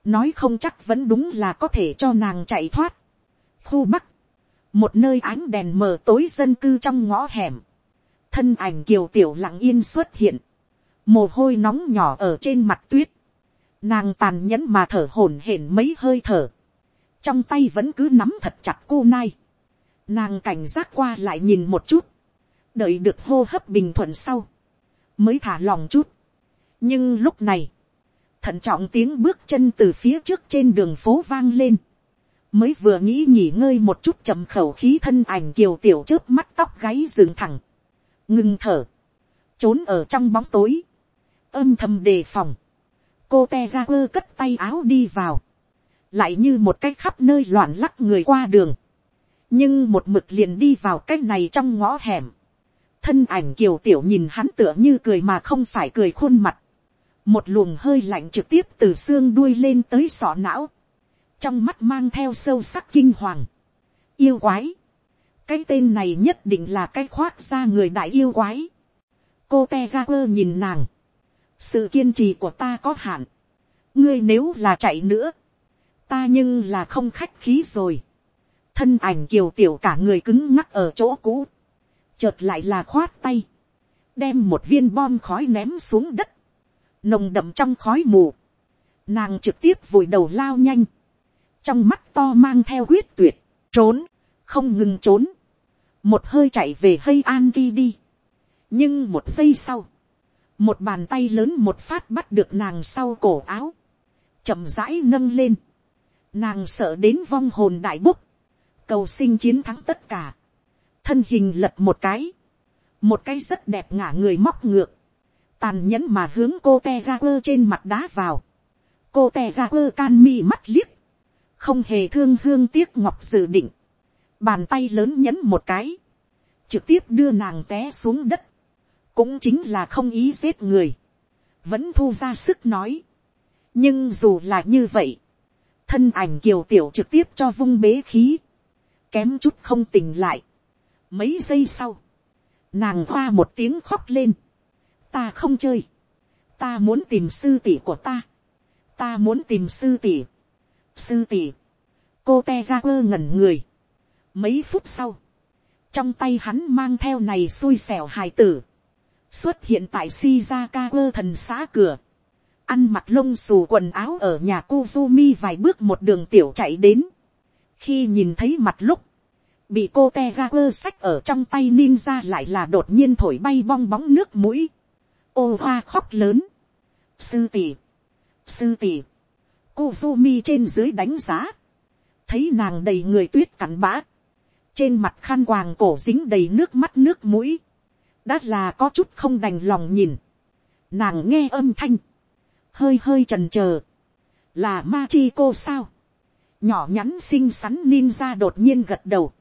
nói không chắc vẫn đúng là có thể cho nàng chạy thoát. khu bắc, một nơi ánh đèn mờ tối dân cư trong ngõ hẻm, thân ảnh kiều tiểu lặng yên xuất hiện, mồ hôi nóng nhỏ ở trên mặt tuyết, nàng tàn nhẫn mà thở hổn hển mấy hơi thở, trong tay vẫn cứ nắm thật chặt cô nai, nàng cảnh giác qua lại nhìn một chút, đợi được hô hấp bình thuận sau, mới thả lòng chút. nhưng lúc này, thận trọng tiếng bước chân từ phía trước trên đường phố vang lên. Mới vừa nghĩ nghỉ ngơi một chút chậm khẩu khí thân ảnh kiều tiểu trước mắt tóc gáy dựng thẳng. Ngừng thở. Trốn ở trong bóng tối. Âm thầm đề phòng. Cô te ga quơ cất tay áo đi vào. Lại như một cái khắp nơi loạn lắc người qua đường. Nhưng một mực liền đi vào cái này trong ngõ hẻm. Thân ảnh kiều tiểu nhìn hắn tựa như cười mà không phải cười khuôn mặt một luồng hơi lạnh trực tiếp từ xương đuôi lên tới sọ não, trong mắt mang theo sâu sắc kinh hoàng, yêu quái, cái tên này nhất định là cái khoác ra người đại yêu quái, cô te ga quơ nhìn nàng, sự kiên trì của ta có hạn, ngươi nếu là chạy nữa, ta nhưng là không khách khí rồi, thân ảnh kiều tiểu cả người cứng ngắc ở chỗ cũ, chợt lại là khoát tay, đem một viên bom khói ném xuống đất, nồng đậm trong khói mù, nàng trực tiếp vội đầu lao nhanh, trong mắt to mang theo huyết tuyệt, trốn, không ngừng trốn, một hơi chạy về hơi an ghi đi, nhưng một giây sau, một bàn tay lớn một phát bắt được nàng sau cổ áo, chậm rãi nâng lên, nàng sợ đến vong hồn đại búc, cầu sinh chiến thắng tất cả, thân hình lật một cái, một cái rất đẹp ngả người móc ngược, tàn nhẫn mà hướng cô te ra quơ trên mặt đá vào. cô te ra quơ can mi mắt liếc, không hề thương hương tiếc ngọc dự định, bàn tay lớn nhấn một cái, trực tiếp đưa nàng té xuống đất, cũng chính là không ý giết người, vẫn thu ra sức nói. nhưng dù là như vậy, thân ảnh kiều tiểu trực tiếp cho vung bế khí, kém chút không tỉnh lại. mấy giây sau, nàng hoa một tiếng khóc lên, ta không chơi, ta muốn tìm sư tỷ của ta, ta muốn tìm sư tỷ, sư tỷ, cô te ra quơ ngẩn người, mấy phút sau, trong tay hắn mang theo này xui xẻo hài tử, xuất hiện tại Shizaka thần xã cửa, ăn mặc lông xù quần áo ở nhà Kuzumi vài bước một đường tiểu chạy đến. khi nhìn thấy mặt lúc, bị cô Tegaku sách ở trong tay ninja lại là đột nhiên thổi bay bong bóng nước mũi, ô hoa khóc lớn, sư tỷ, sư tỷ, Kuzumi trên dưới đánh giá, thấy nàng đầy người tuyết cắn bã, trên mặt khăn quàng cổ dính đầy nước mắt nước mũi, đã là có chút không đành lòng nhìn, nàng nghe âm thanh, hơi hơi trần c là ma chi cô sao, nhỏ nhắn xinh xắn ninja đột nhiên gật đầu,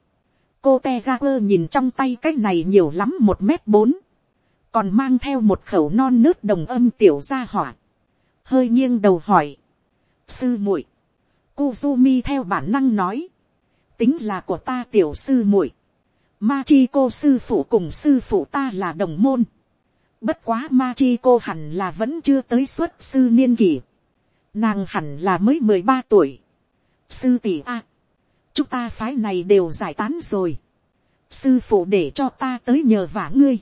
cô te ra quơ nhìn trong tay cái này nhiều lắm một mét bốn, còn mang theo một khẩu non nước đồng âm tiểu ra hỏa, hơi nghiêng đầu hỏi, sư muội, Kuzumi theo bản năng nói, tính là của ta tiểu sư muội, Ma chi cô sư phụ cùng sư phụ ta là đồng môn. Bất quá ma chi cô hẳn là vẫn chưa tới xuất sư niên kỷ. Nàng hẳn là mới mười ba tuổi. Sư tỷ A. chúng ta phái này đều giải tán rồi. Sư phụ để cho ta tới nhờ vả ngươi.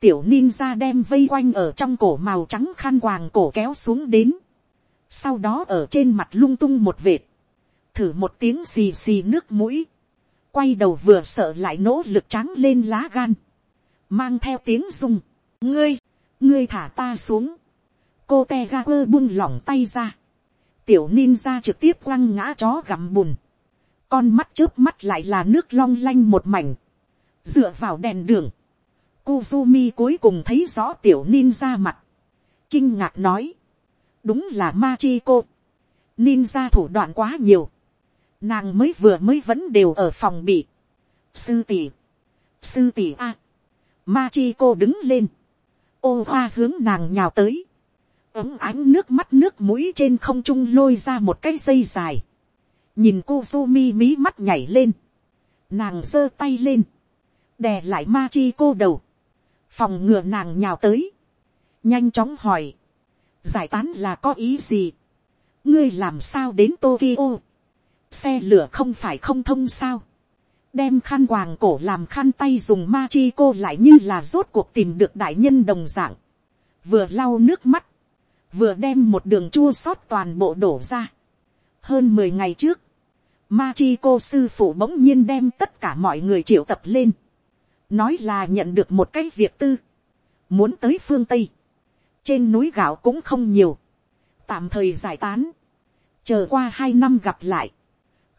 Tiểu ninja đem vây quanh ở trong cổ màu trắng khăn quàng cổ kéo xuống đến. Sau đó ở trên mặt lung tung một vệt. Thử một tiếng xì xì nước mũi quay đầu vừa sợ lại nỗ lực trắng lên lá gan, mang theo tiếng rung, ngươi, ngươi thả ta xuống, cô te ga quơ buông lỏng tay ra, tiểu ninja trực tiếp quăng ngã chó gặm bùn, con mắt trước mắt lại là nước long lanh một mảnh, dựa vào đèn đường, Kuzumi cuối cùng thấy rõ tiểu ninja mặt, kinh ngạc nói, đúng là ma chi cô, ninja thủ đoạn quá nhiều, nàng mới vừa mới vẫn đều ở phòng bị. sư tỷ, sư tỷ a, ma chi cô đứng lên, ô hoa hướng nàng nhào tới, ấm ánh nước mắt nước mũi trên không trung lôi ra một cái dây dài, nhìn cô mi mí mắt nhảy lên, nàng giơ tay lên, đè lại ma chi cô đầu, phòng ngừa nàng nhào tới, nhanh chóng hỏi, giải tán là có ý gì, ngươi làm sao đến Tokyo, xe lửa không phải không thông sao, đem khăn quàng cổ làm khăn tay dùng ma chi cô lại như là rốt cuộc tìm được đại nhân đồng dạng, vừa lau nước mắt, vừa đem một đường chua sót toàn bộ đổ ra. hơn mười ngày trước, ma chi cô sư phụ bỗng nhiên đem tất cả mọi người triệu tập lên, nói là nhận được một cái việc tư, muốn tới phương tây, trên núi gạo cũng không nhiều, tạm thời giải tán, chờ qua hai năm gặp lại,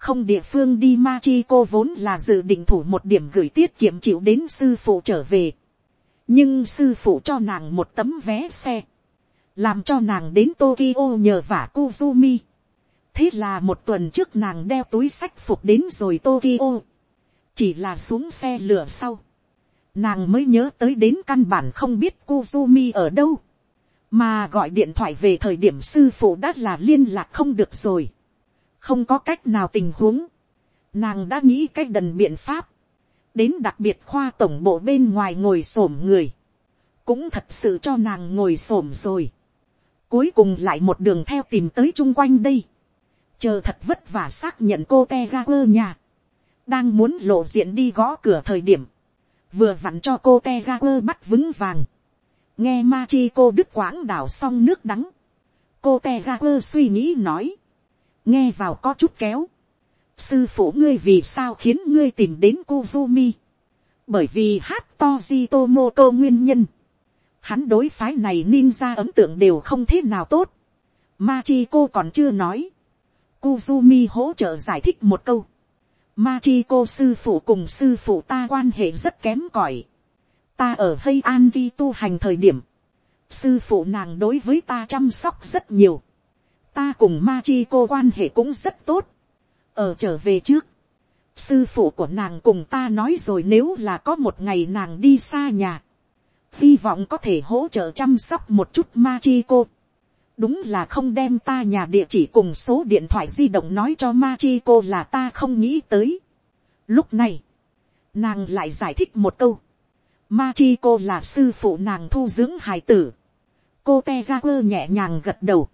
không địa phương đi ma chi cô vốn là dự định thủ một điểm gửi tiết kiệm chịu đến sư phụ trở về. nhưng sư phụ cho nàng một tấm vé xe, làm cho nàng đến Tokyo nhờ vả Kuzumi. thế là một tuần trước nàng đeo túi sách phục đến rồi Tokyo. chỉ là xuống xe lửa sau. nàng mới nhớ tới đến căn bản không biết Kuzumi ở đâu. mà gọi điện thoại về thời điểm sư phụ đã là liên lạc không được rồi không có cách nào tình huống, nàng đã nghĩ cách đần biện pháp, đến đặc biệt khoa tổng bộ bên ngoài ngồi s ổ m người, cũng thật sự cho nàng ngồi s ổ m rồi, cuối cùng lại một đường theo tìm tới chung quanh đây, chờ thật vất vả xác nhận cô te ga quơ nhà, đang muốn lộ diện đi gõ cửa thời điểm, vừa vặn cho cô te ga quơ bắt vững vàng, nghe ma chi cô đức quãng đảo xong nước đắng, cô te ga quơ suy nghĩ nói, nghe vào có chút kéo. sư phụ ngươi vì sao khiến ngươi tìm đến Kuzumi. bởi vì hát to di tomoto nguyên nhân. hắn đối phái này ninja ấn tượng đều không thế nào tốt. Machiko còn chưa nói. Kuzumi hỗ trợ giải thích một câu. Machiko sư phụ cùng sư phụ ta quan hệ rất kém cỏi. Ta ở hay an vi tu hành thời điểm. Sư phụ nàng đối với ta chăm sóc rất nhiều ta cùng ma chi cô quan hệ cũng rất tốt. ở trở về trước, sư phụ của nàng cùng ta nói rồi nếu là có một ngày nàng đi xa nhà, hy vọng có thể hỗ trợ chăm sóc một chút ma chi cô. đúng là không đem ta nhà địa chỉ cùng số điện thoại di động nói cho ma chi cô là ta không nghĩ tới. lúc này, nàng lại giải thích một câu. ma chi cô là sư phụ nàng thu dưỡng hài tử. cô te ra quơ nhẹ nhàng gật đầu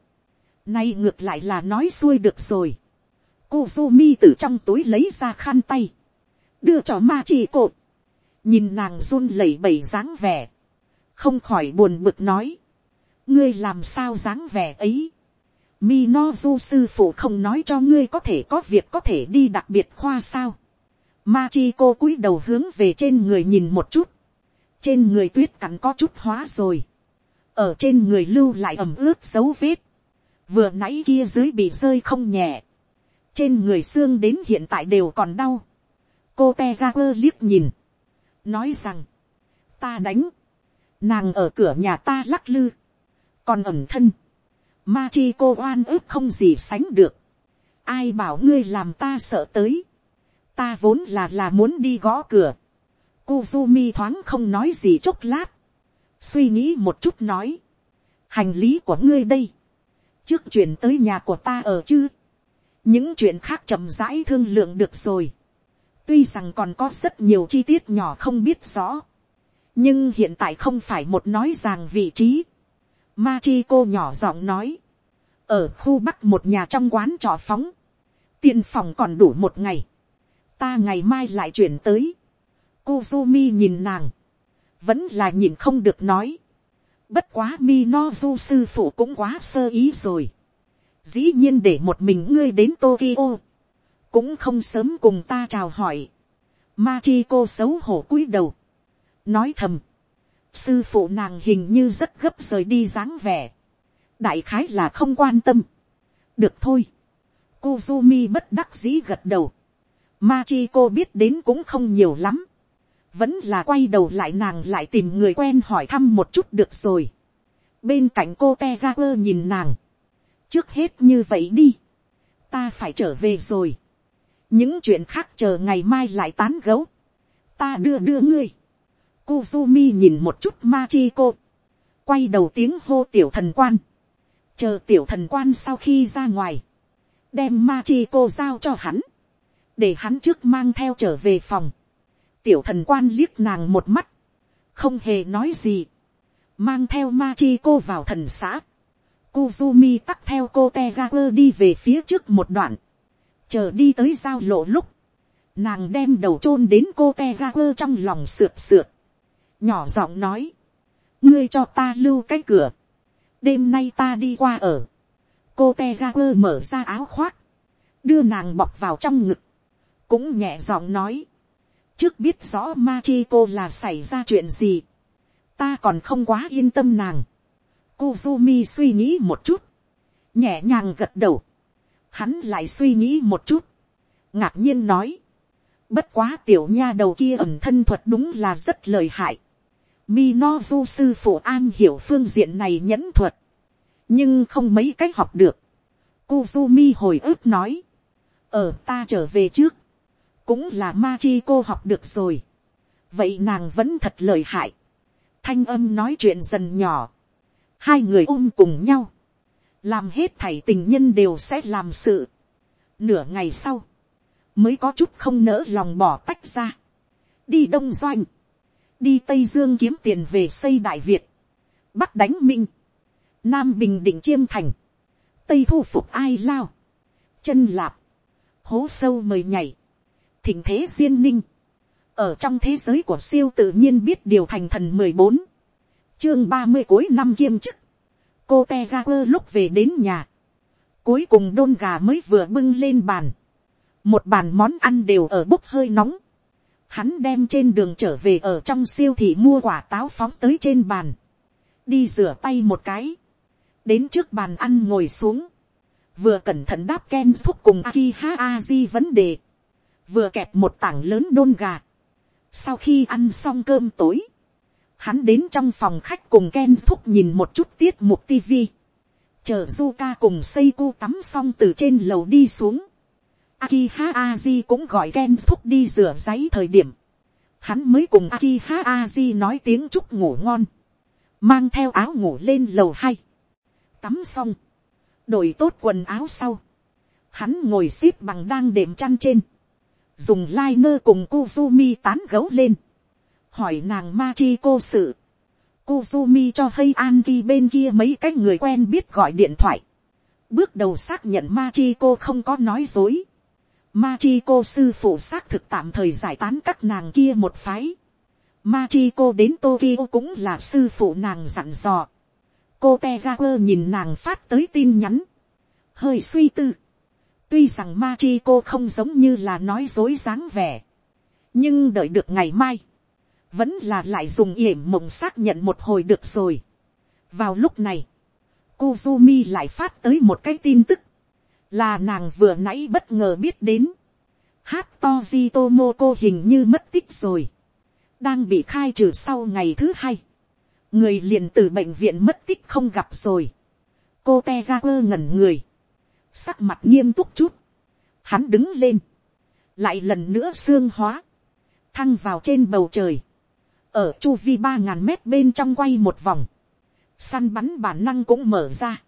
nay ngược lại là nói xuôi được rồi. cô vô mi từ trong túi lấy ra khăn tay. đưa cho ma chi cột. nhìn nàng run lẩy bẩy dáng vẻ. Không khỏi buồn bực nói, ngươi làm sao dáng vẻ ấy, mi no du sư phụ không nói cho ngươi có thể có việc có thể đi đặc biệt khoa sao, ma chi cô cúi đầu hướng về trên người nhìn một chút, trên người tuyết cắn có chút hóa rồi, ở trên người lưu lại ẩm ướt dấu vết, vừa nãy kia dưới bị rơi không nhẹ, trên người xương đến hiện tại đều còn đau, cô te ra quơ liếc nhìn, nói rằng, ta đánh, nàng ở cửa nhà ta lắc lư, còn ẩm thân, ma chi cô oan ức không gì sánh được, ai bảo ngươi làm ta sợ tới, ta vốn là là muốn đi gõ cửa, Kuzumi thoáng không nói gì chốc lát, suy nghĩ một chút nói, hành lý của ngươi đây, trước chuyển tới nhà của ta ở chứ, những chuyện khác chậm rãi thương lượng được rồi, tuy rằng còn có rất nhiều chi tiết nhỏ không biết rõ, nhưng hiện tại không phải một nói ràng vị trí. Machiko nhỏ giọng nói, ở khu bắc một nhà trong quán trọ phóng, tiền phòng còn đủ một ngày, ta ngày mai lại chuyển tới. Kuzumi nhìn nàng, vẫn là nhìn không được nói. Bất quá mi no sư phụ cũng quá sơ ý rồi. Dĩ nhiên để một mình ngươi đến Tokyo, cũng không sớm cùng ta chào hỏi. Machiko xấu hổ cúi đầu. Nói thầm, sư phụ nàng hình như rất gấp rời đi dáng vẻ, đại khái là không quan tâm, được thôi, Kuzumi bất đắc dĩ gật đầu, Machiko biết đến cũng không nhiều lắm, vẫn là quay đầu lại nàng lại tìm người quen hỏi thăm một chút được rồi, bên cạnh cô te ra quơ nhìn nàng, trước hết như vậy đi, ta phải trở về rồi, những chuyện khác chờ ngày mai lại tán gấu, ta đưa đưa ngươi, Kuzumi nhìn một chút Machiko. Quay đầu tiếng hô tiểu thần quan. Chờ tiểu thần quan sau khi ra ngoài. Đem Machiko giao cho hắn. Để hắn trước mang theo trở về phòng. Tiểu thần quan liếc nàng một mắt. Không hề nói gì. Mang theo ma chi cô vào thần xã. Kuzumi tắt theo cô Tegaku đi về phía trước một đoạn. Chờ đi tới giao lộ lúc. Nàng đem đầu chôn đến cô Tegaku trong lòng sượt sượt nhỏ giọng nói, ngươi cho ta lưu cái cửa, đêm nay ta đi qua ở, cô te ga quơ mở ra áo khoác, đưa nàng bọc vào trong ngực, cũng nhẹ giọng nói, trước biết rõ ma chi cô là xảy ra chuyện gì, ta còn không quá yên tâm nàng, Kuzumi suy nghĩ một chút, nhẹ nhàng gật đầu, hắn lại suy nghĩ một chút, ngạc nhiên nói, bất quá tiểu nha đầu kia ẩm thân thuật đúng là rất lời hại, Minozu sư phụ an hiểu phương diện này nhẫn thuật. Nhưng không mấy cách học được. Kuzumi hồi ức nói. Ở ta trở về trước. Cũng là ma chi cô học được rồi. Vậy nàng vẫn thật lợi hại. Thanh âm nói chuyện dần nhỏ. Hai người ôm cùng nhau. Làm hết thảy tình nhân đều sẽ làm sự. Nửa ngày sau. Mới có chút không nỡ lòng bỏ tách ra. Đi đông doanh đi tây dương kiếm tiền về xây đại việt, bắc đánh minh, nam bình định chiêm thành, tây thu phục ai lao, chân lạp, hố sâu mời nhảy, thỉnh thế duyên ninh, ở trong thế giới của siêu tự nhiên biết điều thành thần mười bốn, chương ba mươi cuối năm kiêm chức, cô te ga quơ lúc về đến nhà, cuối cùng đôn gà mới vừa bưng lên bàn, một bàn món ăn đều ở bốc hơi nóng, hắn đem trên đường trở về ở trong siêu thị mua quả táo phóng tới trên bàn, đi rửa tay một cái, đến trước bàn ăn ngồi xuống, vừa cẩn thận đáp ken thúc cùng aki ha aji vấn đề, vừa kẹp một tảng lớn đôn gà. sau khi ăn xong cơm tối, hắn đến trong phòng khách cùng ken thúc nhìn một chút tiết mục tv, chờ Zuka cùng xây tắm xong từ trên lầu đi xuống, Akiha Aji cũng gọi Ken thúc đi rửa giấy thời điểm. Hắn mới cùng Akiha Aji nói tiếng chúc ngủ ngon. Mang theo áo ngủ lên lầu hai. Tắm xong. Đổi tốt quần áo sau. Hắn ngồi xếp bằng đang đệm chăn trên. Dùng liner cùng Kuzumi tán gấu lên. Hỏi nàng Machiko sự. Kuzumi cho hay Anki bên kia mấy cái người quen biết gọi điện thoại. Bước đầu xác nhận Machiko không có nói dối. Machiko sư phụ xác thực tạm thời giải tán các nàng kia một phái. Machiko đến Tokyo cũng là sư phụ nàng dặn dò. Cô Tegaper nhìn nàng phát tới tin nhắn. Hơi suy tư. Tuy rằng ma chi cô không giống như là nói dối dáng vẻ. Nhưng đợi được ngày mai. Vẫn là lại dùng yểm mộng xác nhận một hồi được rồi. Vào lúc này. Kuzumi lại phát tới một cái tin tức là nàng vừa nãy bất ngờ biết đến, hát to di tomoko hình như mất tích rồi, đang bị khai trừ sau ngày thứ hai, người liền từ bệnh viện mất tích không gặp rồi, cô te quơ ngẩn người, sắc mặt nghiêm túc chút, hắn đứng lên, lại lần nữa xương hóa, thăng vào trên bầu trời, ở chu vi ba ngàn mét bên trong quay một vòng, săn bắn bản năng cũng mở ra,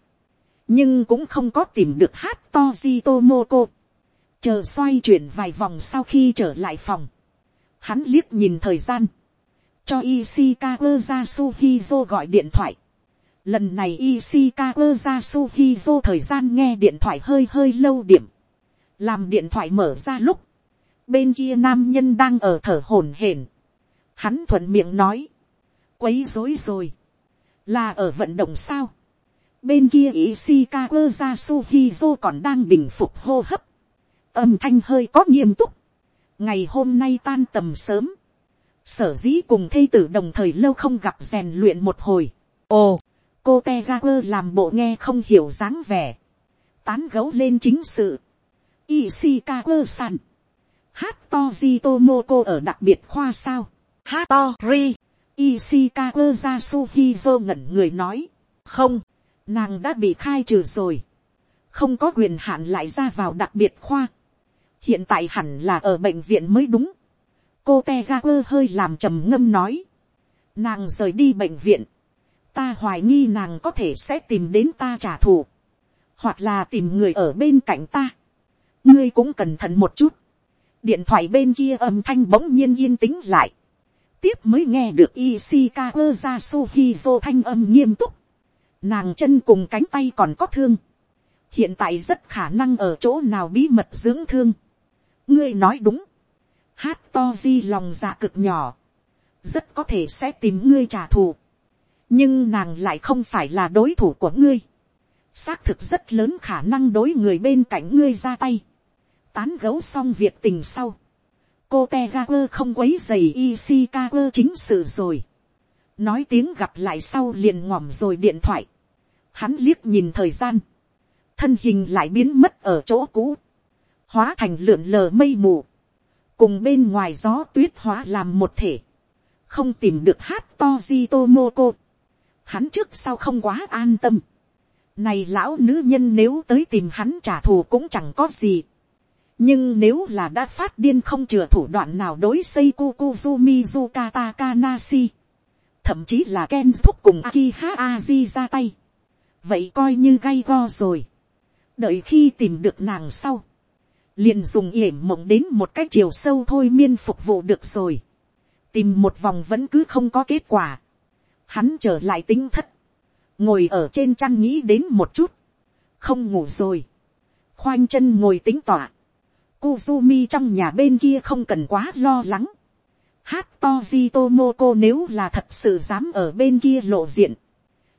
nhưng cũng không có tìm được hát to di tomoko. chờ xoay chuyển vài vòng sau khi trở lại phòng. hắn liếc nhìn thời gian, cho Ishikawa Yasuhizo gọi điện thoại. Lần này Ishikawa Yasuhizo thời gian nghe điện thoại hơi hơi lâu điểm. Làm điện thoại mở ra lúc. Bên kia nam nhân đang ở thở hổn hển. Hắn thuận miệng nói. Quấy rối rồi. Là ở vận động sao? Bên kia Ishikawa Yasuhizo còn đang bình phục hô hấp. Âm thanh hơi có nghiêm túc. Ngày hôm nay tan tầm sớm. Sở dĩ cùng thây tử đồng thời lâu không gặp rèn luyện một hồi. Ồ, cô Tegaper làm bộ nghe không hiểu dáng vẻ. Tán gấu lên chính sự. Ishikawa san. Hát to Jitomoko ở đặc biệt khoa sao. Hát to ri. Ishikawa Yasuhizo ngẩn người nói. Không nàng đã bị khai trừ rồi, không có quyền hạn lại ra vào đặc biệt khoa, hiện tại hẳn là ở bệnh viện mới đúng, cô te ga quơ hơi làm trầm ngâm nói, nàng rời đi bệnh viện, ta hoài nghi nàng có thể sẽ tìm đến ta trả thù, hoặc là tìm người ở bên cạnh ta, ngươi cũng cẩn thận một chút, điện thoại bên kia âm thanh bỗng nhiên yên tĩnh lại, tiếp mới nghe được Ishikawa Yasuhizo thanh âm nghiêm túc. Nàng chân cùng cánh tay còn có thương, hiện tại rất khả năng ở chỗ nào bí mật dưỡng thương. ngươi nói đúng, hát to di lòng dạ cực nhỏ, rất có thể sẽ tìm ngươi trả thù, nhưng nàng lại không phải là đối thủ của ngươi, xác thực rất lớn khả năng đối người bên cạnh ngươi ra tay, tán gấu xong việc tình sau, cô te ga quơ không quấy dày Ishikawa chính sự rồi. Nói tiếng gặp lại sau liền ngỏm rồi điện thoại. Hắn liếc nhìn thời gian, thân hình lại biến mất ở chỗ cũ, hóa thành lượn lờ mây mù, cùng bên ngoài gió tuyết hóa làm một thể, không tìm được hát to di tomoko. Hắn trước sau không quá an tâm. Này lão nữ nhân nếu tới tìm hắn trả thù cũng chẳng có gì. Nhưng nếu là đã phát điên không chừa thủ đoạn nào đối xây Kukuzumi Takanashi. Thậm chí là Ken thúc cùng Akiha Aji ra tay. Vậy coi như gay go rồi. Đợi khi tìm được nàng sau. Liền dùng yểm mộng đến một cái chiều sâu thôi miên phục vụ được rồi. Tìm một vòng vẫn cứ không có kết quả. Hắn trở lại tính thất. Ngồi ở trên chăn nghĩ đến một chút. Không ngủ rồi. Khoanh chân ngồi tính tỏa. Kuzumi trong nhà bên kia không cần quá lo lắng Hát to Tomoko nếu là thật sự dám ở bên kia lộ diện.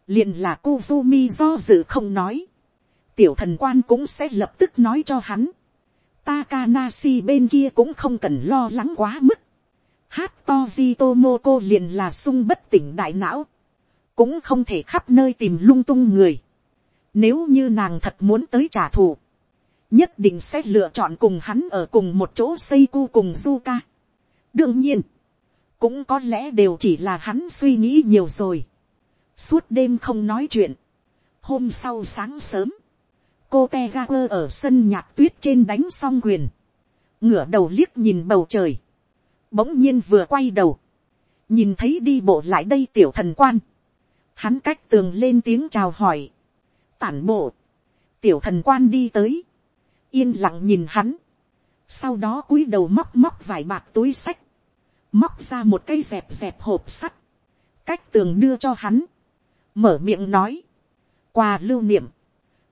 liền là Kuzumi do dự không nói. Tiểu thần quan cũng sẽ lập tức nói cho hắn. Takanashi bên kia cũng không cần lo lắng quá mức. Hát to Tomoko liền là sung bất tỉnh đại não. Cũng không thể khắp nơi tìm lung tung người. Nếu như nàng thật muốn tới trả thù. Nhất định sẽ lựa chọn cùng hắn ở cùng một chỗ xây cu cùng Zuka. Đương nhiên cũng có lẽ đều chỉ là hắn suy nghĩ nhiều rồi. suốt đêm không nói chuyện. hôm sau sáng sớm, cô te ga quơ ở sân nhạc tuyết trên đánh xong quyền, ngửa đầu liếc nhìn bầu trời, bỗng nhiên vừa quay đầu, nhìn thấy đi bộ lại đây tiểu thần quan, hắn cách tường lên tiếng chào hỏi, tản bộ, tiểu thần quan đi tới, yên lặng nhìn hắn, sau đó cúi đầu móc móc vài bạc túi sách, móc ra một cây dẹp dẹp hộp sắt, cách tường đưa cho hắn, mở miệng nói, quà lưu niệm,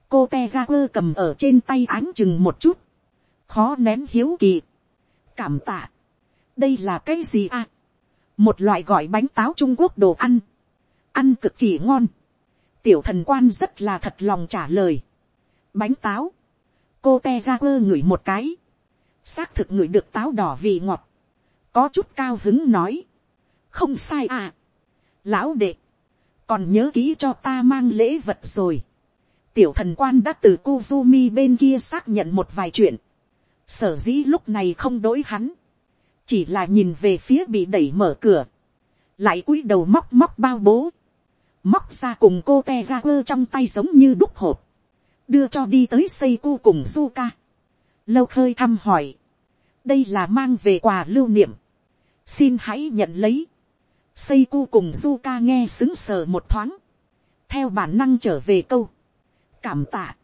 cô te ga quơ cầm ở trên tay ánh chừng một chút, khó nén hiếu kỳ, cảm tạ, đây là cái gì à, một loại gọi bánh táo trung quốc đồ ăn, ăn cực kỳ ngon, tiểu thần quan rất là thật lòng trả lời, bánh táo, cô te ra quơ ngửi một cái, xác thực ngửi được táo đỏ vì ngọt, có chút cao hứng nói, không sai à, lão đệ, còn nhớ kỹ cho ta mang lễ vật rồi, tiểu thần quan đã từ Kuzumi bên kia xác nhận một vài chuyện, sở dĩ lúc này không đối hắn, chỉ là nhìn về phía bị đẩy mở cửa, lại cúi đầu móc móc bao bố, móc ra cùng cô te ga quơ trong tay giống như đúc hộp, đưa cho đi tới xây cu cùng du ca. lâu khơi thăm hỏi, đây là mang về quà lưu niệm, xin hãy nhận lấy. xây cu cùng du ca nghe xứng sờ một thoáng, theo bản năng trở về câu, cảm tạ,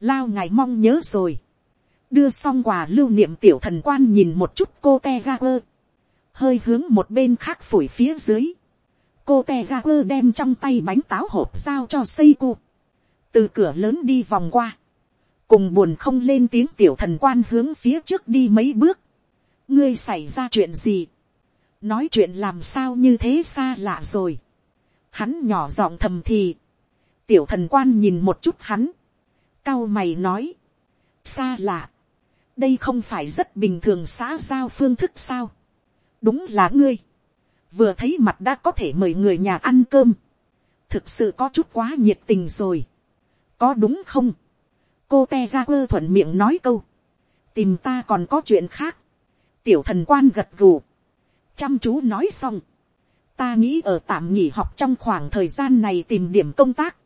lao ngài mong nhớ rồi, đưa xong quà lưu niệm tiểu thần quan nhìn một chút cô te ga quơ, hơi hướng một bên khác phủi phía dưới, cô te ga quơ đem trong tay bánh táo hộp giao cho xây cu, từ cửa lớn đi vòng qua, cùng buồn không lên tiếng tiểu thần quan hướng phía trước đi mấy bước, ngươi xảy ra chuyện gì, nói chuyện làm sao như thế xa lạ rồi, hắn nhỏ giọng thầm thì, tiểu thần quan nhìn một chút hắn, cao mày nói, xa lạ, đây không phải rất bình thường xã giao phương thức sao, đúng là ngươi, vừa thấy mặt đã có thể mời người nhà ăn cơm, thực sự có chút quá nhiệt tình rồi, có đúng không, cô te ra quơ thuận miệng nói câu, tìm ta còn có chuyện khác, tiểu thần quan gật gù, chăm chú nói xong, ta nghĩ ở tạm nghỉ học trong khoảng thời gian này tìm điểm công tác,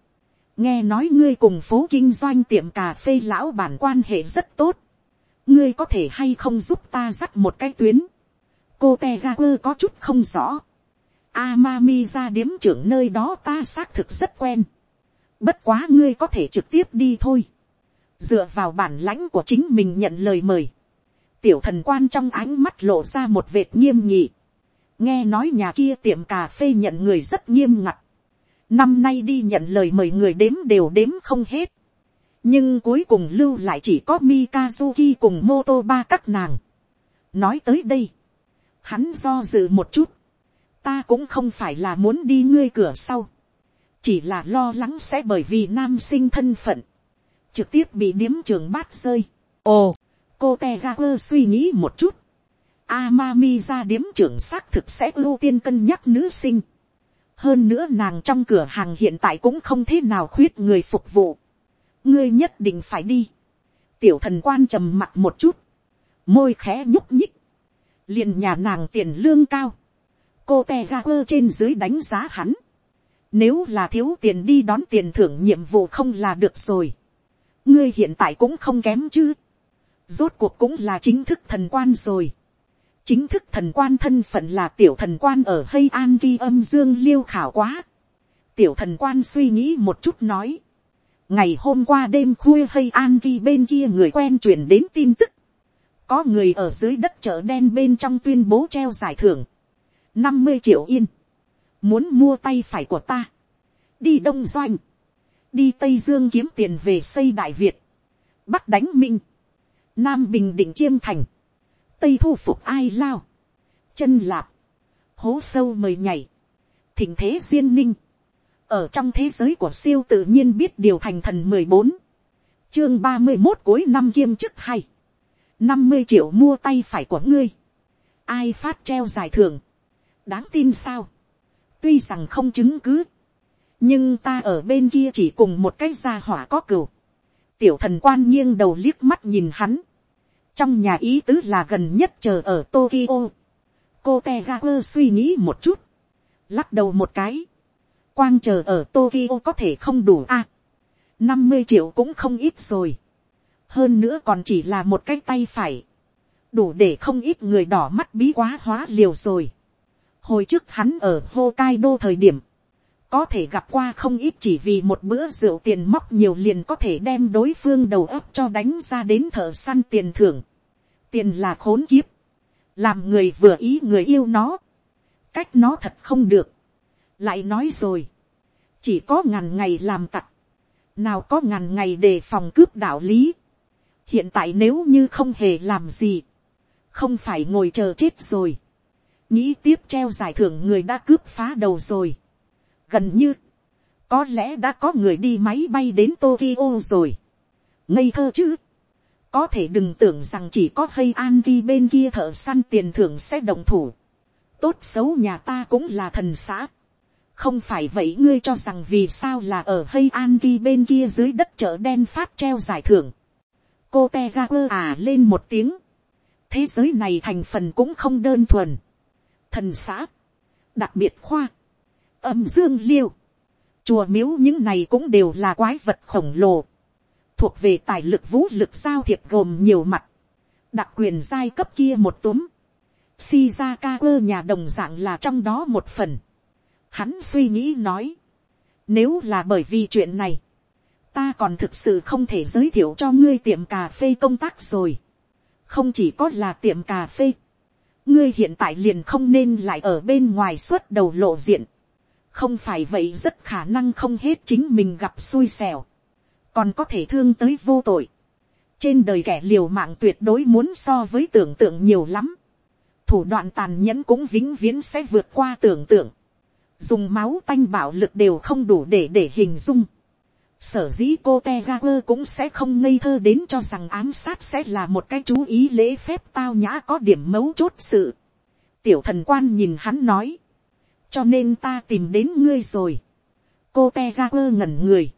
nghe nói ngươi cùng phố kinh doanh tiệm cà phê lão bản quan hệ rất tốt, ngươi có thể hay không giúp ta dắt một cái tuyến, cô te ga quơ có chút không rõ, Amami ra điếm trưởng nơi đó ta xác thực rất quen. Bất quá ngươi có thể trực tiếp đi thôi. Dựa vào bản lãnh của chính mình nhận lời mời. Tiểu thần quan trong ánh mắt lộ ra một vệt nghiêm nhị. Nghe nói nhà kia tiệm cà phê nhận người rất nghiêm ngặt. Năm nay đi nhận lời mời người đếm đều đếm không hết. Nhưng cuối cùng lưu lại chỉ có Mikazuki cùng Moto ba các nàng. Nói tới đây. Hắn do dự một chút. Ta cũng không phải là muốn đi ngươi cửa sau chỉ là lo lắng sẽ bởi vì nam sinh thân phận, trực tiếp bị điếm trường bát rơi. ồ, cô te ga quơ suy nghĩ một chút, Amami ra điếm trưởng xác thực sẽ ưu tiên cân nhắc nữ sinh. hơn nữa nàng trong cửa hàng hiện tại cũng không thế nào khuyết người phục vụ ngươi nhất định phải đi. tiểu thần quan trầm mặt một chút, môi khẽ nhúc nhích, liền nhà nàng tiền lương cao. cô te ga quơ trên dưới đánh giá hắn nếu là thiếu tiền đi đón tiền thưởng nhiệm vụ không là được rồi. Ngươi hiện tại cũng không kém chứ. Rốt cuộc cũng là chính thức thần quan rồi. Chính thức thần quan thân phận là tiểu thần quan ở hay an ghi âm dương liêu khảo quá. Tiểu thần quan suy nghĩ một chút nói. Ngày hôm qua đêm khuya hay an ghi bên kia người quen truyền đến tin tức. Có người ở dưới đất chợ đen bên trong tuyên bố treo giải thưởng. năm mươi triệu yên. Muốn mua tay phải của ta, đi đông doanh, đi tây dương kiếm tiền về xây đại việt, bắc đánh minh, nam bình định chiêm thành, tây thu phục ai lao, chân lạp, hố sâu mời nhảy, thỉnh thế duyên ninh, ở trong thế giới của siêu tự nhiên biết điều thành thần mười bốn, chương ba mươi một cuối năm kiêm chức hay, năm mươi triệu mua tay phải của ngươi, ai phát treo giải thưởng, đáng tin sao, tuy rằng không chứng cứ, nhưng ta ở bên kia chỉ cùng một cái gia hỏa có cừu. tiểu thần quan nghiêng đầu liếc mắt nhìn hắn, trong nhà ý tứ là gần nhất chờ ở Tokyo. cô te ga quơ suy nghĩ một chút, lắc đầu một cái, quang chờ ở Tokyo có thể không đủ a. năm mươi triệu cũng không ít rồi, hơn nữa còn chỉ là một cái tay phải, đủ để không ít người đỏ mắt bí quá hóa liều rồi. hồi trước hắn ở Hokkaido thời điểm, có thể gặp qua không ít chỉ vì một bữa rượu tiền móc nhiều liền có thể đem đối phương đầu óc cho đánh ra đến thợ săn tiền thưởng. tiền là khốn kiếp, làm người vừa ý người yêu nó, cách nó thật không được, lại nói rồi, chỉ có ngàn ngày làm tặc, nào có ngàn ngày đề phòng cướp đạo lý. hiện tại nếu như không hề làm gì, không phải ngồi chờ chết rồi, nghĩ tiếp treo giải thưởng người đã cướp phá đầu rồi, gần như, có lẽ đã có người đi máy bay đến Tokyo rồi. ngây thơ chứ, có thể đừng tưởng rằng chỉ có hay an vi bên kia thợ săn tiền thưởng sẽ đồng thủ. tốt xấu nhà ta cũng là thần xã không phải vậy ngươi cho rằng vì sao là ở hay an vi bên kia dưới đất chợ đen phát treo giải thưởng. cô te ga quơ à lên một tiếng. thế giới này thành phần cũng không đơn thuần. thần xã, đặc biệt khoa, âm dương liêu, chùa miếu những này cũng đều là quái vật khổng lồ, thuộc về tài lực vũ lực giao thiệp gồm nhiều mặt, đặc quyền giai cấp kia một túm, Shizaka nhà đồng dạng là trong đó một phần. Hắn suy nghĩ nói, nếu là bởi vì chuyện này, ta còn thực sự không thể giới thiệu cho ngươi tiệm cà phê công tác rồi. không chỉ có là tiệm cà phê, ngươi hiện tại liền không nên lại ở bên ngoài suốt đầu lộ diện. Không phải vậy rất khả năng không hết chính mình gặp xui xẻo, còn có thể thương tới vô tội. trên đời kẻ liều mạng tuyệt đối muốn so với tưởng tượng nhiều lắm, thủ đoạn tàn nhẫn cũng vĩnh viễn sẽ vượt qua tưởng tượng, dùng máu tanh bạo lực đều không đủ để để hình dung. Sở dĩ cô Tegaper cũng sẽ không ngây thơ đến cho rằng ám sát sẽ là một cái chú ý lễ phép tao nhã có điểm mấu chốt sự. Tiểu thần quan nhìn hắn nói cho nên ta tìm đến ngươi rồi. cô te ngẩn người,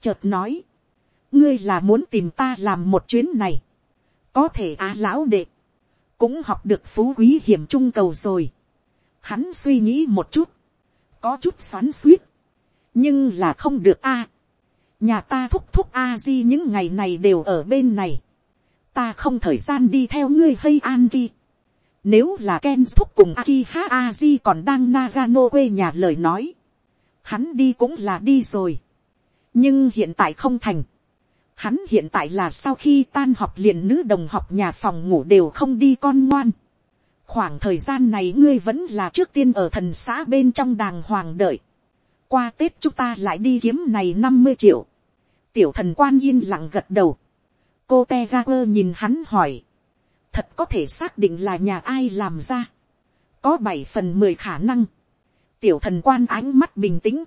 chợt nói, ngươi là muốn tìm ta làm một chuyến này, có thể á lão đệ, cũng học được phú quý hiểm trung cầu rồi. Hắn suy nghĩ một chút, có chút xoắn suýt, nhưng là không được a. nhà ta thúc thúc a di những ngày này đều ở bên này, ta không thời gian đi theo ngươi hay an đi. Nếu là Ken thúc cùng Akiha Aji còn đang Nagano quê nhà lời nói. Hắn đi cũng là đi rồi. Nhưng hiện tại không thành. Hắn hiện tại là sau khi tan học liền nữ đồng học nhà phòng ngủ đều không đi con ngoan. Khoảng thời gian này ngươi vẫn là trước tiên ở thần xã bên trong đàng hoàng đợi. Qua Tết chúng ta lại đi kiếm này năm mươi triệu. Tiểu thần quan yên lặng gật đầu. Cô Tegaper nhìn hắn hỏi. Thật có thể xác định là nhà ai làm ra, có bảy phần mười khả năng, tiểu thần quan ánh mắt bình tĩnh,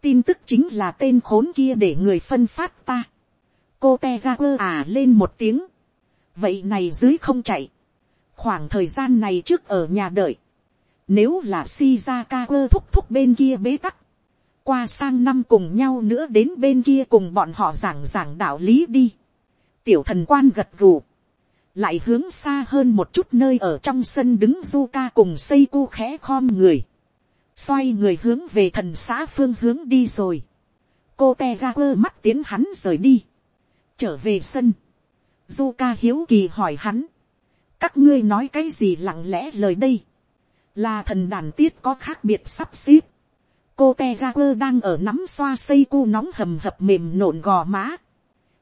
tin tức chính là tên khốn kia để người phân phát ta, cô te ra quơ à lên một tiếng, vậy này dưới không chạy, khoảng thời gian này trước ở nhà đợi, nếu là Shizaka thúc thúc bên kia bế tắc, qua sang năm cùng nhau nữa đến bên kia cùng bọn họ giảng giảng đạo lý đi. Tiểu thần quan gật gù. Lại hướng xa hơn một chút nơi ở trong sân đứng Zuka cùng Seiku khẽ khom người, xoay người hướng về thần xã phương hướng đi rồi, cô te ga quơ mắt tiến hắn rời đi, trở về sân, Zuka hiếu kỳ hỏi hắn, các ngươi nói cái gì lặng lẽ lời đây, là thần đàn tiết có khác biệt sắp xếp, cô te ga quơ đang ở nắm xoa xây cu nóng hầm hập mềm nộn gò má,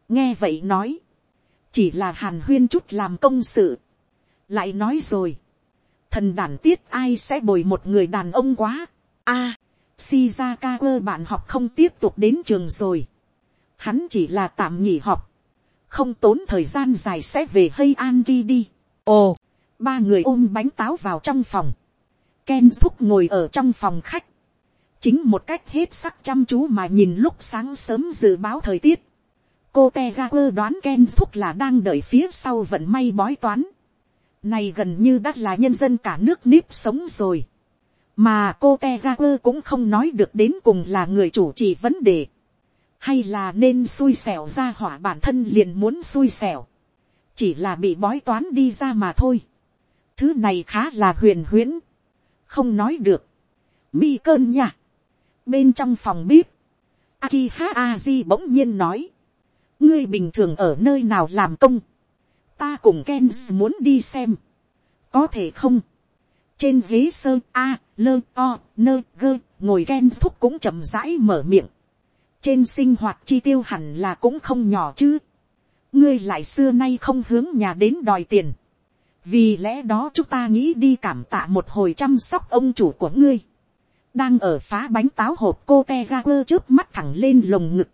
nghe vậy nói, chỉ là hàn huyên chút làm công sự, lại nói rồi, thần đàn tiết ai sẽ bồi một người đàn ông quá, a, à, shizaka quơ bạn học không tiếp tục đến trường rồi, hắn chỉ là tạm nghỉ học, không tốn thời gian dài sẽ về hay an ghi đi, ồ, ba người ôm bánh táo vào trong phòng, Ken thúc ngồi ở trong phòng khách. Chính một cách hết sắc chăm chú mà nhìn lúc sáng sớm dự báo thời tiết cô te đoán ken thúc là đang đợi phía sau vận may bói toán. này gần như đã là nhân dân cả nước nếp sống rồi. mà cô te cũng không nói được đến cùng là người chủ trì vấn đề. hay là nên xui xẻo ra hỏa bản thân liền muốn xui xẻo chỉ là bị bói toán đi ra mà thôi. thứ này khá là huyền huyễn. không nói được. mi cơn nha. bên trong phòng bếp Akiha Aji bỗng nhiên nói. Ngươi bình thường ở nơi nào làm công. Ta cùng Ken muốn đi xem. Có thể không? Trên ghế sơ A, lơ, o, nơ, gơ, ngồi Ken thúc cũng chậm rãi mở miệng. Trên sinh hoạt chi tiêu hẳn là cũng không nhỏ chứ. Ngươi lại xưa nay không hướng nhà đến đòi tiền. Vì lẽ đó chúng ta nghĩ đi cảm tạ một hồi chăm sóc ông chủ của ngươi. Đang ở phá bánh táo hộp cô te ga quơ trước mắt thẳng lên lồng ngực,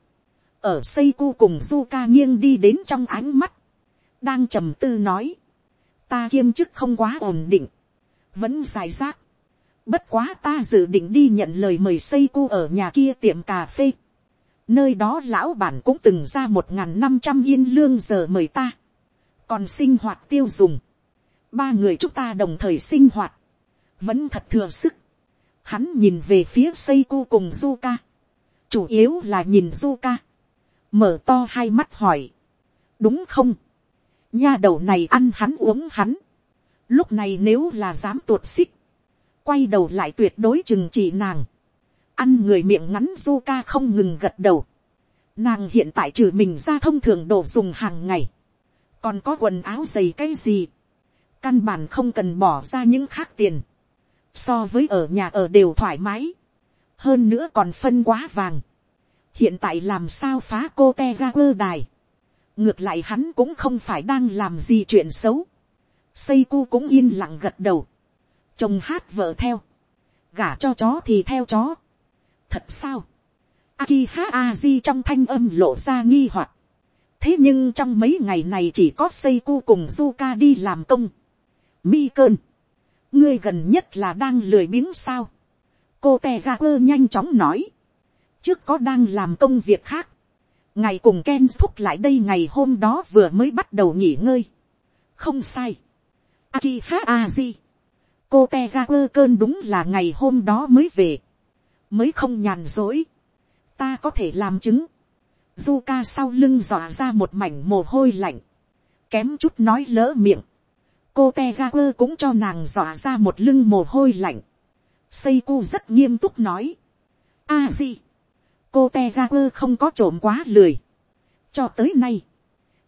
ở xây cu cùng du ca nghiêng đi đến trong ánh mắt, đang trầm tư nói, ta kiêm chức không quá ổn định, vẫn dài rác, bất quá ta dự định đi nhận lời mời xây cu ở nhà kia tiệm cà phê, nơi đó lão bản cũng từng ra một ngàn năm trăm yên lương giờ mời ta, còn sinh hoạt tiêu dùng, ba người chúng ta đồng thời sinh hoạt, vẫn thật thừa sức, Hắn nhìn về phía Seiko cùng Zuka. Chủ yếu là nhìn Zuka. Mở to hai mắt hỏi. Đúng không? Nha đầu này ăn hắn uống hắn. Lúc này nếu là dám tuột xích. Quay đầu lại tuyệt đối chừng trị nàng. Ăn người miệng ngắn Zuka không ngừng gật đầu. Nàng hiện tại trừ mình ra thông thường đồ dùng hàng ngày. Còn có quần áo giày cái gì. Căn bản không cần bỏ ra những khác tiền. So với ở nhà ở đều thoải mái, hơn nữa còn phân quá vàng, hiện tại làm sao phá cô te ra quơ đài, ngược lại hắn cũng không phải đang làm gì chuyện xấu, xây cu cũng yên lặng gật đầu, chồng hát vợ theo, gả cho chó thì theo chó, thật sao, Akiha Aji trong thanh âm lộ ra nghi hoặc. Thế nhưng trong mấy ngày này chỉ có Seiku cùng Zuka đi làm công. Mi cơn ngươi gần nhất là đang lười biếng sao. cô te ga quơ nhanh chóng nói. trước có đang làm công việc khác. ngày cùng ken thúc lại đây ngày hôm đó vừa mới bắt đầu nghỉ ngơi. không sai. aki ha aji. cô te ga quơ cơn đúng là ngày hôm đó mới về mới không nhàn dối. ta có thể làm chứng. Zuka sau lưng dọa ra một mảnh mồ hôi lạnh. Kém chút nói lỡ miệng cô te ga quơ cũng cho nàng dọa ra một lưng mồ hôi lạnh. Seiko rất nghiêm túc nói. a gì. cô te ga quơ không có trộm quá lười. cho tới nay,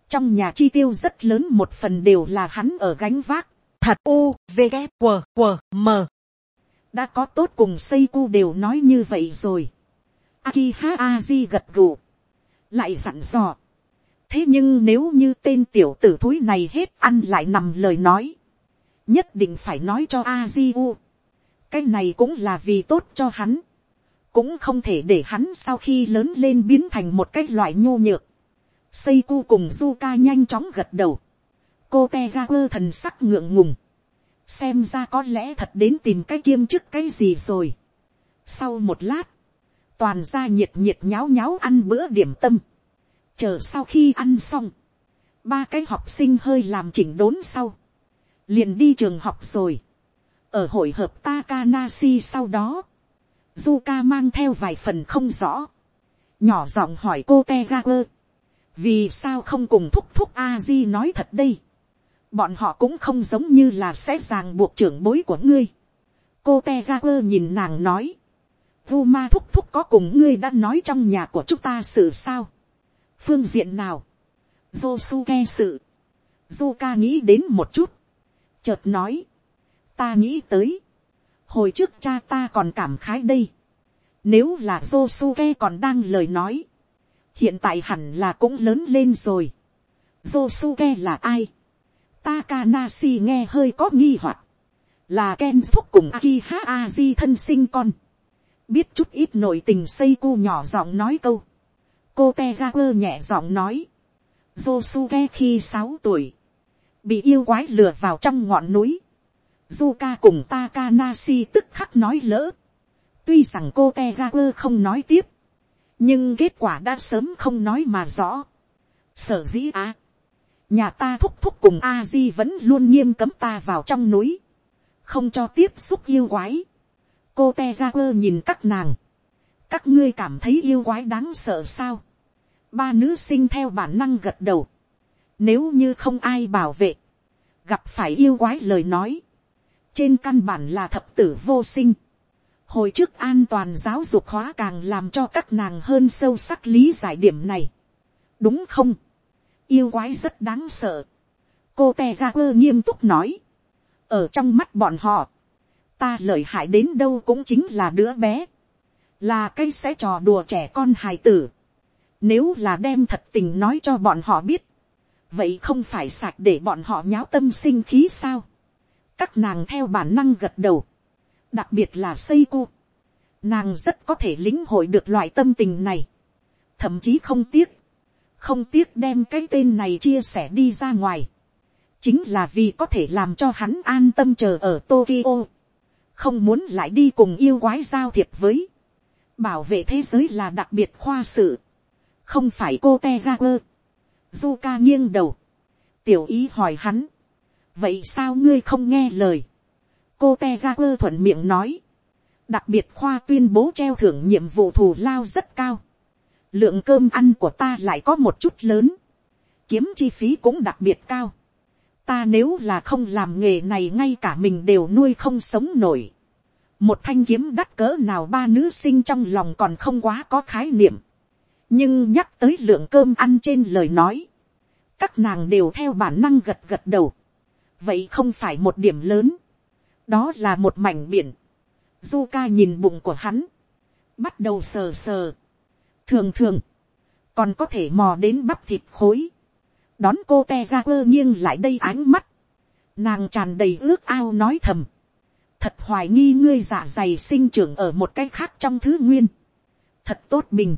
trong nhà chi tiêu rất lớn một phần đều là hắn ở gánh vác. thật u v g q q m đã có tốt cùng Seiko đều nói như vậy rồi. Akiha Aji gật gù. Lại dặn dò thế nhưng nếu như tên tiểu tử thúi này hết ăn lại nằm lời nói, nhất định phải nói cho Aji u. cái này cũng là vì tốt cho hắn, cũng không thể để hắn sau khi lớn lên biến thành một cái loại nhô nhược. xây cu cùng du nhanh chóng gật đầu, cô te ga quơ thần sắc ngượng ngùng, xem ra có lẽ thật đến tìm cái kiêm chức cái gì rồi. sau một lát, toàn ra nhiệt nhiệt nháo nháo ăn bữa điểm tâm, chờ sau khi ăn xong, ba cái học sinh hơi làm chỉnh đốn sau, liền đi trường học rồi, ở hội hợp Takanashi sau đó, Zuka mang theo vài phần không rõ, nhỏ giọng hỏi cô Tegaku, vì sao không cùng thúc thúc Aji nói thật đây, bọn họ cũng không giống như là sẽ ràng buộc trưởng bối của ngươi, cô Tegaku nhìn nàng nói, Vuma thúc thúc có cùng ngươi đã nói trong nhà của chúng ta sự sao, phương diện nào, Josuke sự, Zuka nghĩ đến một chút, chợt nói, ta nghĩ tới, hồi trước cha ta còn cảm khái đây, nếu là Josuke còn đang lời nói, hiện tại hẳn là cũng lớn lên rồi. Josuke là ai? Takanashi nghe hơi có nghi hoặc, là Ken thúc cùng Akiha Aji thân sinh con. Biết chút ít nội tình xây cu nhỏ giọng nói câu. Cô Tegaku nhẹ giọng nói, Josuke khi sáu tuổi, bị yêu quái lừa vào trong ngọn núi, Zuka cùng Takanashi tức khắc nói lỡ, tuy rằng cô Tegaku không nói tiếp, nhưng kết quả đã sớm không nói mà rõ. Sở dĩ á, nhà ta thúc thúc cùng a di vẫn luôn nghiêm cấm ta vào trong núi, không cho tiếp xúc yêu quái. cô te ra quơ nhìn các nàng, các ngươi cảm thấy yêu quái đáng sợ sao. ba nữ sinh theo bản năng gật đầu. nếu như không ai bảo vệ, gặp phải yêu quái lời nói, trên căn bản là thập tử vô sinh. hồi trước an toàn giáo dục hóa càng làm cho các nàng hơn sâu sắc lý giải điểm này. đúng không, yêu quái rất đáng sợ. cô te ga quơ nghiêm túc nói, ở trong mắt bọn họ, ta lợi hại đến đâu cũng chính là đứa bé, là cây sẽ trò đùa trẻ con hài tử. Nếu là đem thật tình nói cho bọn họ biết, vậy không phải sạch để bọn họ nháo tâm sinh khí sao. các nàng theo bản năng gật đầu, đặc biệt là xây cô. nàng rất có thể lĩnh hội được loại tâm tình này, thậm chí không tiếc, không tiếc đem cái tên này chia sẻ đi ra ngoài, chính là vì có thể làm cho hắn an tâm chờ ở Tokyo, không muốn lại đi cùng yêu quái giao thiệp với, bảo vệ thế giới là đặc biệt khoa sự, không phải cô te ra quơ. Du ca nghiêng đầu, tiểu ý hỏi hắn, vậy sao ngươi không nghe lời, cô te ra quơ thuận miệng nói, đặc biệt khoa tuyên bố treo thưởng nhiệm vụ thù lao rất cao, lượng cơm ăn của ta lại có một chút lớn, kiếm chi phí cũng đặc biệt cao, ta nếu là không làm nghề này ngay cả mình đều nuôi không sống nổi, một thanh kiếm đắt cỡ nào ba nữ sinh trong lòng còn không quá có khái niệm, nhưng nhắc tới lượng cơm ăn trên lời nói, các nàng đều theo bản năng gật gật đầu, vậy không phải một điểm lớn, đó là một mảnh biển, du ca nhìn bụng của hắn, bắt đầu sờ sờ, thường thường, còn có thể mò đến bắp thịt khối, đón cô te ra quơ nghiêng lại đây ánh mắt, nàng tràn đầy ước ao nói thầm, thật hoài nghi ngươi giả dày sinh trưởng ở một cái khác trong thứ nguyên, thật tốt bình,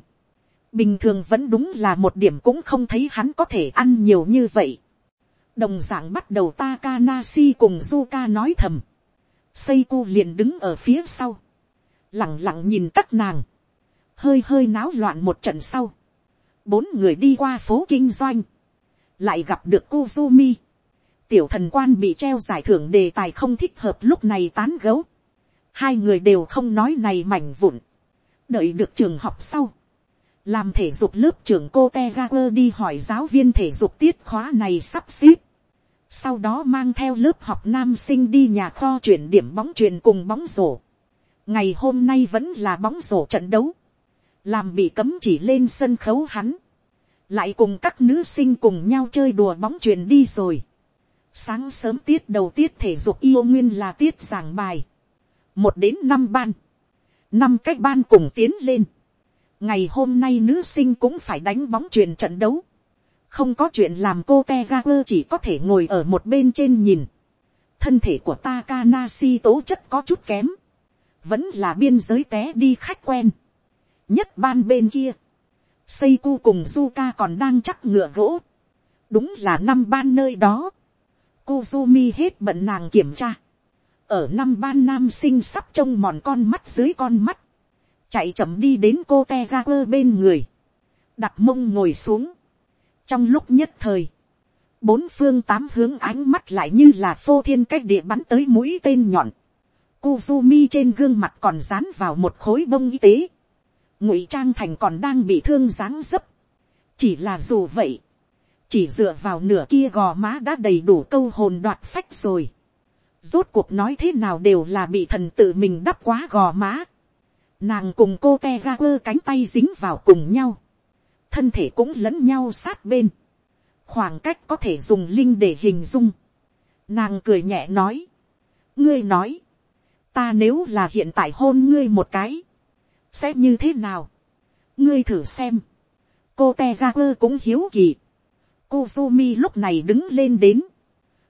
bình thường vẫn đúng là một điểm cũng không thấy hắn có thể ăn nhiều như vậy. đồng d ạ n g bắt đầu Takanashi cùng Zuka nói thầm. Seiko liền đứng ở phía sau. lẳng lặng nhìn các nàng hơi hơi náo loạn một trận sau. bốn người đi qua phố kinh doanh. lại gặp được Kuzumi. tiểu thần quan bị treo giải thưởng đề tài không thích hợp lúc này tán gấu. hai người đều không nói này mảnh vụn. đợi được trường học sau làm thể dục lớp trưởng cô te ga quơ đi hỏi giáo viên thể dục tiết khóa này sắp xếp. sau đó mang theo lớp học nam sinh đi nhà kho chuyển điểm bóng truyền cùng bóng rổ. ngày hôm nay vẫn là bóng rổ trận đấu làm bị cấm chỉ lên sân khấu hắn. lại cùng các nữ sinh cùng nhau chơi đùa bóng truyền đi rồi. sáng sớm tiết đầu tiết thể dục yêu nguyên là tiết giảng bài. một đến năm ban. năm cách ban cùng tiến lên ngày hôm nay nữ sinh cũng phải đánh bóng truyền trận đấu. không có chuyện làm cô te ga quơ chỉ có thể ngồi ở một bên trên nhìn. thân thể của Takanashi tố chất có chút kém. vẫn là biên giới té đi khách quen nhất ban bên kia. Seiko cùng Zuka còn đang chắc ngựa gỗ. đúng là năm ban nơi đó. cu sumi hết bận nàng kiểm tra. ở năm ban nam sinh sắp trông mòn con mắt dưới con mắt chạy chậm đi đến cô te ga quơ bên người, đặt mông ngồi xuống. trong lúc nhất thời, bốn phương tám hướng ánh mắt lại như là phô thiên cách địa bắn tới mũi tên nhọn. Kuzumi trên gương mặt còn dán vào một khối bông y tế. Ngụy trang thành còn đang bị thương dáng dấp. Chỉ là dù vậy. Chỉ dựa vào nửa kia gò má đã đầy đủ câu hồn đoạt phách rồi. Rốt cuộc nói thế nào đều là bị thần tự mình đắp quá gò má. Nàng cùng cô te ga quơ cánh tay dính vào cùng nhau. Thân thể cũng lẫn nhau sát bên. Khoảng cách có thể dùng linh để hình dung. Nàng cười nhẹ nói. Ngươi nói. Ta nếu là hiện tại hôn ngươi một cái. Sẽ như thế nào? Ngươi thử xem. Cô te ga quơ cũng hiếu kỳ. Kuzumi lúc này đứng lên đến.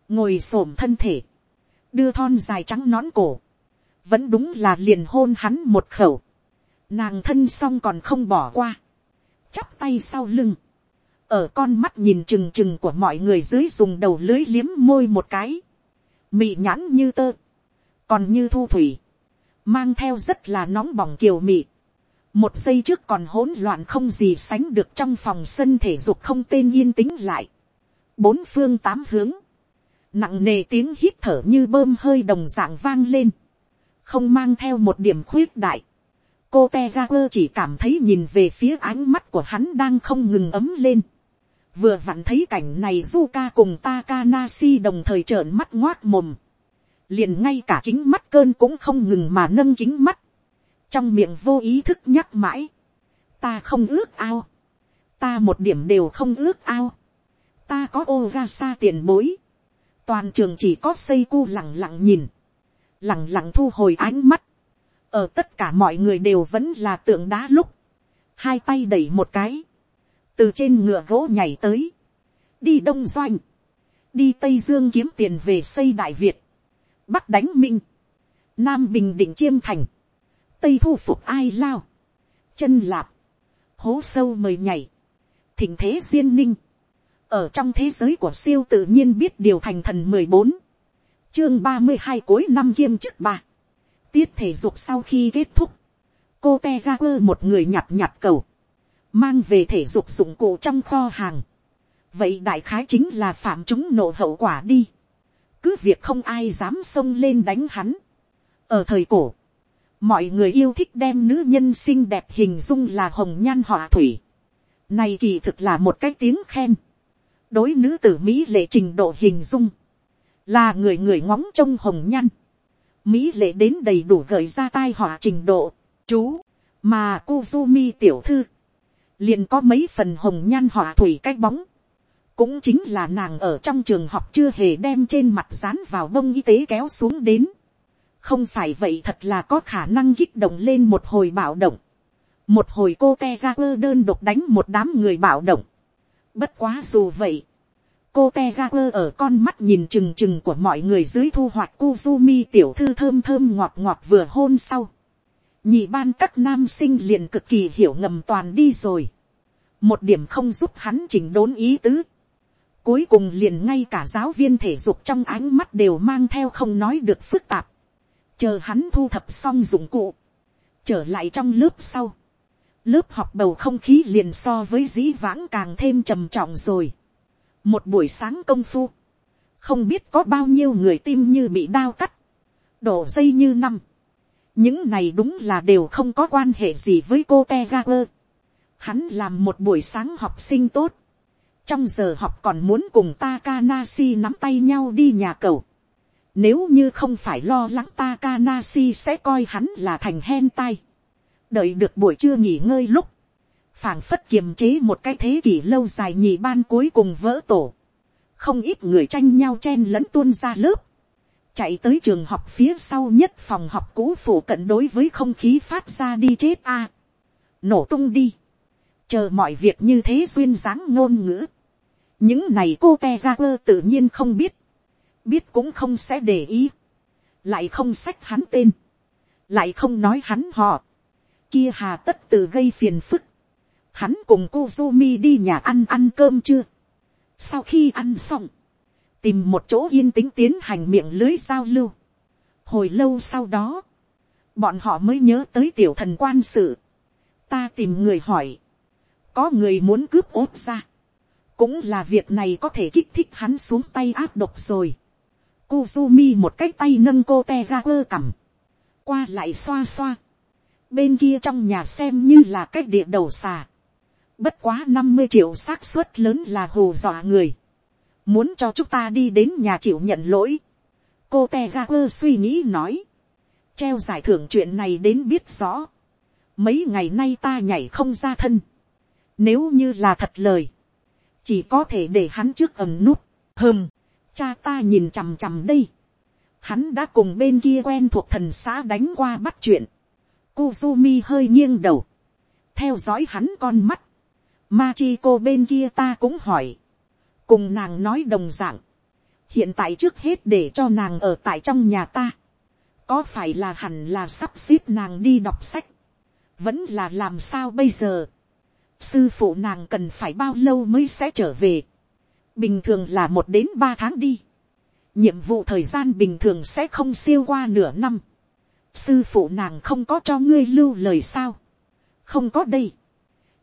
Ngồi xổm thân thể. Đưa thon dài trắng nón cổ vẫn đúng là liền hôn hắn một khẩu, nàng thân xong còn không bỏ qua, chắp tay sau lưng, ở con mắt nhìn trừng trừng của mọi người dưới dùng đầu lưới liếm môi một cái, mị nhãn như tơ, còn như thu thủy, mang theo rất là nóng bỏng kiều mị, một giây trước còn hỗn loạn không gì sánh được trong phòng sân thể dục không tên yên tĩnh lại, bốn phương tám hướng, nặng nề tiếng hít thở như bơm hơi đồng dạng vang lên, không mang theo một điểm khuyết đại. cô te ga quơ chỉ cảm thấy nhìn về phía ánh mắt của hắn đang không ngừng ấm lên. vừa vặn thấy cảnh này Zuka cùng Takanashi đồng thời trợn mắt ngoác mồm. liền ngay cả kính mắt cơn cũng không ngừng mà nâng kính mắt trong miệng vô ý thức nhắc mãi, ta không ước ao, ta một điểm đều không ước ao, ta có ô ra xa tiền bối, toàn trường chỉ có xây cu lẳng lặng nhìn, lẳng lặng thu hồi ánh mắt, ở tất cả mọi người đều vẫn là tượng đá lúc, hai tay đẩy một cái, từ trên ngựa gỗ nhảy tới, đi đông doanh, đi tây dương kiếm tiền về xây đại việt, bắc đánh minh, nam bình định chiêm thành, tây thu phục ai lao, chân lạp, hố sâu mời nhảy, thỉnh thế duyên ninh, ở trong thế giới của siêu tự nhiên biết điều thành thần mười bốn, chương ba mươi hai cuối năm kiêm chức ba, tiết thể dục sau khi kết thúc, cô te ra quơ một người nhặt nhặt cầu, mang về thể dục dụng cụ trong kho hàng, vậy đại khái chính là phạm chúng nộ hậu quả đi, cứ việc không ai dám xông lên đánh hắn. ở thời cổ, mọi người yêu thích đem nữ nhân xinh đẹp hình dung là hồng nhan họa thủy. này kỳ thực là một cái tiếng khen. đối nữ tử mỹ lệ trình độ hình dung, là người người ngóng trông hồng nhan. mỹ lệ đến đầy đủ gợi ra tai họa trình độ, chú, mà Kuzumi tiểu thư, liền có mấy phần hồng nhan họa thủy cái bóng cũng chính là nàng ở trong trường học chưa hề đem trên mặt dán vào bông y tế kéo xuống đến không phải vậy thật là có khả năng kích động lên một hồi bạo động. một hồi cô te ra quơ đơn độc đánh một đám người bạo động. bất quá dù vậy, cô te ga quơ ở con mắt nhìn trừng trừng của mọi người dưới thu hoạch Kuzumi tiểu thư thơm thơm ngọt ngọt vừa hôn sau. nhị ban các nam sinh liền cực kỳ hiểu ngầm toàn đi rồi. một điểm không giúp hắn chỉnh đốn ý tứ Cuối cùng liền ngay cả giáo viên thể dục trong ánh mắt đều mang theo không nói được phức tạp. Chờ hắn thu thập xong dụng cụ. Trở lại trong lớp sau. Lớp học bầu không khí liền so với dĩ vãng càng thêm trầm trọng rồi. Một buổi sáng công phu. Không biết có bao nhiêu người tim như bị đao cắt. Đổ dây như năm. Những này đúng là đều không có quan hệ gì với cô Tegaper. Hắn làm một buổi sáng học sinh tốt trong giờ học còn muốn cùng Takanasi nắm tay nhau đi nhà cầu. Nếu như không phải lo lắng Takanashi sẽ coi hắn là thành hen tai. Đợi được buổi trưa nghỉ ngơi lúc. phảng phất kiềm chế một cái thế kỷ lâu dài nhị ban cuối cùng vỡ tổ. Không ít người tranh nhau chen lẫn tuôn ra lớp. Chạy tới trường học phía sau nhất phòng học cũ phủ cận đối với không khí phát ra đi chết a Nổ tung đi chờ mọi việc như thế duyên dáng ngôn ngữ. những này cô te ra quơ tự nhiên không biết, biết cũng không sẽ để ý, lại không sách hắn tên, lại không nói hắn họ, kia hà tất tự gây phiền phức, hắn cùng cô Zumi đi nhà ăn ăn cơm chưa, sau khi ăn xong, tìm một chỗ yên tĩnh tiến hành miệng lưới giao lưu, hồi lâu sau đó, bọn họ mới nhớ tới tiểu thần quan sự, ta tìm người hỏi, có người muốn cướp ốt ra, cũng là việc này có thể kích thích hắn xuống tay áp độc rồi. Kuzumi một cái tay nâng cô te ra quơ cằm, qua lại xoa xoa, bên kia trong nhà xem như là cái địa đầu xà, bất quá năm mươi triệu xác suất lớn là hù dọa người, muốn cho chúng ta đi đến nhà chịu nhận lỗi, cô te quơ suy nghĩ nói, treo giải thưởng chuyện này đến biết rõ, mấy ngày nay ta nhảy không ra thân, nếu như là thật lời. Chỉ có thể để hắn trước ẩm nút. Hơm. Cha ta nhìn chằm chằm đây. Hắn đã cùng bên kia quen thuộc thần xã đánh qua bắt chuyện. Kuzumi hơi nghiêng đầu. Theo dõi hắn con mắt. Machiko bên kia ta cũng hỏi. Cùng nàng nói đồng dạng. Hiện tại trước hết để cho nàng ở tại trong nhà ta. Có phải là hẳn là sắp xếp nàng đi đọc sách. Vẫn là làm sao bây giờ sư phụ nàng cần phải bao lâu mới sẽ trở về bình thường là một đến ba tháng đi. nhiệm vụ thời gian bình thường sẽ không siêu qua nửa năm. sư phụ nàng không có cho ngươi lưu lời sao. không có đây.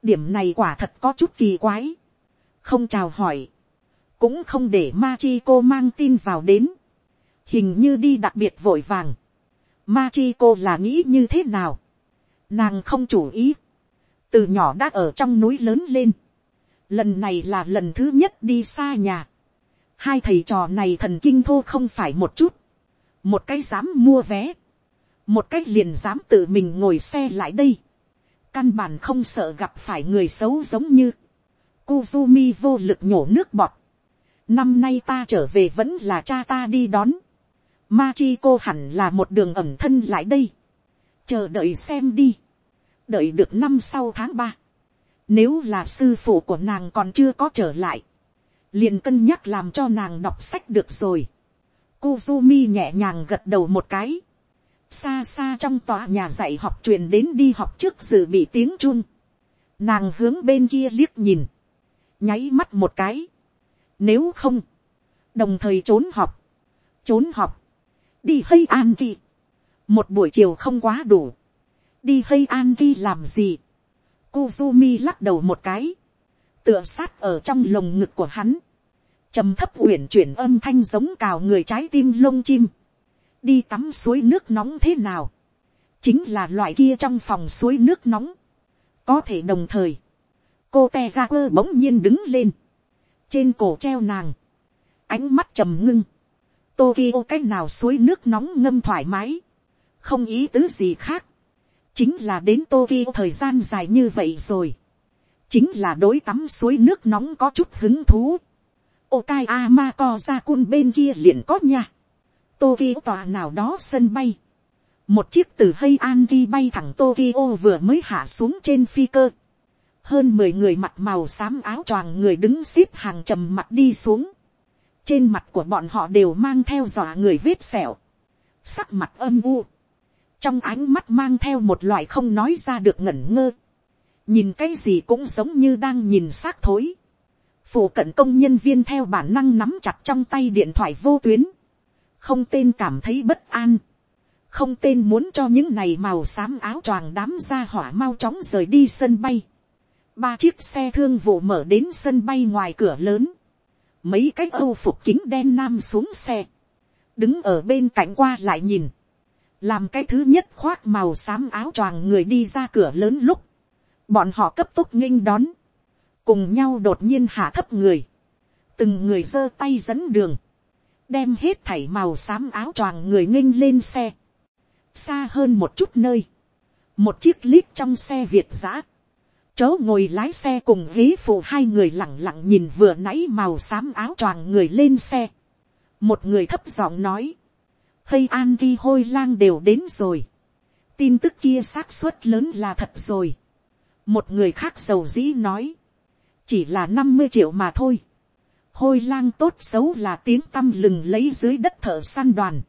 điểm này quả thật có chút kỳ quái. không chào hỏi. cũng không để ma chi cô mang tin vào đến. hình như đi đặc biệt vội vàng. ma chi cô là nghĩ như thế nào. nàng không chủ ý từ nhỏ đã ở trong núi lớn lên, lần này là lần thứ nhất đi xa nhà, hai thầy trò này thần kinh thô không phải một chút, một cái dám mua vé, một cách liền dám tự mình ngồi xe lại đây, căn bản không sợ gặp phải người xấu giống như, Kuzumi vô lực nhổ nước bọt, năm nay ta trở về vẫn là cha ta đi đón, Machiko hẳn là một đường ẩm thân lại đây, chờ đợi xem đi, đợi được năm sau tháng ba, nếu là sư phụ của nàng còn chưa có trở lại, liền cân nhắc làm cho nàng đọc sách được rồi. Kuzumi nhẹ nhàng gật đầu một cái. Xa xa trong tòa nhà dạy học truyền đến đi học trước dự bị tiếng chung. Nàng hướng bên kia liếc nhìn. Nháy mắt một cái. Nếu không. Đồng thời trốn học. Trốn học. Đi hay an kỳ. Một buổi chiều không quá đủ. Đi hay an kỳ làm gì. Kuzumi lắc đầu một cái. Tựa sát ở trong lồng ngực của hắn. Trầm thấp uyển chuyển âm thanh giống cào người trái tim lông chim, đi tắm suối nước nóng thế nào, chính là loại kia trong phòng suối nước nóng, có thể đồng thời, cô te ra quơ bỗng nhiên đứng lên, trên cổ treo nàng, ánh mắt trầm ngưng, Tokyo cái nào suối nước nóng ngâm thoải mái, không ý tứ gì khác, chính là đến Tokyo thời gian dài như vậy rồi, chính là đối tắm suối nước nóng có chút hứng thú, Okai Amako ra cun bên kia liền có nha. Tokyo tòa nào đó sân bay. Một chiếc từ hay Anki bay thẳng Tokyo vừa mới hạ xuống trên phi cơ. Hơn mười người mặt màu xám áo choàng người đứng xếp hàng trầm mặt đi xuống. Trên mặt của bọn họ đều mang theo dọa người vết sẹo. Sắc mặt âm u. Trong ánh mắt mang theo một loại không nói ra được ngẩn ngơ. Nhìn cái gì cũng giống như đang nhìn xác thối. Phủ cận công nhân viên theo bản năng nắm chặt trong tay điện thoại vô tuyến, không tên cảm thấy bất an, không tên muốn cho những này màu xám áo choàng đám ra hỏa mau chóng rời đi sân bay, ba chiếc xe thương vụ mở đến sân bay ngoài cửa lớn, mấy cái âu phục kính đen nam xuống xe, đứng ở bên cạnh qua lại nhìn, làm cái thứ nhất khoác màu xám áo choàng người đi ra cửa lớn lúc, bọn họ cấp tốc nghinh đón, cùng nhau đột nhiên hạ thấp người, từng người giơ tay dẫn đường, đem hết thảy màu xám áo choàng người nghinh lên xe, xa hơn một chút nơi, một chiếc lít trong xe việt giã, chớ ngồi lái xe cùng ghế phụ hai người lẳng lặng nhìn vừa nãy màu xám áo choàng người lên xe, một người thấp giọng nói, Hây an ki hôi lang đều đến rồi, tin tức kia xác suất lớn là thật rồi, một người khác giàu dĩ nói, chỉ là năm mươi triệu mà thôi. hôi lang tốt xấu là tiếng tăm lừng lấy dưới đất thợ săn đoàn.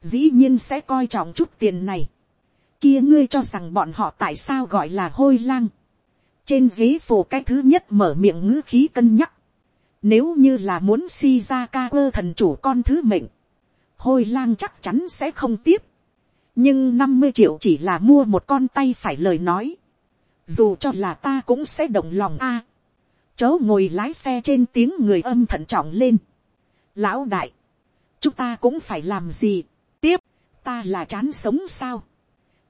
dĩ nhiên sẽ coi trọng chút tiền này. kia ngươi cho rằng bọn họ tại sao gọi là hôi lang. trên ghế phổ cái thứ nhất mở miệng ngữ khí cân nhắc. nếu như là muốn si ra ca quơ thần chủ con thứ mệnh, hôi lang chắc chắn sẽ không tiếp. nhưng năm mươi triệu chỉ là mua một con tay phải lời nói. dù cho là ta cũng sẽ động lòng a chớ ngồi lái xe trên tiếng người âm thận trọng lên. lão đại, chúng ta cũng phải làm gì, tiếp, ta là chán sống sao.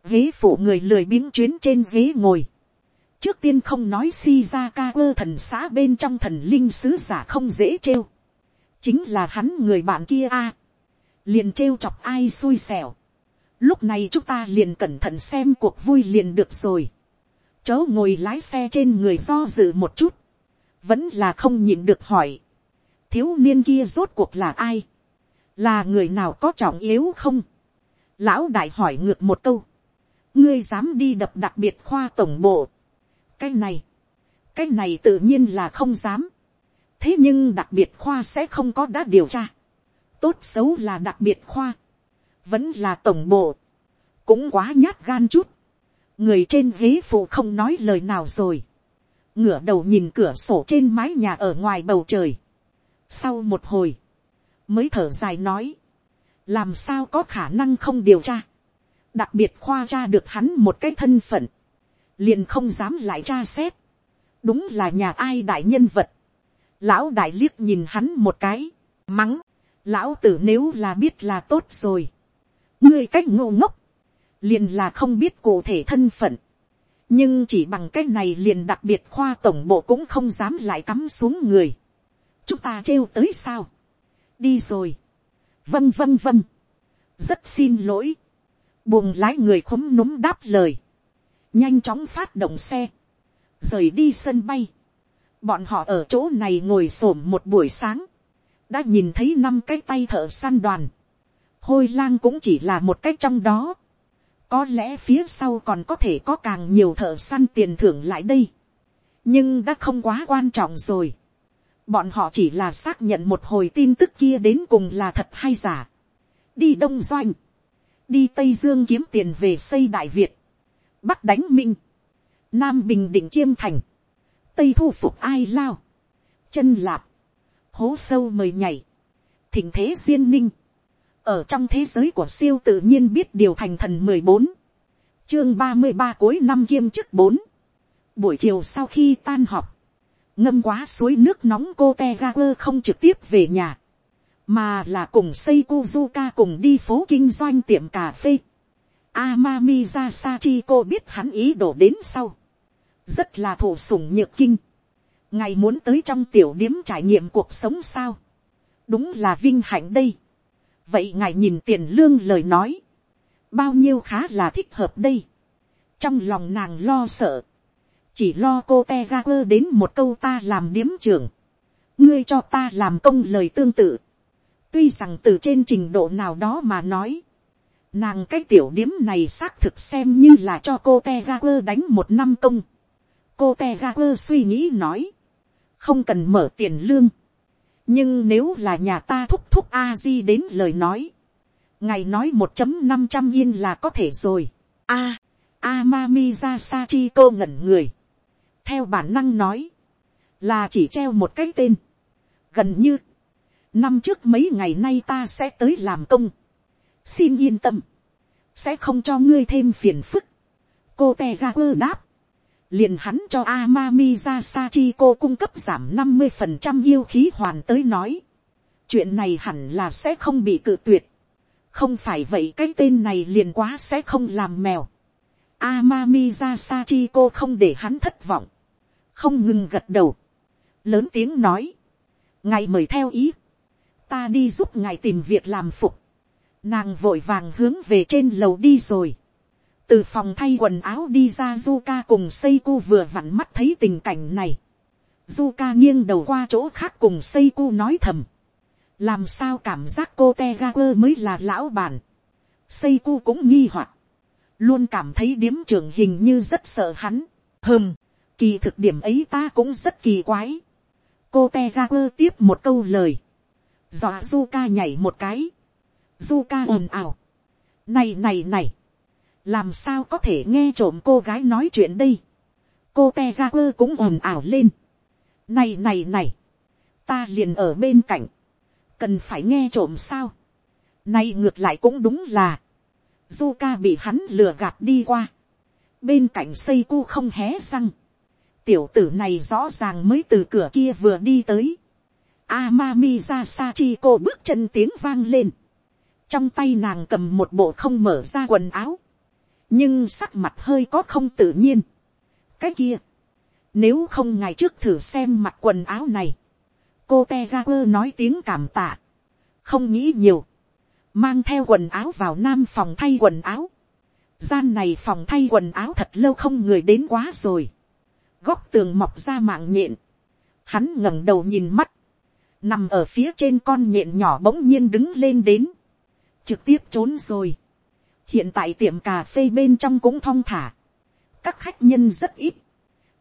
ghế phụ người lười biếng chuyến trên ghế ngồi. trước tiên không nói si ra ca ơ thần xã bên trong thần linh sứ giả không dễ trêu. chính là hắn người bạn kia a liền trêu chọc ai xui xẻo. lúc này chúng ta liền cẩn thận xem cuộc vui liền được rồi. chớ ngồi lái xe trên người do dự một chút. Vẫn là không nhịn được hỏi, thiếu niên kia rốt cuộc là ai, là người nào có trọng yếu không, lão đại hỏi ngược một câu, ngươi dám đi đập đặc biệt khoa tổng bộ, cái này, cái này tự nhiên là không dám, thế nhưng đặc biệt khoa sẽ không có đã điều tra, tốt xấu là đặc biệt khoa, vẫn là tổng bộ, cũng quá nhát gan chút, người trên ghế phụ không nói lời nào rồi, ngửa đầu nhìn cửa sổ trên mái nhà ở ngoài bầu trời. Sau một hồi, mới thở dài nói, làm sao có khả năng không điều tra. đặc biệt khoa tra được hắn một cái thân phận, liền không dám lại tra xét. đúng là nhà ai đại nhân vật. lão đại liếc nhìn hắn một cái, mắng, lão tử nếu là biết là tốt rồi. ngươi cách ngô ngốc, liền là không biết cụ thể thân phận nhưng chỉ bằng cái này liền đặc biệt khoa tổng bộ cũng không dám lại cắm xuống người. chúng ta trêu tới sao. đi rồi. vâng vâng vâng. rất xin lỗi. buồng lái người khúm núm đáp lời, nhanh chóng phát động xe, rời đi sân bay, bọn họ ở chỗ này ngồi s ổ m một buổi sáng, đã nhìn thấy năm cái tay thợ săn đoàn, hôi lang cũng chỉ là một cái trong đó, có lẽ phía sau còn có thể có càng nhiều thợ săn tiền thưởng lại đây, nhưng đã không quá quan trọng rồi, bọn họ chỉ là xác nhận một hồi tin tức kia đến cùng là thật hay giả, đi đông doanh, đi tây dương kiếm tiền về xây đại việt, bắc đánh minh, nam bình định chiêm thành, tây thu phục ai lao, chân lạp, hố sâu mời nhảy, thỉnh thế duyên ninh, ở trong thế giới của siêu tự nhiên biết điều thành thần mười bốn, chương ba mươi ba cuối năm kiêm chức bốn, buổi chiều sau khi tan học, ngâm quá suối nước nóng cô te ga quơ không trực tiếp về nhà, mà là cùng xây Kuzuka cùng đi phố kinh doanh tiệm cà phê. Amami Sasachi biết hắn ý đổ đến sau. Rất là thủ sủng nhược kinh. Ngày muốn tới trong tiểu điếm trải nghiệm cuộc sống sao. Đúng là vinh hạnh đây. Vậy ngài nhìn tiền lương lời nói. Bao nhiêu khá là thích hợp đây. Trong lòng nàng lo sợ. Chỉ lo cô te ga đến một câu ta làm điếm trưởng. Ngươi cho ta làm công lời tương tự tuy rằng từ trên trình độ nào đó mà nói, nàng cái tiểu điếm này xác thực xem như là cho cô te ga quơ đánh một năm công. cô te ga quơ suy nghĩ nói, không cần mở tiền lương, nhưng nếu là nhà ta thúc thúc a di đến lời nói, ngày nói một chấm năm trăm yên là có thể rồi. a, a ra sa chi cô ngẩn người, theo bản năng nói, là chỉ treo một cái tên, gần như, năm trước mấy ngày nay ta sẽ tới làm công, xin yên tâm, sẽ không cho ngươi thêm phiền phức. cô te ra quơ đáp, liền hắn cho Amami ra cung cấp giảm năm mươi phần trăm yêu khí hoàn tới nói. chuyện này hẳn là sẽ không bị cự tuyệt. không phải vậy cái tên này liền quá sẽ không làm mèo. Amami ra không để hắn thất vọng. không ngừng gật đầu. lớn tiếng nói. ngài mời theo ý ta đi giúp ngài tìm việc làm phục. Nàng vội vàng hướng về trên lầu đi rồi. Từ phòng thay quần áo đi ra Zuka cùng Seiko vừa vặn mắt thấy tình cảnh này. Zuka nghiêng đầu qua chỗ khác cùng Seiko nói thầm. Làm sao cảm giác cô Tegaper mới là lão bản. Seiko cũng nghi hoặc Luôn cảm thấy điếm trưởng hình như rất sợ hắn. Hừm, kỳ thực điểm ấy ta cũng rất kỳ quái. Cô Tegaper tiếp một câu lời dọa du ca nhảy một cái, du ca ồn ào, này này này, làm sao có thể nghe trộm cô gái nói chuyện đây, cô te ra quơ cũng ồn ào lên, này này này, ta liền ở bên cạnh, cần phải nghe trộm sao, này ngược lại cũng đúng là, du ca bị hắn lừa gạt đi qua, bên cạnh xây cu không hé răng, tiểu tử này rõ ràng mới từ cửa kia vừa đi tới, Amami ra cô bước chân tiếng vang lên. Trong tay nàng cầm một bộ không mở ra quần áo. Nhưng sắc mặt hơi có không tự nhiên. Cái kia. Nếu không ngày trước thử xem mặt quần áo này. Cô Tegaper nói tiếng cảm tạ. Không nghĩ nhiều. Mang theo quần áo vào nam phòng thay quần áo. Gian này phòng thay quần áo thật lâu không người đến quá rồi. Góc tường mọc ra mạng nhện. Hắn ngẩng đầu nhìn mắt nằm ở phía trên con nhện nhỏ bỗng nhiên đứng lên đến, trực tiếp trốn rồi hiện tại tiệm cà phê bên trong cũng thong thả, các khách nhân rất ít,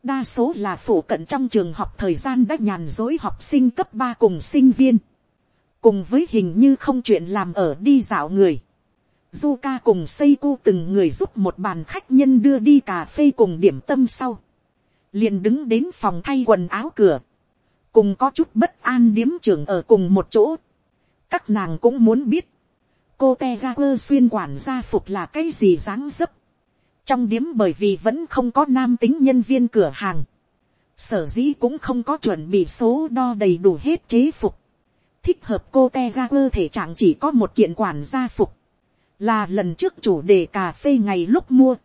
đa số là phổ cận trong trường học thời gian đã nhàn dối học sinh cấp ba cùng sinh viên, cùng với hình như không chuyện làm ở đi dạo người. Zuka cùng Seiko từng người giúp một bàn khách nhân đưa đi cà phê cùng điểm tâm sau. Liền đứng đến phòng thay quần áo cửa cùng có chút bất an điếm trưởng ở cùng một chỗ. các nàng cũng muốn biết, cô te ga quơ xuyên quản gia phục là cái gì dáng dấp. trong điếm bởi vì vẫn không có nam tính nhân viên cửa hàng, sở dĩ cũng không có chuẩn bị số đo đầy đủ hết chế phục. thích hợp cô te ga quơ thể trạng chỉ có một kiện quản gia phục, là lần trước chủ đề cà phê ngày lúc mua.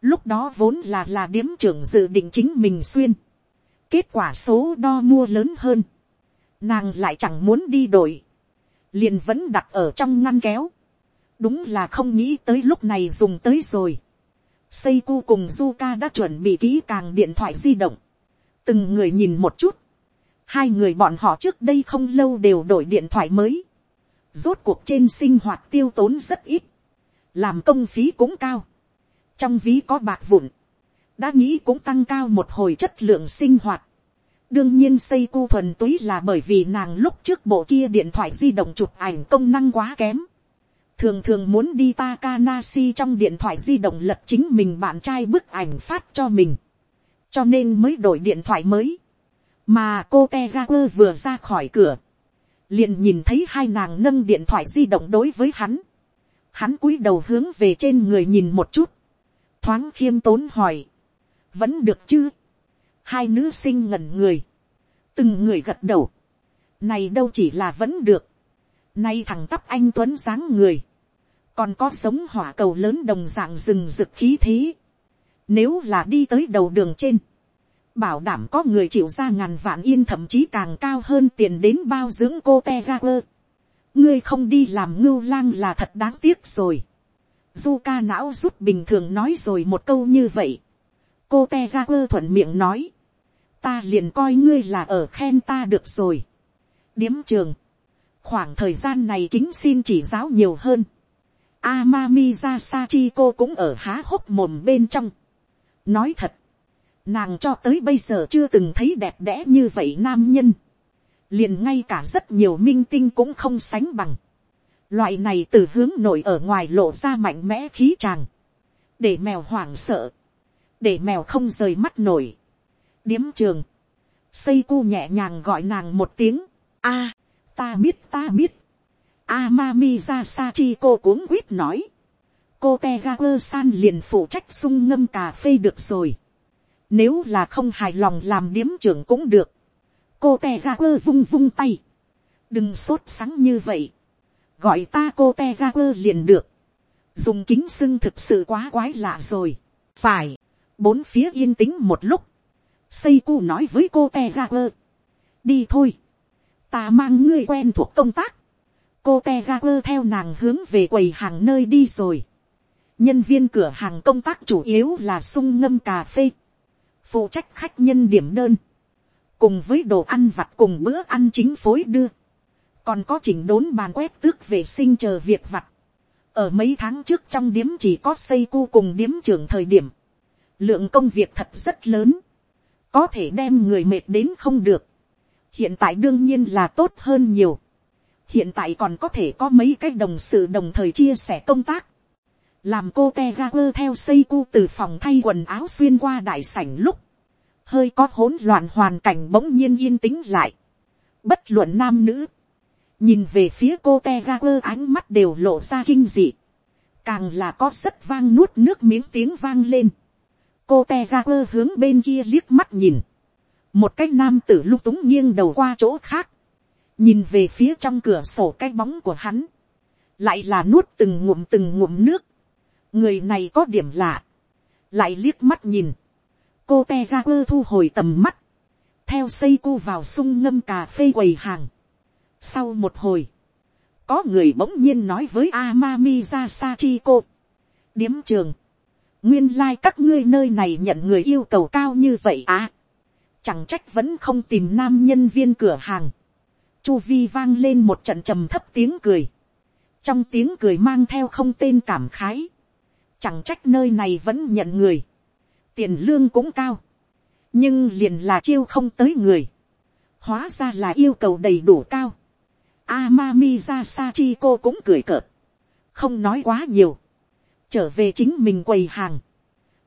lúc đó vốn là là điếm trưởng dự định chính mình xuyên Kết quả số đo mua lớn hơn. Nàng lại chẳng muốn đi đổi. Liền vẫn đặt ở trong ngăn kéo. đúng là không nghĩ tới lúc này dùng tới rồi. Seiku cùng Zuka đã chuẩn bị kỹ càng điện thoại di động. Từng người nhìn một chút. Hai người bọn họ trước đây không lâu đều đổi điện thoại mới. Rốt cuộc trên sinh hoạt tiêu tốn rất ít. Làm công phí cũng cao. Trong ví có bạc vụn. Đã nghĩ cũng tăng cao một hồi chất lượng sinh hoạt. Đương nhiên xây cu thuần túy là bởi vì nàng lúc trước bộ kia điện thoại di động chụp ảnh công năng quá kém. Thường thường muốn đi Takanashi trong điện thoại di động lật chính mình bạn trai bức ảnh phát cho mình, cho nên mới đổi điện thoại mới, mà cô Tegaku vừa ra khỏi cửa, liền nhìn thấy hai nàng nâng điện thoại di động đối với hắn, hắn cúi đầu hướng về trên người nhìn một chút, thoáng khiêm tốn hỏi, vẫn được chứ, hai nữ sinh ngẩn người, từng người gật đầu, này đâu chỉ là vẫn được, Nay thằng tắp anh tuấn sáng người. Còn có sống hỏa cầu lớn đồng dạng rừng rực khí thế. Nếu là đi tới đầu đường trên. Bảo đảm có người chịu ra ngàn vạn yên thậm chí càng cao hơn tiền đến bao dưỡng cô te ga quơ. Ngươi không đi làm ngưu lang là thật đáng tiếc rồi. Du ca não rút bình thường nói rồi một câu như vậy. Cô te ga quơ thuận miệng nói. Ta liền coi ngươi là ở khen ta được rồi. Điếm trường khoảng thời gian này kính xin chỉ giáo nhiều hơn. Amami Sachiko cũng ở há hốc mồm bên trong. Nói thật, nàng cho tới bây giờ chưa từng thấy đẹp đẽ như vậy nam nhân. liền ngay cả rất nhiều minh tinh cũng không sánh bằng. Loại này từ hướng nổi ở ngoài lộ ra mạnh mẽ khí tràng. Để mèo hoảng sợ. Để mèo không rời mắt nổi. Điếm trường. Xây cu nhẹ nhàng gọi nàng một tiếng. a, ta biết ta biết. Amami ra Sachi cô cuống quýt nói. Cô Tegaku san liền phụ trách sung ngâm cà phê được rồi. Nếu là không hài lòng làm điếm trưởng cũng được. Cô Tegaku vung vung tay. Đừng sốt sắng như vậy. Gọi ta cô Tegaku liền được. Dùng kính sưng thực sự quá quái lạ rồi. Phải. Bốn phía yên tĩnh một lúc. Seiko nói với cô Tegaku. Đi thôi. Ta mang ngươi quen thuộc công tác, cô te ga quơ theo nàng hướng về quầy hàng nơi đi rồi. nhân viên cửa hàng công tác chủ yếu là sung ngâm cà phê, phụ trách khách nhân điểm đơn, cùng với đồ ăn vặt cùng bữa ăn chính phối đưa, còn có chỉnh đốn bàn quét tước vệ sinh chờ việc vặt. ở mấy tháng trước trong điếm chỉ có xây cu cùng điếm trưởng thời điểm, lượng công việc thật rất lớn, có thể đem người mệt đến không được hiện tại đương nhiên là tốt hơn nhiều. hiện tại còn có thể có mấy cái đồng sự đồng thời chia sẻ công tác. làm cô te ga quơ theo xây cu từ phòng thay quần áo xuyên qua đại sảnh lúc, hơi có hỗn loạn hoàn cảnh bỗng nhiên yên tĩnh lại. bất luận nam nữ, nhìn về phía cô te ga quơ ánh mắt đều lộ ra kinh dị. càng là có rất vang nuốt nước miếng tiếng vang lên cô te ra quơ hướng bên kia liếc mắt nhìn. Một cái nam tử lung túng nghiêng đầu qua chỗ khác, nhìn về phía trong cửa sổ cái bóng của hắn, lại là nuốt từng ngụm từng ngụm nước, người này có điểm lạ, lại liếc mắt nhìn, cô te ra quơ thu hồi tầm mắt, theo xây cu vào sung ngâm cà phê quầy hàng. Sau một hồi, có người bỗng nhiên nói với Amami ra Sachiko, điếm trường, nguyên lai các ngươi nơi này nhận người yêu cầu cao như vậy à? Chẳng trách vẫn không tìm nam nhân viên cửa hàng, chu vi vang lên một trận trầm thấp tiếng cười, trong tiếng cười mang theo không tên cảm khái, chẳng trách nơi này vẫn nhận người, tiền lương cũng cao, nhưng liền là chiêu không tới người, hóa ra là yêu cầu đầy đủ cao, Amami ra Sachi cô cũng cười cợt, không nói quá nhiều, trở về chính mình quầy hàng,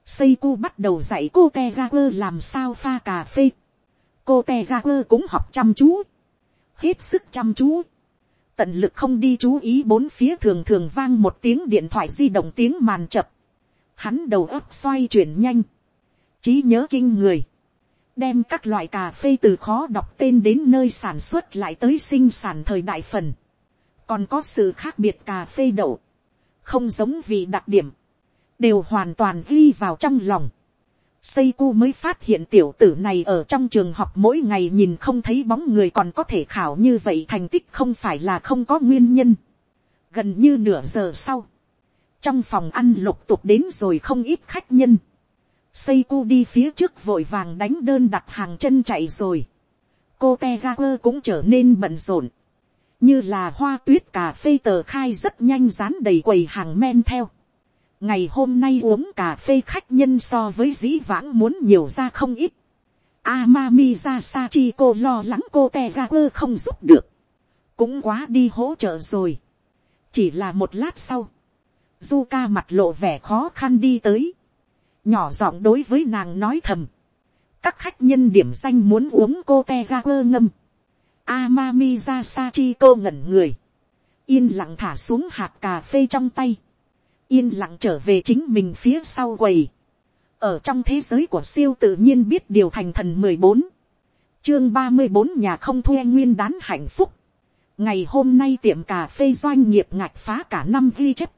Seiku bắt đầu dạy cô Tegaku làm sao pha cà phê. Cô Tegaku cũng học chăm chú. Hết sức chăm chú. Tận lực không đi chú ý bốn phía thường thường vang một tiếng điện thoại di động tiếng màn chập. Hắn đầu óc xoay chuyển nhanh. trí nhớ kinh người. Đem các loại cà phê từ khó đọc tên đến nơi sản xuất lại tới sinh sản thời đại phần. Còn có sự khác biệt cà phê đậu. Không giống vì đặc điểm đều hoàn toàn ghi vào trong lòng. Seiko mới phát hiện tiểu tử này ở trong trường học mỗi ngày nhìn không thấy bóng người còn có thể khảo như vậy thành tích không phải là không có nguyên nhân. gần như nửa giờ sau, trong phòng ăn lục tục đến rồi không ít khách nhân, Seiko đi phía trước vội vàng đánh đơn đặt hàng chân chạy rồi. Cô Tegaper cũng trở nên bận rộn. Như là hoa tuyết cà phê tờ khai rất nhanh dán đầy quầy hàng men theo. Ngày hôm nay uống cà phê khách nhân so với dĩ vãng muốn nhiều ra không ít. Amami ra sa chi cô lo lắng cô Tegaper không giúp được. Cũng quá đi hỗ trợ rồi. Chỉ là một lát sau. Zuka mặt lộ vẻ khó khăn đi tới nhỏ giọng đối với nàng nói thầm, các khách nhân điểm danh muốn uống cô te ga quơ ngâm, Amami ra Sachi cô ngẩn người, yên lặng thả xuống hạt cà phê trong tay, yên lặng trở về chính mình phía sau quầy, ở trong thế giới của siêu tự nhiên biết điều thành thần mười bốn, chương ba mươi bốn nhà không thuê nguyên đán hạnh phúc, ngày hôm nay tiệm cà phê doanh nghiệp ngạch phá cả năm ghi chép,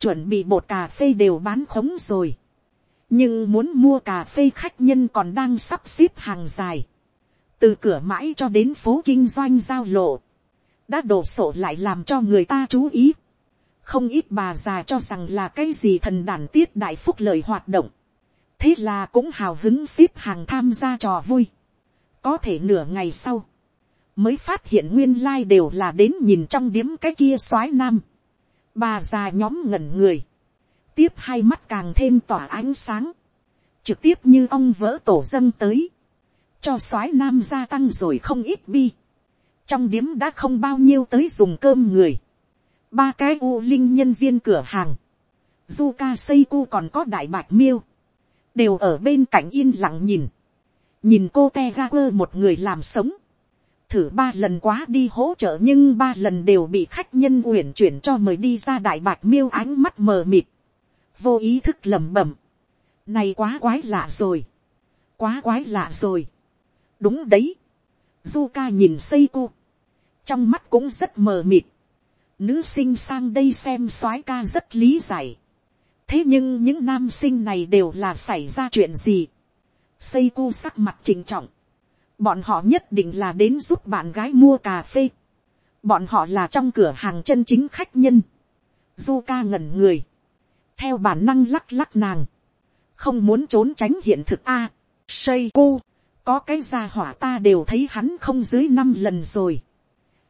chuẩn bị bột cà phê đều bán khống rồi, nhưng muốn mua cà phê khách nhân còn đang sắp xếp hàng dài, từ cửa mãi cho đến phố kinh doanh giao lộ, đã đổ sổ lại làm cho người ta chú ý. không ít bà già cho rằng là cái gì thần đàn tiết đại phúc lợi hoạt động, thế là cũng hào hứng xếp hàng tham gia trò vui. có thể nửa ngày sau, mới phát hiện nguyên lai、like、đều là đến nhìn trong điếm cái kia soái nam. bà già nhóm ngẩn người, tiếp hai mắt càng thêm tỏa ánh sáng, trực tiếp như ong vỡ tổ dâng tới, cho soái nam gia tăng rồi không ít bi, trong điếm đã không bao nhiêu tới dùng cơm người, ba cái u linh nhân viên cửa hàng, zuka seiku còn có đại bạch miêu, đều ở bên cạnh yên lặng nhìn, nhìn cô te ga quơ một người làm sống, thử ba lần quá đi hỗ trợ nhưng ba lần đều bị khách nhân uyển chuyển cho mời đi ra đại bạch miêu ánh mắt mờ mịt, vô ý thức lẩm bẩm, này quá quái lạ rồi, quá quái lạ rồi, đúng đấy, du ca nhìn xây cu, trong mắt cũng rất mờ mịt, nữ sinh sang đây xem soái ca rất lý giải, thế nhưng những nam sinh này đều là xảy ra chuyện gì, xây cu sắc mặt trình trọng, bọn họ nhất định là đến giúp bạn gái mua cà phê, bọn họ là trong cửa hàng chân chính khách nhân, du ca ngẩn người, theo bản năng lắc lắc nàng, không muốn trốn tránh hiện thực a. À, xây cu, có cái gia hỏa ta đều thấy hắn không dưới năm lần rồi.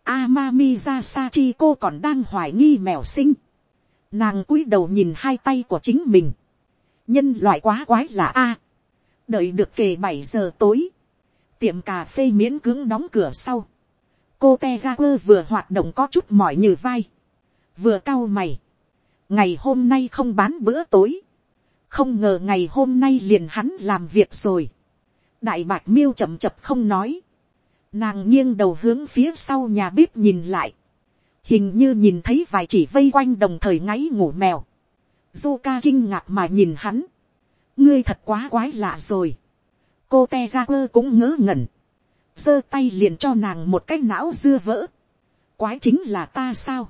Amami ra Sachi cô còn đang hoài nghi mèo sinh. Nàng cúi đầu nhìn hai tay của chính mình. Nhân loại quá quái là a. đợi được kề bảy giờ tối. Tiệm cà phê miễn cưỡng đóng cửa sau. Cô Tegaper vừa hoạt động có chút mỏi như vai. Vừa cau mày ngày hôm nay không bán bữa tối, không ngờ ngày hôm nay liền hắn làm việc rồi đại bạch miêu chậm chập không nói, nàng nghiêng đầu hướng phía sau nhà bếp nhìn lại, hình như nhìn thấy vài chỉ vây quanh đồng thời ngáy ngủ mèo. Zuka ca kinh ngạc mà nhìn hắn, ngươi thật quá quái lạ rồi. cô te quơ cũng ngớ ngẩn, giơ tay liền cho nàng một cái não dưa vỡ. quái chính là ta sao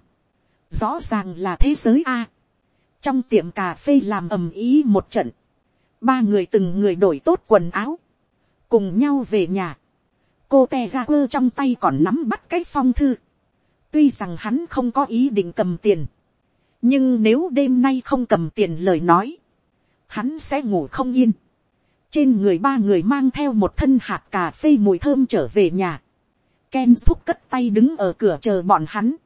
rõ ràng là thế giới a. trong tiệm cà phê làm ầm ý một trận, ba người từng người đổi tốt quần áo, cùng nhau về nhà. cô te ra quơ trong tay còn nắm bắt cái phong thư. tuy rằng hắn không có ý định cầm tiền, nhưng nếu đêm nay không cầm tiền lời nói, hắn sẽ ngủ không yên. trên người ba người mang theo một thân hạt cà phê mùi thơm trở về nhà. Ken thúc cất tay đứng ở cửa chờ bọn hắn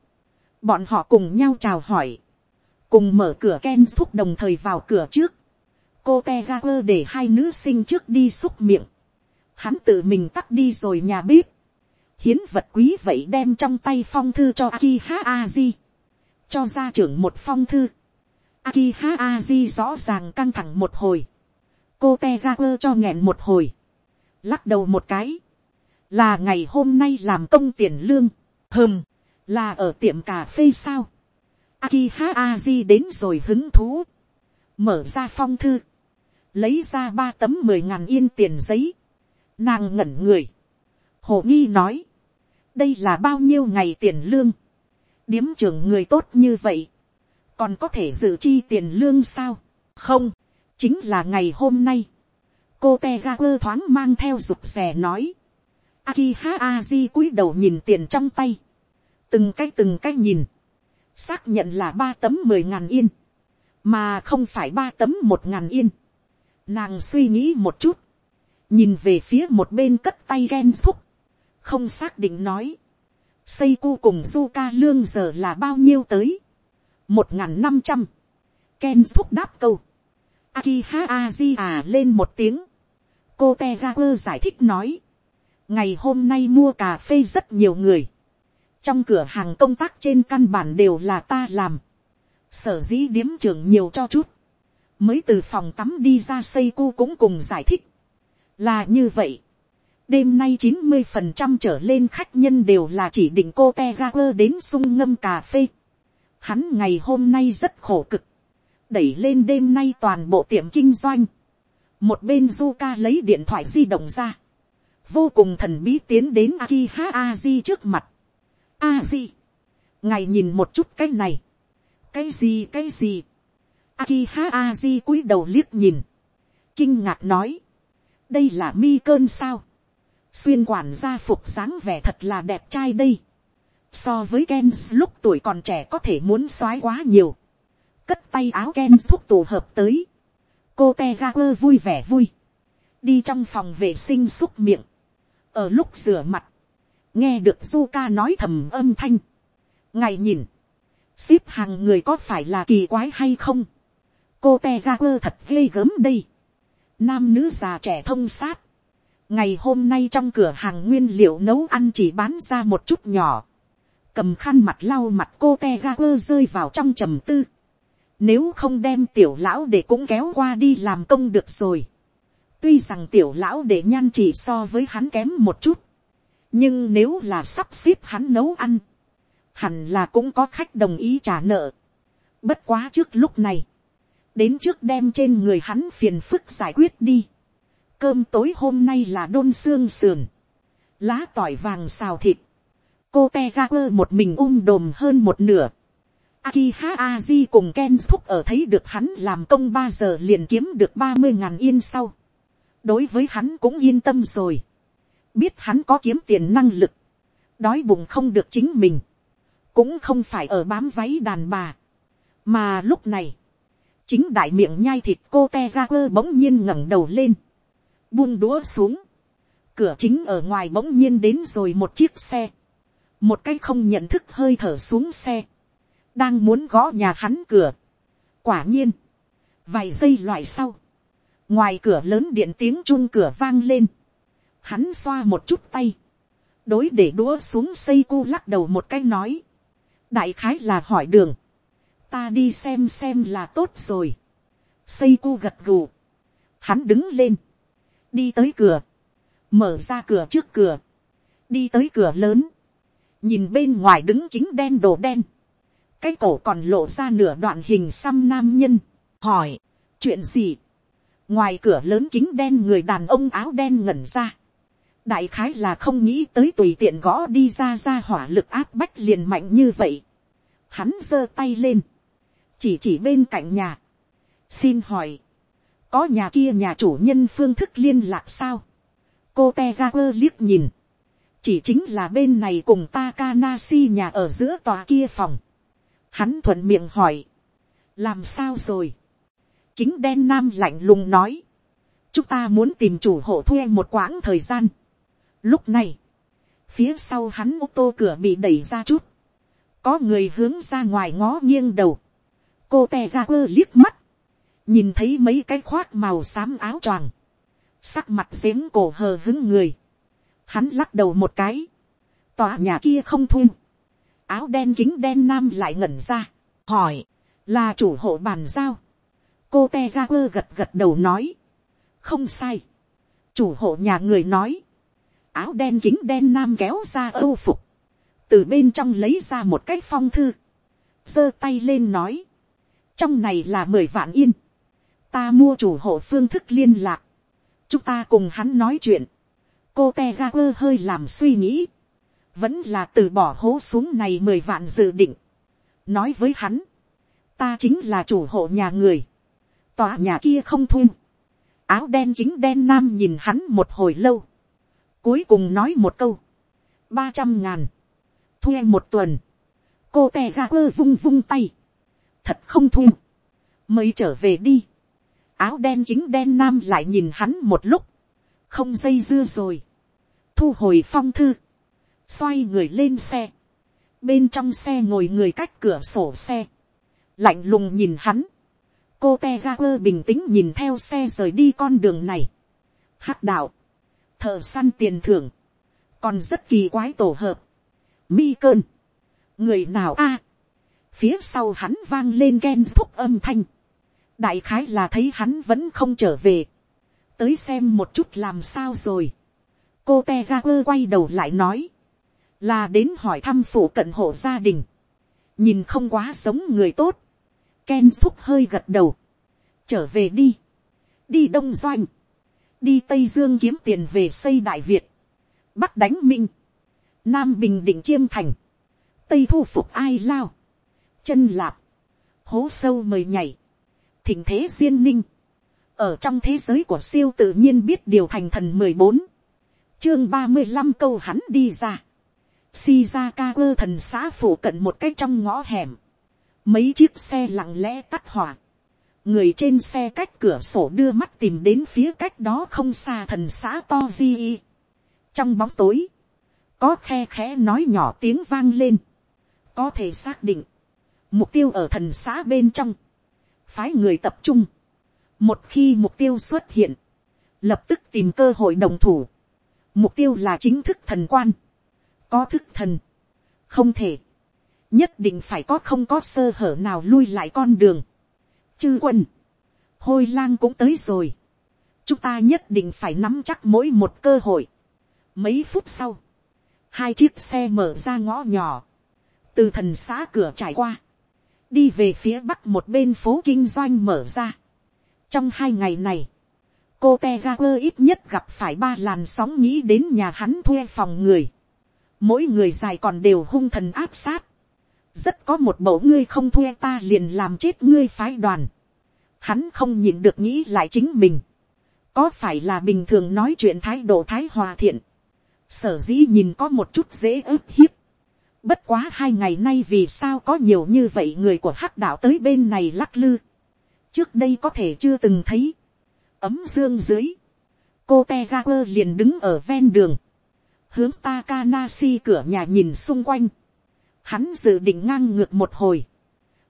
bọn họ cùng nhau chào hỏi, cùng mở cửa Ken thúc đồng thời vào cửa trước, cô te ga quơ để hai nữ sinh trước đi xúc miệng, hắn tự mình tắt đi rồi nhà bếp, hiến vật quý vậy đem trong tay phong thư cho Akiha Aji, cho gia trưởng một phong thư, Akiha Aji rõ ràng căng thẳng một hồi, cô te ra quơ cho nghẹn một hồi, lắc đầu một cái, là ngày hôm nay làm công tiền lương, hơm, là ở tiệm cà phê sao. Akiha Aji đến rồi hứng thú, mở ra phong thư, lấy ra ba tấm mười ngàn yên tiền giấy, nàng ngẩn người, hồ nghi nói, đây là bao nhiêu ngày tiền lương, điếm trưởng người tốt như vậy, còn có thể dự chi tiền lương sao, không, chính là ngày hôm nay, cô te ga quơ thoáng mang theo rụt rè nói, Akiha Aji cúi đầu nhìn tiền trong tay, từng cái từng cái nhìn, xác nhận là ba tấm mười ngàn yên, mà không phải ba tấm một ngàn yên. Nàng suy nghĩ một chút, nhìn về phía một bên cất tay ghen thúc, không xác định nói, xây cu cùng du ca lương giờ là bao nhiêu tới, một n g h n năm trăm, ken thúc đáp câu, aki ha aji à lên một tiếng, cô te ga quơ giải thích nói, ngày hôm nay mua cà phê rất nhiều người, trong cửa hàng công tác trên căn bản đều là ta làm, sở dĩ điếm trưởng nhiều cho chút, mới từ phòng tắm đi ra xây cu cũng cùng giải thích, là như vậy, đêm nay chín mươi phần trăm trở lên khách nhân đều là chỉ định cô te ga quơ đến sung ngâm cà phê. Hắn ngày hôm nay rất khổ cực, đẩy lên đêm nay toàn bộ tiệm kinh doanh. một bên du ca lấy điện thoại di động ra, vô cùng thần bí tiến đến aki ha aji trước mặt. aji, ngài nhìn một chút cái này, cái gì cái gì. aki ha aji cúi đầu liếc nhìn, kinh ngạc nói, đây là mi cơn sao xuyên quản gia phục dáng vẻ thật là đẹp trai đây. So với Ken lúc tuổi còn trẻ có thể muốn soái quá nhiều. Cất tay áo Ken thúc tù hợp tới. Cô Tegaper vui vẻ vui. Đi trong phòng vệ sinh xúc miệng. Ở lúc rửa mặt. Nghe được Zuka nói thầm âm thanh. Ngày nhìn. Xếp hàng người có phải là kỳ quái hay không? Cô Tegaper thật ghê gớm đây. Nam nữ già trẻ thông sát. Ngày hôm nay trong cửa hàng nguyên liệu nấu ăn chỉ bán ra một chút nhỏ, cầm khăn mặt lau mặt cô te ga quơ rơi vào trong trầm tư, nếu không đem tiểu lão để cũng kéo qua đi làm công được rồi, tuy rằng tiểu lão để nhan chỉ so với hắn kém một chút, nhưng nếu là sắp xếp hắn nấu ăn, hẳn là cũng có khách đồng ý trả nợ. Bất quá trước lúc này, đến trước đem trên người hắn phiền phức giải quyết đi cơm tối hôm nay là đôn xương sườn, lá tỏi vàng xào thịt, cô te ra quơ một mình ung đồm hơn một nửa. Akiha Aji cùng Ken thúc ở thấy được hắn làm công ba giờ liền kiếm được ba mươi ngàn yên sau. đối với hắn cũng yên tâm rồi. biết hắn có kiếm tiền năng lực. đói bụng không được chính mình. cũng không phải ở bám váy đàn bà. mà lúc này, chính đại miệng nhai thịt cô te ra quơ bỗng nhiên ngẩng đầu lên. Buông đũa xuống, cửa chính ở ngoài bỗng nhiên đến rồi một chiếc xe, một cái không nhận thức hơi thở xuống xe, đang muốn gõ nhà hắn cửa. quả nhiên, vài giây loại sau, ngoài cửa lớn điện tiếng chung cửa vang lên, hắn xoa một chút tay, đối để đũa xuống xây cu lắc đầu một cái nói, đại khái là hỏi đường, ta đi xem xem là tốt rồi, xây cu gật gù, hắn đứng lên, đi tới cửa, mở ra cửa trước cửa, đi tới cửa lớn, nhìn bên ngoài đứng chính đen đồ đen, cái cổ còn lộ ra nửa đoạn hình xăm nam nhân, hỏi, chuyện gì, ngoài cửa lớn chính đen người đàn ông áo đen ngẩn ra, đại khái là không nghĩ tới tùy tiện gõ đi ra ra hỏa lực áp bách liền mạnh như vậy, hắn giơ tay lên, chỉ chỉ bên cạnh nhà, xin hỏi, có nhà kia nhà chủ nhân phương thức liên lạc sao. cô te ga quơ liếc nhìn. chỉ chính là bên này cùng Takanashi nhà ở giữa tòa kia phòng. hắn thuận miệng hỏi. làm sao rồi. kính đen nam lạnh lùng nói. chúng ta muốn tìm chủ hộ thuê một quãng thời gian. lúc này, phía sau hắn ô tô cửa bị đẩy ra chút. có người hướng ra ngoài ngó nghiêng đầu cô te ra quơ liếc mắt. Nhìn thấy mấy cái khoác màu xám áo choàng, sắc mặt giếng cổ hờ hứng người, hắn lắc đầu một cái, tòa nhà kia không thun, áo đen kính đen nam lại ngẩn ra, hỏi, là chủ hộ bàn giao, cô te ra quơ gật gật đầu nói, không sai, chủ hộ nhà người nói, áo đen kính đen nam kéo ra âu phục, từ bên trong lấy ra một cái phong thư, giơ tay lên nói, trong này là mười vạn yên, ta mua chủ hộ phương thức liên lạc, chúng ta cùng hắn nói chuyện, cô te ga quơ hơi làm suy nghĩ, vẫn là từ bỏ hố xuống này mười vạn dự định, nói với hắn, ta chính là chủ hộ nhà người, tòa nhà kia không thun, áo đen chính đen nam nhìn hắn một hồi lâu, cuối cùng nói một câu, ba trăm ngàn, thuê một tuần, cô te ga quơ vung vung tay, thật không thu, mới trở về đi, áo đen chính đen nam lại nhìn hắn một lúc, không dây dưa rồi, thu hồi phong thư, xoay người lên xe, bên trong xe ngồi người cách cửa sổ xe, lạnh lùng nhìn hắn, cô te ga quơ bình tĩnh nhìn theo xe rời đi con đường này, hắc đạo, thợ săn tiền thưởng, còn rất kỳ quái tổ hợp, mi cơn, người nào a, phía sau hắn vang lên ghen thúc âm thanh, đại khái là thấy hắn vẫn không trở về, tới xem một chút làm sao rồi, cô te ra quơ quay đầu lại nói, là đến hỏi thăm phủ cận hộ gia đình, nhìn không quá giống người tốt, Ken thúc hơi gật đầu, trở về đi, đi đông doanh, đi tây dương kiếm tiền về xây đại việt, bắc đánh minh, nam bình định chiêm thành, tây thu phục ai lao, chân lạp, hố sâu mời nhảy, thỉnh thế duyên ninh, ở trong thế giới của siêu tự nhiên biết điều thành thần mười bốn, chương ba mươi năm câu hắn đi ra, si ra ca quơ thần xã phủ cận một cách trong ngõ hẻm. Mấy chiếc xe lặng lẽ tắt hỏa. Người trên xe cách cửa sổ đưa mắt tìm đến phía cách đó không xa thần xã To Di. Trong bóng tối, có khe khẽ nói nhỏ tiếng vang lên. Có thể xác định, mục tiêu ở thần xã bên trong. Phái người tập trung. Một khi mục tiêu xuất hiện, lập tức tìm cơ hội đồng thủ. Mục tiêu là chính thức thần quan có thức thần, không thể, nhất định phải có không có sơ hở nào lui lại con đường. chư quân, hôi lang cũng tới rồi, chúng ta nhất định phải nắm chắc mỗi một cơ hội. mấy phút sau, hai chiếc xe mở ra ngõ nhỏ, từ thần xã cửa trải qua, đi về phía bắc một bên phố kinh doanh mở ra. trong hai ngày này, cô te ga quơ ít nhất gặp phải ba làn sóng nghĩ đến nhà hắn thuê phòng người. mỗi người dài còn đều hung thần áp sát, rất có một mẫu ngươi không thuê ta liền làm chết ngươi phái đoàn, hắn không nhìn được nghĩ lại chính mình, có phải là bình thường nói chuyện thái độ thái hòa thiện, sở dĩ nhìn có một chút dễ ức hiếp, bất quá hai ngày nay vì sao có nhiều như vậy người của hắc đạo tới bên này lắc lư, trước đây có thể chưa từng thấy, ấm dương dưới, cô te ga quơ liền đứng ở ven đường, hướng Takanashi cửa nhà nhìn xung quanh. Hắn dự định ngang ngược một hồi.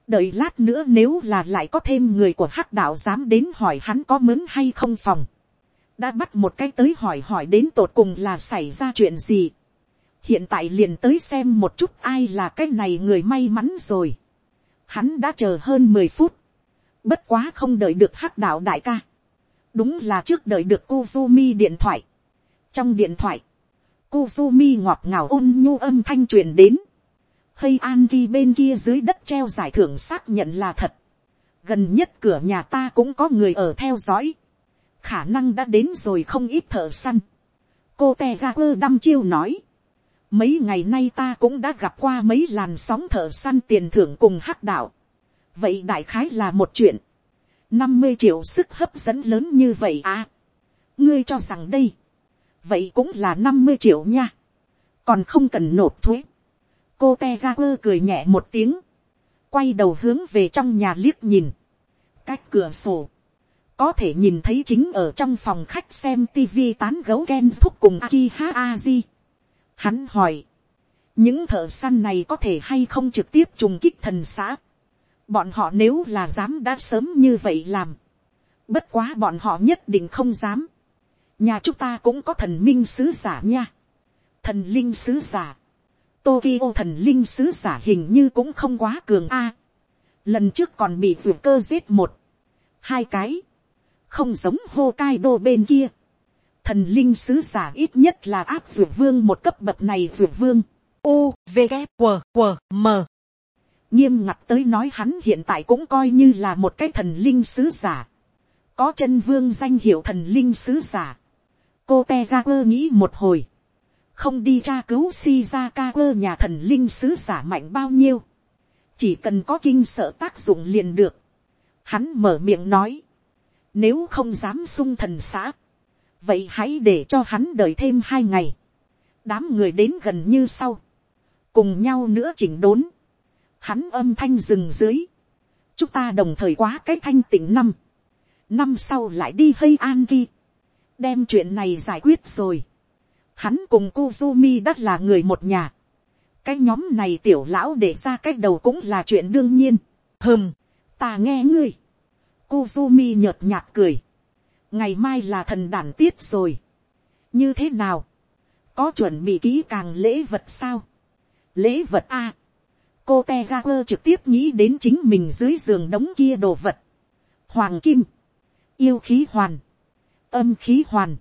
Đợi lát nữa nếu là lại có thêm người của hắc đạo dám đến hỏi hắn có mướn hay không phòng. Đã bắt một cái tới hỏi hỏi đến tột cùng là xảy ra chuyện gì. Hiện tại liền tới xem một chút ai là cái này người may mắn rồi. Hắn đã chờ hơn mười phút. Bất quá không đợi được hắc đạo đại ca. Đúng là trước đợi được Kuzumi điện thoại. Trong điện thoại, Kuzumi ngọt ngào ôn nhu âm thanh truyền đến. Hay an ghi bên kia dưới đất treo giải thưởng xác nhận là thật. Gần nhất cửa nhà ta cũng có người ở theo dõi. Khả năng đã đến rồi không ít thợ săn. Cô Tegaku đăm chiêu nói. Mấy ngày nay ta cũng đã gặp qua mấy làn sóng thợ săn tiền thưởng cùng hắc đạo. Vậy đại khái là một chuyện. năm mươi triệu sức hấp dẫn lớn như vậy à. Ngươi cho rằng đây vậy cũng là năm mươi triệu nha, còn không cần nộp thuế. cô te ga quơ cười nhẹ một tiếng, quay đầu hướng về trong nhà liếc nhìn, cách cửa sổ, có thể nhìn thấy chính ở trong phòng khách xem tivi tán gấu ken thúc cùng Akiha aji. Hắn hỏi, những thợ săn này có thể hay không trực tiếp trùng kích thần xã. bọn họ nếu là dám đã sớm như vậy làm. bất quá bọn họ nhất định không dám nhà chúng ta cũng có thần minh sứ giả nha. thần linh sứ giả. Tokyo thần linh sứ giả hình như cũng không quá cường a. lần trước còn bị ruột cơ giết một, hai cái, không giống Hokkaido bên kia. Thần linh sứ giả ít nhất là áp dược vương một cấp bậc này dược vương. U, V, g W, W, M. Nghiêm ngặt tới nói hắn hiện tại cũng coi như là một cái thần linh sứ giả. Có chân vương danh hiệu thần linh sứ giả cô te ra quơ nghĩ một hồi, không đi tra cứu si ra ca quơ nhà thần linh sứ giả mạnh bao nhiêu, chỉ cần có kinh sợ tác dụng liền được. Hắn mở miệng nói, nếu không dám sung thần xã, vậy hãy để cho hắn đợi thêm hai ngày, đám người đến gần như sau, cùng nhau nữa chỉnh đốn, hắn âm thanh rừng dưới, chúng ta đồng thời quá cái thanh tỉnh năm, năm sau lại đi hay an ghi, đem chuyện này giải quyết rồi, hắn cùng Kuzumi đất là người một nhà, cái nhóm này tiểu lão để ra cái đầu cũng là chuyện đương nhiên, hừm, ta nghe ngươi, Kuzumi nhợt nhạt cười, ngày mai là thần đản tiết rồi, như thế nào, có chuẩn bị kỹ càng lễ vật sao, lễ vật a, cô te ga quơ trực tiếp nghĩ đến chính mình dưới giường đống kia đồ vật, hoàng kim, yêu khí hoàn, âm khí hoàn,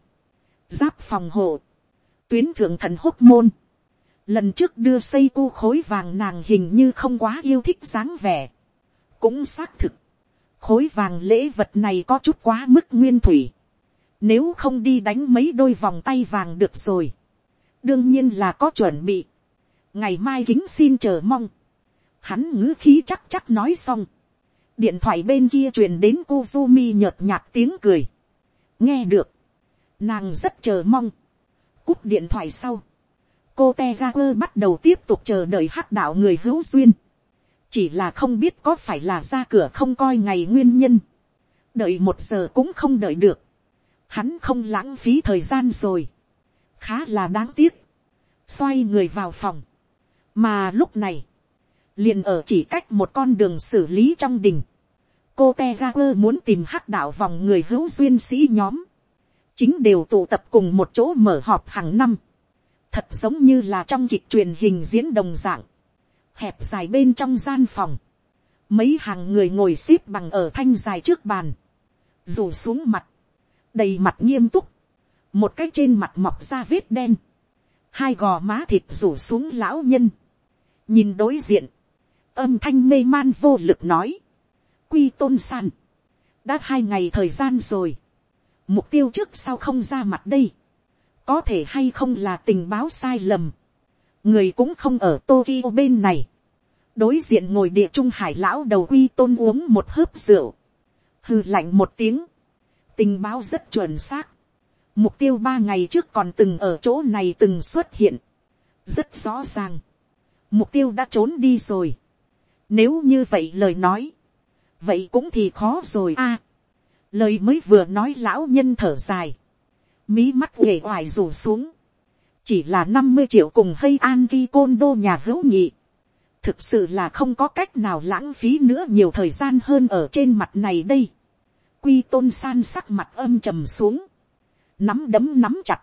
giáp phòng hộ, tuyến thượng thần hốc môn, lần trước đưa xây cu khối vàng nàng hình như không quá yêu thích dáng vẻ, cũng xác thực, khối vàng lễ vật này có chút quá mức nguyên thủy, nếu không đi đánh mấy đôi vòng tay vàng được rồi, đương nhiên là có chuẩn bị, ngày mai kính xin chờ mong, hắn ngữ khí chắc chắc nói xong, điện thoại bên kia truyền đến Kuzumi nhợt nhạt tiếng cười, nghe được, nàng rất chờ mong, cúp điện thoại sau, cô te bắt đầu tiếp tục chờ đợi hắc đạo người hữu duyên, chỉ là không biết có phải là ra cửa không coi ngày nguyên nhân, đợi một giờ cũng không đợi được, hắn không lãng phí thời gian rồi, khá là đáng tiếc, xoay người vào phòng, mà lúc này, liền ở chỉ cách một con đường xử lý trong đình, cô te muốn tìm hắc đạo vòng người hữu duyên sĩ nhóm, chính đều tụ tập cùng một chỗ mở họp hàng năm, thật giống như là trong kịch truyền hình diễn đồng dạng, hẹp dài bên trong gian phòng, mấy hàng người ngồi x ế p bằng ở thanh dài trước bàn, rủ xuống mặt, đầy mặt nghiêm túc, một cái trên mặt mọc ra vết đen, hai gò má thịt rủ xuống lão nhân, nhìn đối diện, âm thanh mê man vô lực nói, quy tôn san, đã hai ngày thời gian rồi, mục tiêu trước sau không ra mặt đây, có thể hay không là tình báo sai lầm, người cũng không ở Tokyo bên này, đối diện ngồi địa trung hải lão đầu quy tôn uống một hớp rượu, hư lạnh một tiếng, tình báo rất chuẩn xác, mục tiêu ba ngày trước còn từng ở chỗ này từng xuất hiện, rất rõ ràng, mục tiêu đã trốn đi rồi, nếu như vậy lời nói, vậy cũng thì khó rồi a, lời mới vừa nói lão nhân thở dài, mí mắt uể oải rủ xuống, chỉ là năm mươi triệu cùng hay an vi côn đô nhà hữu nhị, thực sự là không có cách nào lãng phí nữa nhiều thời gian hơn ở trên mặt này đây. quy tôn san sắc mặt âm trầm xuống, nắm đấm nắm chặt,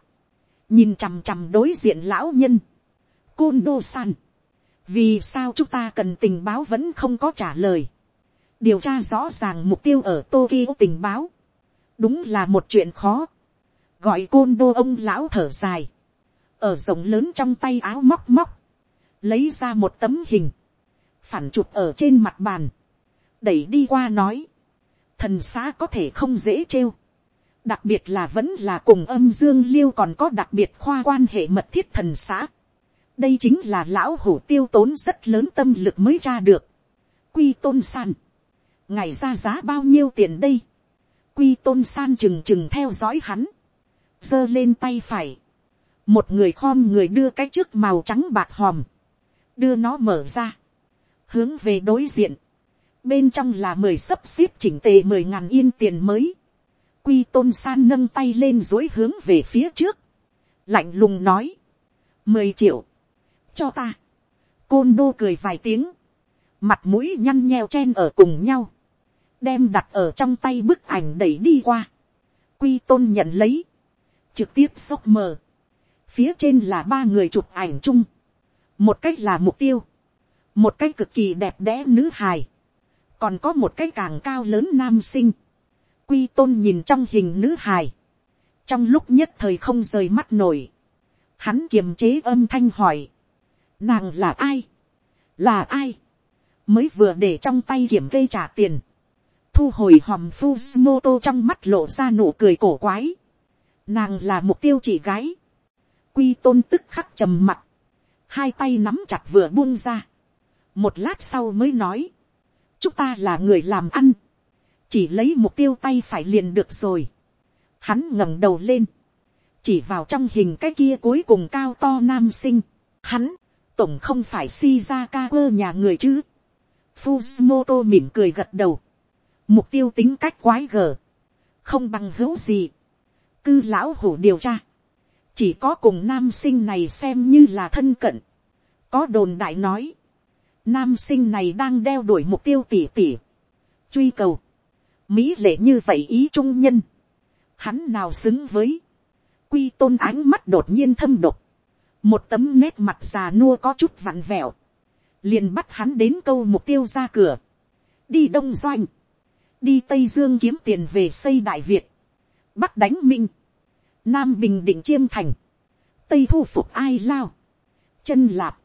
nhìn chằm chằm đối diện lão nhân, côn đô san, vì sao chúng ta cần tình báo vẫn không có trả lời, điều tra rõ ràng mục tiêu ở Tokyo tình báo, đúng là một chuyện khó, gọi côn đô ông lão thở dài, ở rộng lớn trong tay áo móc móc, lấy ra một tấm hình, phản chụp ở trên mặt bàn, đẩy đi qua nói, thần xá có thể không dễ trêu, đặc biệt là vẫn là cùng âm dương liêu còn có đặc biệt khoa quan hệ mật thiết thần xã. đây chính là lão hủ tiêu tốn rất lớn tâm lực mới ra được. quy tôn san, ngày ra giá bao nhiêu tiền đây, quy tôn san trừng trừng theo dõi hắn, giơ lên tay phải, một người khom người đưa cái trước màu trắng bạc hòm, đưa nó mở ra, hướng về đối diện, bên trong là mười sấp xếp chỉnh tề mười ngàn yên tiền mới, quy tôn san nâng tay lên dối hướng về phía trước, lạnh lùng nói, mười triệu, cho ta, côn đô cười vài tiếng, mặt mũi nhăn nheo chen ở cùng nhau, đem đặt ở trong tay bức ảnh đẩy đi qua, quy tôn nhận lấy, trực tiếp xốc mờ, phía trên là ba người chụp ảnh chung, một cách là mục tiêu, một cách cực kỳ đẹp đẽ nữ hài, còn có một cái càng cao lớn nam sinh, quy tôn nhìn trong hình nữ hài, trong lúc nhất thời không rời mắt nổi, hắn kiềm chế âm thanh hỏi, nàng là ai, là ai, mới vừa để trong tay kiểm cây trả tiền, thu hồi hòm Fujimoto trong mắt lộ ra nụ cười cổ quái, nàng là mục tiêu chị gái, quy tôn tức khắc trầm mặt, hai tay nắm chặt vừa buông ra, một lát sau mới nói, chúng ta là người làm ăn, chỉ lấy mục tiêu tay phải liền được rồi. Hắn ngẩng đầu lên, chỉ vào trong hình cái kia cuối cùng cao to nam sinh. Hắn, tổng không phải si ra ca quơ nhà người chứ. Fujimoto mỉm cười gật đầu. Mục tiêu tính cách quái gở. Không bằng hữu gì. Cư lão hủ điều tra. Chỉ có cùng nam sinh này xem như là thân cận. Có đồn đại nói. Nam sinh này đang đeo đuổi mục tiêu tỉ tỉ. Truy cầu. Mỹ lệ như vậy ý trung nhân. Hắn nào xứng với. Quy tôn ánh mắt đột nhiên thâm độc. Một tấm nét mặt già nua có chút vặn vẹo. Liền bắt hắn đến câu mục tiêu ra cửa. Đi Đông Doanh. Đi Tây Dương kiếm tiền về xây Đại Việt. Bắc đánh Minh. Nam Bình Định Chiêm Thành. Tây thu phục ai lao. Chân lạp.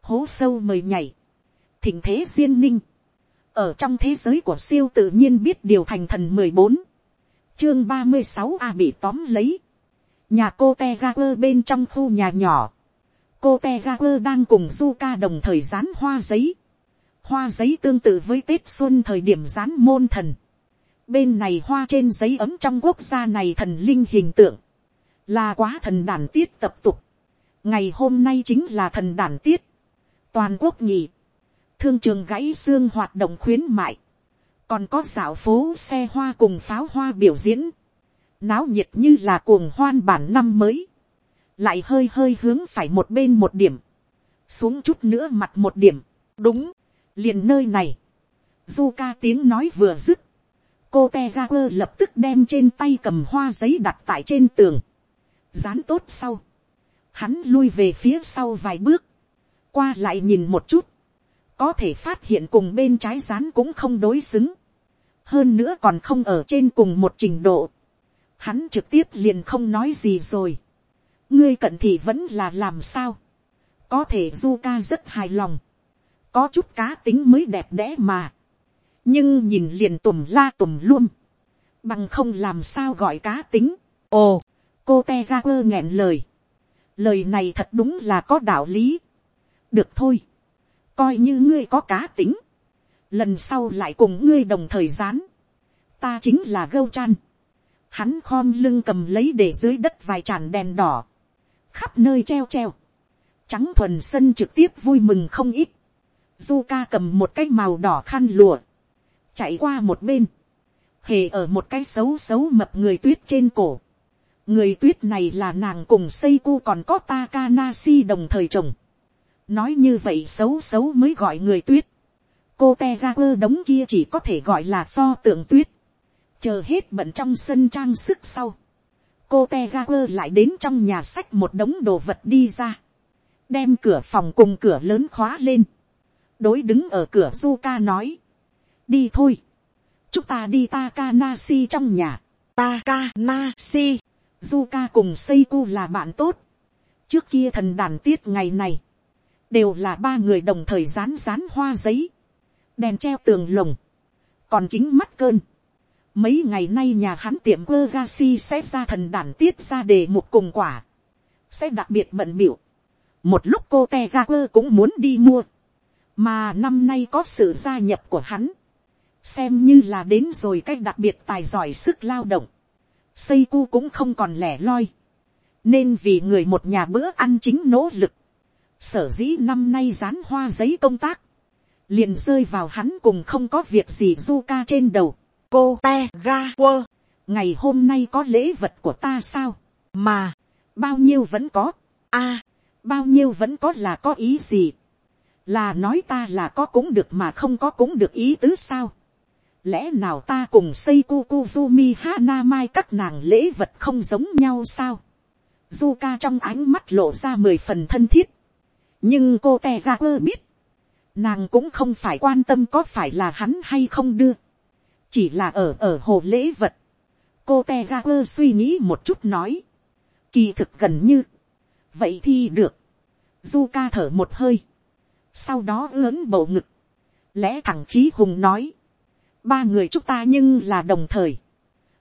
Hố sâu mời nhảy. Thỉnh thế duyên ninh. Ở trong thế giới của siêu tự nhiên biết điều thành thần mười bốn Chương ba mươi sáu A bị tóm lấy. Nhà cô Tegaper bên trong khu nhà nhỏ. Cô Tegaper đang cùng Zuka đồng thời dán hoa giấy. Hoa giấy tương tự với Tết Xuân thời điểm dán môn thần. Bên này hoa trên giấy ấm trong quốc gia này thần linh hình tượng là quá thần đàn tiết tập tục. ngày hôm nay chính là thần đàn tiết. toàn quốc nhị, thương trường gãy xương hoạt động khuyến mại, còn có dạo phố xe hoa cùng pháo hoa biểu diễn, náo nhiệt như là cuồng hoan bản năm mới, lại hơi hơi hướng phải một bên một điểm, xuống chút nữa mặt một điểm, đúng, liền nơi này, du ca tiếng nói vừa dứt, cô te ga quơ lập tức đem trên tay cầm hoa giấy đặt tại trên tường, dán tốt sau, hắn lui về phía sau vài bước, qua lại nhìn một chút, có thể phát hiện cùng bên trái dán cũng không đối xứng, hơn nữa còn không ở trên cùng một trình độ, hắn trực tiếp liền không nói gì rồi, ngươi cận thị vẫn là làm sao, có thể du ca rất hài lòng, có chút cá tính mới đẹp đẽ mà, nhưng nhìn liền tùm la tùm luôn, bằng không làm sao gọi cá tính, ồ, cô te ra quơ nghẹn lời. lời này thật đúng là có đạo lý. được thôi. coi như ngươi có cá tính. lần sau lại cùng ngươi đồng thời gian. ta chính là gâu chan. hắn khom lưng cầm lấy để dưới đất vài tràn đèn đỏ. khắp nơi treo treo. trắng thuần sân trực tiếp vui mừng không ít. du ca cầm một cái màu đỏ khăn lụa. chạy qua một bên. hề ở một cái xấu xấu mập người tuyết trên cổ người tuyết này là nàng cùng xây cu còn có Takanashi đồng thời chồng. nói như vậy xấu xấu mới gọi người tuyết. cô te ga quơ đống kia chỉ có thể gọi là pho tượng tuyết. chờ hết bận trong sân trang sức sau. cô te quơ lại đến trong nhà sách một đống đồ vật đi ra. đem cửa phòng cùng cửa lớn khóa lên. đối đứng ở cửa suka nói. đi thôi. chúng ta đi Takanashi trong nhà. Takanashi Zuka cùng Seiku là bạn tốt. Trước kia thần đàn tiết ngày này. Đều là ba người đồng thời rán rán hoa giấy. Đèn treo tường lồng. Còn kính mắt cơn. Mấy ngày nay nhà hắn tiệm quơ Gashi sẽ ra thần đàn tiết ra đề một cùng quả. Sẽ đặc biệt bận biểu. Một lúc cô te ra quơ cũng muốn đi mua. Mà năm nay có sự gia nhập của hắn. Xem như là đến rồi cách đặc biệt tài giỏi sức lao động xây cu cũng không còn lẻ loi, nên vì người một nhà bữa ăn chính nỗ lực, sở dĩ năm nay dán hoa giấy công tác, liền rơi vào hắn cùng không có việc gì du ca trên đầu, cô te ga quơ, ngày hôm nay có lễ vật của ta sao, mà, bao nhiêu vẫn có, a, bao nhiêu vẫn có là có ý gì, là nói ta là có cũng được mà không có cũng được ý tứ sao, lẽ nào ta cùng xây cu cu Zumi Hana Mai các nàng lễ vật không giống nhau sao? Zuka trong ánh mắt lộ ra mười phần thân thiết. Nhưng cô te ra quơ biết. Nàng cũng không phải quan tâm có phải là hắn hay không đưa. Chỉ là ở ở hồ lễ vật. Cô te ra quơ suy nghĩ một chút nói. Kỳ thực gần như. Vậy thì được. Zuka thở một hơi. Sau đó lớn bầu ngực. Lẽ thẳng khí hùng nói ba người chúng ta nhưng là đồng thời,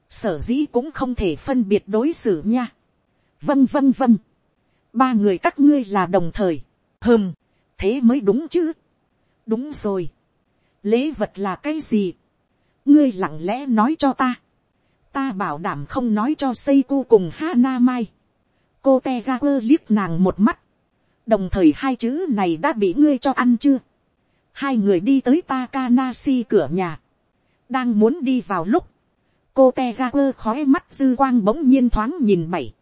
sở dĩ cũng không thể phân biệt đối xử nha. vâng vâng vâng, ba người các ngươi là đồng thời, hơm, thế mới đúng chứ. đúng rồi, lễ vật là cái gì, ngươi lặng lẽ nói cho ta, ta bảo đảm không nói cho xây cu cùng Hana Mai. cô te ga quơ liếc nàng một mắt, đồng thời hai chữ này đã bị ngươi cho ăn chưa. hai người đi tới Takanashi cửa nhà, đang muốn đi vào lúc, cô te ra quơ khói mắt dư quang bỗng nhiên thoáng nhìn bảy,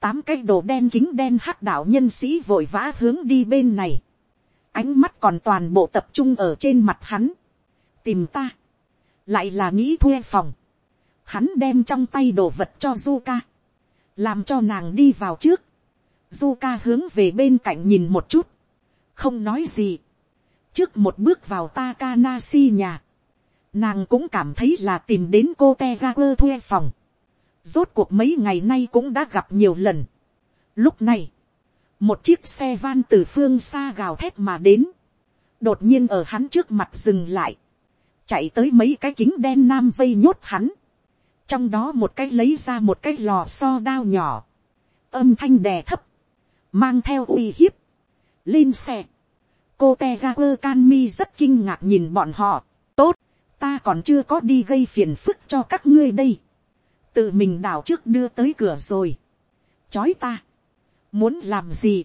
tám cái đồ đen kính đen hắc đạo nhân sĩ vội vã hướng đi bên này, ánh mắt còn toàn bộ tập trung ở trên mặt hắn, tìm ta, lại là nghĩ thuê phòng, hắn đem trong tay đồ vật cho du ca làm cho nàng đi vào trước, du ca hướng về bên cạnh nhìn một chút, không nói gì, trước một bước vào Takanashi nhà, nàng cũng cảm thấy là tìm đến cô Tegaper thuê phòng, rốt cuộc mấy ngày nay cũng đã gặp nhiều lần. Lúc này, một chiếc xe van từ phương xa gào thét mà đến, đột nhiên ở hắn trước mặt dừng lại, chạy tới mấy cái kính đen nam vây nhốt hắn, trong đó một cái lấy ra một cái lò so đao nhỏ, âm thanh đè thấp, mang theo uy hiếp, lên xe, cô te ga quơ can mi rất kinh ngạc nhìn bọn họ, tốt, ta còn chưa có đi gây phiền phức cho các ngươi đây, tự mình đào trước đưa tới cửa rồi, chói ta, muốn làm gì,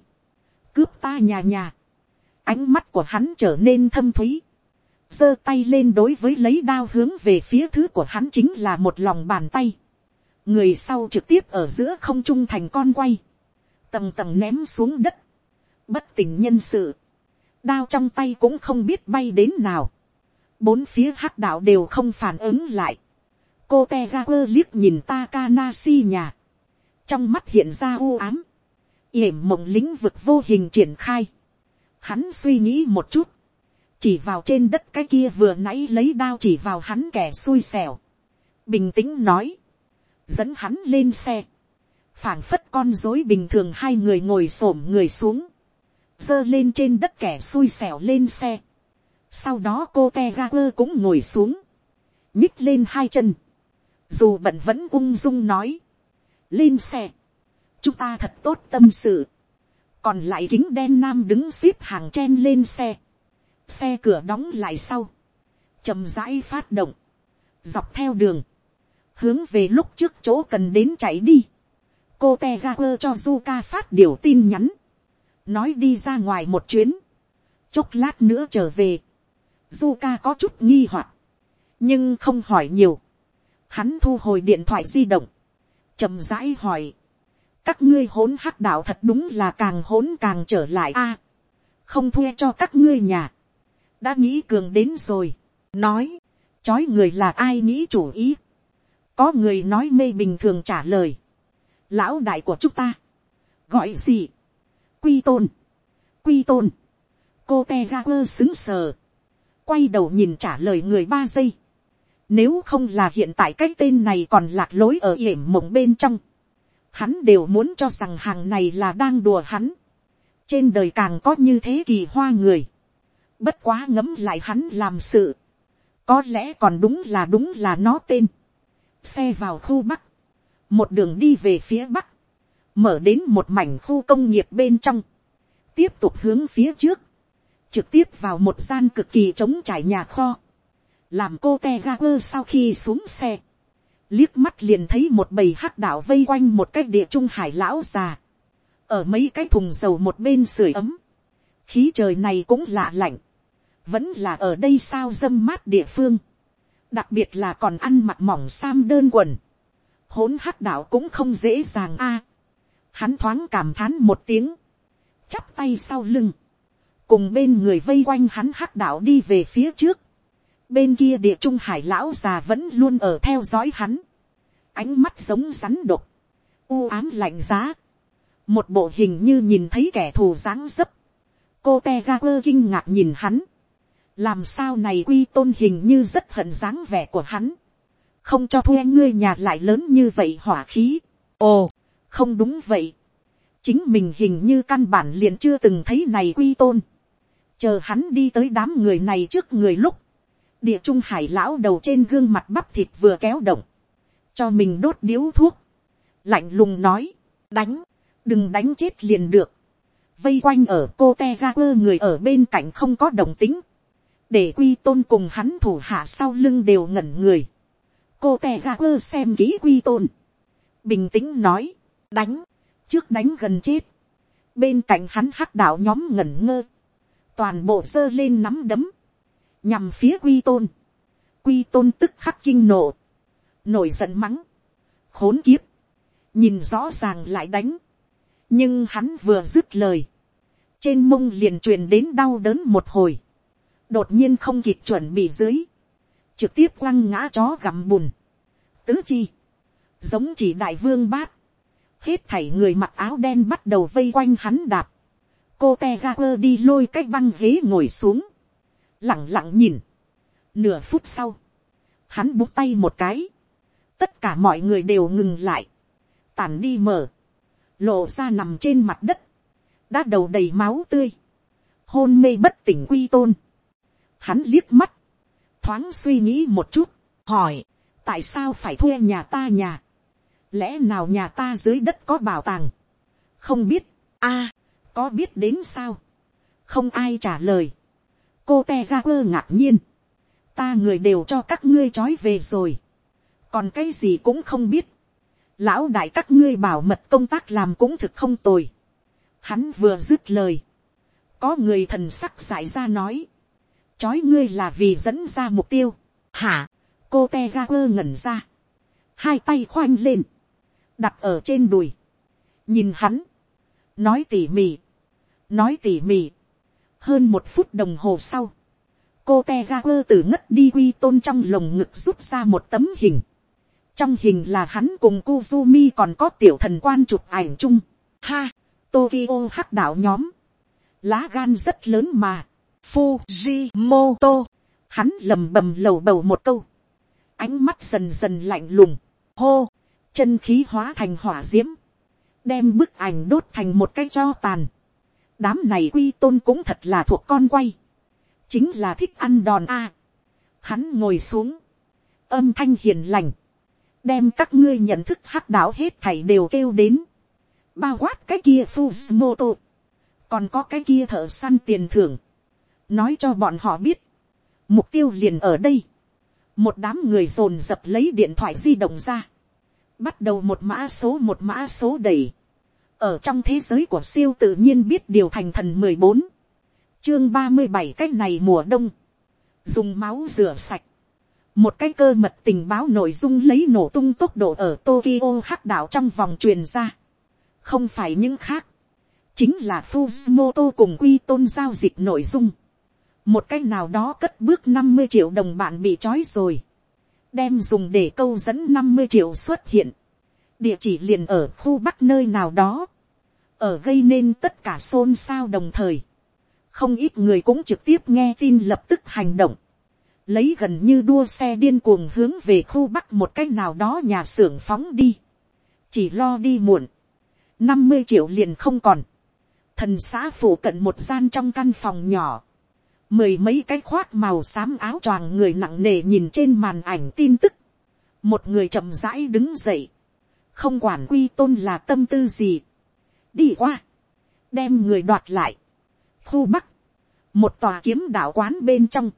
cướp ta nhà nhà, ánh mắt của hắn trở nên thâm thúy, giơ tay lên đối với lấy đao hướng về phía thứ của hắn chính là một lòng bàn tay, người sau trực tiếp ở giữa không trung thành con quay, tầng tầng ném xuống đất, bất tỉnh nhân sự, đao trong tay cũng không biết bay đến nào, bốn phía hắc đạo đều không phản ứng lại, cô te ga quơ liếc nhìn Takanasi nhà, trong mắt hiện ra u ám, yểm mộng lĩnh vực vô hình triển khai, hắn suy nghĩ một chút, chỉ vào trên đất cái kia vừa nãy lấy đao chỉ vào hắn kẻ xui xẻo, bình tĩnh nói, dẫn hắn lên xe, phảng phất con dối bình thường hai người ngồi s ổ m người xuống, giơ lên trên đất kẻ xui xẻo lên xe. Sau đó cô te ga quơ cũng ngồi xuống, nhích lên hai chân, dù bận vẫn ung dung nói, lên xe, chúng ta thật tốt tâm sự, còn lại kính đen nam đứng xếp hàng chen lên xe, xe cửa đóng lại sau, chầm rãi phát động, dọc theo đường, hướng về lúc trước chỗ cần đến chạy đi, cô te ga quơ cho Zuka phát điều tin nhắn, nói đi ra ngoài một chuyến, chốc lát nữa trở về, Zuka có chút nghi hoặc, nhưng không hỏi nhiều, hắn thu hồi điện thoại di động, chậm rãi hỏi, các ngươi hỗn hắc đạo thật đúng là càng hỗn càng trở lại a, không thuê cho các ngươi nhà, đã nghĩ cường đến rồi, nói, chói người là ai nghĩ chủ ý, có người nói mê bình thường trả lời, lão đại của chúng ta, gọi gì, quy tôn, quy tôn, cô te ga quơ xứng sờ, quay đầu nhìn trả lời người ba giây, nếu không là hiện tại cái tên này còn lạc lối ở yểm mộng bên trong, hắn đều muốn cho rằng hàng này là đang đùa hắn, trên đời càng có như thế kỳ hoa người, bất quá ngấm lại hắn làm sự, có lẽ còn đúng là đúng là nó tên, xe vào khu bắc, một đường đi về phía bắc, mở đến một mảnh khu công nghiệp bên trong, tiếp tục hướng phía trước, trực tiếp vào một gian cực kỳ trống trải nhà kho, làm cô te ga quơ sau khi xuống xe, liếc mắt liền thấy một bầy hắc đạo vây quanh một cái địa trung hải lão già, ở mấy cái thùng dầu một bên sưởi ấm, khí trời này cũng lạ lạnh, vẫn là ở đây sao dâm mát địa phương, đặc biệt là còn ăn mặc mỏng sam đơn quần, hỗn hắc đạo cũng không dễ dàng a. hắn thoáng cảm thán một tiếng, chắp tay sau lưng, cùng bên người vây quanh hắn hắc đạo đi về phía trước, bên kia địa trung hải lão già vẫn luôn ở theo dõi hắn, ánh mắt giống rắn độc, u ám lạnh giá, một bộ hình như nhìn thấy kẻ thù dáng dấp, cô te ga quơ kinh ngạc nhìn hắn, làm sao này quy tôn hình như rất hận dáng vẻ của hắn, không cho thuê ngươi nhà lại lớn như vậy hỏa khí. ồ, không đúng vậy. chính mình hình như căn bản liền chưa từng thấy này quy tôn chờ hắn đi tới đám người này trước người lúc, địa trung hải lão đầu trên gương mặt bắp thịt vừa kéo động, cho mình đốt điếu thuốc, lạnh lùng nói, đánh, đừng đánh chết liền được, vây quanh ở cô te ga quơ người ở bên cạnh không có đồng tính, để quy tôn cùng hắn thủ hạ sau lưng đều ngẩn người, cô tè ga quơ xem kỹ quy tôn, bình tĩnh nói, đánh, trước đánh gần chết, bên cạnh hắn hắc đạo nhóm ngẩn ngơ, toàn bộ giơ lên nắm đấm, nhằm phía quy tôn, quy tôn tức khắc kinh nộ, nổi giận mắng, khốn kiếp, nhìn rõ ràng lại đánh, nhưng hắn vừa dứt lời, trên mông liền truyền đến đau đớn một hồi, đột nhiên không kịp chuẩn bị dưới, trực tiếp quăng ngã chó gặm bùn, tứ chi, giống chỉ đại vương bát, hết thảy người mặc áo đen bắt đầu vây quanh hắn đạp, cô te ga quơ đi lôi cái băng ghế ngồi xuống, lẳng lặng nhìn, nửa phút sau, hắn bút tay một cái, tất cả mọi người đều ngừng lại, tàn đi mở, lộ ra nằm trên mặt đất, đã đầu đầy máu tươi, hôn mê bất tỉnh quy tôn, hắn liếc mắt, thoáng suy nghĩ một chút, hỏi, tại sao phải thuê nhà ta nhà, lẽ nào nhà ta dưới đất có bảo tàng, không biết, a, có biết đến sao, không ai trả lời, cô te ra quơ ngạc nhiên, ta người đều cho các ngươi trói về rồi, còn cái gì cũng không biết, lão đại các ngươi bảo mật công tác làm cũng thực không tồi, hắn vừa dứt lời, có người thần sắc giải ra nói, trói ngươi là vì dẫn ra mục tiêu, hả, cô te ga quơ ngẩn ra, hai tay khoanh lên, đặt ở trên đùi, nhìn hắn, nói tỉ mỉ, nói tỉ mỉ, hơn một phút đồng hồ sau, cô te ga quơ từ ngất đi quy tôn trong lồng ngực rút ra một tấm hình, trong hình là hắn cùng Kuzumi còn có tiểu thần quan chụp ảnh chung. Ha, Tokyo hắc đạo nhóm. Lá gan rất lớn mà. Fujimoto. Hắn lầm bầm lầu bầu một câu. Ánh mắt dần dần lạnh lùng. Hô, chân khí hóa thành hỏa diễm. Đem bức ảnh đốt thành một cái cho tàn. Đám này quy tôn cũng thật là thuộc con quay. Chính là thích ăn đòn a. hắn ngồi xuống. Âm thanh hiền lành đem các ngươi nhận thức hắc đạo hết thảy đều kêu đến, bao quát cái kia Fujimoto, còn có cái kia thợ săn tiền thưởng, nói cho bọn họ biết, mục tiêu liền ở đây, một đám người dồn dập lấy điện thoại di động ra, bắt đầu một mã số một mã số đầy, ở trong thế giới của siêu tự nhiên biết điều thành thần mười bốn, chương ba mươi bảy cái này mùa đông, dùng máu rửa sạch, một cái cơ mật tình báo nội dung lấy nổ tung tốc độ ở Tokyo hắc đảo trong vòng truyền ra. Không phải những khác. Chính là Fujimoto cùng quy tôn giao dịch nội dung. Một cái nào đó cất bước năm mươi triệu đồng bạn bị trói rồi. Đem dùng để câu dẫn năm mươi triệu xuất hiện. Địa chỉ liền ở khu bắc nơi nào đó. Ở gây nên tất cả xôn xao đồng thời. Không ít người cũng trực tiếp nghe tin lập tức hành động lấy gần như đua xe điên cuồng hướng về khu bắc một cách nào đó nhà xưởng phóng đi, chỉ lo đi muộn, năm mươi triệu liền không còn, thần xã phủ cận một gian trong căn phòng nhỏ, mười mấy cái khoác màu xám áo choàng người nặng nề nhìn trên màn ảnh tin tức, một người chậm rãi đứng dậy, không quản quy tôn là tâm tư gì, đi qua, đem người đoạt lại, khu bắc, một tòa kiếm đạo quán bên trong,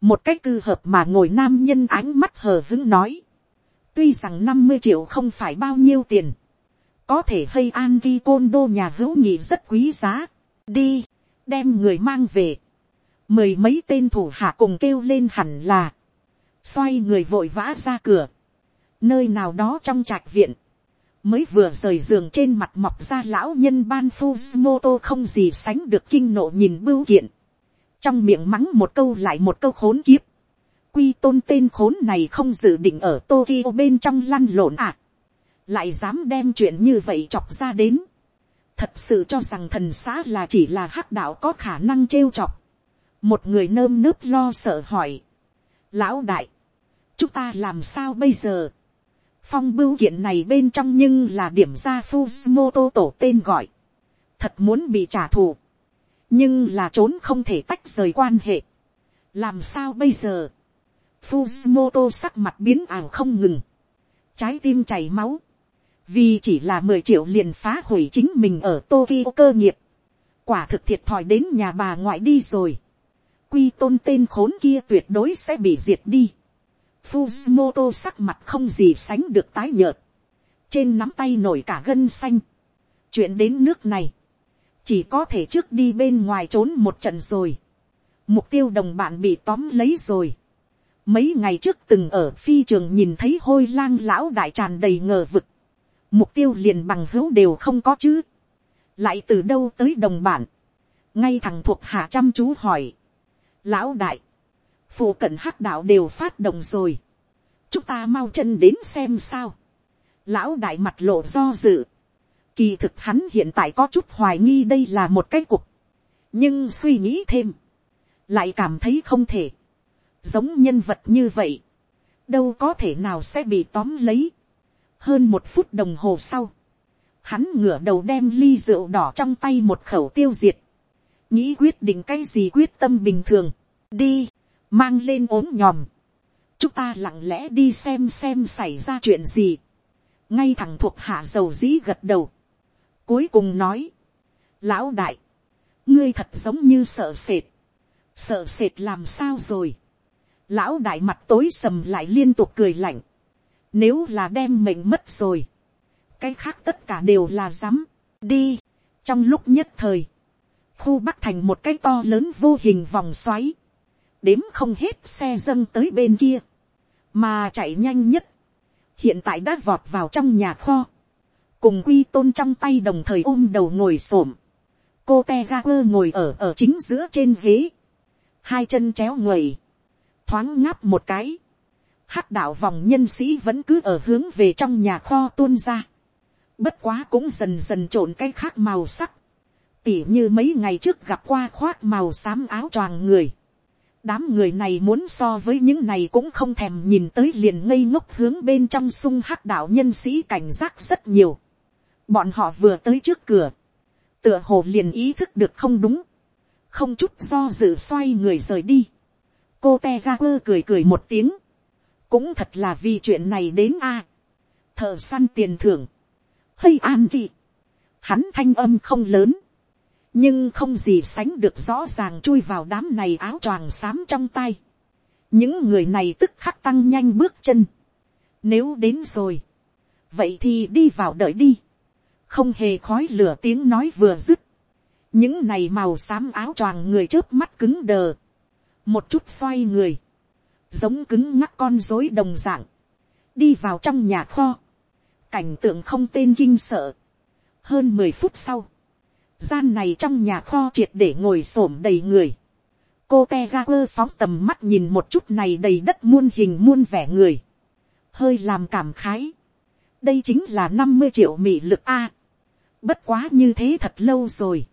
một cái cư hợp mà ngồi nam nhân ánh mắt hờ hứng nói, tuy rằng năm mươi triệu không phải bao nhiêu tiền, có thể hay an vi côn đô nhà hữu nhị rất quý giá, đi, đem người mang về, mười mấy tên thủ hạ cùng kêu lên hẳn là, xoay người vội vã ra cửa, nơi nào đó trong trạch viện, mới vừa rời giường trên mặt mọc ra lão nhân ban Fujimoto không gì sánh được kinh nộ nhìn bưu kiện, trong miệng mắng một câu lại một câu khốn kiếp, quy tôn tên khốn này không dự định ở Tokyo bên trong lăn lộn à, lại dám đem chuyện như vậy chọc ra đến, thật sự cho rằng thần xã là chỉ là hắc đạo có khả năng trêu chọc, một người nơm nớp lo sợ hỏi, lão đại, chúng ta làm sao bây giờ, phong bưu kiện này bên trong nhưng là điểm ra Fujimoto tổ tên gọi, thật muốn bị trả thù, nhưng là trốn không thể tách rời quan hệ. làm sao bây giờ, Fujimoto sắc mặt biến ảo không ngừng, trái tim chảy máu, vì chỉ là mười triệu liền phá hủy chính mình ở Tokyo cơ nghiệp, quả thực thiệt thòi đến nhà bà ngoại đi rồi, quy tôn tên khốn kia tuyệt đối sẽ bị diệt đi, Fujimoto sắc mặt không gì sánh được tái nhợt, trên nắm tay nổi cả gân xanh, chuyện đến nước này, chỉ có thể trước đi bên ngoài trốn một trận rồi. mục tiêu đồng bạn bị tóm lấy rồi. mấy ngày trước từng ở phi trường nhìn thấy hôi lang lão đại tràn đầy ngờ vực. mục tiêu liền bằng hữu đều không có chứ. lại từ đâu tới đồng bạn. ngay thằng thuộc hạ chăm chú hỏi lão đại, phủ cận hắc đạo đều phát động rồi. chúng ta mau chân đến xem sao. lão đại mặt lộ do dự. kỳ thực hắn hiện tại có chút hoài nghi đây là một cái cục. nhưng suy nghĩ thêm lại cảm thấy không thể, giống nhân vật như vậy, đâu có thể nào sẽ bị tóm lấy. hơn một phút đồng hồ sau, hắn ngửa đầu đem ly rượu đỏ trong tay một khẩu tiêu diệt, nghĩ quyết định cái gì quyết tâm bình thường, đi, mang lên ốm nhòm, chúng ta lặng lẽ đi xem xem xảy ra chuyện gì, ngay thẳng thuộc hạ dầu dĩ gật đầu, cuối cùng nói, lão đại, ngươi thật giống như sợ sệt, sợ sệt làm sao rồi. lão đại mặt tối sầm lại liên tục cười lạnh. nếu là đem mình mất rồi, cái khác tất cả đều là dám, đi. trong lúc nhất thời, khu bắc thành một cái to lớn vô hình vòng xoáy, đếm không hết xe dâng tới bên kia, mà chạy nhanh nhất, hiện tại đã vọt vào trong nhà kho, cùng quy tôn trong tay đồng thời ôm đầu ngồi s ổ m cô te ga quơ ngồi ở ở chính giữa trên ghế, hai chân chéo nguầy, thoáng ngáp một cái, hắc đạo vòng nhân sĩ vẫn cứ ở hướng về trong nhà kho tuôn ra, bất quá cũng dần dần trộn cái khác màu sắc, tỉ như mấy ngày trước gặp qua khoác màu xám áo choàng người, đám người này muốn so với những này cũng không thèm nhìn tới liền ngây ngốc hướng bên trong sung hắc đạo nhân sĩ cảnh giác rất nhiều. bọn họ vừa tới trước cửa, tựa hồ liền ý thức được không đúng, không chút do dự xoay người rời đi. cô te ra quơ cười cười một tiếng, cũng thật là vì chuyện này đến a. thợ săn tiền thưởng, Hây an vị, hắn thanh âm không lớn, nhưng không gì sánh được rõ ràng chui vào đám này áo choàng xám trong tay. những người này tức khắc tăng nhanh bước chân. nếu đến rồi, vậy thì đi vào đợi đi. không hề khói lửa tiếng nói vừa dứt những này màu xám áo choàng người trước mắt cứng đờ, một chút xoay người, giống cứng ngắc con dối đồng dạng, đi vào trong nhà kho, cảnh tượng không tên kinh sợ. hơn mười phút sau, gian này trong nhà kho triệt để ngồi s ổ m đầy người, cô te ga quơ phóng tầm mắt nhìn một chút này đầy đất muôn hình muôn vẻ người, hơi làm cảm khái, đây chính là năm mươi triệu mỹ lực a, bất quá như thế thật lâu rồi,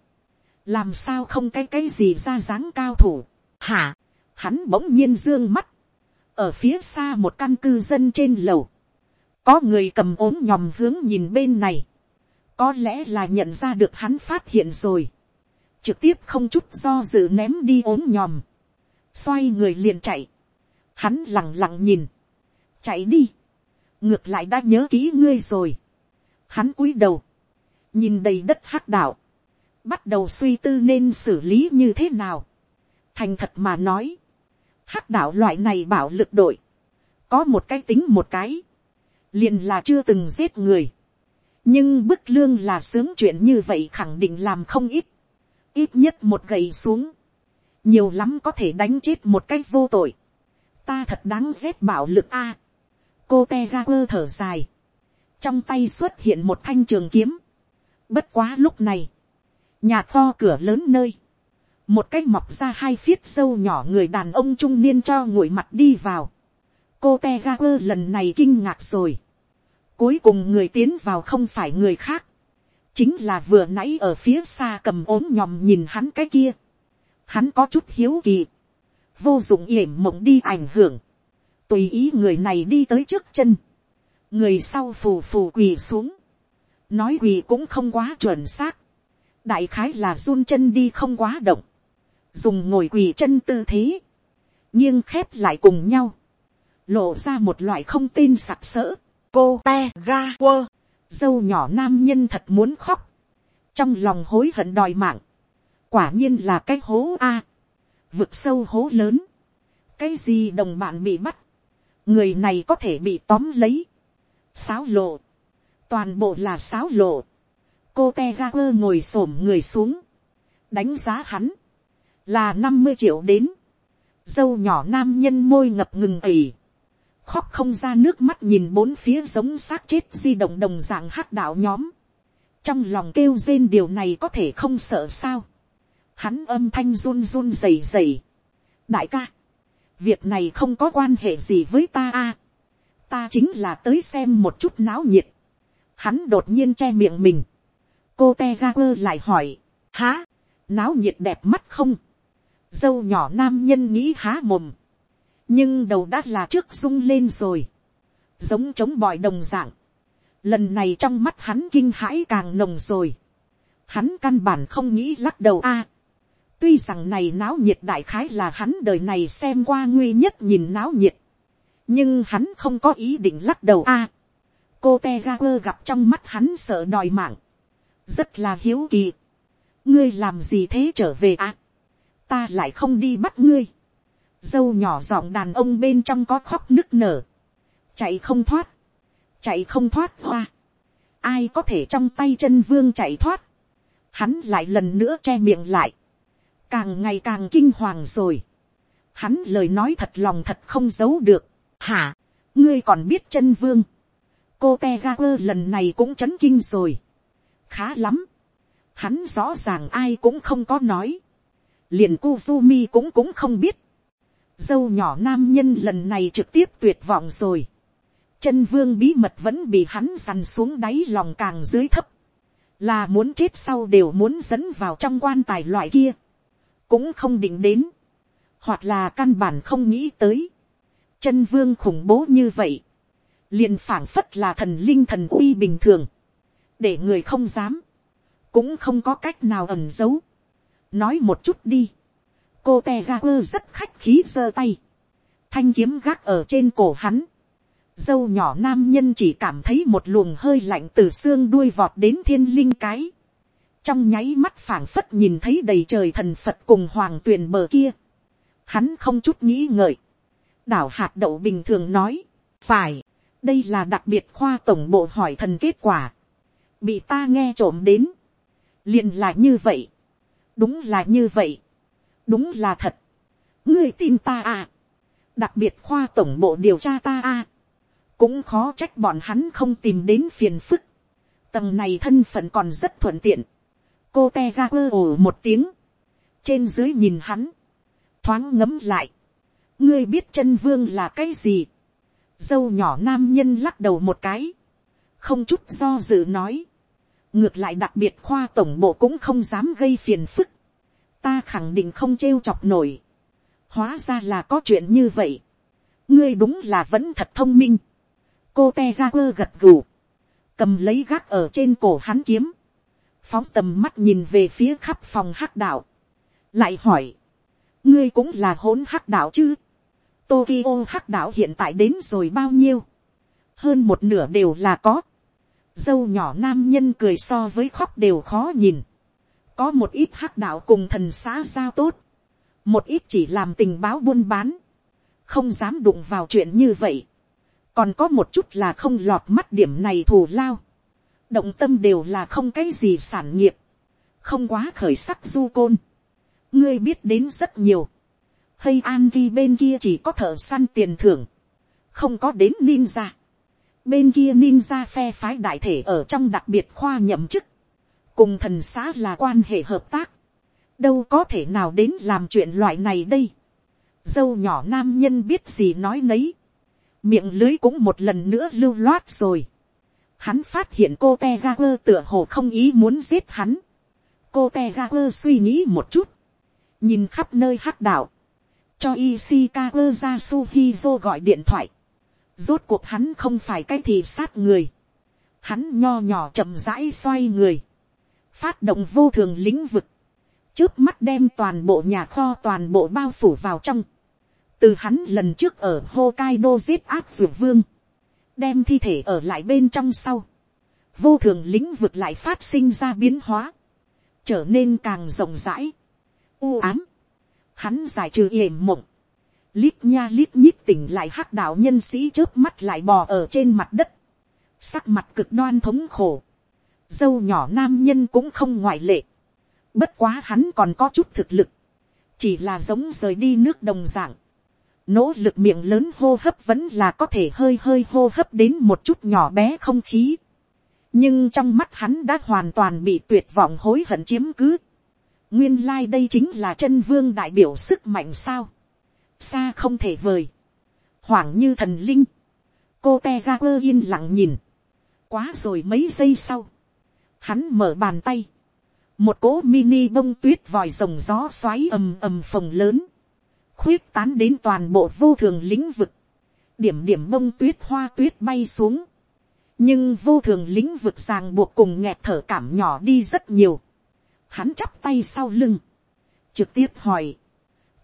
làm sao không cái cái gì ra dáng cao thủ, hả, hắn bỗng nhiên dương mắt, ở phía xa một căn cư dân trên lầu, có người cầm ốm nhòm hướng nhìn bên này, có lẽ là nhận ra được hắn phát hiện rồi, trực tiếp không chút do dự ném đi ốm nhòm, xoay người liền chạy, hắn lẳng lặng nhìn, chạy đi, ngược lại đã nhớ kỹ ngươi rồi, hắn cúi đầu, nhìn đầy đất hắc đạo, bắt đầu suy tư nên xử lý như thế nào. thành thật mà nói, hắc đạo loại này bảo lực đội, có một cái tính một cái, liền là chưa từng giết người, nhưng bức lương là sướng chuyện như vậy khẳng định làm không ít, ít nhất một gậy xuống, nhiều lắm có thể đánh chết một cách vô tội, ta thật đáng rét bảo lực a, cô te ga quơ thở dài, trong tay xuất hiện một thanh trường kiếm, bất quá lúc này, nhà kho cửa lớn nơi, một cái mọc ra hai phiết sâu nhỏ người đàn ông trung niên cho ngồi mặt đi vào. cô te ga quơ lần này kinh ngạc rồi cuối cùng người tiến vào không phải người khác, chính là vừa nãy ở phía xa cầm ốm nhòm nhìn hắn cái kia. hắn có chút hiếu kỳ, vô dụng yểm mộng đi ảnh hưởng, tùy ý người này đi tới trước chân, người sau phù phù quỳ xuống, nói quỳ cũng không quá chuẩn xác, đại khái là run chân đi không quá động, dùng ngồi quỳ chân tư thế, nghiêng khép lại cùng nhau, lộ ra một loại không tin sặc sỡ, cô te ga quơ, dâu nhỏ nam nhân thật muốn khóc, trong lòng hối hận đòi mạng, quả nhiên là cái hố a, vực sâu hố lớn, cái gì đồng bạn bị bắt, người này có thể bị tóm lấy, sáo lộ, toàn bộ là sáo lộ, cô te ga quơ ngồi s ổ m người xuống, đánh giá hắn, là năm mươi triệu đến, dâu nhỏ nam nhân môi ngập ngừng ỉ, khóc không ra nước mắt nhìn bốn phía giống xác chết di động đồng dạng hắc đạo nhóm, trong lòng kêu rên điều này có thể không sợ sao, hắn âm thanh run run rẩy rẩy, đại ca, việc này không có quan hệ gì với ta a, ta chính là tới xem một chút náo nhiệt, hắn đột nhiên che miệng mình, cô te ga quơ lại hỏi, há, náo nhiệt đẹp mắt không, dâu nhỏ nam nhân nghĩ há mồm, nhưng đầu đã là trước rung lên rồi, giống chống bòi đồng dạng, lần này trong mắt hắn kinh hãi càng nồng rồi, hắn căn bản không nghĩ lắc đầu a, tuy rằng này náo nhiệt đại khái là hắn đời này xem qua nguy nhất nhìn náo nhiệt, nhưng hắn không có ý định lắc đầu a, cô te ga quơ gặp trong mắt hắn sợ đòi mạng, rất là hiếu kỳ, ngươi làm gì thế trở về à, ta lại không đi bắt ngươi, dâu nhỏ giọng đàn ông bên trong có khóc nức nở, chạy không thoát, chạy không thoát hoa, ai có thể trong tay chân vương chạy thoát, hắn lại lần nữa che miệng lại, càng ngày càng kinh hoàng rồi, hắn lời nói thật lòng thật không giấu được, hả, ngươi còn biết chân vương, cô te ga quơ lần này cũng chấn kinh rồi, khá lắm, hắn rõ ràng ai cũng không có nói, liền Kuzumi cũng cũng không biết, dâu nhỏ nam nhân lần này trực tiếp tuyệt vọng rồi, chân vương bí mật vẫn bị hắn dằn xuống đáy lòng càng dưới thấp, là muốn chết sau đều muốn dẫn vào trong quan tài loại kia, cũng không định đến, hoặc là căn bản không nghĩ tới, chân vương khủng bố như vậy, liền phảng phất là thần linh thần uy bình thường, để người không dám, cũng không có cách nào ẩn giấu. nói một chút đi, cô te ga quơ rất khách khí giơ tay, thanh kiếm gác ở trên cổ hắn, dâu nhỏ nam nhân chỉ cảm thấy một luồng hơi lạnh từ xương đuôi vọt đến thiên linh cái, trong nháy mắt phảng phất nhìn thấy đầy trời thần phật cùng hoàng tuyền bờ kia, hắn không chút nghĩ ngợi, đảo hạt đậu bình thường nói, phải, đây là đặc biệt khoa tổng bộ hỏi thần kết quả, bị ta nghe trộm đến, liền là như vậy, đúng là như vậy, đúng là thật, ngươi tin ta à, đặc biệt khoa tổng bộ điều tra ta à, cũng khó trách bọn hắn không tìm đến phiền phức, tầng này thân phận còn rất thuận tiện, cô te ra quơ ồ một tiếng, trên dưới nhìn hắn, thoáng ngấm lại, ngươi biết chân vương là cái gì, dâu nhỏ nam nhân lắc đầu một cái, không chút do dự nói, ngược lại đặc biệt khoa tổng bộ cũng không dám gây phiền phức, ta khẳng định không trêu chọc nổi, hóa ra là có chuyện như vậy, ngươi đúng là vẫn thật thông minh, cô te ra quơ gật gù, cầm lấy gác ở trên cổ hắn kiếm, phóng tầm mắt nhìn về phía khắp phòng hắc đạo, lại hỏi, ngươi cũng là hỗn hắc đạo chứ, Tokyo hắc đạo hiện tại đến rồi bao nhiêu, hơn một nửa đều là có, dâu nhỏ nam nhân cười so với khóc đều khó nhìn có một ít hắc đạo cùng thần xã giao tốt, một ít chỉ làm tình báo buôn bán, không dám đụng vào chuyện như vậy. còn có một chút là không lọt mắt điểm này thù lao. động tâm đều là không cái gì sản nghiệp, không quá khởi sắc du côn. ngươi biết đến rất nhiều. hay an ghi bên kia chỉ có thợ săn tiền thưởng, không có đến ninja Bên kia ninja phe phái đại thể ở trong đặc biệt khoa nhậm chức. Cùng thần xã là quan hệ hợp tác. Đâu có thể nào đến làm chuyện loại này đây. Dâu nhỏ nam nhân biết gì nói nấy. Miệng lưới cũng một lần nữa lưu loát rồi. Hắn phát hiện cô Tegaper tựa hồ không ý muốn giết hắn. Cô Tegaper suy nghĩ một chút. Nhìn khắp nơi hắc đạo Cho Ishikawa Yasuhizo gọi điện thoại Rốt cuộc hắn không phải cái thì sát người. Hắn nho nhỏ chậm rãi xoay người. Phát động vô thường lĩnh vực. Trước mắt đem toàn bộ nhà kho toàn bộ bao phủ vào trong. Từ hắn lần trước ở Hokkaido giết áp dược vương. Đem thi thể ở lại bên trong sau. Vô thường lĩnh vực lại phát sinh ra biến hóa. Trở nên càng rộng rãi. U ám. Hắn giải trừ yểm mộng lít nha lít nhít tỉnh lại hắc đạo nhân sĩ trước mắt lại bò ở trên mặt đất, sắc mặt cực đoan thống khổ, dâu nhỏ nam nhân cũng không ngoại lệ, bất quá hắn còn có chút thực lực, chỉ là giống rời đi nước đồng dạng, nỗ lực miệng lớn hô hấp vẫn là có thể hơi hơi hô hấp đến một chút nhỏ bé không khí, nhưng trong mắt hắn đã hoàn toàn bị tuyệt vọng hối hận chiếm cứ, nguyên lai đây chính là chân vương đại biểu sức mạnh sao, xa không thể vời, hoảng như thần linh, cô te ra quơ yên lặng nhìn, quá rồi mấy giây sau, hắn mở bàn tay, một cỗ mini bông tuyết vòi rồng gió xoáy ầm ầm phồng lớn, khuyết tán đến toàn bộ vô thường lĩnh vực, điểm điểm bông tuyết hoa tuyết bay xuống, nhưng vô thường lĩnh vực ràng buộc cùng nghẹt thở cảm nhỏ đi rất nhiều, hắn chắp tay sau lưng, trực tiếp hỏi,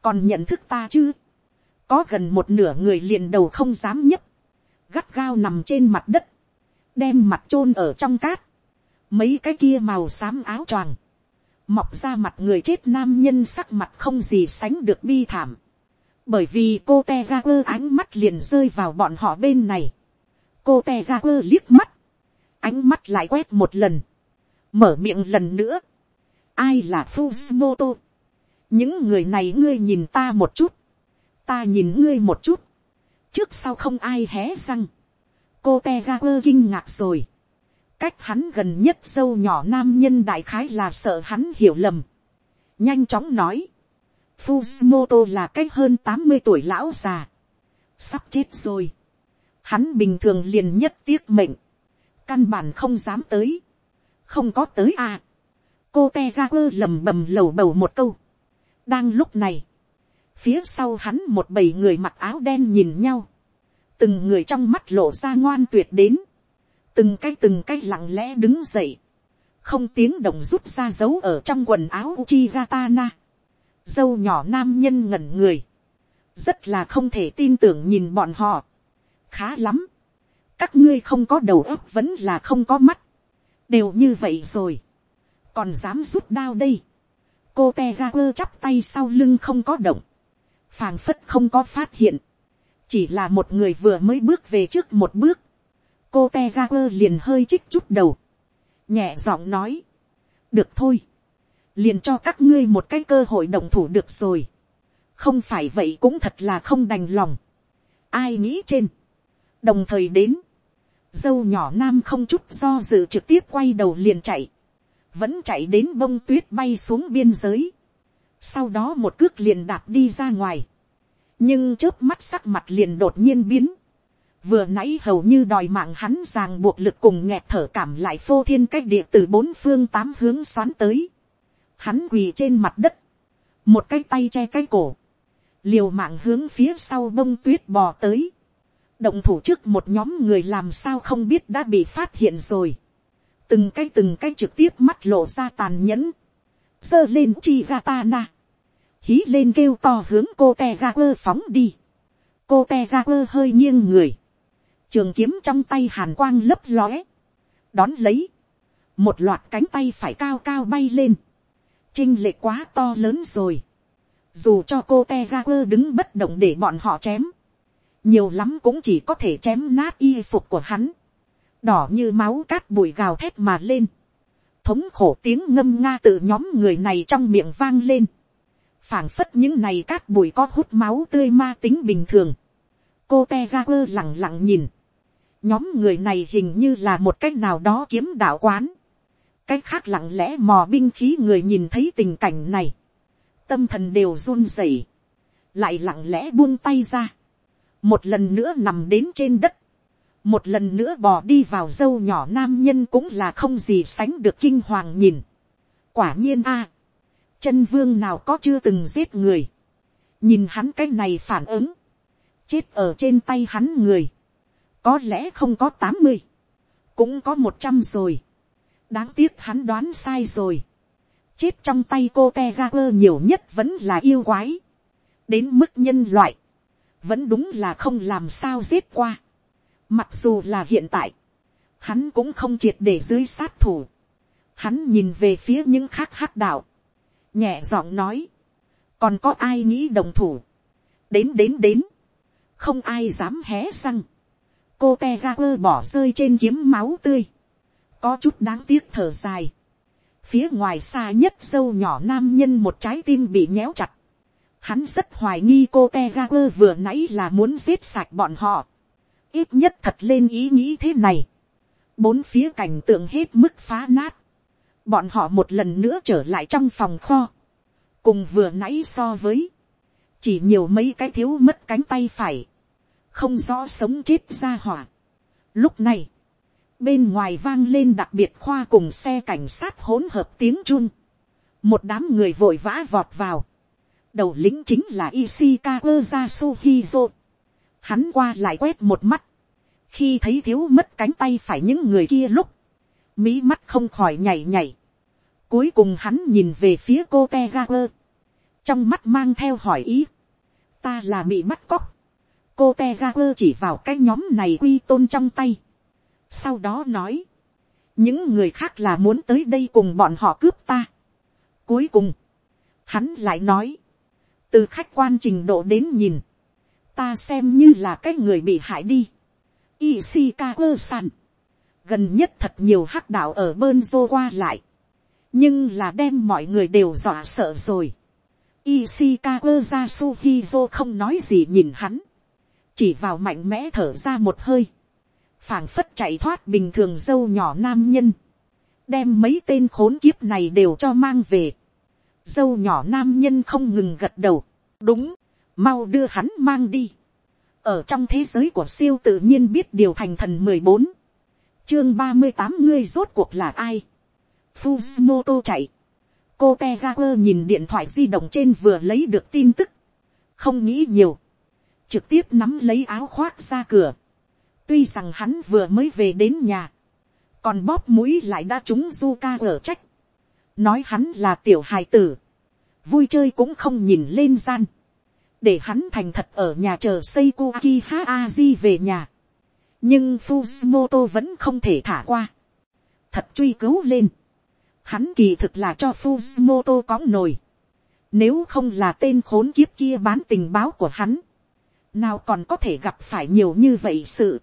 còn nhận thức ta chứ, có gần một nửa người liền đầu không dám nhấc, gắt gao nằm trên mặt đất, đem mặt chôn ở trong cát, mấy cái kia màu xám áo choàng, mọc ra mặt người chết nam nhân sắc mặt không gì sánh được bi thảm, bởi vì cô te ga quơ ánh mắt liền rơi vào bọn họ bên này, cô te ga quơ liếc mắt, ánh mắt lại quét một lần, mở miệng lần nữa, ai là Fujimoto, những người này ngươi nhìn ta một chút, ta nhìn ngươi một chút, trước sau không ai hé răng, cô te ga quơ kinh ngạc rồi, cách hắn gần nhất sâu nhỏ nam nhân đại khái là sợ hắn hiểu lầm. nhanh chóng nói, Fujimoto là cách hơn tám mươi tuổi lão già, sắp chết rồi. Hắn bình thường liền nhất tiếc mệnh, căn bản không dám tới, không có tới à. cô te ra quơ lầm bầm lầu bầu một câu. đang lúc này, phía sau hắn một bầy người mặc áo đen nhìn nhau, từng người trong mắt lộ ra ngoan tuyệt đến, từng cái từng cái lặng lẽ đứng dậy, không tiếng động rút ra dấu ở trong quần áo uchi gatana, dâu nhỏ nam nhân ngẩn người, rất là không thể tin tưởng nhìn bọn họ, khá lắm, các ngươi không có đầu óc vẫn là không có mắt, đều như vậy rồi, còn dám rút đao đây, cô te ga quơ chắp tay sau lưng không có động, phàng phất không có phát hiện, chỉ là một người vừa mới bước về trước một bước, cô te ra quơ liền hơi chích chút đầu, nhẹ giọng nói, được thôi, liền cho các ngươi một cái cơ hội đồng thủ được rồi, không phải vậy cũng thật là không đành lòng, ai nghĩ trên, đồng thời đến, dâu nhỏ nam không chút do dự trực tiếp quay đầu liền chạy, vẫn chạy đến bông tuyết bay xuống biên giới, sau đó một cước liền đạp đi ra ngoài, nhưng trước mắt sắc mặt liền đột nhiên biến, vừa nãy hầu như đòi mạng hắn ràng buộc lực cùng nghẹt thở cảm lại phô thiên cách địa từ bốn phương tám hướng xoắn tới. Hắn quỳ trên mặt đất, một cái tay che cái cổ, liều mạng hướng phía sau bông tuyết bò tới. động thủ trước một nhóm người làm sao không biết đã bị phát hiện rồi. từng cái từng cái trực tiếp mắt lộ ra tàn nhẫn, giơ lên chi gata na, hí lên kêu to hướng cô te ra quơ phóng đi. cô te ra quơ hơi nghiêng người, trường kiếm trong tay hàn quang lấp lóe, đón lấy, một loạt cánh tay phải cao cao bay lên, chinh lệ quá to lớn rồi, dù cho cô te ga quơ đứng bất động để bọn họ chém, nhiều lắm cũng chỉ có thể chém nát y phục của hắn, đỏ như máu cát bụi gào thét mà lên, thống khổ tiếng ngâm nga từ nhóm người này trong miệng vang lên, phảng phất những này cát bụi có hút máu tươi ma tính bình thường, cô te ga quơ lẳng lặng nhìn, nhóm người này hình như là một cách nào đó kiếm đạo quán. cách khác lặng lẽ mò binh khí người nhìn thấy tình cảnh này. tâm thần đều run rẩy. lại lặng lẽ buông tay ra. một lần nữa nằm đến trên đất. một lần nữa bò đi vào dâu nhỏ nam nhân cũng là không gì sánh được kinh hoàng nhìn. quả nhiên a. chân vương nào có chưa từng giết người. nhìn hắn cái này phản ứng. chết ở trên tay hắn người có lẽ không có tám mươi, cũng có một trăm rồi. đáng tiếc hắn đoán sai rồi. chết trong tay cô te ga quơ nhiều nhất vẫn là yêu quái. đến mức nhân loại, vẫn đúng là không làm sao giết qua. mặc dù là hiện tại, hắn cũng không triệt để dưới sát thủ. hắn nhìn về phía những khác hát đạo, nhẹ giọng nói, còn có ai nghĩ đồng thủ, đến đến đến, không ai dám hé răng, cô te ra quơ bỏ rơi trên kiếm máu tươi, có chút đáng tiếc thở dài, phía ngoài xa nhất sâu nhỏ nam nhân một trái tim bị nhéo chặt, Hắn rất hoài nghi cô Tegaper vừa nãy là muốn giết sạch bọn họ. Ít nhất thật lên ý nghĩ thế này. Bốn phía cảnh tượng hết mức phá nát. Bọn họ một lần nữa trở lại trong phòng kho. Cùng vừa nãy so với. Chỉ nhiều mấy cái thiếu mất cánh tay phải. Không rõ sống chết ra hỏa. Lúc này. Bên ngoài vang lên đặc biệt khoa cùng xe cảnh sát hỗn hợp tiếng chun. Một đám người vội vã vọt vào đầu lính chính là Ishikawa Yasuhizo. Hắn qua lại quét một mắt. Khi thấy thiếu mất cánh tay phải những người kia lúc. Mí mắt không khỏi nhảy nhảy. Cuối cùng hắn nhìn về phía cô Tegaper. Trong mắt mang theo hỏi ý. Ta là bị bắt cóc. Cô Tegaper chỉ vào cái nhóm này quy tôn trong tay. Sau đó nói. Những người khác là muốn tới đây cùng bọn họ cướp ta. Cuối cùng. Hắn lại nói từ khách quan trình độ đến nhìn, ta xem như là cái người bị hại đi. Ishikawa san, gần nhất thật nhiều hắc đạo ở bơn dô qua lại, nhưng là đem mọi người đều dọa sợ rồi. Ishikawa Yasuhizo không nói gì nhìn hắn, chỉ vào mạnh mẽ thở ra một hơi, phảng phất chạy thoát bình thường dâu nhỏ nam nhân, đem mấy tên khốn kiếp này đều cho mang về dâu nhỏ nam nhân không ngừng gật đầu. đúng, mau đưa hắn mang đi. ở trong thế giới của siêu tự nhiên biết điều thành thần mười bốn, chương ba mươi tám ngươi rốt cuộc là ai. Fujimoto chạy. cô te nhìn điện thoại di động trên vừa lấy được tin tức. không nghĩ nhiều trực tiếp nắm lấy áo khoác ra cửa. tuy rằng hắn vừa mới về đến nhà. còn bóp mũi lại đã trúng du ca ở trách nói hắn là tiểu hài tử, vui chơi cũng không nhìn lên gian, để hắn thành thật ở nhà chờ xây Kuaki Haaji về nhà. nhưng Fujimoto vẫn không thể thả qua, thật truy cứu lên, hắn kỳ thực là cho Fujimoto cóng nồi, nếu không là tên khốn kiếp kia bán tình báo của hắn, nào còn có thể gặp phải nhiều như vậy sự,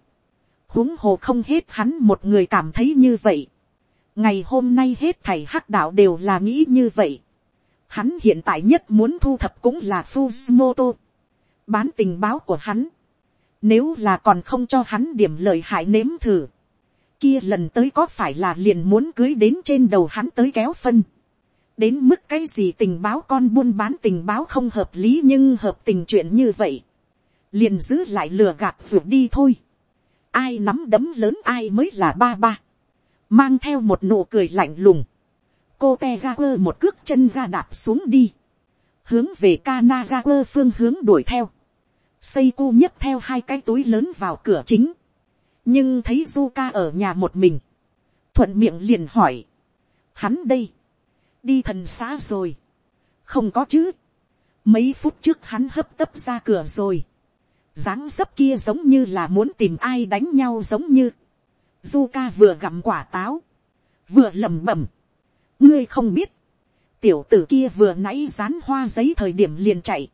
huống hồ không hết hắn một người cảm thấy như vậy, ngày hôm nay hết thầy hắc đạo đều là nghĩ như vậy. Hắn hiện tại nhất muốn thu thập cũng là Fujimoto. Bán tình báo của hắn. Nếu là còn không cho hắn điểm lợi hại nếm thử. Kia lần tới có phải là liền muốn cưới đến trên đầu hắn tới kéo phân. Đến mức cái gì tình báo con buôn bán tình báo không hợp lý nhưng hợp tình chuyện như vậy. Liền giữ lại lừa gạt ruột đi thôi. Ai nắm đấm lớn ai mới là ba ba. Mang theo một nụ cười lạnh lùng, cô te ga quơ một cước chân ga đạp xuống đi, hướng về kana ga quơ phương hướng đuổi theo, xây cu nhấc theo hai cái túi lớn vào cửa chính, nhưng thấy du ca ở nhà một mình, thuận miệng liền hỏi, hắn đây, đi thần xá rồi, không có chứ, mấy phút trước hắn hấp tấp ra cửa rồi, dáng dấp kia giống như là muốn tìm ai đánh nhau giống như, du ca vừa gặm quả táo, vừa lẩm bẩm, ngươi không biết, tiểu tử kia vừa nãy dán hoa giấy thời điểm liền chạy,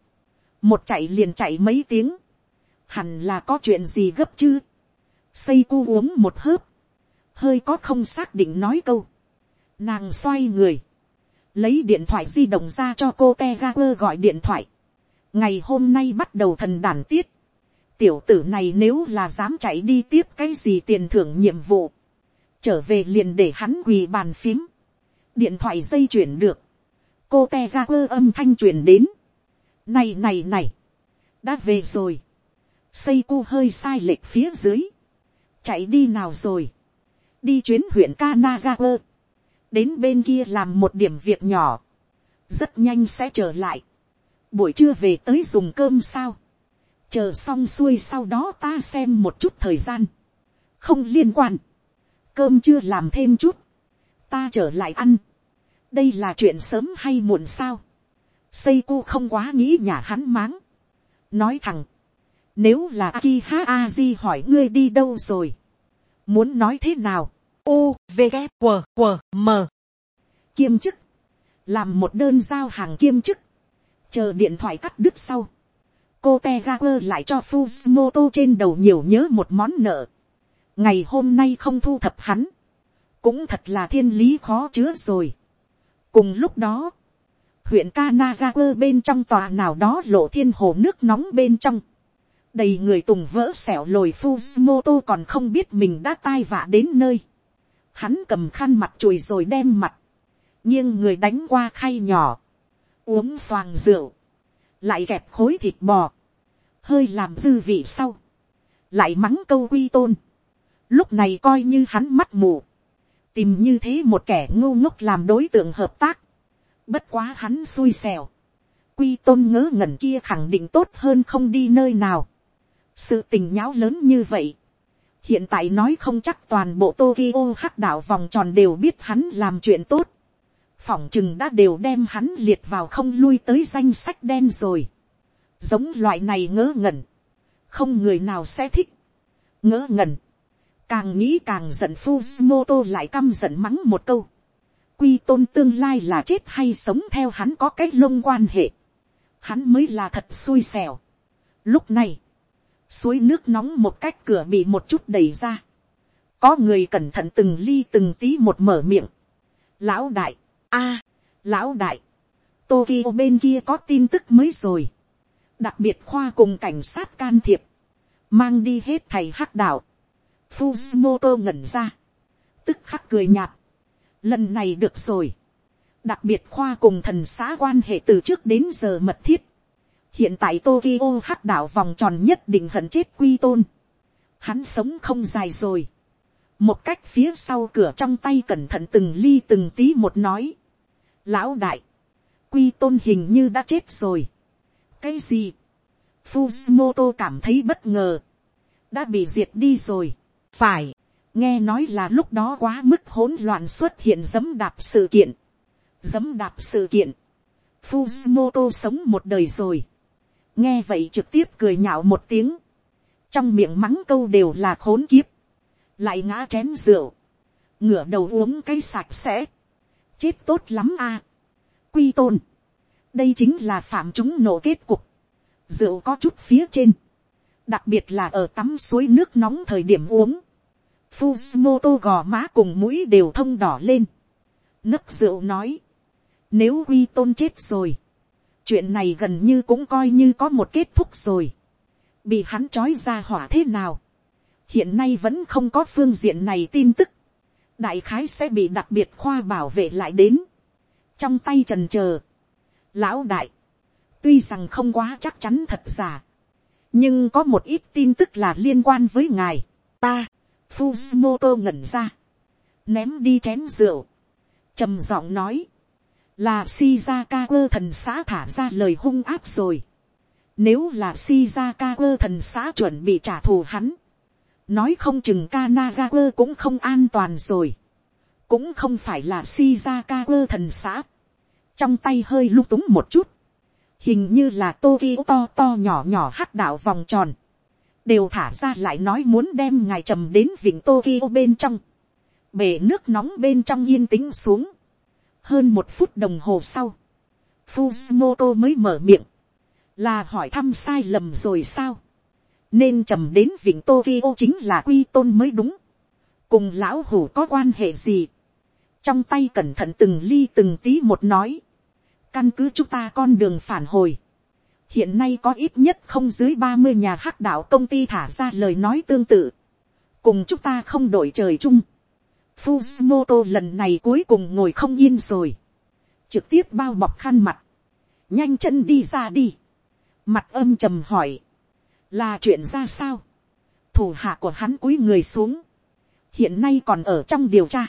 một chạy liền chạy mấy tiếng, hẳn là có chuyện gì gấp chứ, xây cu uống một hớp, hơi có không xác định nói câu, nàng xoay người, lấy điện thoại di động ra cho cô te ga quơ gọi điện thoại, ngày hôm nay bắt đầu thần đàn tiết, Tiểu tử này nếu là dám chạy đi tiếp cái gì tiền thưởng nhiệm vụ. Trở về liền để hắn quỳ bàn phím. Điện thoại dây chuyển được. Cô te ra quơ âm thanh truyền đến. Này này này. Đã về rồi. Xây cu hơi sai lệch phía dưới. Chạy đi nào rồi. Đi chuyến huyện Kanagawa. Đến bên kia làm một điểm việc nhỏ. Rất nhanh sẽ trở lại. Buổi trưa về tới dùng cơm sao chờ xong xuôi sau đó ta xem một chút thời gian, không liên quan, cơm chưa làm thêm chút, ta trở lại ăn, đây là chuyện sớm hay muộn sao, xây cu không quá nghĩ nhà hắn máng, nói thẳng, nếu là aki ha aji hỏi ngươi đi đâu rồi, muốn nói thế nào, u v g q q m. Kiêm chức, làm một đơn giao hàng kiêm chức, chờ điện thoại cắt đứt sau, cô te ga quơ lại cho Fujimoto trên đầu nhiều nhớ một món nợ. ngày hôm nay không thu thập hắn, cũng thật là thiên lý khó chứa rồi. cùng lúc đó, huyện Kanagawa bên trong tòa nào đó lộ thiên hồ nước nóng bên trong. Đầy người tùng vỡ xẻo lồi Fujimoto còn không biết mình đã tai vạ đến nơi. Hắn cầm khăn mặt chùi rồi đem mặt. Nhưng người đánh qua khay nhỏ. Uống xoàng rượu. Lại kẹp khối thịt bò. Hơi làm dư vị sau. Lại mắng câu quy tôn. Lúc này coi như hắn mắt mù. Tìm như thế một kẻ ngu ngốc làm đối tượng hợp tác Bất quá hắn xui xẻo. Quy tôn ngớ ngẩn kia khẳng định tốt hơn không đi nơi nào. Sự tình nháo lớn như vậy. Hiện tại nói không chắc toàn bộ Tokyo hắc đảo vòng tròn đều biết hắn làm chuyện tốt. Phỏng chừng đã đều đem hắn liệt vào không lui tới danh sách đen rồi. Giống loại này ngớ ngẩn. Không người nào sẽ thích. Ngớ ngẩn. Càng nghĩ càng giận Fujimoto lại căm giận mắng một câu quy tôn tương lai là chết hay sống theo hắn có cái lông quan hệ. Hắn mới là thật xui xẻo. Lúc này, suối nước nóng một cách cửa bị một chút đẩy ra. Có người cẩn thận từng ly từng tí một mở miệng. Lão đại, a, lão đại, Tokyo bên kia có tin tức mới rồi. Đặc biệt khoa cùng cảnh sát can thiệp. Mang đi hết thầy hắc đạo. Fujimoto ngẩn ra. Tức khắc cười nhạt lần này được rồi. đặc biệt khoa cùng thần xã quan hệ từ trước đến giờ mật thiết. hiện tại tokyo hắc đảo vòng tròn nhất định hận chết quy tôn. hắn sống không dài rồi. một cách phía sau cửa trong tay cẩn thận từng ly từng tí một nói. lão đại, quy tôn hình như đã chết rồi cái gì. Fujimoto cảm thấy bất ngờ. đã bị diệt đi rồi. phải. Nghe nói là lúc đó quá mức hỗn loạn xuất hiện dấm đạp sự kiện, dấm đạp sự kiện, Fujimoto sống một đời rồi, nghe vậy trực tiếp cười nhạo một tiếng, trong miệng mắng câu đều là khốn kiếp, lại ngã chén rượu, ngửa đầu uống cái sạch sẽ, chết tốt lắm a, quy tôn, đây chính là phạm chúng nổ kết cục, rượu có chút phía trên, đặc biệt là ở tắm suối nước nóng thời điểm uống, Fujimoto gò má cùng mũi đều thông đỏ lên. Nấc rượu nói. Nếu quy tôn chết rồi. Chuyện này gần như cũng coi như có một kết thúc rồi. Bị hắn trói ra hỏa thế nào. Hiện nay vẫn không có phương diện này tin tức. Đại khái sẽ bị đặc biệt khoa bảo vệ lại đến. Trong tay trần chờ Lão đại. Tuy rằng không quá chắc chắn thật giả. Nhưng có một ít tin tức là liên quan với ngài. Ta, Fujimoto ngẩn ra. Ném đi chén rượu. trầm giọng nói. Là Shizaka thần xã thả ra lời hung áp rồi. Nếu là Shizaka thần xã chuẩn bị trả thù hắn. Nói không chừng Kanagawa cũng không an toàn rồi. Cũng không phải là Shizaka thần xã. Trong tay hơi lung túng một chút. Hình như là Tokyo to to nhỏ nhỏ hắc đạo vòng tròn đều thả ra lại nói muốn đem ngài trầm đến vịnh Tokyo bên trong. Bể nước nóng bên trong yên tĩnh xuống. Hơn một phút đồng hồ sau. Fujimoto mới mở miệng. Là hỏi thăm sai lầm rồi sao? Nên trầm đến vịnh Tokyo chính là quy tôn mới đúng. Cùng lão hủ có quan hệ gì? Trong tay cẩn thận từng ly từng tí một nói. Căn cứ chúng ta con đường phản hồi. Hiện nay có ít nhất không dưới ba mươi nhà hắc đạo công ty thả ra lời nói tương tự, cùng chúng ta không đổi trời chung. Fujimoto lần này cuối cùng ngồi không yên rồi, trực tiếp bao bọc khăn mặt, nhanh chân đi ra đi, mặt âm trầm hỏi, là chuyện ra sao, thủ hạ của hắn cúi người xuống, hiện nay còn ở trong điều tra,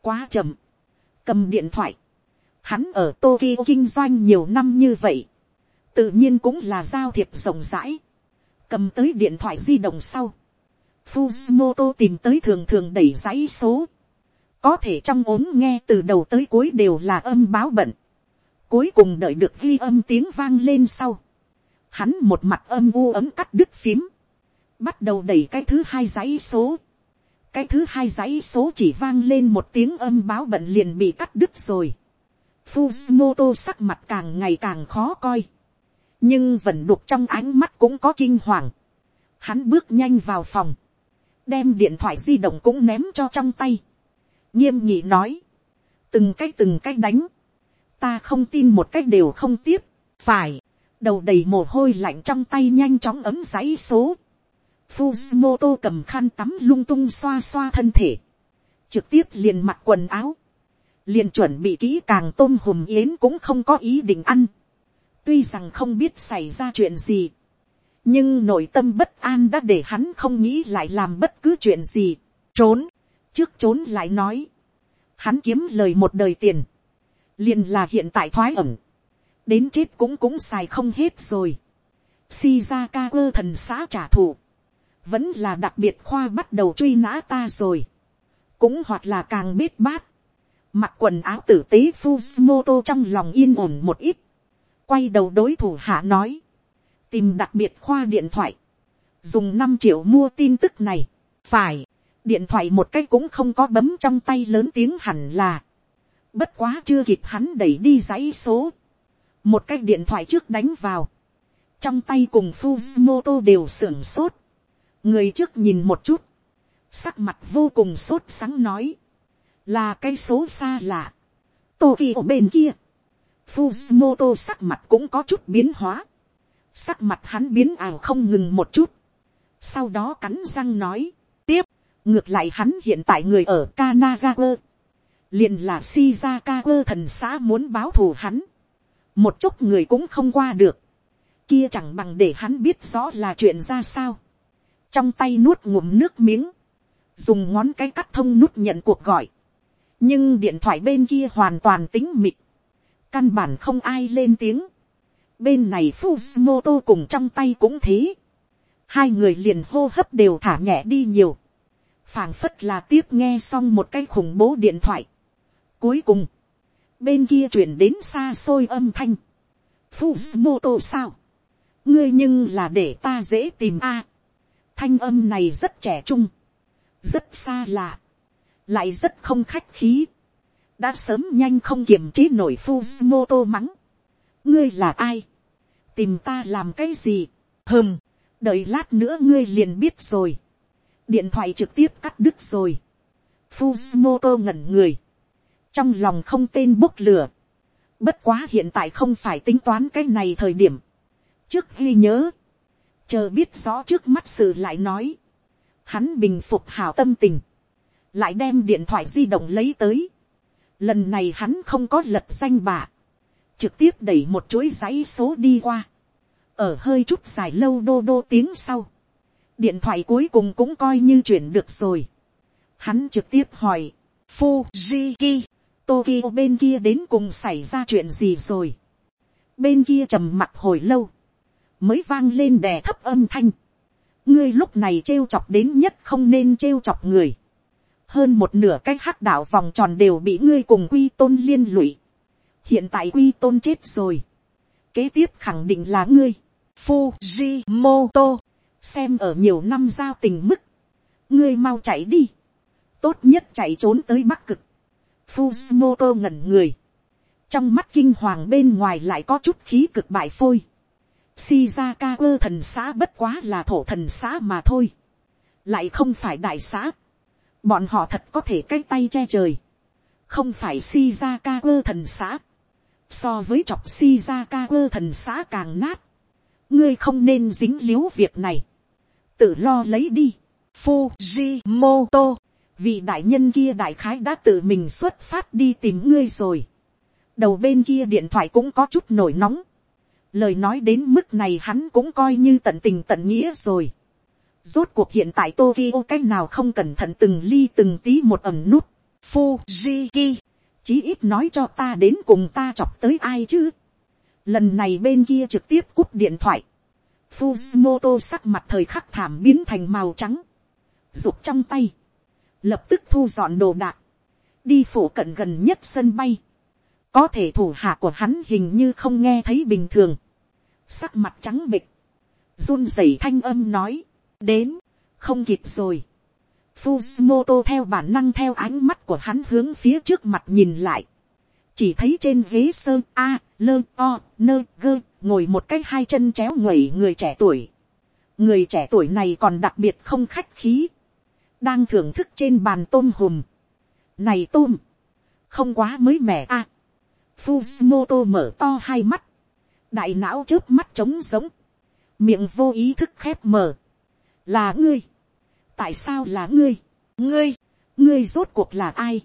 quá chậm, cầm điện thoại, hắn ở Tokyo kinh doanh nhiều năm như vậy, tự nhiên cũng là giao thiệp rộng rãi, cầm tới điện thoại di động sau, Fujimoto tìm tới thường thường đẩy dãy số, có thể trong ốm nghe từ đầu tới cuối đều là âm báo bận, cuối cùng đợi được ghi âm tiếng vang lên sau, hắn một mặt âm u ấm cắt đứt phím, bắt đầu đẩy cái thứ hai dãy số, cái thứ hai dãy số chỉ vang lên một tiếng âm báo bận liền bị cắt đứt rồi. Fujimoto sắc mặt càng ngày càng khó coi. Nhưng vẫn đục trong ánh mắt cũng có kinh hoàng. Hắn bước nhanh vào phòng, đem điện thoại di động cũng ném cho trong tay. nghiêm nghị nói, từng cách từng cách đánh, ta không tin một cách đều không tiếp, phải, đầu đầy mồ hôi lạnh trong tay nhanh chóng ấm giấy số. Fujimoto cầm khăn tắm lung tung xoa xoa thân thể, trực tiếp liền mặc quần áo, liền chuẩn bị kỹ càng tôm hùm yến cũng không có ý định ăn. tuy rằng không biết xảy ra chuyện gì, nhưng nội tâm bất an đã để hắn không nghĩ lại làm bất cứ chuyện gì, trốn, trước trốn lại nói, hắn kiếm lời một đời tiền, liền là hiện tại thoái ẩn, đến chết cũng cũng xài không hết rồi. si ra ca quơ thần xã trả thù, vẫn là đặc biệt khoa bắt đầu truy nã ta rồi, cũng hoặc là càng biết bát, mặc quần áo tử tế Fujimoto trong lòng yên ổn một ít, quay đầu đối thủ hạ nói, tìm đặc biệt khoa điện thoại, dùng năm triệu mua tin tức này, phải, điện thoại một cái cũng không có bấm trong tay lớn tiếng hẳn là, bất quá chưa kịp hắn đẩy đi dãy số, một cái điện thoại trước đánh vào, trong tay cùng Fujimoto đều sưởng sốt, người trước nhìn một chút, sắc mặt vô cùng sốt sáng nói, là cái số xa lạ, Tokyo ở bên kia, Fujimoto sắc mặt cũng có chút biến hóa, sắc mặt hắn biến ảo không ngừng một chút, sau đó cắn răng nói, tiếp, ngược lại hắn hiện tại người ở Kanagawa, liền là Shizakawa thần xã muốn báo thù hắn, một chút người cũng không qua được, kia chẳng bằng để hắn biết rõ là chuyện ra sao, trong tay nuốt ngụm nước miếng, dùng ngón cái cắt thông nút nhận cuộc gọi, nhưng điện thoại bên kia hoàn toàn tính mịt, căn bản không ai lên tiếng, bên này Fujimoto cùng trong tay cũng thế, hai người liền hô hấp đều thả nhẹ đi nhiều, phảng phất là tiếp nghe xong một cái khủng bố điện thoại. Cuối cùng, bên kia chuyển đến xa xôi âm thanh. Fujimoto sao? ngươi nhưng là để ta dễ tìm a. thanh âm này rất trẻ trung, rất xa lạ, lại rất không khách khí. đã sớm nhanh không kiềm chế nổi Fujimoto mắng. ngươi là ai? tìm ta làm cái gì? hừm, đợi lát nữa ngươi liền biết rồi. điện thoại trực tiếp cắt đứt rồi. Fujimoto ngẩn người, trong lòng không tên bốc lửa. bất quá hiện tại không phải tính toán cái này thời điểm. trước ghi nhớ, chờ biết rõ trước mắt sự lại nói, hắn bình phục hảo tâm tình, lại đem điện thoại di động lấy tới. lần này hắn không có lật danh bạ, trực tiếp đẩy một chuỗi dãy số đi qua, ở hơi chút dài lâu đô đô tiếng sau, điện thoại cuối cùng cũng coi như chuyển được rồi. Hắn trực tiếp hỏi, Fujiki, Tokyo bên kia đến cùng xảy ra chuyện gì rồi. Bên kia trầm mặt hồi lâu, mới vang lên đè thấp âm thanh. ngươi lúc này trêu chọc đến nhất không nên trêu chọc người hơn một nửa cái hắc đạo vòng tròn đều bị ngươi cùng quy tôn liên lụy. hiện tại quy tôn chết rồi. kế tiếp khẳng định là ngươi. Fujimoto, xem ở nhiều năm giao tình mức, ngươi mau chạy đi, tốt nhất chạy trốn tới bắc cực, Fujimoto ngẩn người, trong mắt kinh hoàng bên ngoài lại có chút khí cực bại phôi, Shizaka thần xã bất quá là thổ thần xã mà thôi, lại không phải đại xã, bọn họ thật có thể cái tay che trời, không phải Shizaka cơ thần xã, so với chọc Shizaka cơ thần xã càng nát, ngươi không nên dính l i ế u việc này, tự lo lấy đi, Fujimoto, vị đại nhân kia đại khái đã tự mình xuất phát đi tìm ngươi rồi, đầu bên kia điện thoại cũng có chút nổi nóng, lời nói đến mức này hắn cũng coi như tận tình tận nghĩa rồi, rốt cuộc hiện tại Tokyo cách nào không cẩn thận từng ly từng tí một ẩm nút. Fujiki, chí ít nói cho ta đến cùng ta chọc tới ai chứ. Lần này bên kia trực tiếp cúp điện thoại. Fujimoto sắc mặt thời khắc thảm biến thành màu trắng. Rụt trong tay. Lập tức thu dọn đồ đạc. Đi phủ cận gần nhất sân bay. Có thể thủ hạ của hắn hình như không nghe thấy bình thường. Sắc mặt trắng bịch. run rẩy thanh âm nói. Đến. Không kịp rồi. Fusmoto theo bản năng theo ánh mắt của hắn hướng phía trước mặt nhìn lại. Chỉ thấy trên ghế sơn A, lơ, o, nơ, gơ, ngồi một cái hai chân chéo ngẩy người trẻ tuổi. Người trẻ tuổi này còn đặc biệt không khách khí. Đang thưởng thức trên bàn tôm hùm. Này tôm. Không quá mới mẻ à. a Fusmoto mở to hai mắt, đại não trước mắt trống giống, miệng vô ý thức khép mở, là ngươi, tại sao là ngươi, ngươi, ngươi rốt cuộc là ai,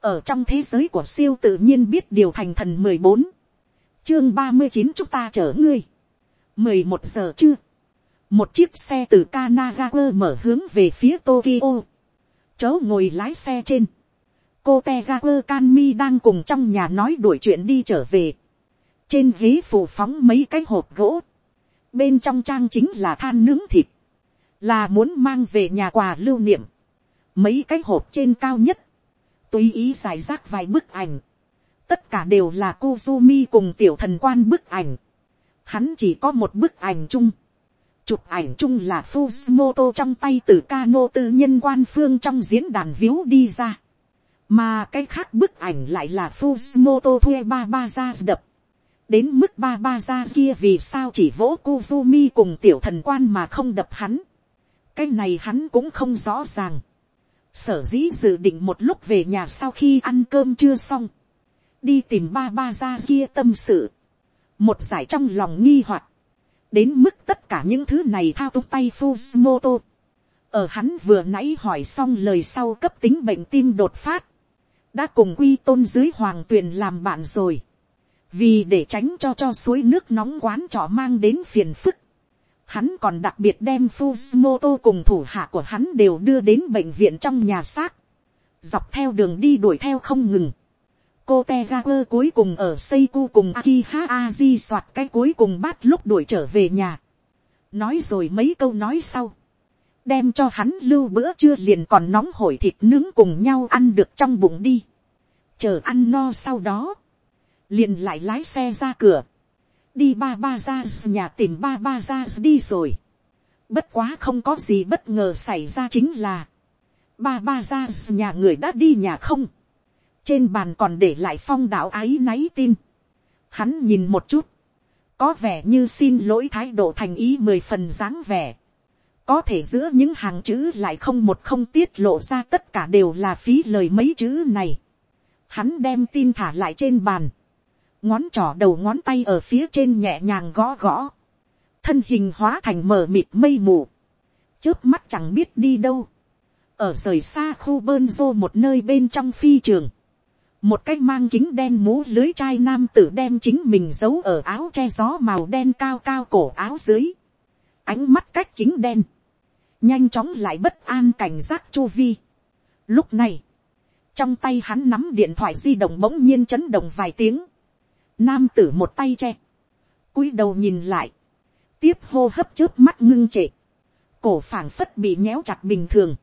ở trong thế giới của siêu tự nhiên biết điều thành thần mười bốn, chương ba mươi chín chúng ta chở ngươi, mười một giờ chưa, một chiếc xe từ Kanagawa mở hướng về phía Tokyo, chớ ngồi lái xe trên, cô Tegaku Kanmi đang cùng trong nhà nói đuổi chuyện đi trở về. Trên ghế phủ phóng mấy cái hộp gỗ. Bên trong trang chính là than nướng thịt. Là muốn mang về nhà quà lưu niệm. Mấy cái hộp trên cao nhất. Tùy ý giải rác vài bức ảnh. Tất cả đều là Kuzumi cùng tiểu thần quan bức ảnh. Hắn chỉ có một bức ảnh chung. Chụp ảnh chung là Fujimoto trong tay từ cano tư nhân quan phương trong diễn đàn viếu đi ra mà cái khác bức ảnh lại là Fujimoto thuê ba ba ra đập. đến mức ba ba ra kia vì sao chỉ vỗ Kuzumi cùng tiểu thần quan mà không đập hắn cái này hắn cũng không rõ ràng. sở dĩ dự định một lúc về nhà sau khi ăn cơm chưa xong. đi tìm ba ba ra kia tâm sự. một giải trong lòng nghi hoặc. đến mức tất cả những thứ này thao túng tay fusmoto. ở hắn vừa nãy hỏi xong lời sau cấp tính bệnh tim đột phát, đã cùng quy tôn dưới hoàng tuyền làm bạn rồi, vì để tránh cho cho suối nước nóng quán trọ mang đến phiền phức, hắn còn đặc biệt đem Fujimoto cùng thủ hạ của hắn đều đưa đến bệnh viện trong nhà xác, dọc theo đường đi đuổi theo không ngừng. cô Tegaku cuối cùng ở Seiku cùng Akiha Aji soạt cái cuối cùng bát lúc đuổi trở về nhà. nói rồi mấy câu nói sau đem cho hắn lưu bữa trưa liền còn nóng hổi thịt nướng cùng nhau ăn được trong bụng đi. chờ ăn no sau đó, liền lại lái xe ra cửa, đi ba ba ra nhà tìm ba ba ra đi rồi. bất quá không có gì bất ngờ xảy ra chính là, ba ba ra nhà người đã đi nhà không, trên bàn còn để lại phong đạo ái náy tin. hắn nhìn một chút, có vẻ như xin lỗi thái độ thành ý mười phần dáng vẻ có thể giữa những hàng chữ lại không một không tiết lộ ra tất cả đều là phí lời mấy chữ này. Hắn đem tin thả lại trên bàn. Ngón trỏ đầu ngón tay ở phía trên nhẹ nhàng gõ gõ. Thân hình hóa thành mờ mịt mây mù. trước mắt chẳng biết đi đâu. Ở rời xa khu bơn rô một nơi bên trong phi trường. Một cái mang kính đen mũ lưới chai nam tử đem chính mình giấu ở áo che gió màu đen cao cao cổ áo dưới. Ánh mắt cách kính đen nhanh chóng lại bất an cảnh giác chu vi. Lúc này, trong tay hắn nắm điện thoại di động bỗng nhiên chấn động vài tiếng. Nam tử một tay che, cúi đầu nhìn lại, tiếp hô hấp trước mắt ngưng trệ, cổ phảng phất bị nhéo chặt bình thường.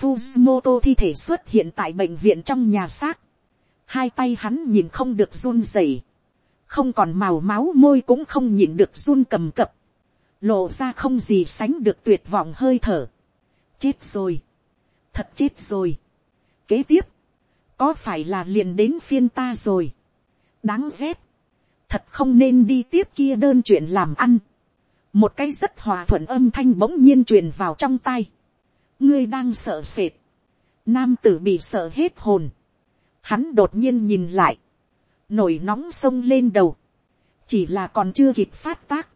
Fujimoto thi thể xuất hiện tại bệnh viện trong nhà xác. Hai tay hắn nhìn không được run rẩy, không còn màu máu môi cũng không nhìn được run cầm cập lộ ra không gì sánh được tuyệt vọng hơi thở. chết rồi, thật chết rồi. kế tiếp, có phải là liền đến phiên ta rồi đáng ghét, thật không nên đi tiếp kia đơn chuyện làm ăn. một cái rất hòa thuận âm thanh bỗng nhiên truyền vào trong tai. ngươi đang sợ sệt. nam tử bị sợ hết hồn. hắn đột nhiên nhìn lại. nổi nóng sông lên đầu. chỉ là còn chưa kịp phát tác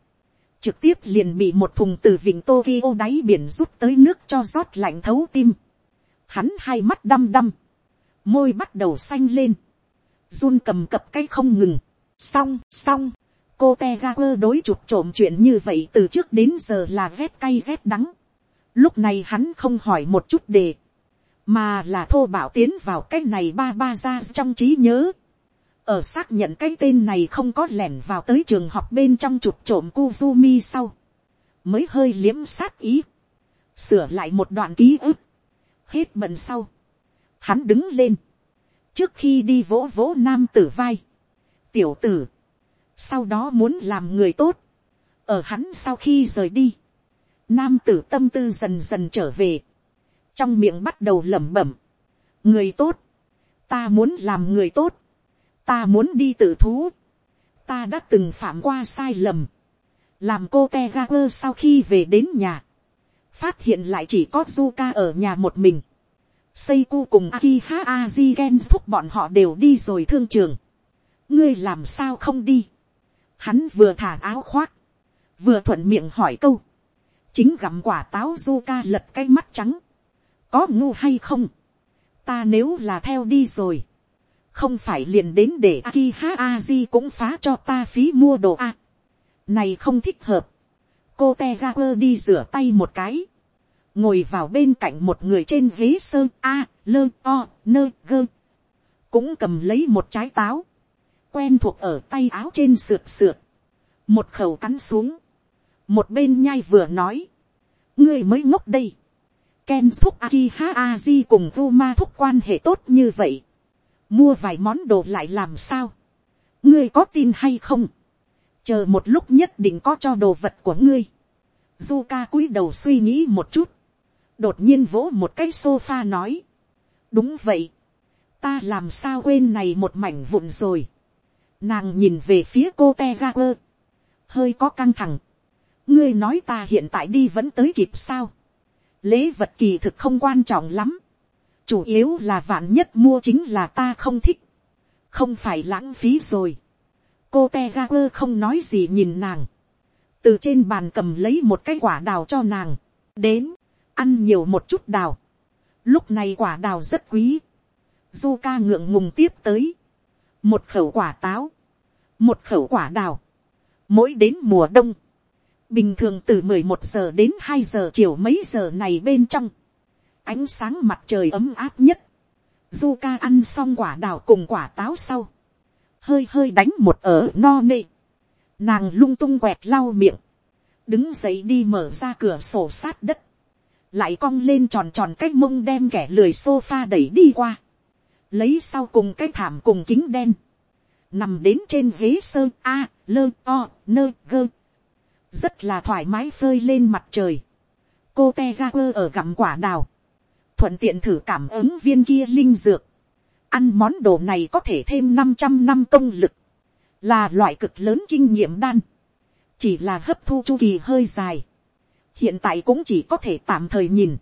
trực tiếp liền bị một thùng từ vịnh Tokyo đáy biển rút tới nước cho rót lạnh thấu tim. Hắn hai mắt đăm đăm, môi bắt đầu xanh lên, run cầm cập cái không ngừng. Xong, xong, cô te ga quơ đối chụp trộm chuyện như vậy từ trước đến giờ là rét cay rét đắng. Lúc này hắn không hỏi một chút đề, mà là thô bảo tiến vào cái này ba ba ra trong trí nhớ. Ở xác nhận cái tên này không có lẻn vào tới trường học bên trong chụp trộm Kuzumi sau, mới hơi liếm sát ý, sửa lại một đoạn ký ức, hết bận sau, hắn đứng lên, trước khi đi vỗ vỗ nam tử vai, tiểu tử, sau đó muốn làm người tốt, ở hắn sau khi rời đi, nam tử tâm tư dần dần trở về, trong miệng bắt đầu lẩm bẩm, người tốt, ta muốn làm người tốt, ta muốn đi tự thú, ta đã từng phạm qua sai lầm, làm cô te ga quơ sau khi về đến nhà, phát hiện lại chỉ có Zuka ở nhà một mình, Seiku cùng Akiha Aji Gen thúc bọn họ đều đi rồi thương trường, ngươi làm sao không đi, hắn vừa thả áo khoác, vừa thuận miệng hỏi câu, chính gặm quả táo Zuka lật cái mắt trắng, có ngu hay không, ta nếu là theo đi rồi, không phải liền đến để Akiha aji cũng phá cho ta phí mua đồ a, này không thích hợp, cô te đi rửa tay một cái, ngồi vào bên cạnh một người trên ghế sơ a, lơ o, nơ gơ, cũng cầm lấy một trái táo, quen thuộc ở tay áo trên sượt sượt, một khẩu cắn xuống, một bên nhai vừa nói, ngươi mới ngốc đây, Ken thúc Akiha Aji cùng Uma thúc quan hệ tốt như vậy. Mua vài món đồ lại làm sao? Ngươi có tin hay không? Chờ một lúc nhất định có cho đồ vật của ngươi. Zuka cúi đầu suy nghĩ một chút. Đột nhiên vỗ một cái sofa nói. Đúng vậy. Ta làm sao quên này một mảnh vụn rồi. Nàng nhìn về phía cô Tegaper. Hơi có căng thẳng. Ngươi nói ta hiện tại đi vẫn tới kịp sao? lễ vật kỳ thực không quan trọng lắm, chủ yếu là vạn nhất mua chính là ta không thích, không phải lãng phí rồi. cô te ga quơ không nói gì nhìn nàng, từ trên bàn cầm lấy một cái quả đào cho nàng, đến, ăn nhiều một chút đào, lúc này quả đào rất quý, du ca ngượng ngùng tiếp tới, một khẩu quả táo, một khẩu quả đào, mỗi đến mùa đông, bình thường từ mười một giờ đến hai giờ chiều mấy giờ này bên trong, ánh sáng mặt trời ấm áp nhất, du ca ăn xong quả đào cùng quả táo sau, hơi hơi đánh một ở no nê, nàng lung tung quẹt lau miệng, đứng dậy đi mở ra cửa sổ sát đất, lại cong lên tròn tròn cái mông đem kẻ lười sofa đẩy đi qua, lấy sau cùng cái thảm cùng kính đen, nằm đến trên ghế sơ a, lơ o, nơ gơ rất là thoải mái phơi lên mặt trời. cô te ga quơ ở gặm quả đào, thuận tiện thử cảm ứng viên kia linh dược. ăn món đồ này có thể thêm năm trăm năm công lực, là loại cực lớn kinh nghiệm đan, chỉ là hấp thu chu kỳ hơi dài hiện tại cũng chỉ có thể tạm thời nhìn,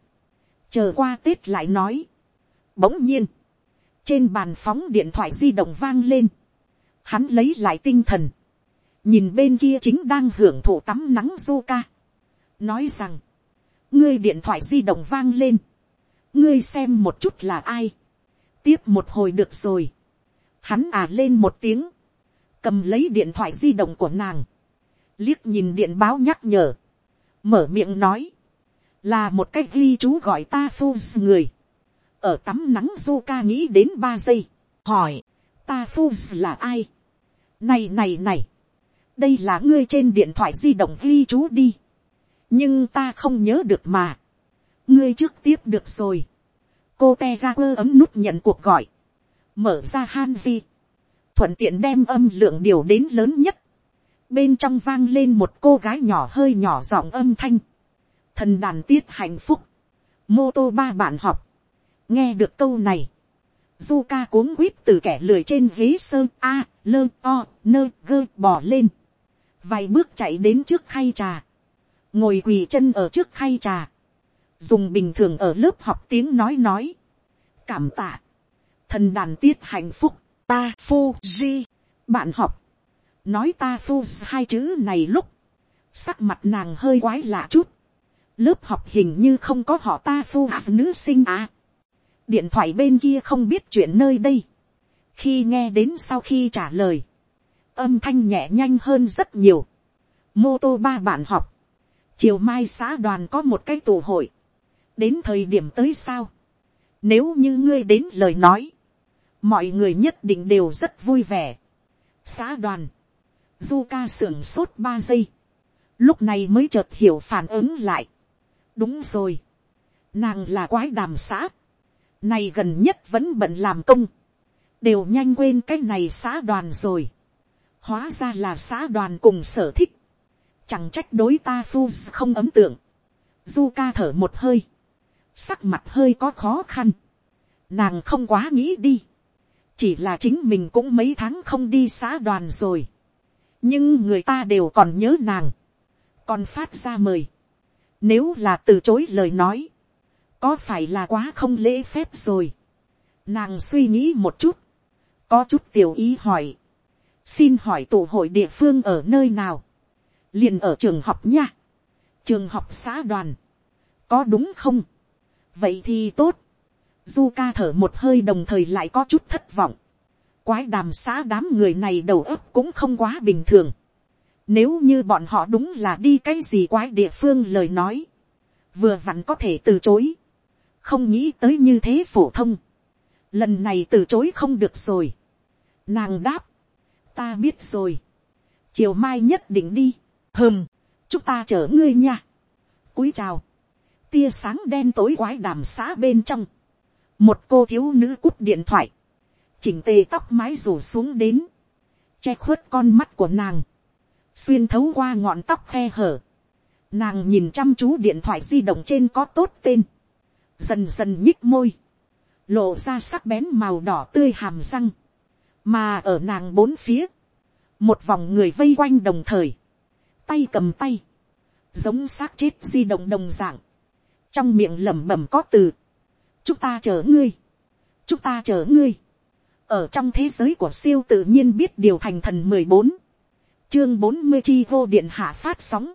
chờ qua tết lại nói. bỗng nhiên, trên bàn phóng điện thoại di động vang lên, hắn lấy lại tinh thần, nhìn bên kia chính đang hưởng thụ tắm nắng du ca, nói rằng, ngươi điện thoại di động vang lên, ngươi xem một chút là ai, tiếp một hồi được rồi, hắn à lên một tiếng, cầm lấy điện thoại di động của nàng, liếc nhìn điện báo nhắc nhở, mở miệng nói, là một cách ghi chú gọi ta phu người, ở tắm nắng du ca nghĩ đến ba giây, hỏi, ta phu là ai, này này này, đây là ngươi trên điện thoại di động ghi chú đi. nhưng ta không nhớ được mà. ngươi trước tiếp được rồi. cô te ra quơ ấm nút nhận cuộc gọi. mở ra han vi. thuận tiện đem âm lượng điều đến lớn nhất bên trong vang lên một cô gái nhỏ hơi nhỏ giọng âm thanh. thần đàn tiết hạnh phúc. mô tô ba bạn học. nghe được câu này. du ca cuống quýt từ kẻ lười trên ghế sơ a, lơ o, nơ gơ bỏ lên vài bước chạy đến trước khay trà, ngồi quỳ chân ở trước khay trà, dùng bình thường ở lớp học tiếng nói nói, cảm tạ, thần đàn tiết hạnh phúc, ta phu di, bạn học, nói ta phu hai chữ này lúc, sắc mặt nàng hơi quái lạ chút, lớp học hình như không có họ ta phu nữ sinh à. điện thoại bên kia không biết chuyện nơi đây, khi nghe đến sau khi trả lời, âm thanh nhẹ nhanh hơn rất nhiều. mô tô ba bạn học, chiều mai xã đoàn có một cái tù hội, đến thời điểm tới sao, nếu như ngươi đến lời nói, mọi người nhất định đều rất vui vẻ. xã đoàn, du ca sưởng sốt ba giây, lúc này mới chợt hiểu phản ứng lại. đúng rồi, nàng là quái đàm xã, này gần nhất vẫn bận làm công, đều nhanh quên cái này xã đoàn rồi. Hóa ra là xã đoàn cùng sở thích, chẳng trách đối ta phu không ấm tượng, du ca thở một hơi, sắc mặt hơi có khó khăn, nàng không quá nghĩ đi, chỉ là chính mình cũng mấy tháng không đi xã đoàn rồi, nhưng người ta đều còn nhớ nàng, còn phát ra mời, nếu là từ chối lời nói, có phải là quá không lễ phép rồi, nàng suy nghĩ một chút, có chút tiểu ý hỏi, xin hỏi tổ hội địa phương ở nơi nào, liền ở trường học nha, trường học xã đoàn, có đúng không, vậy thì tốt, du ca thở một hơi đồng thời lại có chút thất vọng, quái đàm xã đám người này đầu óc cũng không quá bình thường, nếu như bọn họ đúng là đi cái gì quái địa phương lời nói, vừa vặn có thể từ chối, không nghĩ tới như thế phổ thông, lần này từ chối không được rồi, nàng đáp, ta biết rồi, chiều mai nhất định đi, Hừm, chúng ta chở ngươi nha, cúi chào, tia sáng đen tối quái đàm xã bên trong, một cô thiếu nữ cút điện thoại, chỉnh tề tóc mái rủ xuống đến, che khuất con mắt của nàng, xuyên thấu qua ngọn tóc khe hở, nàng nhìn chăm chú điện thoại di động trên có tốt tên, dần dần nhích môi, lộ ra sắc bén màu đỏ tươi hàm răng, mà ở nàng bốn phía, một vòng người vây quanh đồng thời, tay cầm tay, giống xác chết di động đồng dạng, trong miệng lẩm bẩm có từ, chúng ta chờ ngươi, chúng ta chờ ngươi, ở trong thế giới của siêu tự nhiên biết điều thành thần mười bốn, chương bốn mươi chi hô điện hạ phát sóng,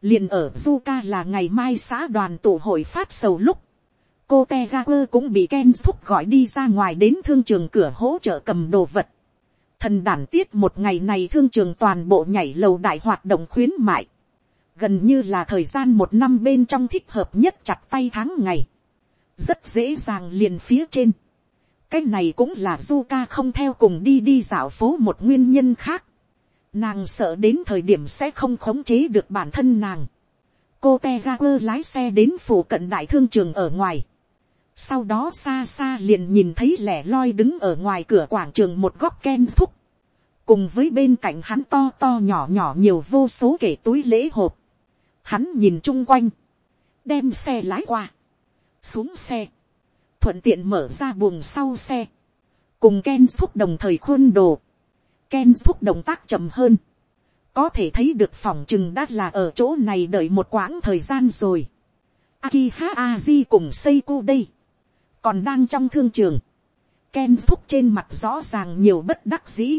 liền ở du ca là ngày mai xã đoàn tụ hội phát sầu lúc, cô te cũng bị ken thúc gọi đi ra ngoài đến thương trường cửa hỗ trợ cầm đồ vật. thần đản tiết một ngày này thương trường toàn bộ nhảy lầu đại hoạt động khuyến mại. gần như là thời gian một năm bên trong thích hợp nhất chặt tay tháng ngày. rất dễ dàng liền phía trên cái này cũng là du ca không theo cùng đi đi dạo phố một nguyên nhân khác. nàng sợ đến thời điểm sẽ không khống chế được bản thân nàng. cô te lái xe đến phủ cận đại thương trường ở ngoài sau đó xa xa liền nhìn thấy lẻ loi đứng ở ngoài cửa quảng trường một góc ken thúc. Cùng với bên cạnh hắn to to nhỏ nhỏ nhiều vô số kể túi lễ hộp. Hắn nhìn chung quanh. Đem xe lái qua. Xuống xe. Thuận tiện mở ra buồng sau xe. Cùng Ken thúc đồng thời khuôn đồ. Ken thúc động tác chậm hơn. Có thể thấy được phòng chừng đã là ở chỗ này đợi một quãng thời gian rồi. Akiha Aji cùng Seiko đây còn đang trong thương trường, Ken thúc trên mặt rõ ràng nhiều bất đắc dĩ.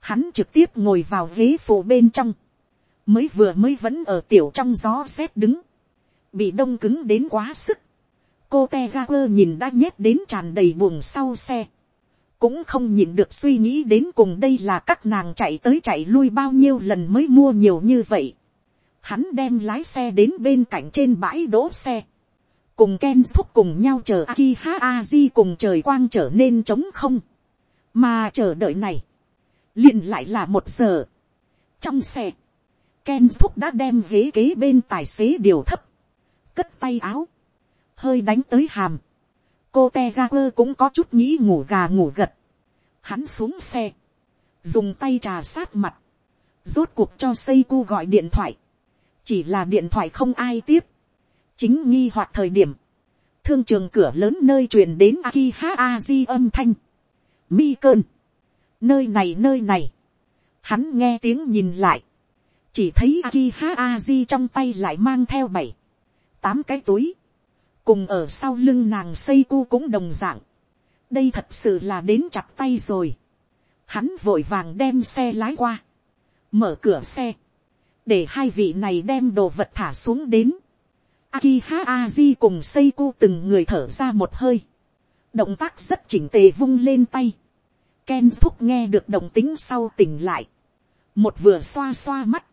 Hắn trực tiếp ngồi vào ghế phụ bên trong. Mới vừa mới vẫn ở tiểu trong gió rét đứng. Bị đông cứng đến quá sức. Cô Tegaper nhìn đã nhét đến tràn đầy buồng sau xe. Cũng không nhìn được suy nghĩ đến cùng đây là các nàng chạy tới chạy lui bao nhiêu lần mới mua nhiều như vậy. Hắn đem lái xe đến bên cạnh trên bãi đỗ xe cùng Ken thúc cùng nhau chờ Akiha Aji cùng trời quang trở nên trống không. Mà chờ đợi này, liền lại là một giờ. Trong xe, Ken thúc đã đem ghế kế bên tài xế điều thấp, cất tay áo, hơi đánh tới hàm. Cô Tegaper cũng có chút nghĩ ngủ gà ngủ gật. Hắn xuống xe, dùng tay trà sát mặt, rốt cuộc cho Seiko gọi điện thoại. Chỉ là điện thoại không ai tiếp chính nghi hoặc thời điểm, thương trường cửa lớn nơi truyền đến Akiha Aji âm thanh. Mi cơn, nơi này nơi này, hắn nghe tiếng nhìn lại, chỉ thấy Akiha Aji trong tay lại mang theo bảy, tám cái túi, cùng ở sau lưng nàng xây cu cũng đồng dạng, đây thật sự là đến chặt tay rồi, hắn vội vàng đem xe lái qua, mở cửa xe, để hai vị này đem đồ vật thả xuống đến, Akiha Aji cùng Seiko từng người thở ra một hơi. Động tác rất chỉnh tề vung lên tay. Ken thúc nghe được động tính sau tỉnh lại. Một vừa xoa xoa mắt.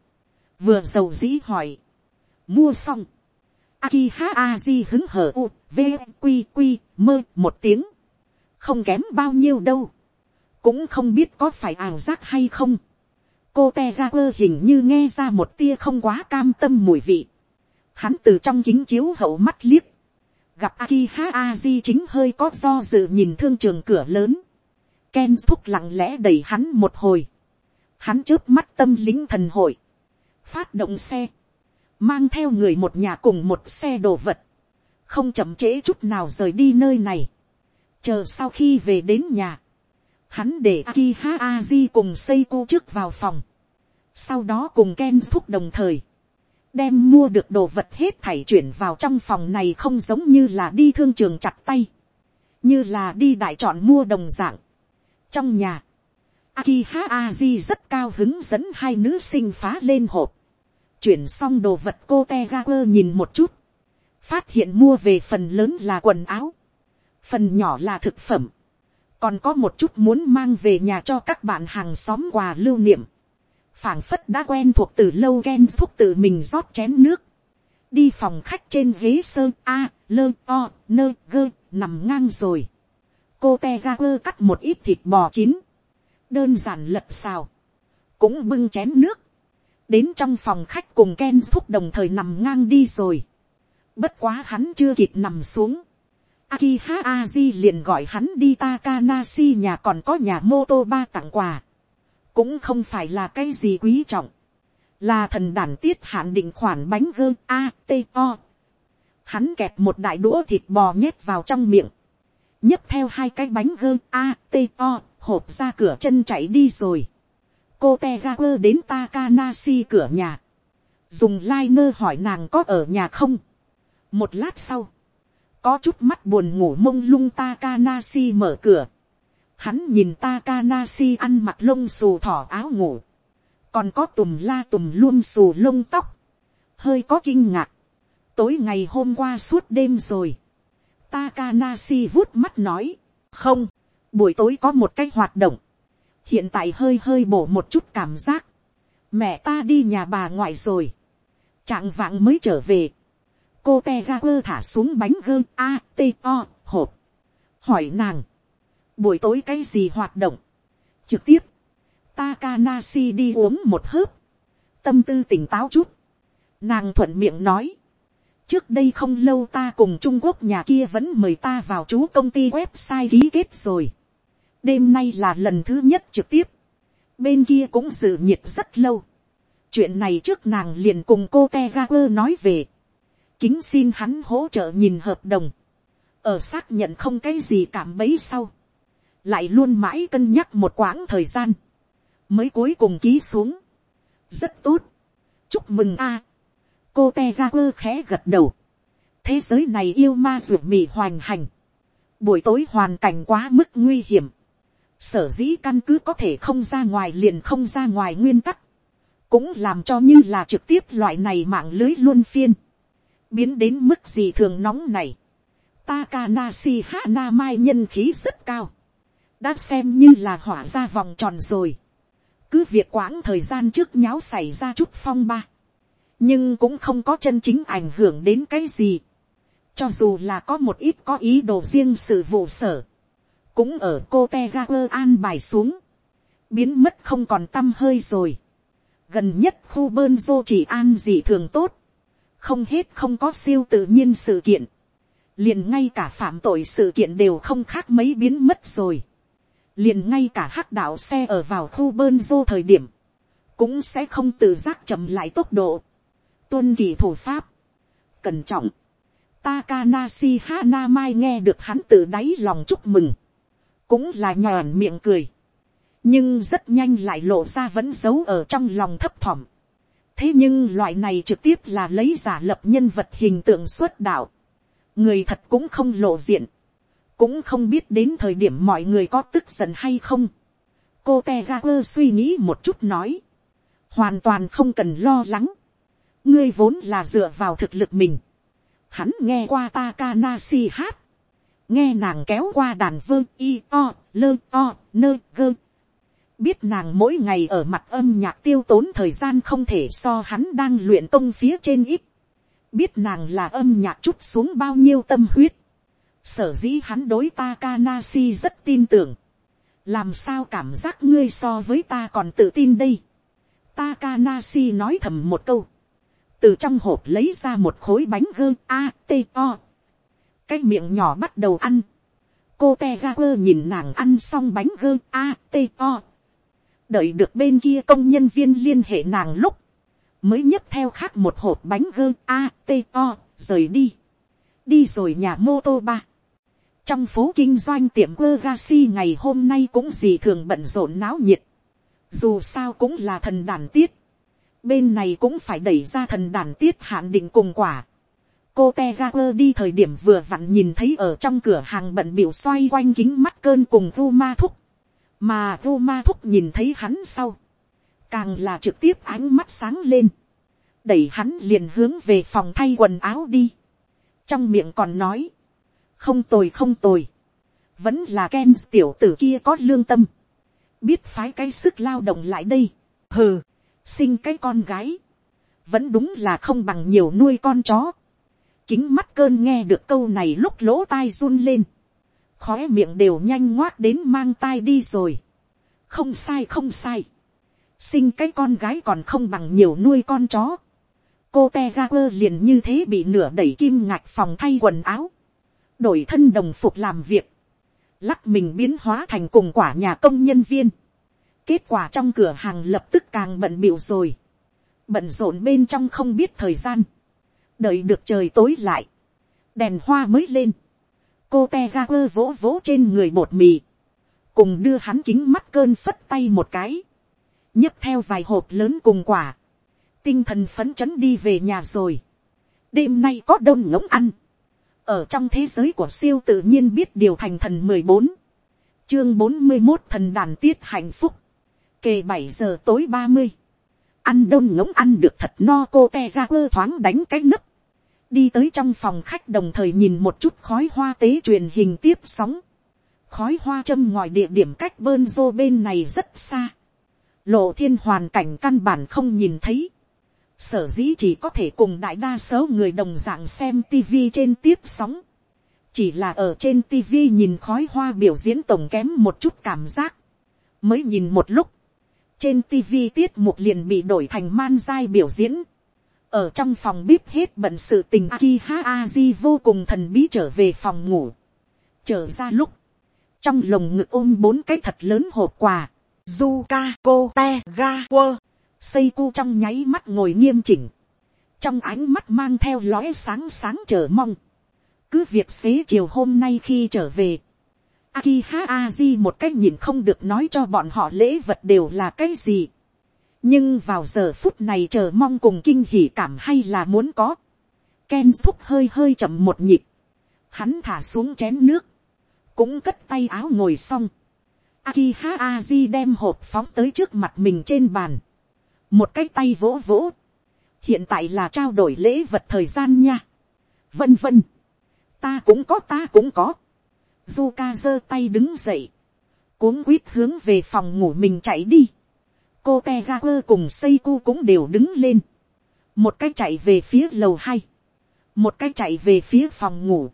Vừa dầu dĩ hỏi. Mua xong. Akiha Aji hứng hở u, v, q q mơ một tiếng. Không kém bao nhiêu đâu. Cũng không biết có phải ảo giác hay không. Cô Tegaper hình như nghe ra một tia không quá cam tâm mùi vị Hắn từ trong kính chiếu hậu mắt liếc. Gặp Akiha Aji chính hơi có do dự nhìn thương trường cửa lớn. Ken thúc lặng lẽ đẩy hắn một hồi. Hắn trước mắt tâm lính thần hội. Phát động xe. Mang theo người một nhà cùng một xe đồ vật. Không chậm trễ chút nào rời đi nơi này. Chờ sau khi về đến nhà. Hắn để Akiha Aji cùng Seiko trước vào phòng. Sau đó cùng Ken thúc đồng thời đem mua được đồ vật hết thảy chuyển vào trong phòng này không giống như là đi thương trường chặt tay, như là đi đại chọn mua đồng dạng. trong nhà, Akiha Aji rất cao hứng dẫn hai nữ sinh phá lên hộp. Chuyển xong đồ vật cô Tegaper nhìn một chút. Phát hiện mua về phần lớn là quần áo. Phần nhỏ là thực phẩm. Còn có một chút muốn mang về nhà cho các bạn hàng xóm quà lưu niệm. phảng phất đã quen thuộc từ lâu ghen thúc tự mình rót chén nước. Đi phòng khách trên ghế sơ A, lơ, o, nơ, gơ, nằm ngang rồi. Cô Tegaper cắt một ít thịt bò chín đơn giản lật xào, cũng bưng chén nước, đến trong phòng khách cùng Ken thúc đồng thời nằm ngang đi rồi. Bất quá hắn chưa kịp nằm xuống. Akiha Aji liền gọi hắn đi Takanashi nhà còn có nhà mô tô ba tặng quà. Cũng không phải là cái gì quý trọng. Là thần đàn tiết hạn định khoản bánh gơ A, T, O. Hắn kẹp một đại đũa thịt bò nhét vào trong miệng. nhấp theo hai cái bánh gơ A, T, O hộp ra cửa chân chạy đi rồi cô te ga quơ đến Takanashi cửa nhà. dùng lai、like、nơ hỏi nàng có ở nhà không. một lát sau, có chút mắt buồn ngủ mông lung Takanashi mở cửa. hắn nhìn Takanashi ăn mặc lông xù thỏ áo ngủ. còn có tùm la tùm luôn xù lông tóc. hơi có kinh ngạc. tối ngày hôm qua suốt đêm rồi. Takanashi vuốt mắt nói, không, buổi tối có một cái hoạt động, hiện tại hơi hơi bổ một chút cảm giác, mẹ ta đi nhà bà ngoại rồi, trạng vạng mới trở về, cô te ga quơ thả xuống bánh gơ a t o hộp, hỏi nàng, buổi tối cái gì hoạt động, trực tiếp, Takanashi đi uống một hớp, tâm tư tỉnh táo chút, nàng thuận miệng nói, trước đây không lâu ta cùng trung quốc nhà kia vẫn mời ta vào chú công ty website ký kết rồi đêm nay là lần thứ nhất trực tiếp, bên kia cũng dự nhiệt rất lâu. chuyện này trước nàng liền cùng cô te ga quơ nói về, kính xin hắn hỗ trợ nhìn hợp đồng, ở xác nhận không cái gì cảm bấy sau, lại luôn mãi cân nhắc một quãng thời gian, mới cuối cùng ký xuống. rất tốt, chúc mừng a, cô te ga quơ khẽ gật đầu, thế giới này yêu ma ruột mì hoành hành, buổi tối hoàn cảnh quá mức nguy hiểm, sở dĩ căn cứ có thể không ra ngoài liền không ra ngoài nguyên tắc, cũng làm cho như là trực tiếp loại này mạng lưới luôn phiên, biến đến mức gì thường nóng này. Takanashi Hana Mai nhân khí rất cao, đã xem như là hỏa ra vòng tròn rồi. cứ việc quãng thời gian trước nháo xảy ra chút phong ba, nhưng cũng không có chân chính ảnh hưởng đến cái gì. cho dù là có một ít có ý đồ riêng sự vụ sở, cũng ở cô te ga quơ an bài xuống, biến mất không còn t â m hơi rồi. gần nhất khu bơn dô chỉ an gì thường tốt, không hết không có siêu tự nhiên sự kiện, liền ngay cả phạm tội sự kiện đều không khác mấy biến mất rồi, liền ngay cả hắc đạo xe ở vào khu bơn dô thời điểm, cũng sẽ không tự giác chậm lại tốc độ, tuân kỳ thủ pháp, cẩn trọng, Takanashi Hanamai nghe được hắn từ đáy lòng chúc mừng cũng là nhòn miệng cười, nhưng rất nhanh lại lộ ra vẫn giấu ở trong lòng thấp thỏm. thế nhưng loại này trực tiếp là lấy giả lập nhân vật hình tượng xuất đạo, người thật cũng không lộ diện, cũng không biết đến thời điểm mọi người có tức giận hay không. cô te ga quơ suy nghĩ một chút nói, hoàn toàn không cần lo lắng, ngươi vốn là dựa vào thực lực mình, hắn nghe qua si hát, nghe nàng kéo qua đàn vơ, y, o, lơ, o, nơ, gơ. Biết nàng mỗi ngày ở mặt âm nhạc tiêu tốn thời gian không thể so hắn đang luyện công phía trên ít. Biết nàng là âm nhạc chút xuống bao nhiêu tâm huyết. Sở dĩ hắn đối Takanashi rất tin tưởng. Làm sao cảm giác ngươi so với ta còn tự tin đây? Takanashi nói thầm một câu. Từ trong hộp lấy ra một khối bánh gơ, a, t, o cái miệng nhỏ bắt đầu ăn. cô te ga quơ nhìn nàng ăn xong bánh gơ a t o. đợi được bên kia công nhân viên liên hệ nàng lúc, mới nhấp theo khác một hộp bánh gơ a t o rời đi. đi rồi nhà mô tô ba. trong phố kinh doanh tiệm quơ ga si ngày hôm nay cũng gì thường bận rộn náo nhiệt. dù sao cũng là thần đàn tiết. bên này cũng phải đẩy ra thần đàn tiết hạn định cùng quả cô te ga quơ đi thời điểm vừa vặn nhìn thấy ở trong cửa hàng bận biểu xoay quanh kính mắt cơn cùng vu ma thúc, mà vu ma thúc nhìn thấy hắn sau, càng là trực tiếp ánh mắt sáng lên, đẩy hắn liền hướng về phòng thay quần áo đi, trong miệng còn nói, không tồi không tồi, vẫn là Ken tiểu tử kia có lương tâm, biết phái cái sức lao động lại đây, hừ, sinh cái con gái, vẫn đúng là không bằng nhiều nuôi con chó. Kính mắt cơn nghe được câu này lúc lỗ tai run lên, khóe miệng đều nhanh ngoác đến mang tai đi rồi. không sai không sai, sinh cái con gái còn không bằng nhiều nuôi con chó. cô te ra quơ liền như thế bị nửa đẩy kim ngạch phòng thay quần áo, đổi thân đồng phục làm việc, lắc mình biến hóa thành cùng quả nhà công nhân viên. kết quả trong cửa hàng lập tức càng bận bịu rồi, bận rộn bên trong không biết thời gian, đợi được trời tối lại, đèn hoa mới lên, cô te ga quơ vỗ vỗ trên người bột mì, cùng đưa hắn kính mắt cơn phất tay một cái, nhấc theo vài hộp lớn cùng quả, tinh thần phấn chấn đi về nhà rồi, đêm nay có đông ngỗng ăn, ở trong thế giới của siêu tự nhiên biết điều thành thần mười bốn, chương bốn mươi một thần đàn tiết hạnh phúc, kề bảy giờ tối ba mươi, ăn đông ngỗng ăn được thật no cô te ra quơ thoáng đánh cái nấc, đi tới trong phòng khách đồng thời nhìn một chút khói hoa tế truyền hình tiếp sóng, khói hoa châm ngoài địa điểm cách bơn rô bên này rất xa, lộ thiên hoàn cảnh căn bản không nhìn thấy, sở dĩ chỉ có thể cùng đại đa số người đồng dạng xem tv trên tiếp sóng, chỉ là ở trên tv nhìn khói hoa biểu diễn tổng kém một chút cảm giác, mới nhìn một lúc, trên tv tiết mục liền bị đổi thành man dai biểu diễn, ở trong phòng bếp hết bận sự tình Akiha Aji vô cùng thần bí trở về phòng ngủ. Trở ra lúc, trong lồng ngực ôm bốn cái thật lớn hộp quà. Zuka, cô, te, ga, quơ. Seiko trong nháy mắt ngồi nghiêm chỉnh. Trong ánh mắt mang theo lóe sáng sáng chờ mong. Cứ việc xế chiều hôm nay khi trở về. Akiha Aji một cách nhìn không được nói cho bọn họ lễ vật đều là cái gì nhưng vào giờ phút này chờ mong cùng kinh hỉ cảm hay là muốn có. Ken thúc hơi hơi chậm một nhịp. Hắn thả xuống chén nước. Cũng cất tay áo ngồi xong. Akiha Aji đem hộp phóng tới trước mặt mình trên bàn. Một cái tay vỗ vỗ. Hiện tại là trao đổi lễ vật thời gian nha. Vân vân. Ta cũng có, ta cũng có. Zuka giơ tay đứng dậy. Cuống quýt hướng về phòng ngủ mình chạy đi cô te ga quơ cùng xây cu cũng đều đứng lên. một cái chạy về phía lầu hai, một cái chạy về phía phòng ngủ.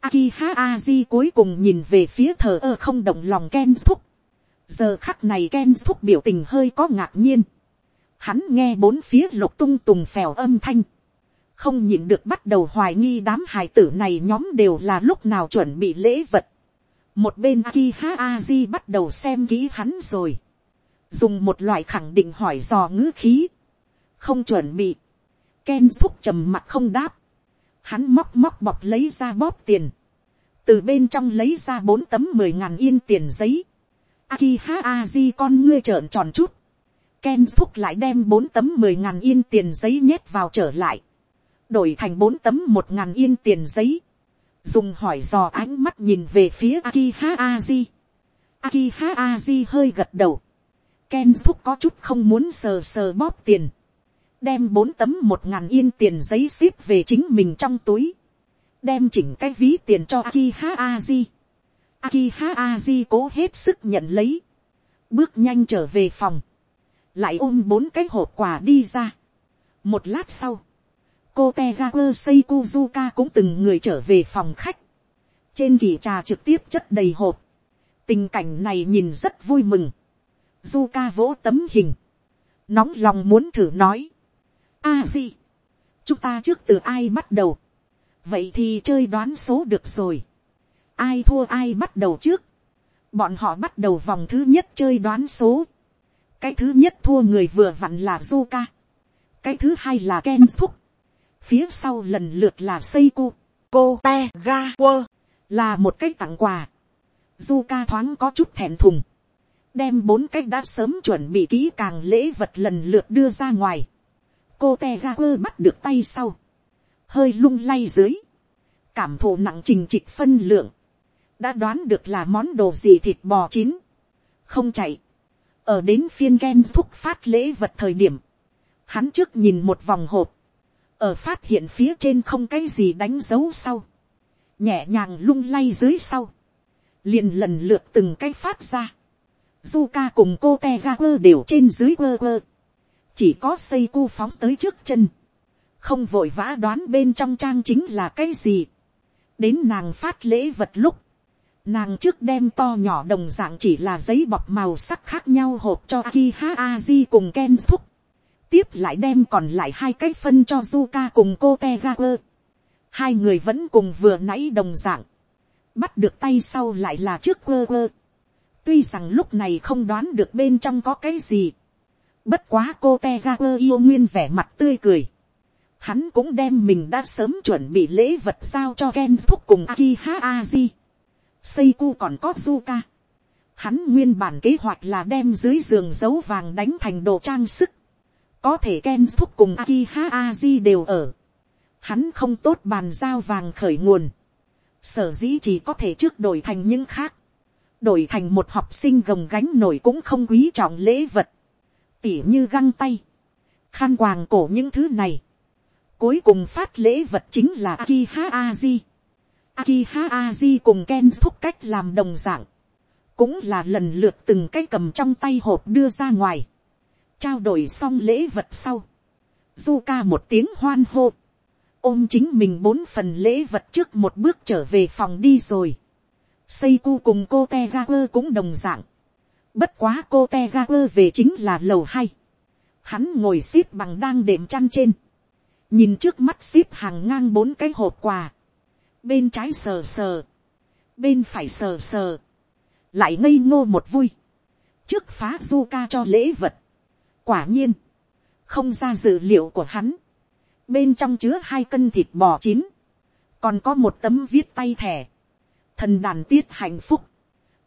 Akiha Aji cuối cùng nhìn về phía thờ ơ không động lòng Ken thúc. giờ khắc này Ken thúc biểu tình hơi có ngạc nhiên. hắn nghe bốn phía lục tung tùng phèo âm thanh. không nhìn được bắt đầu hoài nghi đám hài tử này nhóm đều là lúc nào chuẩn bị lễ vật. một bên Akiha Aji bắt đầu xem kỹ hắn rồi dùng một loại khẳng định hỏi dò ngữ khí, không chuẩn bị, Ken thúc trầm mặt không đáp, hắn móc móc bọc lấy ra bóp tiền, từ bên trong lấy ra bốn tấm mười ngàn yên tiền giấy, Aki ha aji con ngươi trợn tròn chút, Ken thúc lại đem bốn tấm mười ngàn yên tiền giấy nhét vào trở lại, đổi thành bốn tấm một ngàn yên tiền giấy, dùng hỏi dò ánh mắt nhìn về phía Aki ha aji, Aki ha aji hơi gật đầu, Ken thúc có chút không muốn sờ sờ bóp tiền. Đem bốn tấm một ngàn yên tiền giấy ship về chính mình trong túi. Đem chỉnh cái ví tiền cho Akiha Aji. Akiha Aji cố hết sức nhận lấy. Bước nhanh trở về phòng. Lại ôm bốn cái hộp quà đi ra. Một lát sau. Cô Tegaku Seikuzuka cũng từng người trở về phòng khách. Trên kỳ trà trực tiếp chất đầy hộp. Tình cảnh này nhìn rất vui mừng du ca vỗ tấm hình, nóng lòng muốn thử nói, a di, chúng ta trước từ ai bắt đầu, vậy thì chơi đoán số được rồi, ai thua ai bắt đầu trước, bọn họ bắt đầu vòng thứ nhất chơi đoán số, cái thứ nhất thua người vừa vặn là du ca, cái thứ hai là ken thúc, phía sau lần lượt là Seiko, cô te ga quơ, là một cái tặng quà. Du ca thoáng có chút thèm thùng đem bốn cách đã sớm chuẩn bị kỹ càng lễ vật lần lượt đưa ra ngoài. cô te ga quơ bắt được tay sau, hơi lung lay dưới, cảm thụ nặng trình trịch phân lượng, đã đoán được là món đồ gì thịt bò chín, không chạy, ở đến phiên ghen thúc phát lễ vật thời điểm, hắn trước nhìn một vòng hộp, ở phát hiện phía trên không cái gì đánh dấu sau, nhẹ nhàng lung lay dưới sau, liền lần lượt từng cái phát ra, Zuka cùng cô Tegaku đều trên dưới quơ quơ, chỉ có xây cu phóng tới trước chân, không vội vã đoán bên trong trang chính là cái gì, đến nàng phát lễ vật lúc, nàng trước đem to nhỏ đồng dạng chỉ là giấy bọc màu sắc khác nhau hộp cho Akiha Aji cùng Ken thúc, tiếp lại đem còn lại hai cái phân cho Zuka cùng cô Tegaku. Hai người vẫn cùng vừa nãy đồng dạng. Bắt được tay sau lại là trước quơ quơ. Tuy rằng lúc này không đoán được bên trong có cái gì. Bất quá cô Tegaku yêu nguyên vẻ mặt tươi cười. Hắn cũng đem mình đã sớm chuẩn bị lễ vật giao cho Ken thúc cùng Akiha Aji. Seiku còn có Zuka. Hắn nguyên bản kế hoạch là đem dưới giường dấu vàng đánh thành đồ trang sức có thể Ken thúc cùng Akiha Aji đều ở. Hắn không tốt bàn giao vàng khởi nguồn. Sở dĩ chỉ có thể trước đổi thành những khác. Đổi thành một học sinh gồng gánh nổi cũng không quý trọng lễ vật. Tỉ như găng tay. Khăn quàng cổ những thứ này. Cuối cùng phát lễ vật chính là Akiha Aji. Akiha Aji cùng Ken thúc cách làm đồng dạng. Cũng là lần lượt từng cái cầm trong tay hộp đưa ra ngoài trao đổi xong lễ vật sau, zuka một tiếng hoan hô, ôm chính mình bốn phần lễ vật trước một bước trở về phòng đi rồi. Seiko cùng cô te ga quơ cũng đồng dạng. Bất quá cô te ga quơ về chính là lầu hai. Hắn ngồi xếp bằng đang đệm chăn trên. Nhìn trước mắt xếp hàng ngang bốn cái hộp quà. Bên trái sờ sờ. Bên phải sờ sờ. Lại ngây ngô một vui. Trước phá du ca cho lễ vật. Quả nhiên, không ra dự liệu của hắn. Bên trong chứa hai cân thịt bò chín. Còn có một tấm viết tay thẻ. Thần đàn tiết hạnh phúc.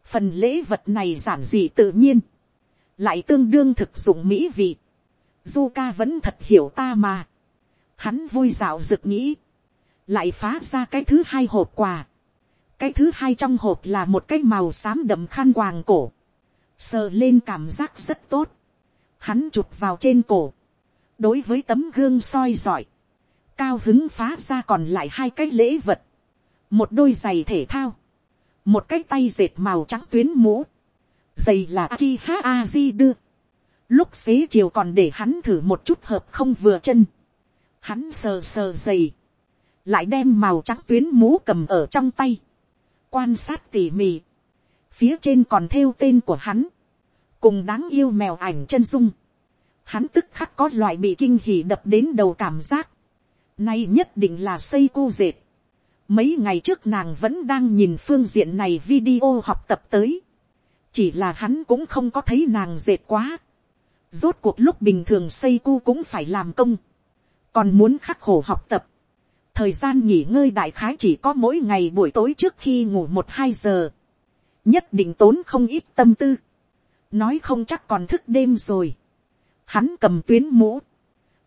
Phần lễ vật này giản dị tự nhiên. Lại tương đương thực dụng mỹ vị. Du ca vẫn thật hiểu ta mà. Hắn vui dạo rực nghĩ. Lại phá ra cái thứ hai hộp quà. Cái thứ hai trong hộp là một cái màu xám đậm khăn quàng cổ. Sờ lên cảm giác rất tốt hắn chụp vào trên cổ, đối với tấm gương soi giỏi, cao hứng phá ra còn lại hai cái lễ vật, một đôi giày thể thao, một cái tay dệt màu trắng tuyến mũ, giày là Akiha Aji đưa, lúc xế chiều còn để hắn thử một chút hợp không vừa chân, hắn sờ sờ giày, lại đem màu trắng tuyến mũ cầm ở trong tay, quan sát tỉ mỉ, phía trên còn thêu tên của hắn, cùng đáng yêu mèo ảnh chân dung, hắn tức khắc có loại bị kinh hỉ đập đến đầu cảm giác, nay nhất định là xây cô dệt, mấy ngày trước nàng vẫn đang nhìn phương diện này video học tập tới, chỉ là hắn cũng không có thấy nàng dệt quá, rốt cuộc lúc bình thường xây cu cũng phải làm công, còn muốn khắc khổ học tập, thời gian nghỉ ngơi đại khái chỉ có mỗi ngày buổi tối trước khi ngủ một hai giờ, nhất định tốn không ít tâm tư, nói không chắc còn thức đêm rồi. Hắn cầm tuyến mũ,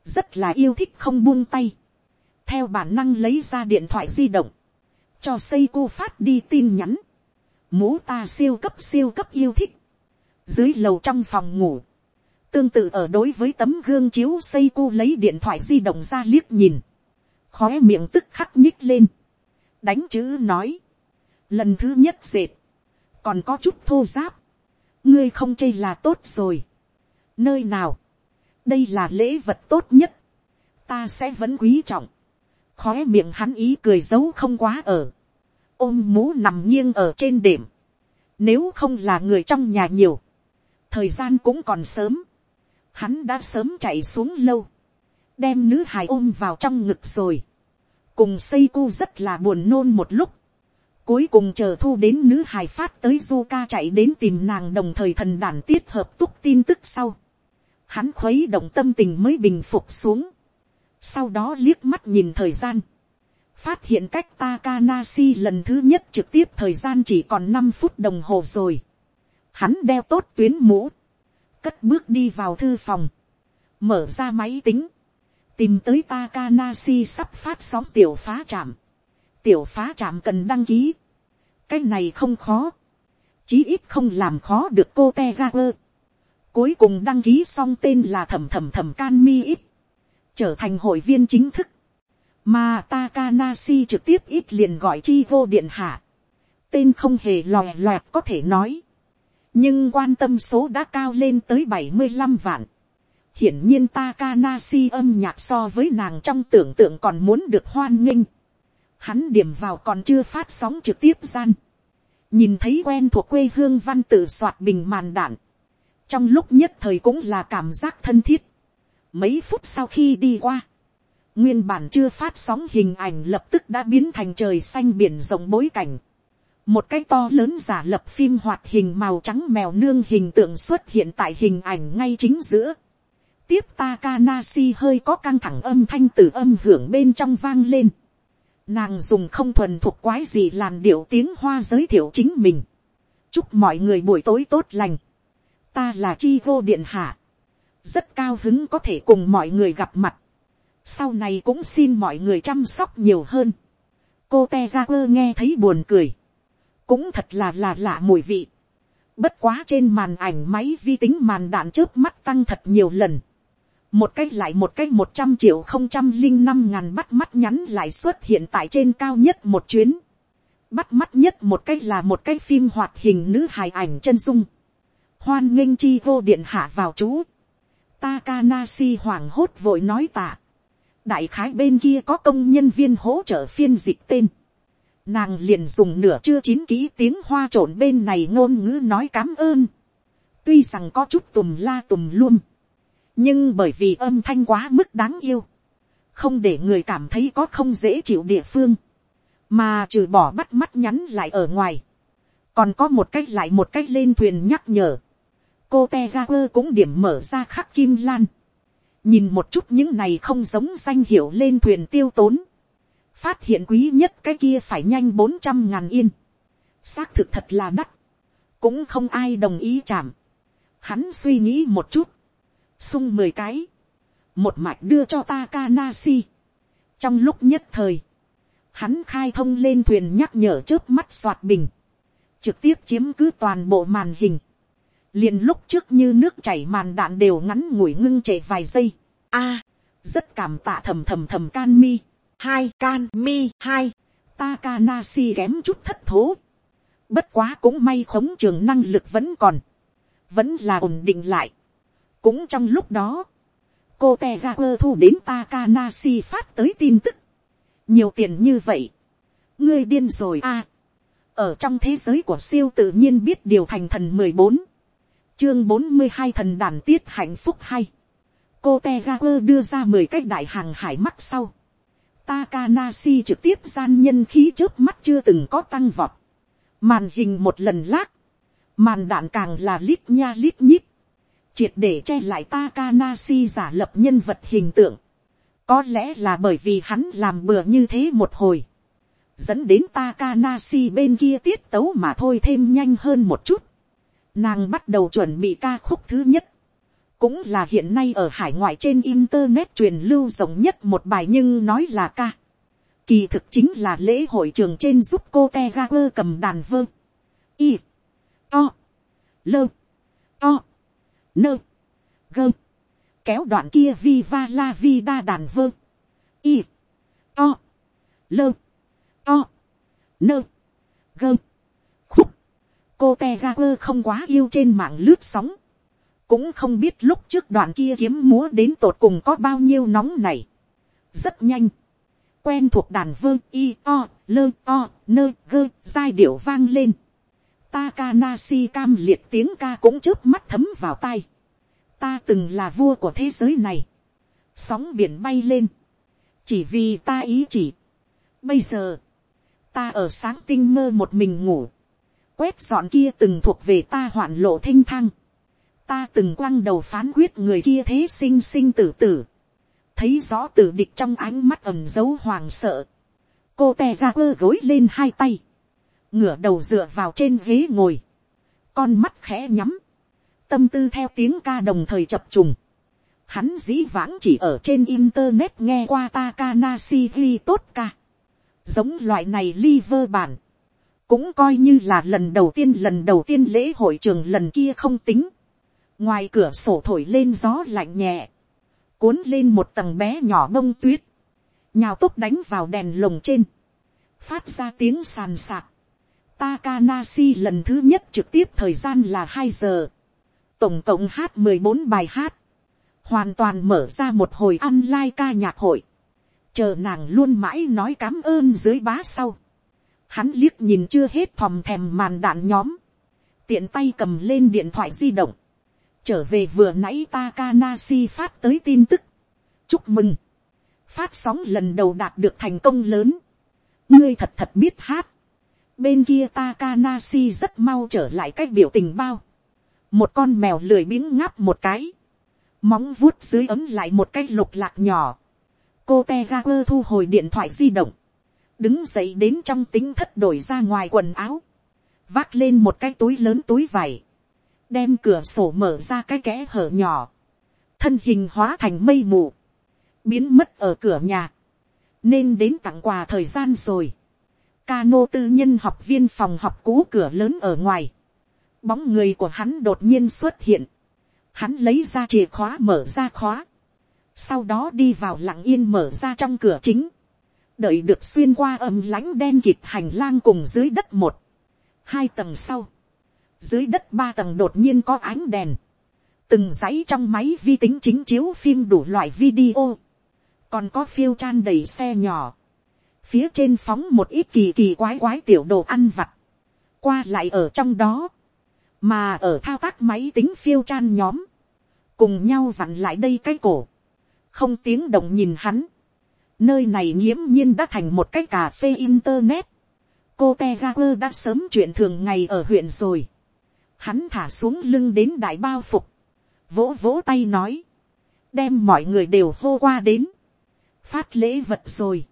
rất là yêu thích không buông tay theo bản năng lấy ra điện thoại di động, cho xây cô phát đi tin nhắn. mũ ta siêu cấp siêu cấp yêu thích. dưới lầu trong phòng ngủ, tương tự ở đối với tấm gương chiếu xây cô lấy điện thoại di động ra liếc nhìn, khóe miệng tức khắc nhích lên, đánh chữ nói, lần thứ nhất dệt, còn có chút thô giáp, ngươi không chê là tốt rồi. nơi nào, đây là lễ vật tốt nhất, ta sẽ vẫn quý trọng, khói miệng hắn ý cười giấu không quá ở, ôm mũ nằm nghiêng ở trên đệm, nếu không là người trong nhà nhiều, thời gian cũng còn sớm, hắn đã sớm chạy xuống lâu, đem nữ hài ôm vào trong ngực rồi, cùng xây cu rất là buồn nôn một lúc, Cuối cùng chờ thu đến nữ hài phát tới du ca chạy đến tìm nàng đồng thời thần đàn tiết hợp túc tin tức sau. Hắn khuấy động tâm tình mới bình phục xuống. Sau đó liếc mắt nhìn thời gian. Phát hiện cách Takanasi lần thứ nhất trực tiếp thời gian chỉ còn năm phút đồng hồ rồi. Hắn đeo tốt tuyến mũ. Cất bước đi vào thư phòng. Mở ra máy tính. Tìm tới Takanasi sắp phát sóng tiểu phá trạm tiểu phá trạm cần đăng ký. cái này không khó. chí ít không làm khó được cô te cuối cùng đăng ký xong tên là thẩm thẩm thẩm can mi ít, trở thành hội viên chính thức, mà Takanashi trực tiếp ít liền gọi chi vô điện hạ, tên không hề lòe loẹt có thể nói, nhưng quan tâm số đã cao lên tới bảy mươi 75 vạn. Hiển nhiên Takanashi âm nhạc so với nàng trong tưởng tượng còn muốn được hoan nghênh. Hắn điểm vào còn chưa phát sóng trực tiếp gian. Nhìn thấy quen thuộc quê hương văn tự soạt bình màn đạn. Trong lúc nhất thời cũng là cảm giác thân thiết. Mấy phút sau khi đi qua. Nguyên bản chưa phát sóng hình ảnh lập tức đã biến thành trời xanh biển rộng bối cảnh một cái to lớn giả lập phim hoạt hình màu trắng mèo nương hình tượng xuất hiện tại hình ảnh ngay chính giữa. tiếp Takanashi hơi có căng thẳng âm thanh từ âm hưởng bên trong vang lên. Nàng dùng không thuần thuộc quái gì làn điệu tiếng hoa giới thiệu chính mình. chúc mọi người buổi tối tốt lành. ta là chi vô điện hạ rất cao hứng có thể cùng mọi người gặp mặt. sau này cũng xin mọi người chăm sóc nhiều hơn. cô te ra quơ nghe thấy buồn cười cũng thật là là lạ mùi vị. Bất quá trên màn ảnh máy vi tính màn đạn trước mắt tăng thật nhiều lần. Một cái lại một cái một trăm triệu không trăm linh năm ngàn bắt mắt nhắn lại xuất hiện tại trên cao nhất một chuyến. Bắt mắt nhất một cái là một cái phim hoạt hình nữ hài ảnh chân dung. Hoan nghênh chi vô điện hạ vào chú. Takanashi hoảng hốt vội nói tạ. Đại khái bên kia có công nhân viên hỗ trợ phiên dịch tên nàng liền dùng nửa chưa chín kỹ tiếng hoa trộn bên này ngôn ngữ nói cám ơn. tuy rằng có chút tùm la tùm luôn, nhưng bởi vì âm thanh quá mức đáng yêu, không để người cảm thấy có không dễ chịu địa phương, mà trừ bỏ bắt mắt nhắn lại ở ngoài, còn có một cách lại một cách lên thuyền nhắc nhở, cô te ga quơ cũng điểm mở ra khắc kim lan, nhìn một chút những này không giống danh hiệu lên thuyền tiêu tốn, phát hiện quý nhất cái kia phải nhanh bốn trăm ngàn yên, xác thực thật là đắt, cũng không ai đồng ý chạm. Hắn suy nghĩ một chút, sung mười cái, một mạch đưa cho Takanashi. trong lúc nhất thời, hắn khai thông lên thuyền nhắc nhở trước mắt soạt bình, trực tiếp chiếm cứ toàn bộ màn hình, liền lúc trước như nước chảy màn đạn đều ngắn ngủi ngưng trệ vài giây. A, rất cảm tạ thầm thầm thầm can mi hai can mi hai Takanashi kém chút thất thố. Bất quá cũng may khống trường năng lực vẫn còn. Vẫn là ổn định lại. Cũng trong lúc đó. Cô Tegaper thu đến Takanashi phát tới tin tức. Nhiều tiền như vậy. Ngươi điên rồi a Ở trong thế giới của siêu tự nhiên biết điều thành thần mười bốn Chương bốn mươi hai thần đàn tiết hạnh phúc hay. Cô Tegaper đưa ra mười cách đại hàng hải mắc sau Takanashi trực tiếp gian nhân khí trước mắt chưa từng có tăng vọt. Màn hình một lần lác. Màn đạn càng là lít nha lít nhít. Triệt để che lại Takanashi giả lập nhân vật hình tượng. Có lẽ là bởi vì hắn làm bừa như thế một hồi. Dẫn đến Takanashi bên kia tiết tấu mà thôi thêm nhanh hơn một chút. Nàng bắt đầu chuẩn bị ca khúc thứ nhất cũng là hiện nay ở hải ngoại trên internet truyền lưu rộng nhất một bài nhưng nói là ca. Kỳ thực chính là lễ hội trường trên giúp cô te ga quơ cầm đàn vơ. Y. To. Lơ. To. Nơ. Gơ. Kéo đoạn kia vi va la vi đa đàn vơ. Y. To. Lơ. To. Nơ. Gơ. Cô te ga quơ không quá yêu trên mạng lướt sóng cũng không biết lúc trước đoạn kia kiếm múa đến tột cùng có bao nhiêu nóng này. rất nhanh, quen thuộc đàn vơ i o lơ o nơ gơ giai điệu vang lên. Takanashi cam liệt tiếng ca cũng trước mắt thấm vào tai. ta từng là vua của thế giới này. sóng biển bay lên. chỉ vì ta ý chỉ. bây giờ, ta ở sáng tinh mơ một mình ngủ quét dọn kia từng thuộc về ta hoạn lộ thinh thang. Ta từng quăng đầu phán quyết người kia thế sinh sinh tử tử, thấy rõ tử địch trong ánh mắt ẩm dấu hoàng sợ, cô tè ra quơ gối lên hai tay, ngửa đầu dựa vào trên ghế ngồi, con mắt khẽ nhắm, tâm tư theo tiếng ca đồng thời chập trùng, hắn dĩ vãng chỉ ở trên internet nghe qua Takanashi ghi tốt ca, giống loại này liver bản, cũng coi như là lần đầu tiên lần đầu tiên lễ hội trường lần kia không tính, ngoài cửa sổ thổi lên gió lạnh nhẹ, cuốn lên một tầng bé nhỏ bông tuyết, nhào túc đánh vào đèn lồng trên, phát ra tiếng sàn sạc. Takanashi lần thứ nhất trực tiếp thời gian là hai giờ, tổng cộng hát mười bốn bài hát, hoàn toàn mở ra một hồi online ca nhạc hội, chờ nàng luôn mãi nói cám ơn dưới bá sau, hắn liếc nhìn chưa hết thòm thèm màn đạn nhóm, tiện tay cầm lên điện thoại di động, trở về vừa nãy Takanasi phát tới tin tức, chúc mừng, phát sóng lần đầu đạt được thành công lớn, ngươi thật thật biết hát, bên kia Takanasi rất mau trở lại cách biểu tình bao, một con mèo lười biếng ngáp một cái, móng vuốt dưới ấm lại một cái lục lạc nhỏ, cô te ga quơ thu hồi điện thoại di động, đứng dậy đến trong tính thất đổi ra ngoài quần áo, vác lên một cái túi lớn túi vải, đem cửa sổ mở ra cái kẽ hở nhỏ, thân hình hóa thành mây mù, biến mất ở cửa nhà, nên đến tặng quà thời gian rồi. Cano tư nhân học viên phòng học cũ cửa lớn ở ngoài, bóng người của hắn đột nhiên xuất hiện, hắn lấy ra chìa khóa mở ra khóa, sau đó đi vào lặng yên mở ra trong cửa chính, đợi được xuyên qua âm lãnh đen kịt hành lang cùng dưới đất một, hai tầng sau, dưới đất ba tầng đột nhiên có ánh đèn, từng dãy trong máy vi tính chính chiếu phim đủ loại video, còn có phiêu chan đầy xe nhỏ, phía trên phóng một ít kỳ kỳ quái quái tiểu đồ ăn vặt, qua lại ở trong đó, mà ở thao tác máy tính phiêu chan nhóm, cùng nhau vặn lại đây cái cổ, không tiếng động nhìn hắn, nơi này nghiễm nhiên đã thành một cái cà phê internet, cô te đã sớm chuyện thường ngày ở huyện rồi, hắn thả xuống lưng đến đại bao phục, vỗ vỗ tay nói, đem mọi người đều hô qua đến, phát lễ vật rồi,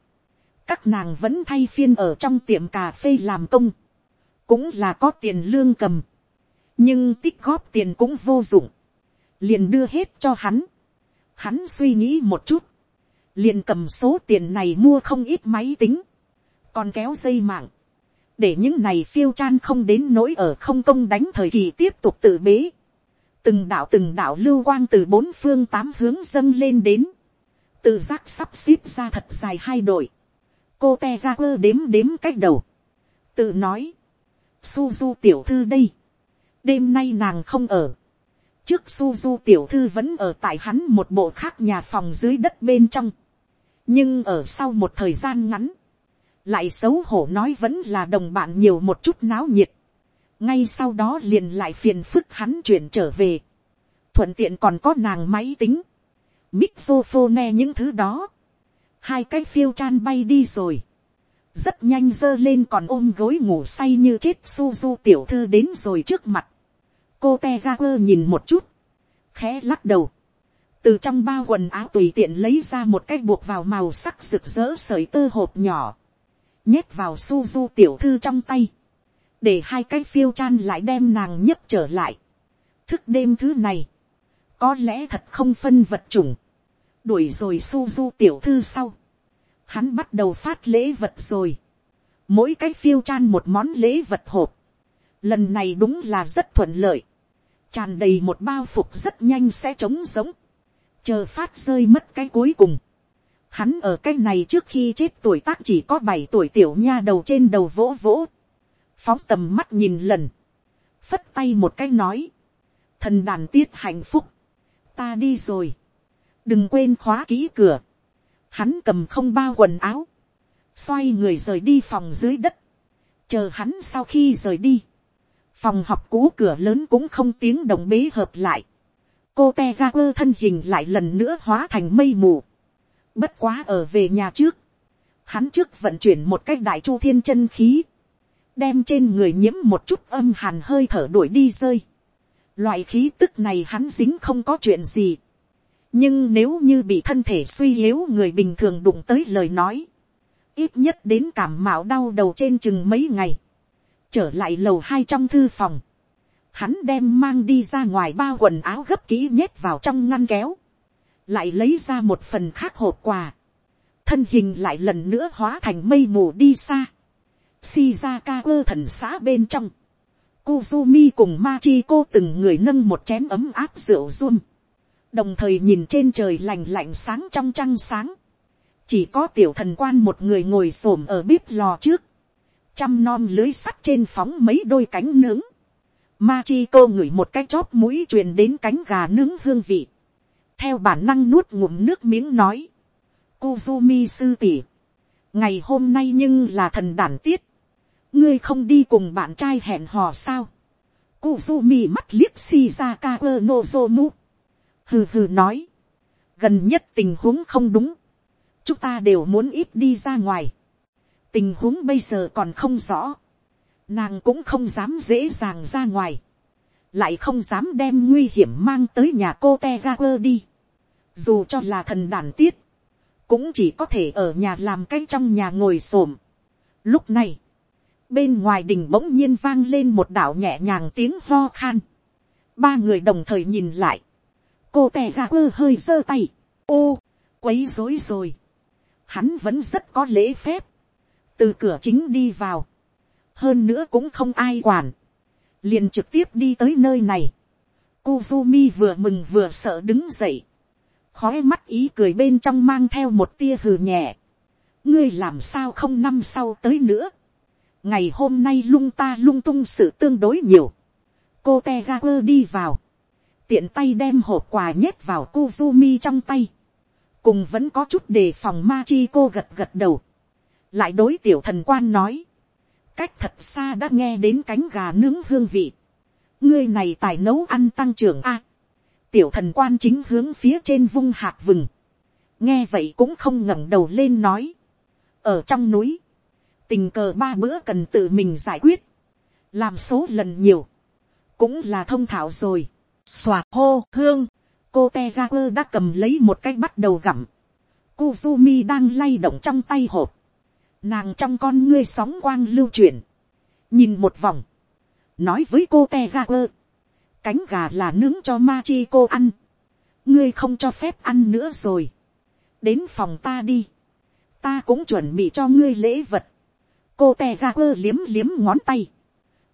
các nàng vẫn thay phiên ở trong tiệm cà phê làm công, cũng là có tiền lương cầm, nhưng tích góp tiền cũng vô dụng, liền đưa hết cho hắn, hắn suy nghĩ một chút, liền cầm số tiền này mua không ít máy tính, còn kéo dây mạng, để những này phiêu chan không đến nỗi ở không công đánh thời kỳ tiếp tục tự bế. từng đạo từng đạo lưu quang từ bốn phương tám hướng dâng lên đến, tự giác sắp xếp ra thật dài hai đội, cô te ra quơ đếm đếm cách đầu, tự nói, Suzu tiểu thư đây, đêm nay nàng không ở, trước Suzu tiểu thư vẫn ở tại hắn một bộ khác nhà phòng dưới đất bên trong, nhưng ở sau một thời gian ngắn, lại xấu hổ nói vẫn là đồng bạn nhiều một chút náo nhiệt, ngay sau đó liền lại phiền phức hắn chuyển trở về, thuận tiện còn có nàng máy tính, mixophone những thứ đó, hai cái phiêu chan bay đi rồi, rất nhanh giơ lên còn ôm gối ngủ say như chết Suzu tiểu thư đến rồi trước mặt, cô te ga quơ nhìn một chút, khẽ lắc đầu, từ trong bao quần áo tùy tiện lấy ra một cái buộc vào màu sắc rực rỡ sợi tơ hộp nhỏ, nhét vào Suzu tiểu thư trong tay, để hai cái phiêu chan lại đem nàng nhấc trở lại. thức đêm thứ này, có lẽ thật không phân vật chủng, đuổi rồi Suzu tiểu thư sau, hắn bắt đầu phát lễ vật rồi, mỗi cái phiêu chan một món lễ vật hộp, lần này đúng là rất thuận lợi, tràn đầy một bao phục rất nhanh sẽ trống giống, chờ phát rơi mất cái cuối cùng, Hắn ở cái này trước khi chết tuổi tác chỉ có bảy tuổi tiểu nha đầu trên đầu vỗ vỗ. Phóng tầm mắt nhìn lần. Phất tay một cái nói. Thần đàn tiết hạnh phúc. Ta đi rồi. Đừng quên khóa kỹ cửa. Hắn cầm không bao quần áo. Xoay người rời đi phòng dưới đất. Chờ hắn sau khi rời đi. Phòng học cũ cửa lớn cũng không tiếng đồng bế hợp lại. Cô te ra quơ thân hình lại lần nữa hóa thành mây mù Bất quá ở về nhà trước. Hắn trước vận chuyển một cách đại chu thiên chân khí. Đem trên người nhiễm một chút âm hàn hơi thở đuổi đi rơi. Loại khí tức này hắn dính không có chuyện gì. Nhưng nếu như bị thân thể suy yếu người bình thường đụng tới lời nói. Ít nhất đến cảm mạo đau đầu trên chừng mấy ngày. Trở lại lầu hai trong thư phòng hắn đem mang đi ra ngoài bao quần áo gấp kỹ nhét vào trong ngăn kéo lại lấy ra một phần khác hộp quà, thân hình lại lần nữa hóa thành mây mù đi xa, shizaka ơ thần xã bên trong, Kuzumi cùng Machiko từng người nâng một chén ấm áp rượu rum, Đồng thời nhìn trên trời lành lạnh sáng trong trăng sáng. Chỉ có tiểu thần quan một người ngồi xổm ở bếp lò trước. chăm non lưới sắt trên phóng mấy đôi cánh nướng. Machiko ngửi một cái chóp mũi truyền đến cánh gà nướng hương vị. Theo bản năng nuốt ngụm nước miếng nói. Kuzumi sư tỷ. Ngày hôm nay nhưng là thần đản tiết ngươi không đi cùng bạn trai hẹn hò sao. Kuzumi mắt liếc Shizaka Nozomu. Hừ hừ nói. Gần nhất tình huống không đúng. Chúng ta đều muốn ít đi ra ngoài. Tình huống bây giờ còn không rõ. Nàng cũng không dám dễ dàng ra ngoài. Lại không dám đem nguy hiểm mang tới nhà cô Tegaper đi. Dù cho là thần đàn tiết. Cũng chỉ có thể ở nhà làm cái trong nhà ngồi xổm. Lúc này bên ngoài đình bỗng nhiên vang lên một đạo nhẹ nhàng tiếng ho khan. ba người đồng thời nhìn lại. cô tè gà quơ hơi giơ tay. ô, quấy rối rồi. hắn vẫn rất có lễ phép. từ cửa chính đi vào hơn nữa cũng không ai quản. liền trực tiếp đi tới nơi này. Kuzumi vừa mừng vừa sợ đứng dậy. khói mắt ý cười bên trong mang theo một tia hừ nhẹ. ngươi làm sao không năm sau tới nữa ngày hôm nay lung ta lung tung sự tương đối nhiều. cô te ga quơ đi vào, tiện tay đem hộp quà nhét vào Kuzumi trong tay, cùng vẫn có chút đề phòng ma chi cô gật gật đầu, lại đối tiểu thần quan nói, cách thật xa đã nghe đến cánh gà nướng hương vị, ngươi này tài nấu ăn tăng trưởng a, tiểu thần quan chính hướng phía trên vung hạt vừng, nghe vậy cũng không ngẩng đầu lên nói, ở trong núi, tình cờ ba bữa cần tự mình giải quyết, làm số lần nhiều, cũng là thông thảo rồi, xoạt hô hương, cô te ga quơ đã cầm lấy một cái bắt đầu gặm, Kuzumi đang lay động trong tay hộp, nàng trong con ngươi sóng quang lưu chuyển, nhìn một vòng, nói với cô te ga quơ, cánh gà là nướng cho ma chi cô ăn, ngươi không cho phép ăn nữa rồi, đến phòng ta đi, ta cũng chuẩn bị cho ngươi lễ vật, cô te ga quơ liếm liếm ngón tay,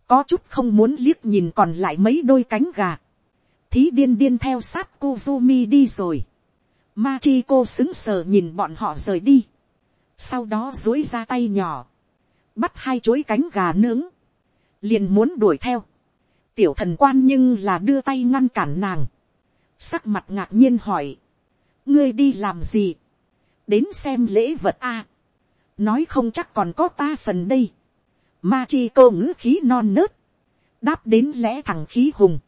có chút không muốn liếc nhìn còn lại mấy đôi cánh gà, thí điên điên theo sát Kuzumi đi rồi, Machiko xứng sờ nhìn bọn họ rời đi, sau đó dối ra tay nhỏ, bắt hai chuối cánh gà nướng, liền muốn đuổi theo, tiểu thần quan nhưng là đưa tay ngăn cản nàng, sắc mặt ngạc nhiên hỏi, ngươi đi làm gì, đến xem lễ vật a, nói không chắc còn có ta phần đây. Ma chi cô ngữ khí non nớt, đáp đến lẽ thằng khí hùng.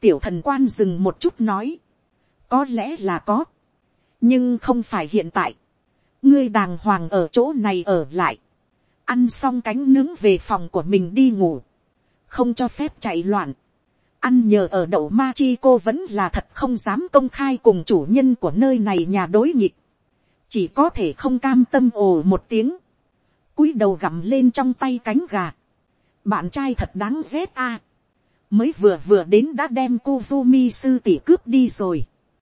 tiểu thần quan dừng một chút nói, có lẽ là có, nhưng không phải hiện tại ngươi đàng hoàng ở chỗ này ở lại, ăn xong cánh nướng về phòng của mình đi ngủ, không cho phép chạy loạn. ăn nhờ ở đậu ma chi cô vẫn là thật không dám công khai cùng chủ nhân của nơi này nhà đối nghịch chỉ có thể không cam tâm ồ một tiếng, cúi đầu gặm lên trong tay cánh gà. bạn trai thật đáng ghét a, mới vừa vừa đến đã đem Kuzumi sư tỷ cướp đi rồi.